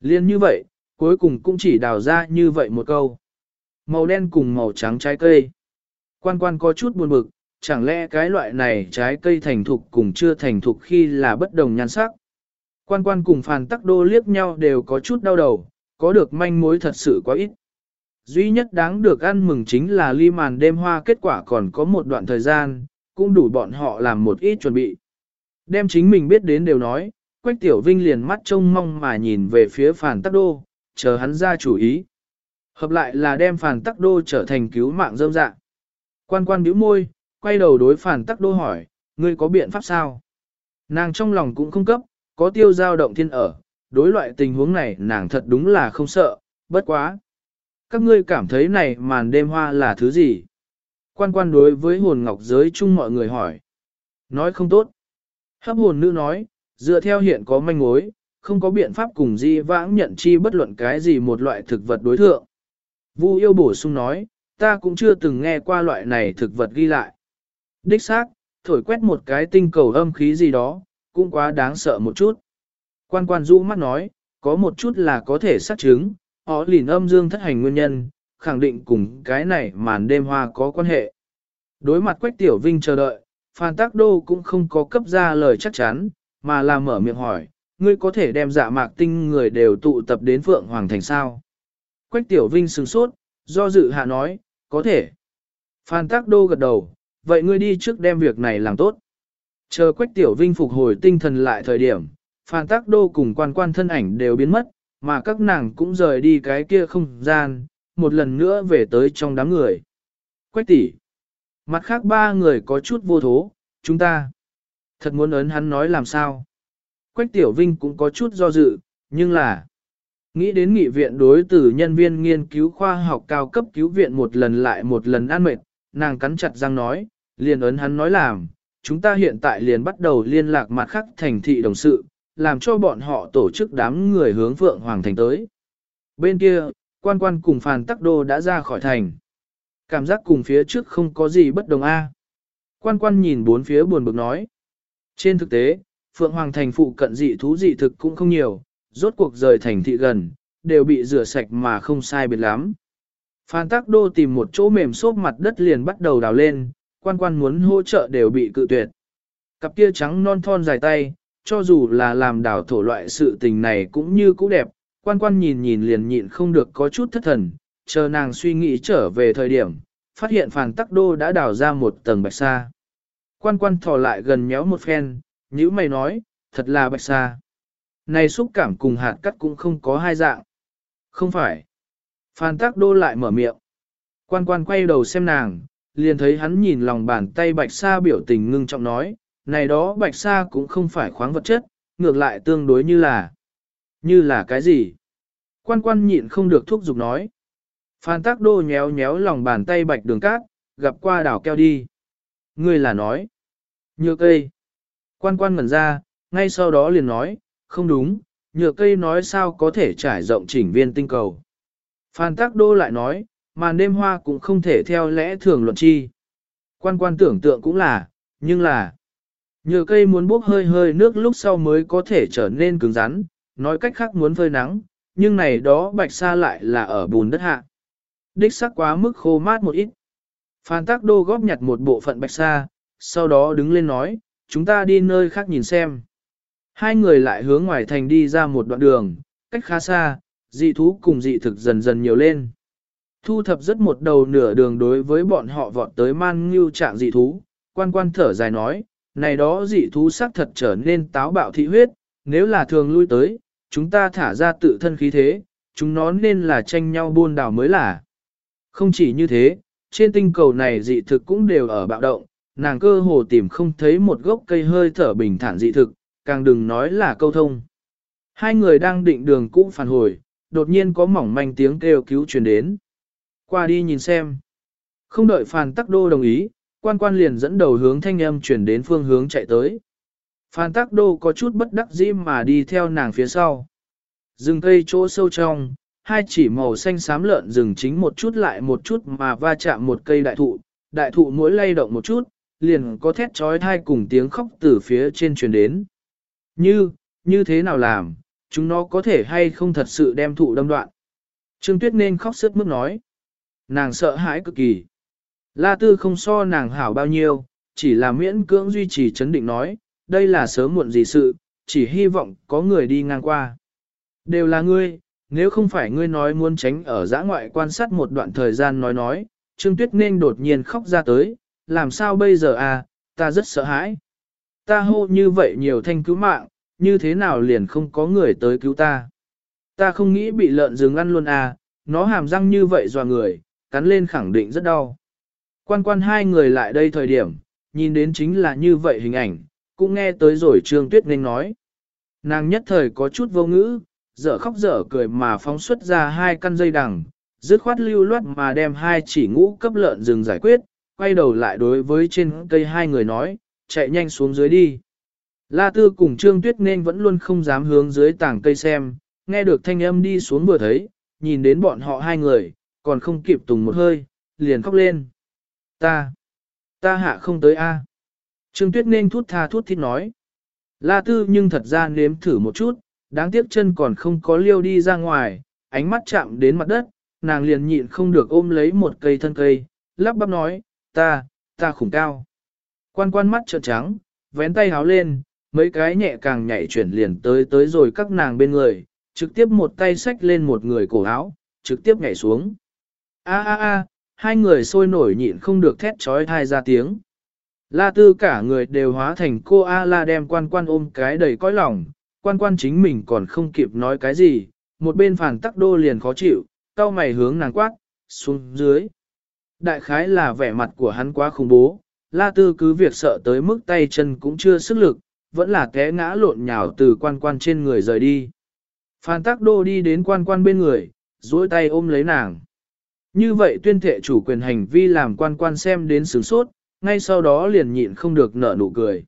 Liên như vậy, cuối cùng cũng chỉ đào ra như vậy một câu. Màu đen cùng màu trắng trái cây. Quan quan có chút buồn bực, chẳng lẽ cái loại này trái cây thành thục cùng chưa thành thục khi là bất đồng nhan sắc. Quan quan cùng phàn tắc đô liếc nhau đều có chút đau đầu, có được manh mối thật sự quá ít. Duy nhất đáng được ăn mừng chính là ly màn đêm hoa kết quả còn có một đoạn thời gian, cũng đủ bọn họ làm một ít chuẩn bị. Đem chính mình biết đến đều nói, Quách Tiểu Vinh liền mắt trông mong mà nhìn về phía phàn tắc đô, chờ hắn ra chủ ý. Hợp lại là đem phàn tắc đô trở thành cứu mạng dâm dạ. Quan quan bĩu môi, quay đầu đối phàn tắc đô hỏi, ngươi có biện pháp sao? Nàng trong lòng cũng không cấp, có tiêu giao động thiên ở, đối loại tình huống này nàng thật đúng là không sợ, bất quá. Các ngươi cảm thấy này màn đêm hoa là thứ gì? Quan quan đối với hồn ngọc giới chung mọi người hỏi. Nói không tốt. Hấp hồn nữ nói, dựa theo hiện có manh mối, không có biện pháp cùng di vãng nhận chi bất luận cái gì một loại thực vật đối thượng. Vu yêu bổ sung nói, ta cũng chưa từng nghe qua loại này thực vật ghi lại. Đích xác, thổi quét một cái tinh cầu âm khí gì đó, cũng quá đáng sợ một chút. Quan quan rũ mắt nói, có một chút là có thể xác chứng, họ lìn âm dương thất hành nguyên nhân, khẳng định cùng cái này màn đêm hoa có quan hệ. Đối mặt Quách Tiểu Vinh chờ đợi, Phan Tác Đô cũng không có cấp ra lời chắc chắn, mà là mở miệng hỏi, ngươi có thể đem dạ mạc tinh người đều tụ tập đến Phượng Hoàng Thành sao? Quách Tiểu Vinh sừng sốt, do dự hạ nói, có thể. Phan Tác Đô gật đầu, vậy ngươi đi trước đem việc này làm tốt. Chờ Quách Tiểu Vinh phục hồi tinh thần lại thời điểm, Phan Tác Đô cùng quan quan thân ảnh đều biến mất, mà các nàng cũng rời đi cái kia không gian, một lần nữa về tới trong đám người. Quách tỷ, Mặt khác ba người có chút vô thố, chúng ta. Thật muốn ấn hắn nói làm sao. Quách Tiểu Vinh cũng có chút do dự, nhưng là. Nghĩ đến nghị viện đối từ nhân viên nghiên cứu khoa học cao cấp cứu viện một lần lại một lần an mệt, nàng cắn chặt răng nói, liền ấn hắn nói làm, chúng ta hiện tại liền bắt đầu liên lạc mặt khác thành thị đồng sự, làm cho bọn họ tổ chức đám người hướng Phượng Hoàng Thành tới. Bên kia, quan quan cùng Phàn Tắc Đô đã ra khỏi thành. Cảm giác cùng phía trước không có gì bất đồng a. Quan quan nhìn bốn phía buồn bực nói. Trên thực tế, Phượng Hoàng Thành phụ cận dị thú dị thực cũng không nhiều, rốt cuộc rời thành thị gần, đều bị rửa sạch mà không sai biệt lắm. Phan Tắc Đô tìm một chỗ mềm xốp mặt đất liền bắt đầu đào lên, quan quan muốn hỗ trợ đều bị cự tuyệt. Cặp kia trắng non thon dài tay, cho dù là làm đào thổ loại sự tình này cũng như cũ đẹp, quan quan nhìn nhìn liền nhịn không được có chút thất thần, chờ nàng suy nghĩ trở về thời điểm, phát hiện Phan Tắc Đô đã đào ra một tầng bạch sa. Quan quan thò lại gần nhéo một phen, nhữ mày nói, thật là bạch sa. Này xúc cảm cùng hạt cắt cũng không có hai dạng. Không phải. Phan Tắc Đô lại mở miệng. Quan quan quay đầu xem nàng, liền thấy hắn nhìn lòng bàn tay bạch sa biểu tình ngưng trọng nói, này đó bạch sa cũng không phải khoáng vật chất, ngược lại tương đối như là. Như là cái gì? Quan quan nhịn không được thúc giục nói. Phan tác Đô nhéo nhéo lòng bàn tay bạch đường cát, gặp qua đảo keo đi. Ngươi là nói. Nhược cây. Quan quan ngẩn ra, ngay sau đó liền nói, không đúng, nhựa cây nói sao có thể trải rộng chỉnh viên tinh cầu. Phan tác Đô lại nói, màn đêm hoa cũng không thể theo lẽ thường luận chi. Quan quan tưởng tượng cũng là, nhưng là, nhờ cây muốn bốc hơi hơi nước lúc sau mới có thể trở nên cứng rắn, nói cách khác muốn phơi nắng, nhưng này đó bạch sa lại là ở bùn đất hạ. Đích sắc quá mức khô mát một ít. Phan tác Đô góp nhặt một bộ phận bạch sa, sau đó đứng lên nói, chúng ta đi nơi khác nhìn xem. Hai người lại hướng ngoài thành đi ra một đoạn đường, cách khá xa, dị thú cùng dị thực dần dần nhiều lên. Thu thập rất một đầu nửa đường đối với bọn họ vọt tới man ngưu trạng dị thú, quan quan thở dài nói, này đó dị thú sắc thật trở nên táo bạo thị huyết, nếu là thường lui tới, chúng ta thả ra tự thân khí thế, chúng nó nên là tranh nhau buôn đảo mới là. Không chỉ như thế, trên tinh cầu này dị thực cũng đều ở bạo động, nàng cơ hồ tìm không thấy một gốc cây hơi thở bình thản dị thực, càng đừng nói là câu thông. Hai người đang định đường cũ phản hồi, đột nhiên có mỏng manh tiếng kêu cứu truyền đến. Qua đi nhìn xem. Không đợi Phan Tắc Đô đồng ý, quan quan liền dẫn đầu hướng thanh âm chuyển đến phương hướng chạy tới. Phan Tắc Đô có chút bất đắc dĩ mà đi theo nàng phía sau. Rừng cây chỗ sâu trong, hai chỉ màu xanh xám lợn rừng chính một chút lại một chút mà va chạm một cây đại thụ, đại thụ mỗi lay động một chút, liền có thét trói thai cùng tiếng khóc từ phía trên truyền đến. Như, như thế nào làm, chúng nó có thể hay không thật sự đem thụ đâm đoạn. Trương Tuyết nên khóc sướt mức nói. Nàng sợ hãi cực kỳ. La Tư không so nàng hảo bao nhiêu, chỉ là miễn cưỡng duy trì chấn định nói, đây là sớm muộn gì sự, chỉ hy vọng có người đi ngang qua. Đều là ngươi, nếu không phải ngươi nói muốn tránh ở giã ngoại quan sát một đoạn thời gian nói nói, Trương Tuyết nên đột nhiên khóc ra tới, làm sao bây giờ à, ta rất sợ hãi. Ta hô như vậy nhiều thanh cứu mạng, như thế nào liền không có người tới cứu ta. Ta không nghĩ bị lợn rừng ăn luôn à, nó hàm răng như vậy dò người, cắn lên khẳng định rất đau. Quan quan hai người lại đây thời điểm, nhìn đến chính là như vậy hình ảnh, cũng nghe tới rồi Trương Tuyết Ninh nói. Nàng nhất thời có chút vô ngữ, dở khóc dở cười mà phóng xuất ra hai căn dây đằng, dứt khoát lưu loát mà đem hai chỉ ngũ cấp lợn rừng giải quyết, quay đầu lại đối với trên cây hai người nói, chạy nhanh xuống dưới đi. La Tư cùng Trương Tuyết nên vẫn luôn không dám hướng dưới tảng cây xem, nghe được thanh âm đi xuống vừa thấy, nhìn đến bọn họ hai người, còn không kịp tùng một hơi, liền khóc lên. Ta, ta hạ không tới a. Trương Tuyết nên thút tha thút thít nói. La Tư nhưng thật ra nếm thử một chút, đáng tiếc chân còn không có liêu đi ra ngoài, ánh mắt chạm đến mặt đất, nàng liền nhịn không được ôm lấy một cây thân cây, lắp bắp nói, ta, ta khủng cao. Quan quan mắt trợn trắng, vén tay háo lên, mấy cái nhẹ càng nhảy chuyển liền tới tới rồi các nàng bên người, trực tiếp một tay xách lên một người cổ áo, trực tiếp nhảy xuống. A a a, hai người sôi nổi nhịn không được thét trói thai ra tiếng. La tư cả người đều hóa thành cô A-la đem quan quan ôm cái đầy cõi lòng, quan quan chính mình còn không kịp nói cái gì, một bên phản tắc đô liền khó chịu, cao mày hướng nàng quát, xuống dưới. Đại khái là vẻ mặt của hắn quá khủng bố, la tư cứ việc sợ tới mức tay chân cũng chưa sức lực, vẫn là té ngã lộn nhào từ quan quan trên người rời đi. Phan Tắc Đô đi đến quan quan bên người, duỗi tay ôm lấy nàng. Như vậy tuyên thệ chủ quyền hành vi làm quan quan xem đến sướng sốt, ngay sau đó liền nhịn không được nở nụ cười.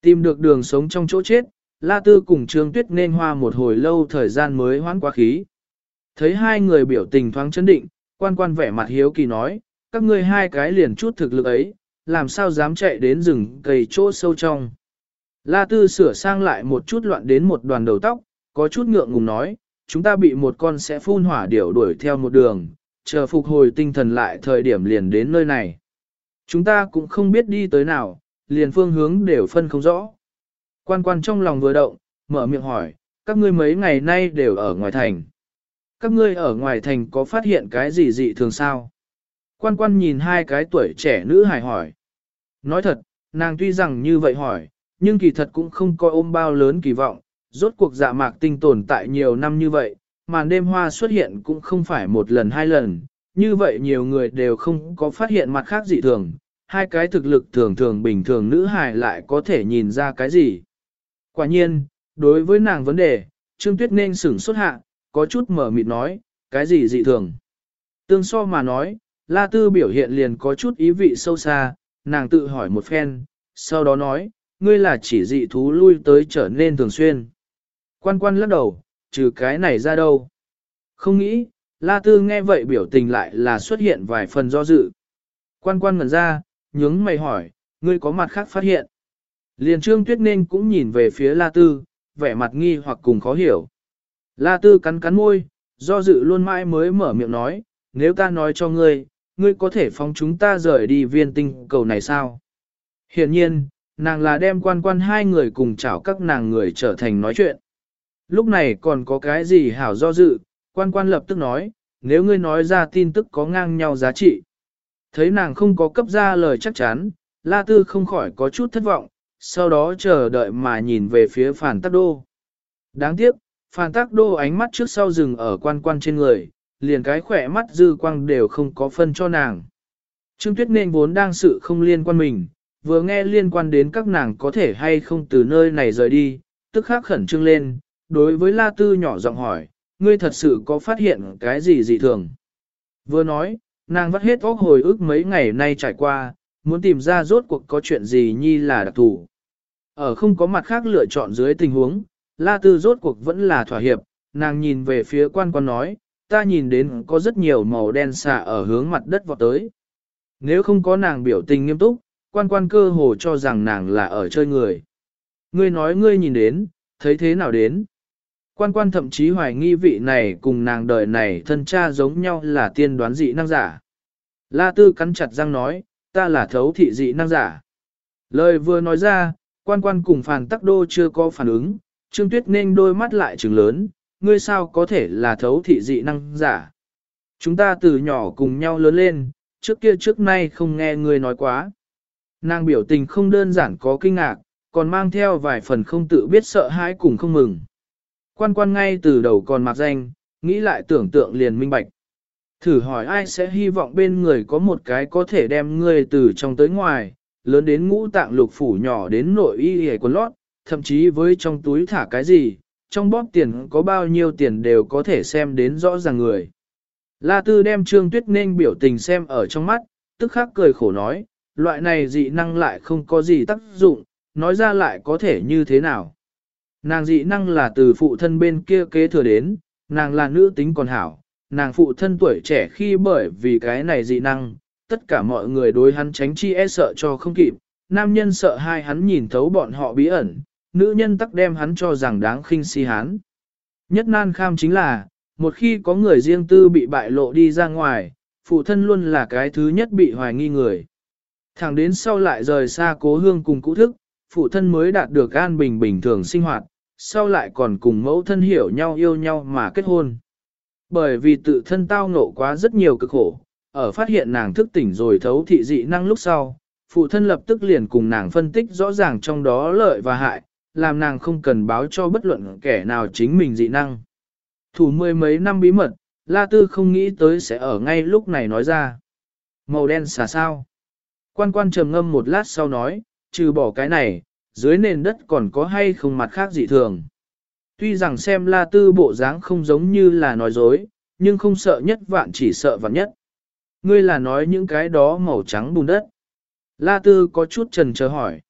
Tìm được đường sống trong chỗ chết, La Tư cùng Trương Tuyết nên hoa một hồi lâu thời gian mới hoãn quá khí. Thấy hai người biểu tình thoáng chấn định, quan quan vẻ mặt hiếu kỳ nói, các ngươi hai cái liền chút thực lực ấy, làm sao dám chạy đến rừng cây chỗ sâu trong. La Tư sửa sang lại một chút loạn đến một đoàn đầu tóc, có chút ngượng ngùng nói, chúng ta bị một con sẽ phun hỏa điểu đuổi theo một đường, chờ phục hồi tinh thần lại thời điểm liền đến nơi này. Chúng ta cũng không biết đi tới nào, liền phương hướng đều phân không rõ. Quan quan trong lòng vừa động, mở miệng hỏi, các ngươi mấy ngày nay đều ở ngoài thành. Các ngươi ở ngoài thành có phát hiện cái gì dị thường sao? Quan quan nhìn hai cái tuổi trẻ nữ hài hỏi. Nói thật, nàng tuy rằng như vậy hỏi, nhưng kỳ thật cũng không coi ôm bao lớn kỳ vọng, rốt cuộc dạ mạc tinh tồn tại nhiều năm như vậy, màn đêm hoa xuất hiện cũng không phải một lần hai lần, như vậy nhiều người đều không có phát hiện mặt khác dị thường, hai cái thực lực thường thường bình thường nữ hài lại có thể nhìn ra cái gì. Quả nhiên, đối với nàng vấn đề, Trương Tuyết nên sửng xuất hạ, có chút mở mịt nói, cái gì dị thường. Tương so mà nói, La Tư biểu hiện liền có chút ý vị sâu xa, nàng tự hỏi một phen, sau đó nói, ngươi là chỉ dị thú lui tới trở nên thường xuyên. Quan quan lắc đầu, trừ cái này ra đâu. Không nghĩ, La Tư nghe vậy biểu tình lại là xuất hiện vài phần do dự. Quan quan ngẩn ra, nhướng mày hỏi, ngươi có mặt khác phát hiện. Liền trương tuyết nên cũng nhìn về phía La Tư, vẻ mặt nghi hoặc cùng khó hiểu. La Tư cắn cắn môi, do dự luôn mãi mới mở miệng nói, nếu ta nói cho ngươi, ngươi có thể phóng chúng ta rời đi viên tinh cầu này sao? Hiện nhiên, nàng là đem quan quan hai người cùng chảo các nàng người trở thành nói chuyện. Lúc này còn có cái gì hảo do dự, quan quan lập tức nói, nếu ngươi nói ra tin tức có ngang nhau giá trị. Thấy nàng không có cấp ra lời chắc chắn, La Tư không khỏi có chút thất vọng, sau đó chờ đợi mà nhìn về phía Phản Tắc Đô. Đáng tiếc, Phản Tắc Đô ánh mắt trước sau rừng ở quan quan trên người, liền cái khỏe mắt dư quang đều không có phân cho nàng. Trương Tuyết nên vốn đang sự không liên quan mình, vừa nghe liên quan đến các nàng có thể hay không từ nơi này rời đi, tức khắc khẩn trương lên, đối với La Tư nhỏ giọng hỏi, ngươi thật sự có phát hiện cái gì dị thường? Vừa nói, nàng vắt hết óc hồi ức mấy ngày nay trải qua, muốn tìm ra rốt cuộc có chuyện gì nhi là đặc thù. Ở không có mặt khác lựa chọn dưới tình huống, La Tư rốt cuộc vẫn là thỏa hiệp, nàng nhìn về phía quan quan nói, ta nhìn đến có rất nhiều màu đen xạ ở hướng mặt đất vọt tới. Nếu không có nàng biểu tình nghiêm túc, quan quan cơ hồ cho rằng nàng là ở chơi người. Ngươi nói ngươi nhìn đến, thấy thế nào đến? Quan quan thậm chí hoài nghi vị này cùng nàng đời này thân cha giống nhau là tiên đoán dị năng giả. La Tư cắn chặt răng nói, ta là thấu thị dị năng giả. Lời vừa nói ra, quan quan cùng phàn tắc đô chưa có phản ứng, Trương Tuyết nên đôi mắt lại trừng lớn, ngươi sao có thể là thấu thị dị năng giả. Chúng ta từ nhỏ cùng nhau lớn lên, trước kia trước nay không nghe ngươi nói quá. Nàng biểu tình không đơn giản có kinh ngạc, còn mang theo vài phần không tự biết sợ hãi cùng không mừng. Quan quan ngay từ đầu còn mặc danh, nghĩ lại tưởng tượng liền minh bạch. Thử hỏi ai sẽ hy vọng bên người có một cái có thể đem ngươi từ trong tới ngoài, lớn đến ngũ tạng lục phủ nhỏ đến nội y hề quần lót, thậm chí với trong túi thả cái gì, trong bóp tiền có bao nhiêu tiền đều có thể xem đến rõ ràng người. La Tư đem Trương Tuyết nên biểu tình xem ở trong mắt, tức khắc cười khổ nói, loại này dị năng lại không có gì tác dụng, nói ra lại có thể như thế nào. Nàng dị năng là từ phụ thân bên kia kế thừa đến, nàng là nữ tính còn hảo, nàng phụ thân tuổi trẻ khi bởi vì cái này dị năng, tất cả mọi người đối hắn tránh chi e sợ cho không kịp, nam nhân sợ hai hắn nhìn thấu bọn họ bí ẩn, nữ nhân tắc đem hắn cho rằng đáng khinh si hắn. Nhất nan kham chính là, một khi có người riêng tư bị bại lộ đi ra ngoài, phụ thân luôn là cái thứ nhất bị hoài nghi người. Thẳng đến sau lại rời xa cố hương cùng cũ thức, phụ thân mới đạt được an bình bình thường sinh hoạt, sau lại còn cùng mẫu thân hiểu nhau yêu nhau mà kết hôn. Bởi vì tự thân tao ngộ quá rất nhiều cực khổ, ở phát hiện nàng thức tỉnh rồi thấu thị dị năng lúc sau, phụ thân lập tức liền cùng nàng phân tích rõ ràng trong đó lợi và hại, làm nàng không cần báo cho bất luận kẻ nào chính mình dị năng. Thủ mười mấy năm bí mật, La Tư không nghĩ tới sẽ ở ngay lúc này nói ra. Màu đen xà sao? Quan quan trầm ngâm một lát sau nói, trừ bỏ cái này, dưới nền đất còn có hay không mặt khác dị thường. Tuy rằng xem La Tư bộ dáng không giống như là nói dối, nhưng không sợ nhất vạn chỉ sợ vạn nhất. Ngươi là nói những cái đó màu trắng bùn đất. La Tư có chút trần chờ hỏi.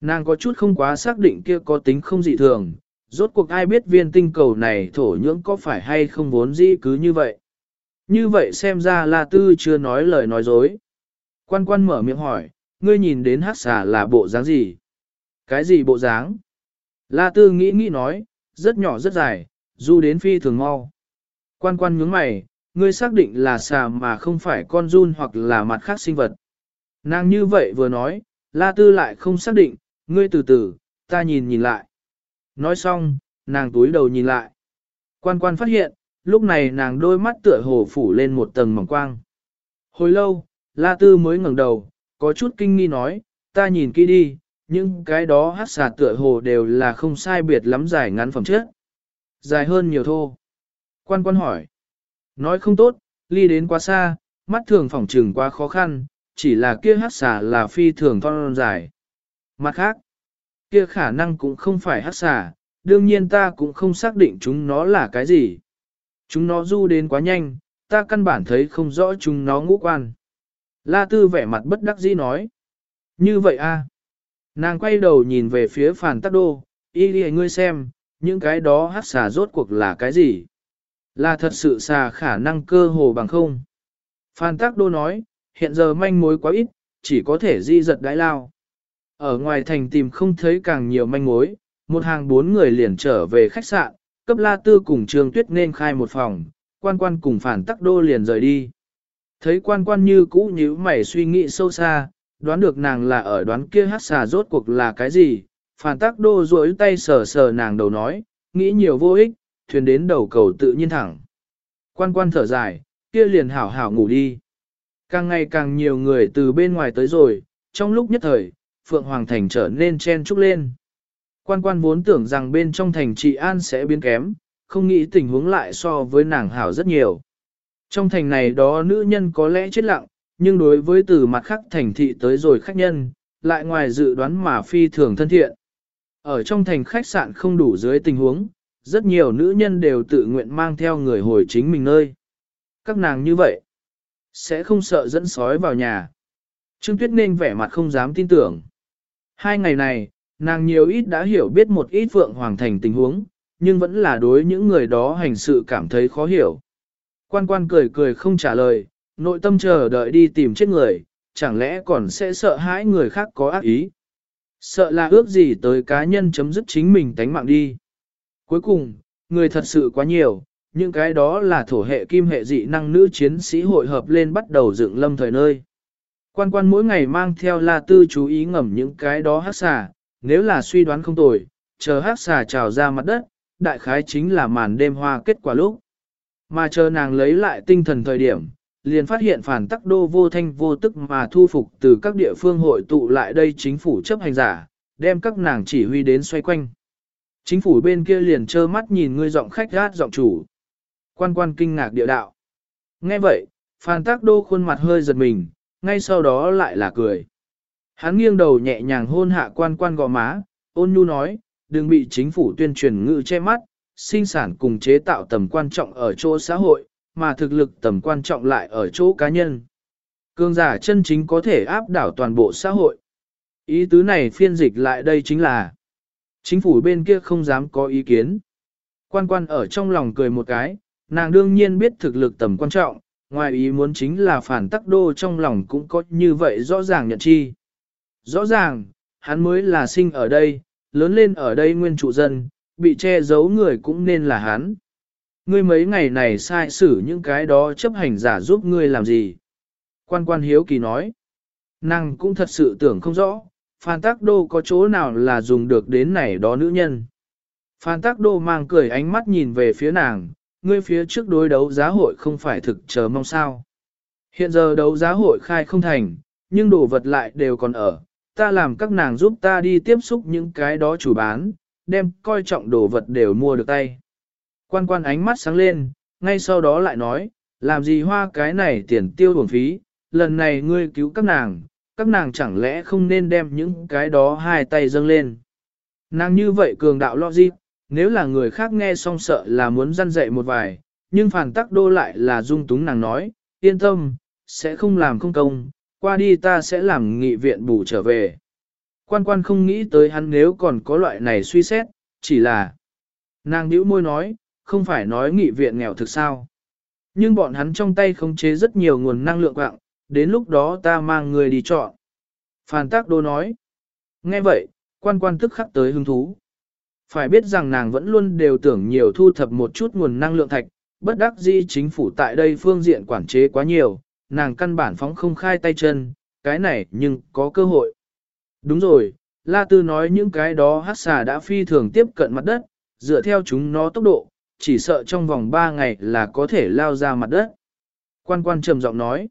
Nàng có chút không quá xác định kia có tính không dị thường, rốt cuộc ai biết viên tinh cầu này thổ nhưỡng có phải hay không vốn dĩ cứ như vậy. Như vậy xem ra La Tư chưa nói lời nói dối. Quan quan mở miệng hỏi, ngươi nhìn đến hát xà là bộ dáng gì? Cái gì bộ dáng? La Tư nghĩ nghĩ nói, rất nhỏ rất dài, du đến phi thường mau. Quan quan nhướng mày, ngươi xác định là xà mà không phải con run hoặc là mặt khác sinh vật. Nàng như vậy vừa nói, La Tư lại không xác định, ngươi từ từ, ta nhìn nhìn lại. Nói xong, nàng túi đầu nhìn lại. Quan quan phát hiện, lúc này nàng đôi mắt tựa hồ phủ lên một tầng mỏng quang. Hồi lâu, La Tư mới ngẩng đầu, có chút kinh nghi nói, ta nhìn kỹ đi, những cái đó hát xà tựa hồ đều là không sai biệt lắm dài ngắn phẩm chất. Dài hơn nhiều thô. Quan quan hỏi. Nói không tốt, ly đến quá xa, mắt thường phỏng trừng quá khó khăn, chỉ là kia hát xà là phi thường thon dài. Mặt khác, kia khả năng cũng không phải hát xà, đương nhiên ta cũng không xác định chúng nó là cái gì. Chúng nó du đến quá nhanh, ta căn bản thấy không rõ chúng nó ngũ quan. La Tư vẻ mặt bất đắc dĩ nói. Như vậy a Nàng quay đầu nhìn về phía phản tắc đô, y đi ngươi xem, những cái đó hát xà rốt cuộc là cái gì? Là thật sự xà khả năng cơ hồ bằng không? Phan Tắc Đô nói, hiện giờ manh mối quá ít, chỉ có thể di giật đái lao. Ở ngoài thành tìm không thấy càng nhiều manh mối, một hàng bốn người liền trở về khách sạn, cấp la tư cùng trường tuyết nên khai một phòng, quan quan cùng phản tắc đô liền rời đi. Thấy quan quan như cũ nhíu mày suy nghĩ sâu xa, đoán được nàng là ở đoán kia hát xà rốt cuộc là cái gì, phản tác đô duỗi tay sờ sờ nàng đầu nói, nghĩ nhiều vô ích, thuyền đến đầu cầu tự nhiên thẳng. Quan quan thở dài, kia liền hảo hảo ngủ đi. Càng ngày càng nhiều người từ bên ngoài tới rồi, trong lúc nhất thời, Phượng Hoàng Thành trở nên chen trúc lên. Quan quan vốn tưởng rằng bên trong thành trị an sẽ biến kém, không nghĩ tình huống lại so với nàng hảo rất nhiều. Trong thành này đó nữ nhân có lẽ chết lặng, nhưng đối với từ mặt khác thành thị tới rồi khách nhân, lại ngoài dự đoán mà phi thường thân thiện. Ở trong thành khách sạn không đủ dưới tình huống, rất nhiều nữ nhân đều tự nguyện mang theo người hồi chính mình nơi. Các nàng như vậy, sẽ không sợ dẫn sói vào nhà. Trương Tuyết nên vẻ mặt không dám tin tưởng. Hai ngày này, nàng nhiều ít đã hiểu biết một ít Phượng Hoàng Thành tình huống, nhưng vẫn là đối những người đó hành sự cảm thấy khó hiểu. Quan quan cười cười không trả lời, nội tâm chờ đợi đi tìm chết người, chẳng lẽ còn sẽ sợ hãi người khác có ác ý. Sợ là ước gì tới cá nhân chấm dứt chính mình tánh mạng đi. Cuối cùng, người thật sự quá nhiều, những cái đó là thổ hệ kim hệ dị năng nữ chiến sĩ hội hợp lên bắt đầu dựng lâm thời nơi. Quan quan mỗi ngày mang theo la tư chú ý ngầm những cái đó hát xà, nếu là suy đoán không tồi, chờ hát xà trào ra mặt đất, đại khái chính là màn đêm hoa kết quả lúc. Mà chờ nàng lấy lại tinh thần thời điểm, liền phát hiện phản tắc đô vô thanh vô tức mà thu phục từ các địa phương hội tụ lại đây chính phủ chấp hành giả, đem các nàng chỉ huy đến xoay quanh. Chính phủ bên kia liền trơ mắt nhìn người giọng khách gát giọng chủ. Quan quan kinh ngạc địa đạo. Nghe vậy, phản tắc đô khuôn mặt hơi giật mình, ngay sau đó lại là cười. Hắn nghiêng đầu nhẹ nhàng hôn hạ quan quan gò má, ôn nhu nói, đừng bị chính phủ tuyên truyền ngữ che mắt, sinh sản cùng chế tạo tầm quan trọng ở chỗ xã hội, mà thực lực tầm quan trọng lại ở chỗ cá nhân. Cương giả chân chính có thể áp đảo toàn bộ xã hội. Ý tứ này phiên dịch lại đây chính là chính phủ bên kia không dám có ý kiến. Quan quan ở trong lòng cười một cái, nàng đương nhiên biết thực lực tầm quan trọng, ngoài ý muốn chính là phản tắc đô trong lòng cũng có như vậy rõ ràng nhận chi. Rõ ràng, hắn mới là sinh ở đây, lớn lên ở đây nguyên trụ dân, bị che giấu người cũng nên là hắn. Ngươi mấy ngày này sai xử những cái đó chấp hành giả giúp ngươi làm gì? Quan quan hiếu kỳ nói. Nàng cũng thật sự tưởng không rõ, Phan Tác Đô có chỗ nào là dùng được đến này đó nữ nhân. Phan Tác Đô mang cười ánh mắt nhìn về phía nàng, ngươi phía trước đối đấu giá hội không phải thực chờ mong sao. Hiện giờ đấu giá hội khai không thành, nhưng đồ vật lại đều còn ở, ta làm các nàng giúp ta đi tiếp xúc những cái đó chủ bán, đem coi trọng đồ vật đều mua được tay. Quan quan ánh mắt sáng lên, ngay sau đó lại nói, làm gì hoa cái này tiền tiêu bổng phí, lần này ngươi cứu các nàng, các nàng chẳng lẽ không nên đem những cái đó hai tay dâng lên. Nàng như vậy cường đạo logic, nếu là người khác nghe xong sợ là muốn răn dậy một vài, nhưng phản tắc đô lại là dung túng nàng nói, yên tâm, sẽ không làm không công, qua đi ta sẽ làm nghị viện bù trở về. Quan quan không nghĩ tới hắn nếu còn có loại này suy xét, chỉ là nàng nhíu môi nói, không phải nói nghị viện nghèo thực sao. Nhưng bọn hắn trong tay khống chế rất nhiều nguồn năng lượng quạng, đến lúc đó ta mang người đi chọn. Phan Tác Đô nói. Nghe vậy, quan quan tức khắc tới hứng thú. Phải biết rằng nàng vẫn luôn đều tưởng nhiều thu thập một chút nguồn năng lượng thạch, bất đắc dĩ chính phủ tại đây phương diện quản chế quá nhiều, nàng căn bản phóng không khai tay chân, cái này nhưng có cơ hội. Đúng rồi, La Tư nói những cái đó hát xà đã phi thường tiếp cận mặt đất, dựa theo chúng nó tốc độ, chỉ sợ trong vòng 3 ngày là có thể lao ra mặt đất. Quan quan trầm giọng nói.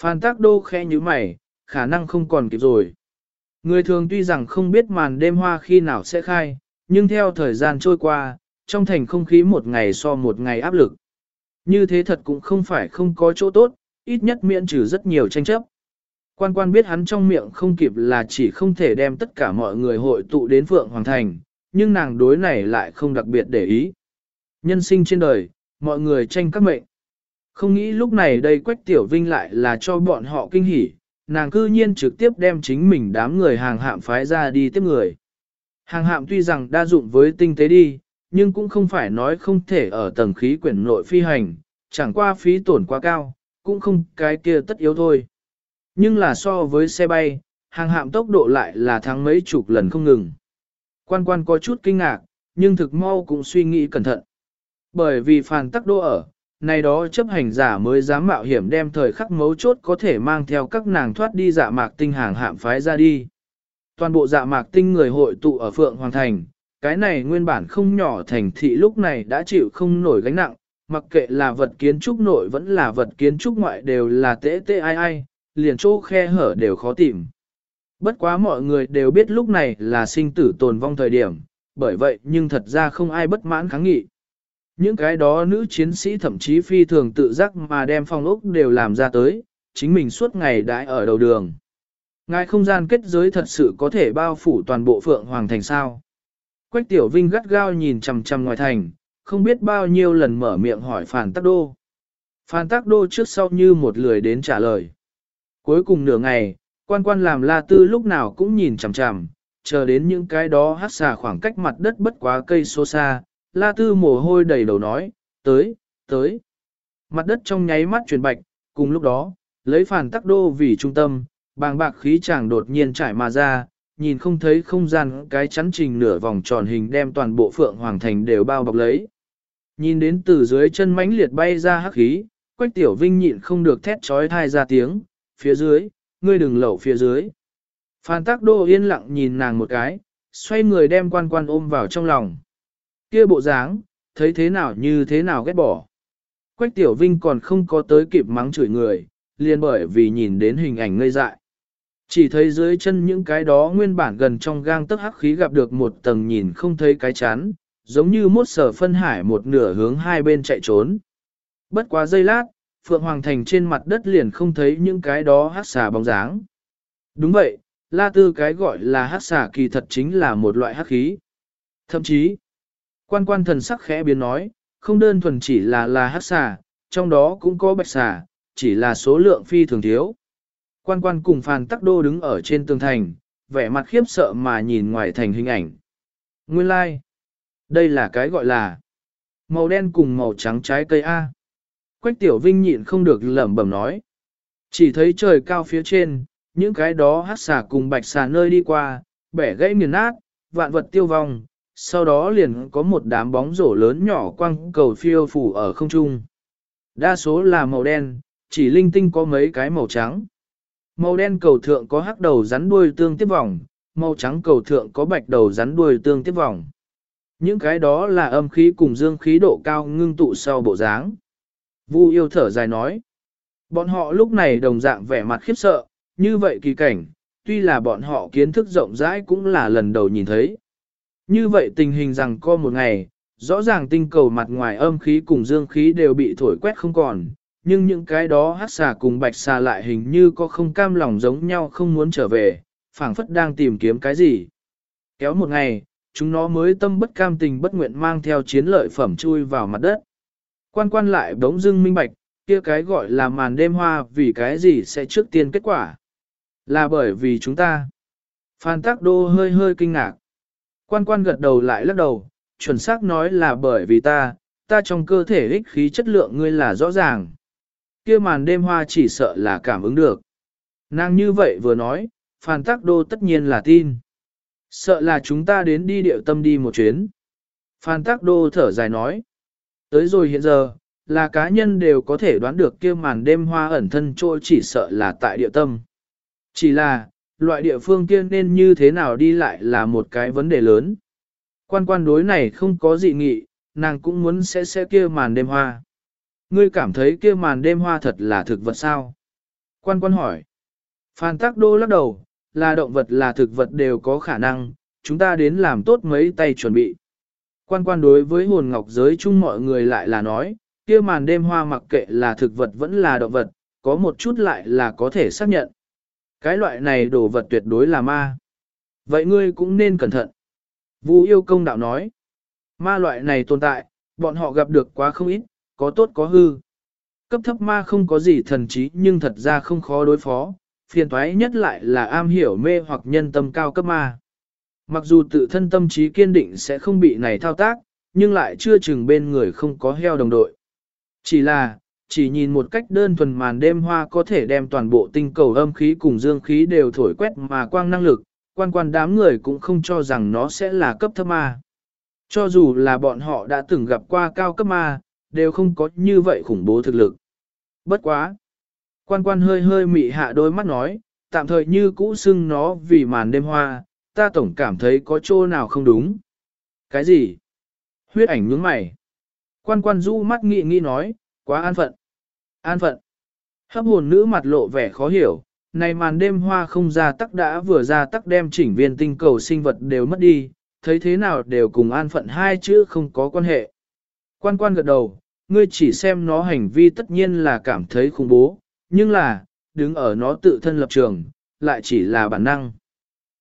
Phan tác đô khẽ như mày, khả năng không còn kịp rồi. Người thường tuy rằng không biết màn đêm hoa khi nào sẽ khai, nhưng theo thời gian trôi qua, trong thành không khí một ngày so một ngày áp lực. Như thế thật cũng không phải không có chỗ tốt, ít nhất miễn trừ rất nhiều tranh chấp. Quan quan biết hắn trong miệng không kịp là chỉ không thể đem tất cả mọi người hội tụ đến Phượng Hoàng Thành, nhưng nàng đối này lại không đặc biệt để ý. Nhân sinh trên đời, mọi người tranh các mệnh. Không nghĩ lúc này đây Quách Tiểu Vinh lại là cho bọn họ kinh hỉ, nàng cư nhiên trực tiếp đem chính mình đám người hàng hạm phái ra đi tiếp người. Hàng hạm tuy rằng đa dụng với tinh tế đi, nhưng cũng không phải nói không thể ở tầng khí quyển nội phi hành, chẳng qua phí tổn quá cao, cũng không cái kia tất yếu thôi. Nhưng là so với xe bay, hàng hạm tốc độ lại là thắng mấy chục lần không ngừng. Quan quan có chút kinh ngạc, nhưng thực mau cũng suy nghĩ cẩn thận. Bởi vì phàn tắc đô ở, này đó chấp hành giả mới dám mạo hiểm đem thời khắc mấu chốt có thể mang theo các nàng thoát đi dạ mạc tinh hàng hạm phái ra đi. Toàn bộ dạ mạc tinh người hội tụ ở Phượng Hoàng Thành, cái này nguyên bản không nhỏ thành thị lúc này đã chịu không nổi gánh nặng, mặc kệ là vật kiến trúc nội vẫn là vật kiến trúc ngoại đều là tế tê ai ai, liền chỗ khe hở đều khó tìm. Bất quá mọi người đều biết lúc này là sinh tử tồn vong thời điểm, bởi vậy nhưng thật ra không ai bất mãn kháng nghị. Những cái đó nữ chiến sĩ thậm chí phi thường tự giác mà đem phong ốc đều làm ra tới, chính mình suốt ngày đãi ở đầu đường. Ngài không gian kết giới thật sự có thể bao phủ toàn bộ phượng hoàng thành sao. Quách tiểu vinh gắt gao nhìn chằm chằm ngoài thành, không biết bao nhiêu lần mở miệng hỏi phản tắc đô. Phan tắc đô trước sau như một lười đến trả lời. Cuối cùng nửa ngày, quan quan làm la tư lúc nào cũng nhìn chằm chằm, chờ đến những cái đó hát xà khoảng cách mặt đất bất quá cây số xa, la tư mồ hôi đầy đầu nói, tới, tới. Mặt đất trong nháy mắt chuyển bạch, cùng lúc đó, lấy phản tắc đô vì trung tâm, bàng bạc khí chàng đột nhiên trải mà ra, nhìn không thấy không gian cái chắn trình nửa vòng tròn hình đem toàn bộ phượng hoàng thành đều bao bọc lấy. Nhìn đến từ dưới chân mãnh liệt bay ra hắc khí, quách tiểu vinh nhịn không được thét trói thai ra tiếng, phía dưới, ngươi đừng lẩu phía dưới. Phan tác đô yên lặng nhìn nàng một cái, xoay người đem quan quan ôm vào trong lòng. Kia bộ dáng, thấy thế nào như thế nào ghét bỏ. Quách tiểu vinh còn không có tới kịp mắng chửi người, liền bởi vì nhìn đến hình ảnh ngây dại. Chỉ thấy dưới chân những cái đó nguyên bản gần trong gang tấc hắc khí gặp được một tầng nhìn không thấy cái chán, giống như mốt sở phân hải một nửa hướng hai bên chạy trốn. Bất quá giây lát, Phượng Hoàng Thành trên mặt đất liền không thấy những cái đó hát xà bóng dáng. Đúng vậy, la tư cái gọi là hát xà kỳ thật chính là một loại hắc khí. Thậm chí, quan quan thần sắc khẽ biến nói, không đơn thuần chỉ là là hát xà, trong đó cũng có bạch xà, chỉ là số lượng phi thường thiếu. Quan quan cùng Phan Tắc Đô đứng ở trên tường thành, vẻ mặt khiếp sợ mà nhìn ngoài thành hình ảnh. Nguyên lai, like. đây là cái gọi là màu đen cùng màu trắng trái cây A. Quách Tiểu Vinh nhịn không được lẩm bẩm nói. Chỉ thấy trời cao phía trên, những cái đó hát xà cùng bạch xà nơi đi qua, bẻ gãy nghiền nát, vạn vật tiêu vong, sau đó liền có một đám bóng rổ lớn nhỏ quăng cầu phiêu phủ ở không trung. Đa số là màu đen, chỉ linh tinh có mấy cái màu trắng. Màu đen cầu thượng có hắc đầu rắn đuôi tương tiếp vòng, màu trắng cầu thượng có bạch đầu rắn đuôi tương tiếp vòng. Những cái đó là âm khí cùng dương khí độ cao ngưng tụ sau bộ dáng. Vu yêu thở dài nói. Bọn họ lúc này đồng dạng vẻ mặt khiếp sợ, như vậy kỳ cảnh, tuy là bọn họ kiến thức rộng rãi cũng là lần đầu nhìn thấy. Như vậy tình hình rằng có một ngày, rõ ràng tinh cầu mặt ngoài âm khí cùng dương khí đều bị thổi quét không còn, nhưng những cái đó hát xà cùng bạch xà lại hình như có không cam lòng giống nhau không muốn trở về, phảng phất đang tìm kiếm cái gì. Kéo một ngày, chúng nó mới tâm bất cam tình bất nguyện mang theo chiến lợi phẩm chui vào mặt đất. Quan quan lại đống dưng minh bạch, kia cái gọi là màn đêm hoa vì cái gì sẽ trước tiên kết quả. Là bởi vì chúng ta. Phan Tắc Đô hơi hơi kinh ngạc. Quan quan gật đầu lại lắc đầu, chuẩn xác nói là bởi vì ta, ta trong cơ thể ích khí chất lượng ngươi là rõ ràng. Kia màn đêm hoa chỉ sợ là cảm ứng được. Nàng như vậy vừa nói, Phan Tắc Đô tất nhiên là tin. Sợ là chúng ta đến đi điệu tâm đi một chuyến. Phan Tắc Đô thở dài nói. Tới rồi hiện giờ, là cá nhân đều có thể đoán được kia màn đêm hoa ẩn thân trôi chỉ sợ là tại địa tâm. Chỉ là, loại địa phương kia nên như thế nào đi lại là một cái vấn đề lớn. Quan quan đối này không có dị nghị, nàng cũng muốn sẽ sẽ kia màn đêm hoa. Ngươi cảm thấy kia màn đêm hoa thật là thực vật sao? Quan quan hỏi. Phan Tắc Đô lắc đầu, là động vật là thực vật đều có khả năng, chúng ta đến làm tốt mấy tay chuẩn bị. Quan quan đối với hồn ngọc giới chung mọi người lại là nói, kia màn đêm hoa mặc kệ là thực vật vẫn là động vật, có một chút lại là có thể xác nhận. Cái loại này đồ vật tuyệt đối là ma. Vậy ngươi cũng nên cẩn thận. Vu yêu công đạo nói, ma loại này tồn tại, bọn họ gặp được quá không ít, có tốt có hư. Cấp thấp ma không có gì thần trí nhưng thật ra không khó đối phó, phiền toái nhất lại là am hiểu mê hoặc nhân tâm cao cấp ma. Mặc dù tự thân tâm trí kiên định sẽ không bị này thao tác, nhưng lại chưa chừng bên người không có heo đồng đội. Chỉ là, chỉ nhìn một cách đơn thuần màn đêm hoa có thể đem toàn bộ tinh cầu âm khí cùng dương khí đều thổi quét mà quang năng lực, quan quan đám người cũng không cho rằng nó sẽ là cấp thấp ma. Cho dù là bọn họ đã từng gặp qua cao cấp ma, đều không có như vậy khủng bố thực lực. Bất quá. Quan quan hơi hơi mị hạ đôi mắt nói, tạm thời như cũ xưng nó vì màn đêm hoa, ta tổng cảm thấy có chỗ nào không đúng. Cái gì? Huyết ảnh nhướng mày. Quan quan du mắt nghị nghĩ nói, quá an phận. An phận. Hấp hồn nữ mặt lộ vẻ khó hiểu, này màn đêm hoa không ra tắc đã vừa ra tắc đem chỉnh viên tinh cầu sinh vật đều mất đi, thấy thế nào đều cùng an phận hai chữ không có quan hệ. Quan quan gật đầu, ngươi chỉ xem nó hành vi tất nhiên là cảm thấy khủng bố, nhưng là, đứng ở nó tự thân lập trường, lại chỉ là bản năng.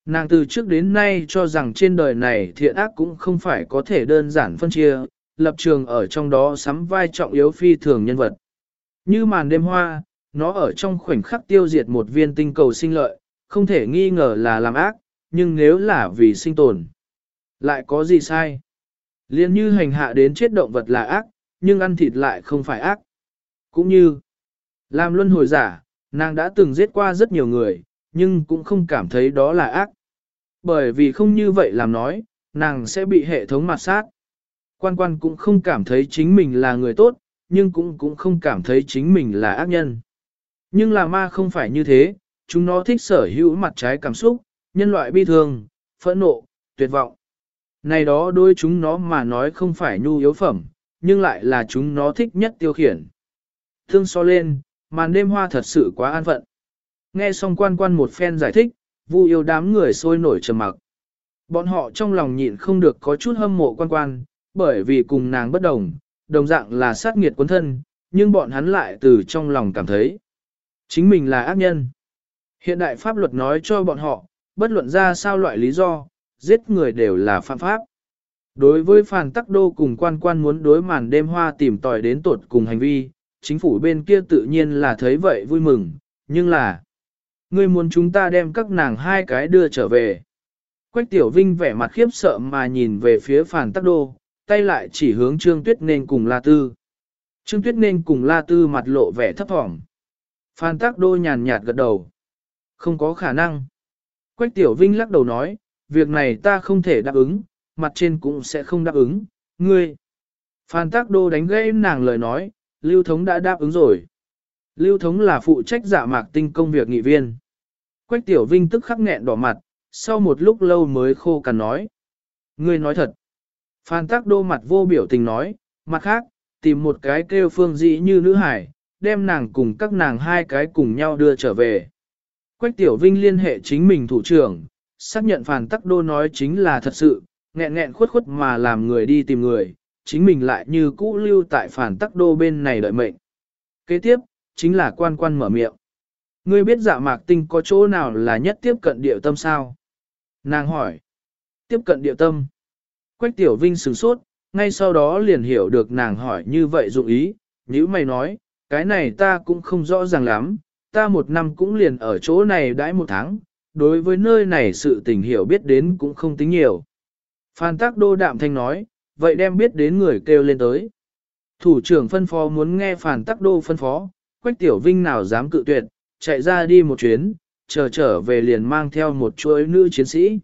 Nàng từ trước đến nay cho rằng trên đời này thiện ác cũng không phải có thể đơn giản phân chia, lập trường ở trong đó sắm vai trọng yếu phi thường nhân vật. Như màn đêm hoa, nó ở trong khoảnh khắc tiêu diệt một viên tinh cầu sinh lợi, không thể nghi ngờ là làm ác, nhưng nếu là vì sinh tồn, lại có gì sai? Liên như hành hạ đến chết động vật là ác, nhưng ăn thịt lại không phải ác. Cũng như, làm luân hồi giả, nàng đã từng giết qua rất nhiều người, nhưng cũng không cảm thấy đó là ác. Bởi vì không như vậy làm nói, nàng sẽ bị hệ thống mặt sát. Quan quan cũng không cảm thấy chính mình là người tốt, nhưng cũng cũng không cảm thấy chính mình là ác nhân. Nhưng là ma không phải như thế, chúng nó thích sở hữu mặt trái cảm xúc, nhân loại bi thương, phẫn nộ, tuyệt vọng. Này đó đôi chúng nó mà nói không phải nhu yếu phẩm, nhưng lại là chúng nó thích nhất tiêu khiển. Thương so lên, màn đêm hoa thật sự quá an phận. Nghe xong quan quan một phen giải thích, vu yêu đám người sôi nổi trầm mặc. Bọn họ trong lòng nhịn không được có chút hâm mộ quan quan, bởi vì cùng nàng bất đồng, đồng dạng là sát nghiệt quân thân, nhưng bọn hắn lại từ trong lòng cảm thấy. Chính mình là ác nhân. Hiện đại pháp luật nói cho bọn họ, bất luận ra sao loại lý do, giết người đều là phạm pháp. Đối với phàn tắc đô cùng quan quan muốn đối màn đêm hoa tìm tòi đến tột cùng hành vi, chính phủ bên kia tự nhiên là thấy vậy vui mừng, nhưng là Ngươi muốn chúng ta đem các nàng hai cái đưa trở về. Quách tiểu vinh vẻ mặt khiếp sợ mà nhìn về phía phàn tắc đô, tay lại chỉ hướng trương tuyết nên cùng la tư. Trương tuyết nên cùng la tư mặt lộ vẻ thấp thỏm. Phan tắc đô nhàn nhạt gật đầu. Không có khả năng. Quách tiểu vinh lắc đầu nói, việc này ta không thể đáp ứng, mặt trên cũng sẽ không đáp ứng, ngươi. Phan Tắc Đô đánh gãy nàng lời nói, Lưu Thống đã đáp ứng rồi. Lưu Thống là phụ trách giả mạc tinh công việc nghị viên. Quách Tiểu Vinh tức khắc nghẹn đỏ mặt, sau một lúc lâu mới khô cằn nói. Ngươi nói thật. Phan Tắc Đô mặt vô biểu tình nói, mặt khác, tìm một cái kêu phương dĩ như nữ hải, đem nàng cùng các nàng hai cái cùng nhau đưa trở về. Quách Tiểu Vinh liên hệ chính mình thủ trưởng, xác nhận Phan Tắc Đô nói chính là thật sự, nghẹn nghẹn khuất khuất mà làm người đi tìm người, chính mình lại như cũ lưu tại Phan Tắc Đô bên này đợi mệnh. Kế tiếp, chính là quan quan mở miệng. Ngươi biết dạ mạc tinh có chỗ nào là nhất tiếp cận địa tâm sao? Nàng hỏi. Tiếp cận địa tâm. Quách tiểu vinh sửng sốt, ngay sau đó liền hiểu được nàng hỏi như vậy dụng ý. Nếu mày nói, cái này ta cũng không rõ ràng lắm, ta một năm cũng liền ở chỗ này đãi một tháng, đối với nơi này sự tình hiểu biết đến cũng không tính nhiều. Phan tác đô đạm thanh nói, vậy đem biết đến người kêu lên tới. Thủ trưởng phân phó muốn nghe phản tắc đô phân phó, Quách Tiểu Vinh nào dám cự tuyệt, chạy ra đi một chuyến, chờ trở về liền mang theo một chuỗi nữ chiến sĩ.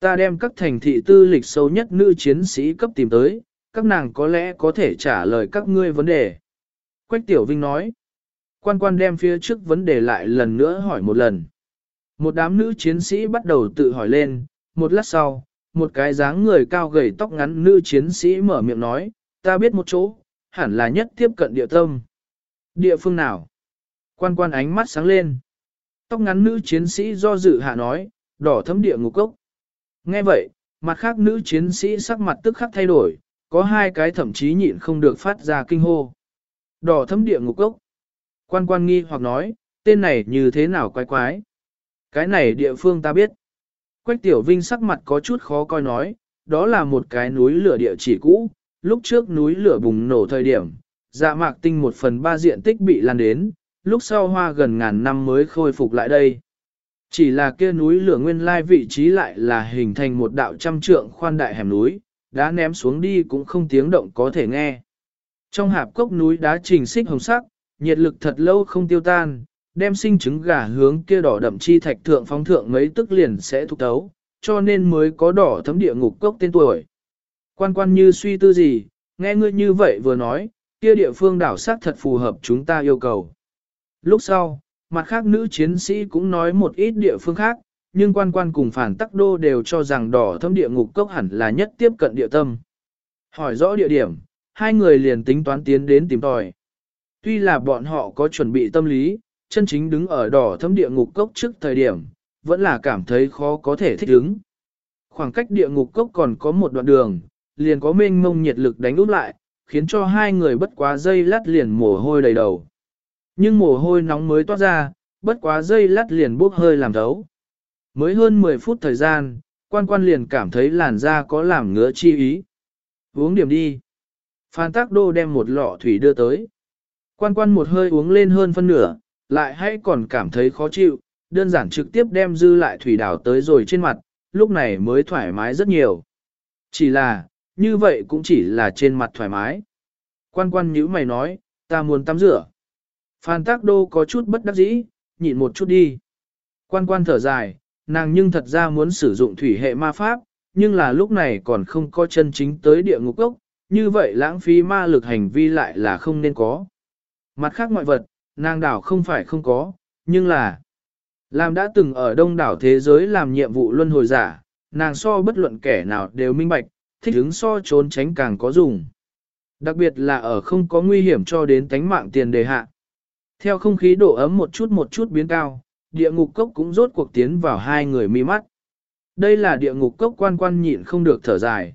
Ta đem các thành thị tư lịch sâu nhất nữ chiến sĩ cấp tìm tới, các nàng có lẽ có thể trả lời các ngươi vấn đề. Quách Tiểu Vinh nói, quan quan đem phía trước vấn đề lại lần nữa hỏi một lần. Một đám nữ chiến sĩ bắt đầu tự hỏi lên, một lát sau, một cái dáng người cao gầy tóc ngắn nữ chiến sĩ mở miệng nói, ta biết một chỗ, hẳn là nhất tiếp cận địa tâm. Địa phương nào? Quan quan ánh mắt sáng lên. Tóc ngắn nữ chiến sĩ do dự hạ nói, đỏ thấm địa ngục cốc. Nghe vậy, mặt khác nữ chiến sĩ sắc mặt tức khắc thay đổi, có hai cái thậm chí nhịn không được phát ra kinh hô. Đỏ thấm địa ngục cốc. Quan quan nghi hoặc nói, tên này như thế nào quái quái. Cái này địa phương ta biết. Quách tiểu vinh sắc mặt có chút khó coi nói, đó là một cái núi lửa địa chỉ cũ, lúc trước núi lửa bùng nổ thời điểm, dạ mạc tinh một phần ba diện tích bị lan đến, lúc sau hoa gần ngàn năm mới khôi phục lại đây. Chỉ là kia núi lửa nguyên lai vị trí lại là hình thành một đạo trăm trượng khoan đại hẻm núi, đá ném xuống đi cũng không tiếng động có thể nghe. Trong hạp cốc núi đá trình xích hồng sắc, nhiệt lực thật lâu không tiêu tan, đem sinh trứng gà hướng kia đỏ đậm chi thạch thượng phóng thượng mấy tức liền sẽ thúc tấu, cho nên mới có đỏ thấm địa ngục cốc tên tuổi. Quan quan như suy tư gì, nghe ngươi như vậy vừa nói, kia địa phương đảo sát thật phù hợp chúng ta yêu cầu. Lúc sau, mặt khác nữ chiến sĩ cũng nói một ít địa phương khác, nhưng quan quan cùng phản tắc đô đều cho rằng đỏ thâm địa ngục cốc hẳn là nhất tiếp cận địa tâm. Hỏi rõ địa điểm, hai người liền tính toán tiến đến tìm tòi. Tuy là bọn họ có chuẩn bị tâm lý, chân chính đứng ở đỏ thâm địa ngục cốc trước thời điểm, vẫn là cảm thấy khó có thể thích ứng. Khoảng cách địa ngục cốc còn có một đoạn đường, liền có mênh mông nhiệt lực đánh úp lại, khiến cho hai người bất quá dây lát liền mồ hôi đầy đầu. Nhưng mồ hôi nóng mới toát ra, bất quá dây lát liền bốc hơi làm thấu. Mới hơn 10 phút thời gian, quan quan liền cảm thấy làn da có làm ngứa chi ý. Uống điểm đi. Phan Tác Đô đem một lọ thủy đưa tới. Quan quan một hơi uống lên hơn phân nửa, lại hay còn cảm thấy khó chịu, đơn giản trực tiếp đem dư lại thủy đảo tới rồi trên mặt, lúc này mới thoải mái rất nhiều. Chỉ là, như vậy cũng chỉ là trên mặt thoải mái. Quan quan nhữ mày nói, ta muốn tắm rửa. Phan Tác Đô có chút bất đắc dĩ, nhịn một chút đi. Quan quan thở dài, nàng nhưng thật ra muốn sử dụng thủy hệ ma pháp, nhưng là lúc này còn không có chân chính tới địa ngục ốc, như vậy lãng phí ma lực hành vi lại là không nên có. Mặt khác mọi vật, nàng đảo không phải không có, nhưng là làm đã từng ở đông đảo thế giới làm nhiệm vụ luân hồi giả, nàng so bất luận kẻ nào đều minh bạch, thích ứng so trốn tránh càng có dùng. Đặc biệt là ở không có nguy hiểm cho đến tánh mạng tiền đề hạ. Theo không khí độ ấm một chút một chút biến cao, địa ngục cốc cũng rốt cuộc tiến vào hai người mi mắt. Đây là địa ngục cốc quan quan nhịn không được thở dài.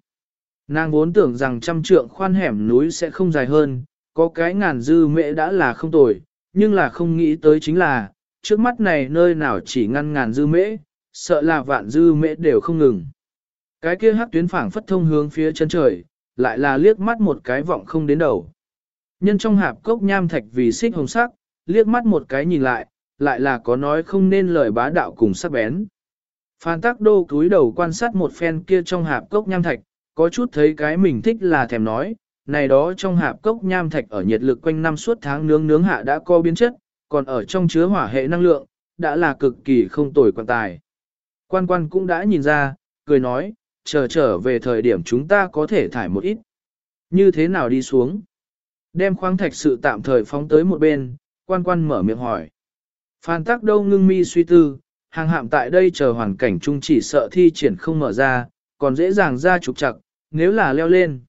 Nàng vốn tưởng rằng trăm trượng khoan hẻm núi sẽ không dài hơn, có cái ngàn dư mễ đã là không tồi, nhưng là không nghĩ tới chính là, trước mắt này nơi nào chỉ ngăn ngàn dư mễ, sợ là vạn dư mễ đều không ngừng. Cái kia hắc tuyến phảng phất thông hướng phía chân trời, lại là liếc mắt một cái vọng không đến đầu. Nhân trong hạp cốc nham thạch vì xích hồng sắc, liếc mắt một cái nhìn lại, lại là có nói không nên lời bá đạo cùng sắc bén. Phan Tắc đô cúi đầu quan sát một phen kia trong hạp cốc nham thạch, có chút thấy cái mình thích là thèm nói, này đó trong hạp cốc nham thạch ở nhiệt lực quanh năm suốt tháng nướng nướng hạ đã co biến chất, còn ở trong chứa hỏa hệ năng lượng, đã là cực kỳ không tồi quan tài. Quan quan cũng đã nhìn ra, cười nói, chờ trở về thời điểm chúng ta có thể thải một ít. Như thế nào đi xuống? Đem khoáng thạch sự tạm thời phóng tới một bên, quan quan mở miệng hỏi. Phan tắc đâu ngưng mi suy tư, hàng hạm tại đây chờ hoàn cảnh chung chỉ sợ thi triển không mở ra, còn dễ dàng ra trục chặt, nếu là leo lên.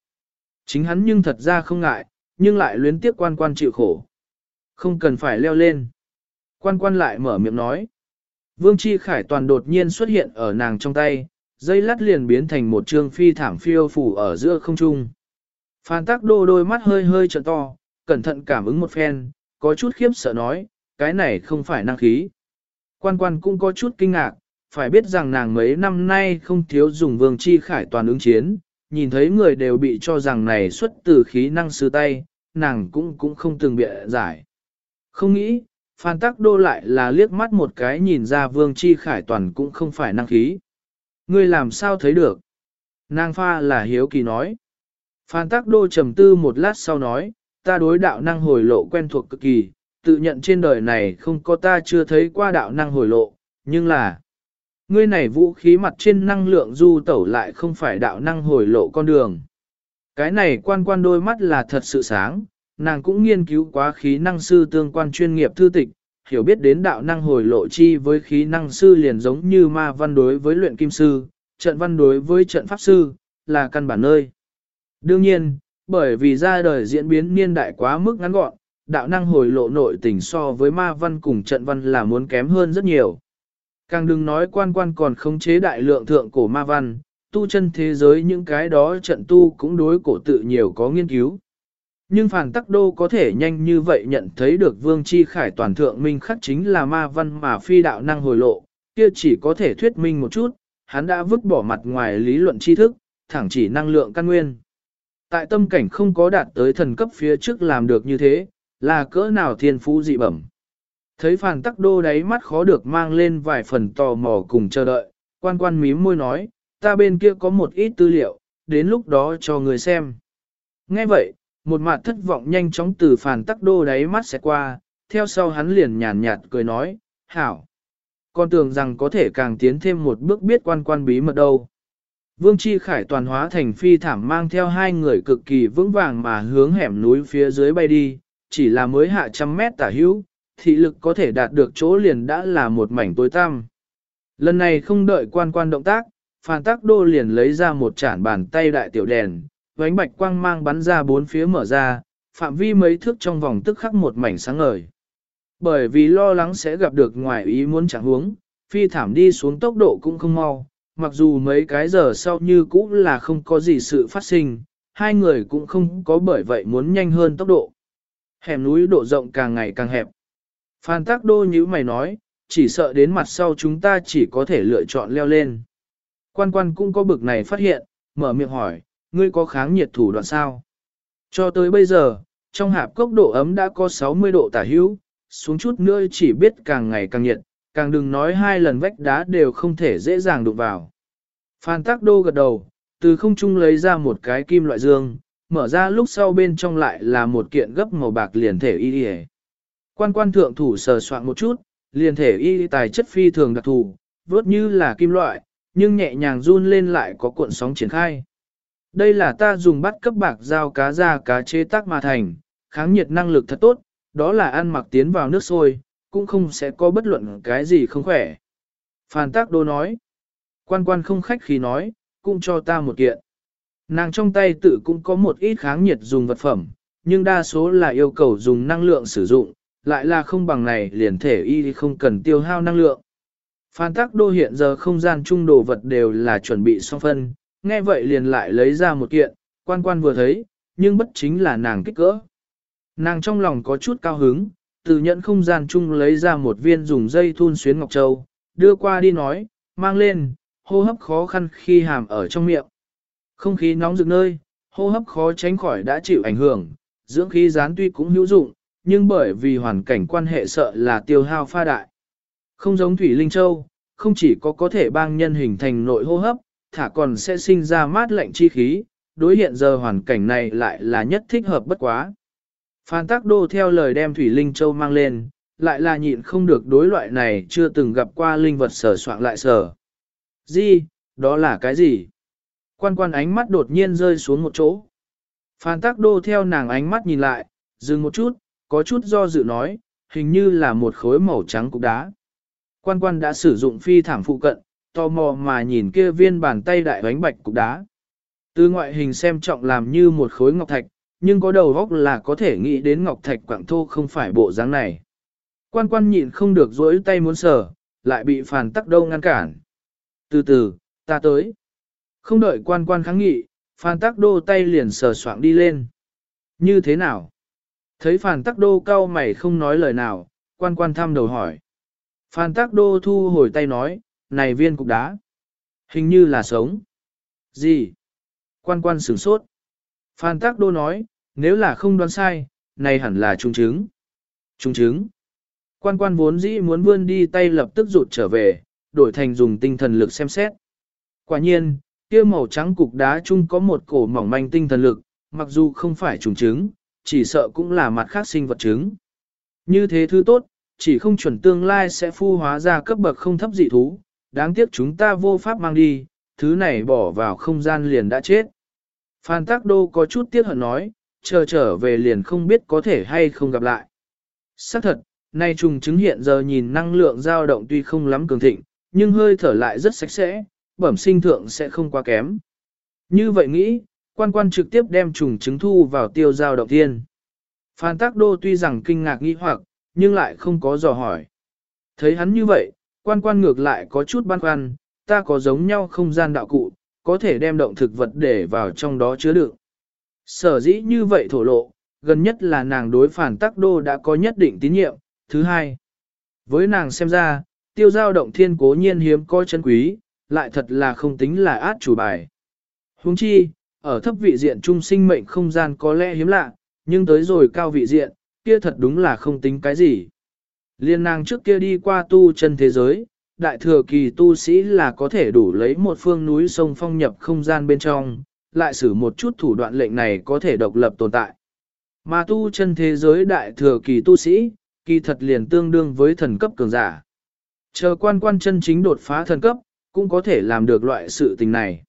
Chính hắn nhưng thật ra không ngại, nhưng lại luyến tiếc quan quan chịu khổ. Không cần phải leo lên. Quan quan lại mở miệng nói. Vương Chi Khải toàn đột nhiên xuất hiện ở nàng trong tay, dây lát liền biến thành một trương phi thảm phiêu phủ ở giữa không trung. Phan tác đô đôi mắt hơi hơi trợn to, cẩn thận cảm ứng một phen, có chút khiếp sợ nói, cái này không phải năng khí. Quan quan cũng có chút kinh ngạc, phải biết rằng nàng mấy năm nay không thiếu dùng vương chi khải toàn ứng chiến, nhìn thấy người đều bị cho rằng này xuất từ khí năng sư tay, nàng cũng cũng không từng bịa giải. Không nghĩ, Phan Tắc Đô lại là liếc mắt một cái nhìn ra Vương Chi Khải toàn cũng không phải năng khí. Ngươi làm sao thấy được? Nàng pha là hiếu kỳ nói. Phan Tắc Đô trầm tư một lát sau nói, ta đối đạo năng hồi lộ quen thuộc cực kỳ, tự nhận trên đời này không có ta chưa thấy qua đạo năng hồi lộ, nhưng là, ngươi này vũ khí mặt trên năng lượng du tẩu lại không phải đạo năng hồi lộ con đường. Cái này quan quan đôi mắt là thật sự sáng, nàng cũng nghiên cứu quá khí năng sư tương quan chuyên nghiệp thư tịch, hiểu biết đến đạo năng hồi lộ chi với khí năng sư liền giống như ma văn đối với luyện kim sư, trận văn đối với trận pháp sư, là căn bản nơi. Đương nhiên, bởi vì ra đời diễn biến niên đại quá mức ngắn gọn, đạo năng hồi lộ nội tình so với ma văn cùng trận văn là muốn kém hơn rất nhiều. Càng đừng nói quan quan còn khống chế đại lượng thượng cổ ma văn, tu chân thế giới những cái đó trận tu cũng đối cổ tự nhiều có nghiên cứu. Nhưng Phản Tắc Đô có thể nhanh như vậy nhận thấy được Vương Chi Khải toàn thượng minh khắc chính là ma văn mà phi đạo năng hồi lộ, kia chỉ có thể thuyết minh một chút, hắn đã vứt bỏ mặt ngoài lý luận tri thức, thẳng chỉ năng lượng căn nguyên. Tại tâm cảnh không có đạt tới thần cấp phía trước làm được như thế, là cỡ nào thiên phú dị bẩm. Thấy phản tắc đô đáy mắt khó được mang lên vài phần tò mò cùng chờ đợi, quan quan mím môi nói, ta bên kia có một ít tư liệu, đến lúc đó cho người xem. Nghe vậy, một mặt thất vọng nhanh chóng từ phản tắc đô đáy mắt sẽ qua, theo sau hắn liền nhàn nhạt cười nói, hảo. Con tưởng rằng có thể càng tiến thêm một bước biết quan quan bí mật đâu. Vương Chi Khải toàn hóa thành phi thảm mang theo hai người cực kỳ vững vàng mà hướng hẻm núi phía dưới bay đi, chỉ là mới hạ trăm mét tả hữu, thị lực có thể đạt được chỗ liền đã là một mảnh tối tăm. Lần này không đợi quan quan động tác, Phan Tắc Đô liền lấy ra một chản bàn tay đại tiểu đèn, vánh bạch quang mang bắn ra bốn phía mở ra, phạm vi mấy thước trong vòng tức khắc một mảnh sáng ngời. Bởi vì lo lắng sẽ gặp được ngoài ý muốn chẳng huống, phi thảm đi xuống tốc độ cũng không mau, mặc dù mấy cái giờ sau như cũ là không có gì sự phát sinh, hai người cũng không có bởi vậy muốn nhanh hơn tốc độ. Hẻm núi độ rộng càng ngày càng hẹp. Phan Tác Đô như mày nói, chỉ sợ đến mặt sau chúng ta chỉ có thể lựa chọn leo lên. Quan quan cũng có bực này phát hiện, mở miệng hỏi, ngươi có kháng nhiệt thủ đoạn sao? Cho tới bây giờ, trong hạp cốc độ ấm đã có 60 độ tả hữu, xuống chút nữa chỉ biết càng ngày càng nhiệt, càng đừng nói hai lần vách đá đều không thể dễ dàng đụng vào. Phan Tắc Đô gật đầu, từ không trung lấy ra một cái kim loại dương, mở ra lúc sau bên trong lại là một kiện gấp màu bạc liền thể y y. Quan quan thượng thủ sờ soạn một chút, liền thể y tài chất phi thường đặc thù, vốt như là kim loại, nhưng nhẹ nhàng run lên lại có cuộn sóng triển khai. Đây là ta dùng bắt cấp bạc dao cá ra cá chế tác mà thành, kháng nhiệt năng lực thật tốt, đó là ăn mặc tiến vào nước sôi, cũng không sẽ có bất luận cái gì không khỏe. Phan Tác Đô nói, quan quan không khách khí nói, cũng cho ta một kiện. Nàng trong tay tự cũng có một ít kháng nhiệt dùng vật phẩm, nhưng đa số là yêu cầu dùng năng lượng sử dụng, lại là không bằng này liền thể y không cần tiêu hao năng lượng. Phan Tác Đô hiện giờ không gian trung đồ vật đều là chuẩn bị xong phân, nghe vậy liền lại lấy ra một kiện, quan quan vừa thấy, nhưng bất chính là nàng kích cỡ. Nàng trong lòng có chút cao hứng, từ nhận không gian chung lấy ra một viên dùng dây thun xuyến ngọc châu, đưa qua đi nói, mang lên, hô hấp khó khăn khi hàm ở trong miệng. Không khí nóng rực nơi, hô hấp khó tránh khỏi đã chịu ảnh hưởng, dưỡng khí gián tuy cũng hữu dụng, nhưng bởi vì hoàn cảnh quan hệ sợ là tiêu hao pha đại. Không giống Thủy Linh Châu, không chỉ có có thể bang nhân hình thành nội hô hấp, thả còn sẽ sinh ra mát lạnh chi khí, đối hiện giờ hoàn cảnh này lại là nhất thích hợp bất quá. Phan Tác Đô theo lời đem Thủy Linh Châu mang lên, lại là nhịn không được đối loại này chưa từng gặp qua linh vật sở soạn lại sở. Gì, đó là cái gì? Quan quan ánh mắt đột nhiên rơi xuống một chỗ. Phan Tác Đô theo nàng ánh mắt nhìn lại, dừng một chút, có chút do dự nói, hình như là một khối màu trắng cục đá. Quan quan đã sử dụng phi thảm phụ cận, tò mò mà nhìn kia viên bàn tay đại bánh bạch cục đá. Từ ngoại hình xem trọng làm như một khối ngọc thạch, nhưng có đầu góc là có thể nghĩ đến ngọc thạch quảng thô không phải bộ dáng này. Quan quan nhịn không được dối tay muốn sờ, lại bị phàn tắc đâu ngăn cản. Từ từ, ta tới. Không đợi quan quan kháng nghị, phàn tắc đô tay liền sờ soạng đi lên. Như thế nào? Thấy phàn tắc đô cao mày không nói lời nào, quan quan thăm đầu hỏi. phàn tắc đô thu hồi tay nói, này viên cục đá. Hình như là sống. Gì? Quan quan sửng sốt. Phan Tác Đô nói, nếu là không đoán sai, này hẳn là trung chứng. Trung chứng. Quan quan vốn dĩ muốn vươn đi tay lập tức rụt trở về, đổi thành dùng tinh thần lực xem xét. Quả nhiên, kia màu trắng cục đá chung có một cổ mỏng manh tinh thần lực, mặc dù không phải trùng chứng, chỉ sợ cũng là mặt khác sinh vật chứng. Như thế thứ tốt, chỉ không chuẩn tương lai sẽ phu hóa ra cấp bậc không thấp dị thú, đáng tiếc chúng ta vô pháp mang đi, thứ này bỏ vào không gian liền đã chết. Phan Tác Đô có chút tiếc hận nói, chờ trở về liền không biết có thể hay không gặp lại. Xác thật, nay trùng chứng hiện giờ nhìn năng lượng dao động tuy không lắm cường thịnh, nhưng hơi thở lại rất sạch sẽ, bẩm sinh thượng sẽ không quá kém. Như vậy nghĩ, quan quan trực tiếp đem trùng chứng thu vào tiêu dao động tiên. Phan Tác Đô tuy rằng kinh ngạc nghi hoặc, nhưng lại không có dò hỏi. Thấy hắn như vậy, quan quan ngược lại có chút băn khoăn, ta có giống nhau không gian đạo cụ, có thể đem động thực vật để vào trong đó chứa đựng. Sở dĩ như vậy thổ lộ, gần nhất là nàng đối phản tắc đô đã có nhất định tín nhiệm. Thứ hai, với nàng xem ra, tiêu giao động thiên cố nhiên hiếm coi chân quý, lại thật là không tính là át chủ bài. Huống chi, ở thấp vị diện trung sinh mệnh không gian có lẽ hiếm lạ, nhưng tới rồi cao vị diện, kia thật đúng là không tính cái gì. Liên nàng trước kia đi qua tu chân thế giới, đại thừa kỳ tu sĩ là có thể đủ lấy một phương núi sông phong nhập không gian bên trong, lại sử một chút thủ đoạn lệnh này có thể độc lập tồn tại. Mà tu chân thế giới đại thừa kỳ tu sĩ, kỳ thật liền tương đương với thần cấp cường giả. Chờ quan quan chân chính đột phá thần cấp, cũng có thể làm được loại sự tình này.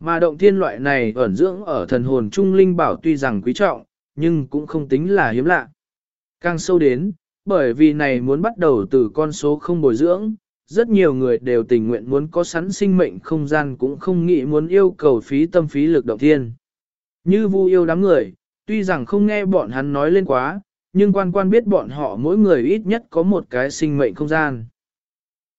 Mà động thiên loại này ẩn dưỡng ở thần hồn trung linh bảo tuy rằng quý trọng, nhưng cũng không tính là hiếm lạ. Càng sâu đến, bởi vì này muốn bắt đầu từ con số không bồi dưỡng, rất nhiều người đều tình nguyện muốn có sẵn sinh mệnh không gian cũng không nghĩ muốn yêu cầu phí tâm phí lực động thiên. Như vu yêu đám người, tuy rằng không nghe bọn hắn nói lên quá, nhưng quan quan biết bọn họ mỗi người ít nhất có một cái sinh mệnh không gian.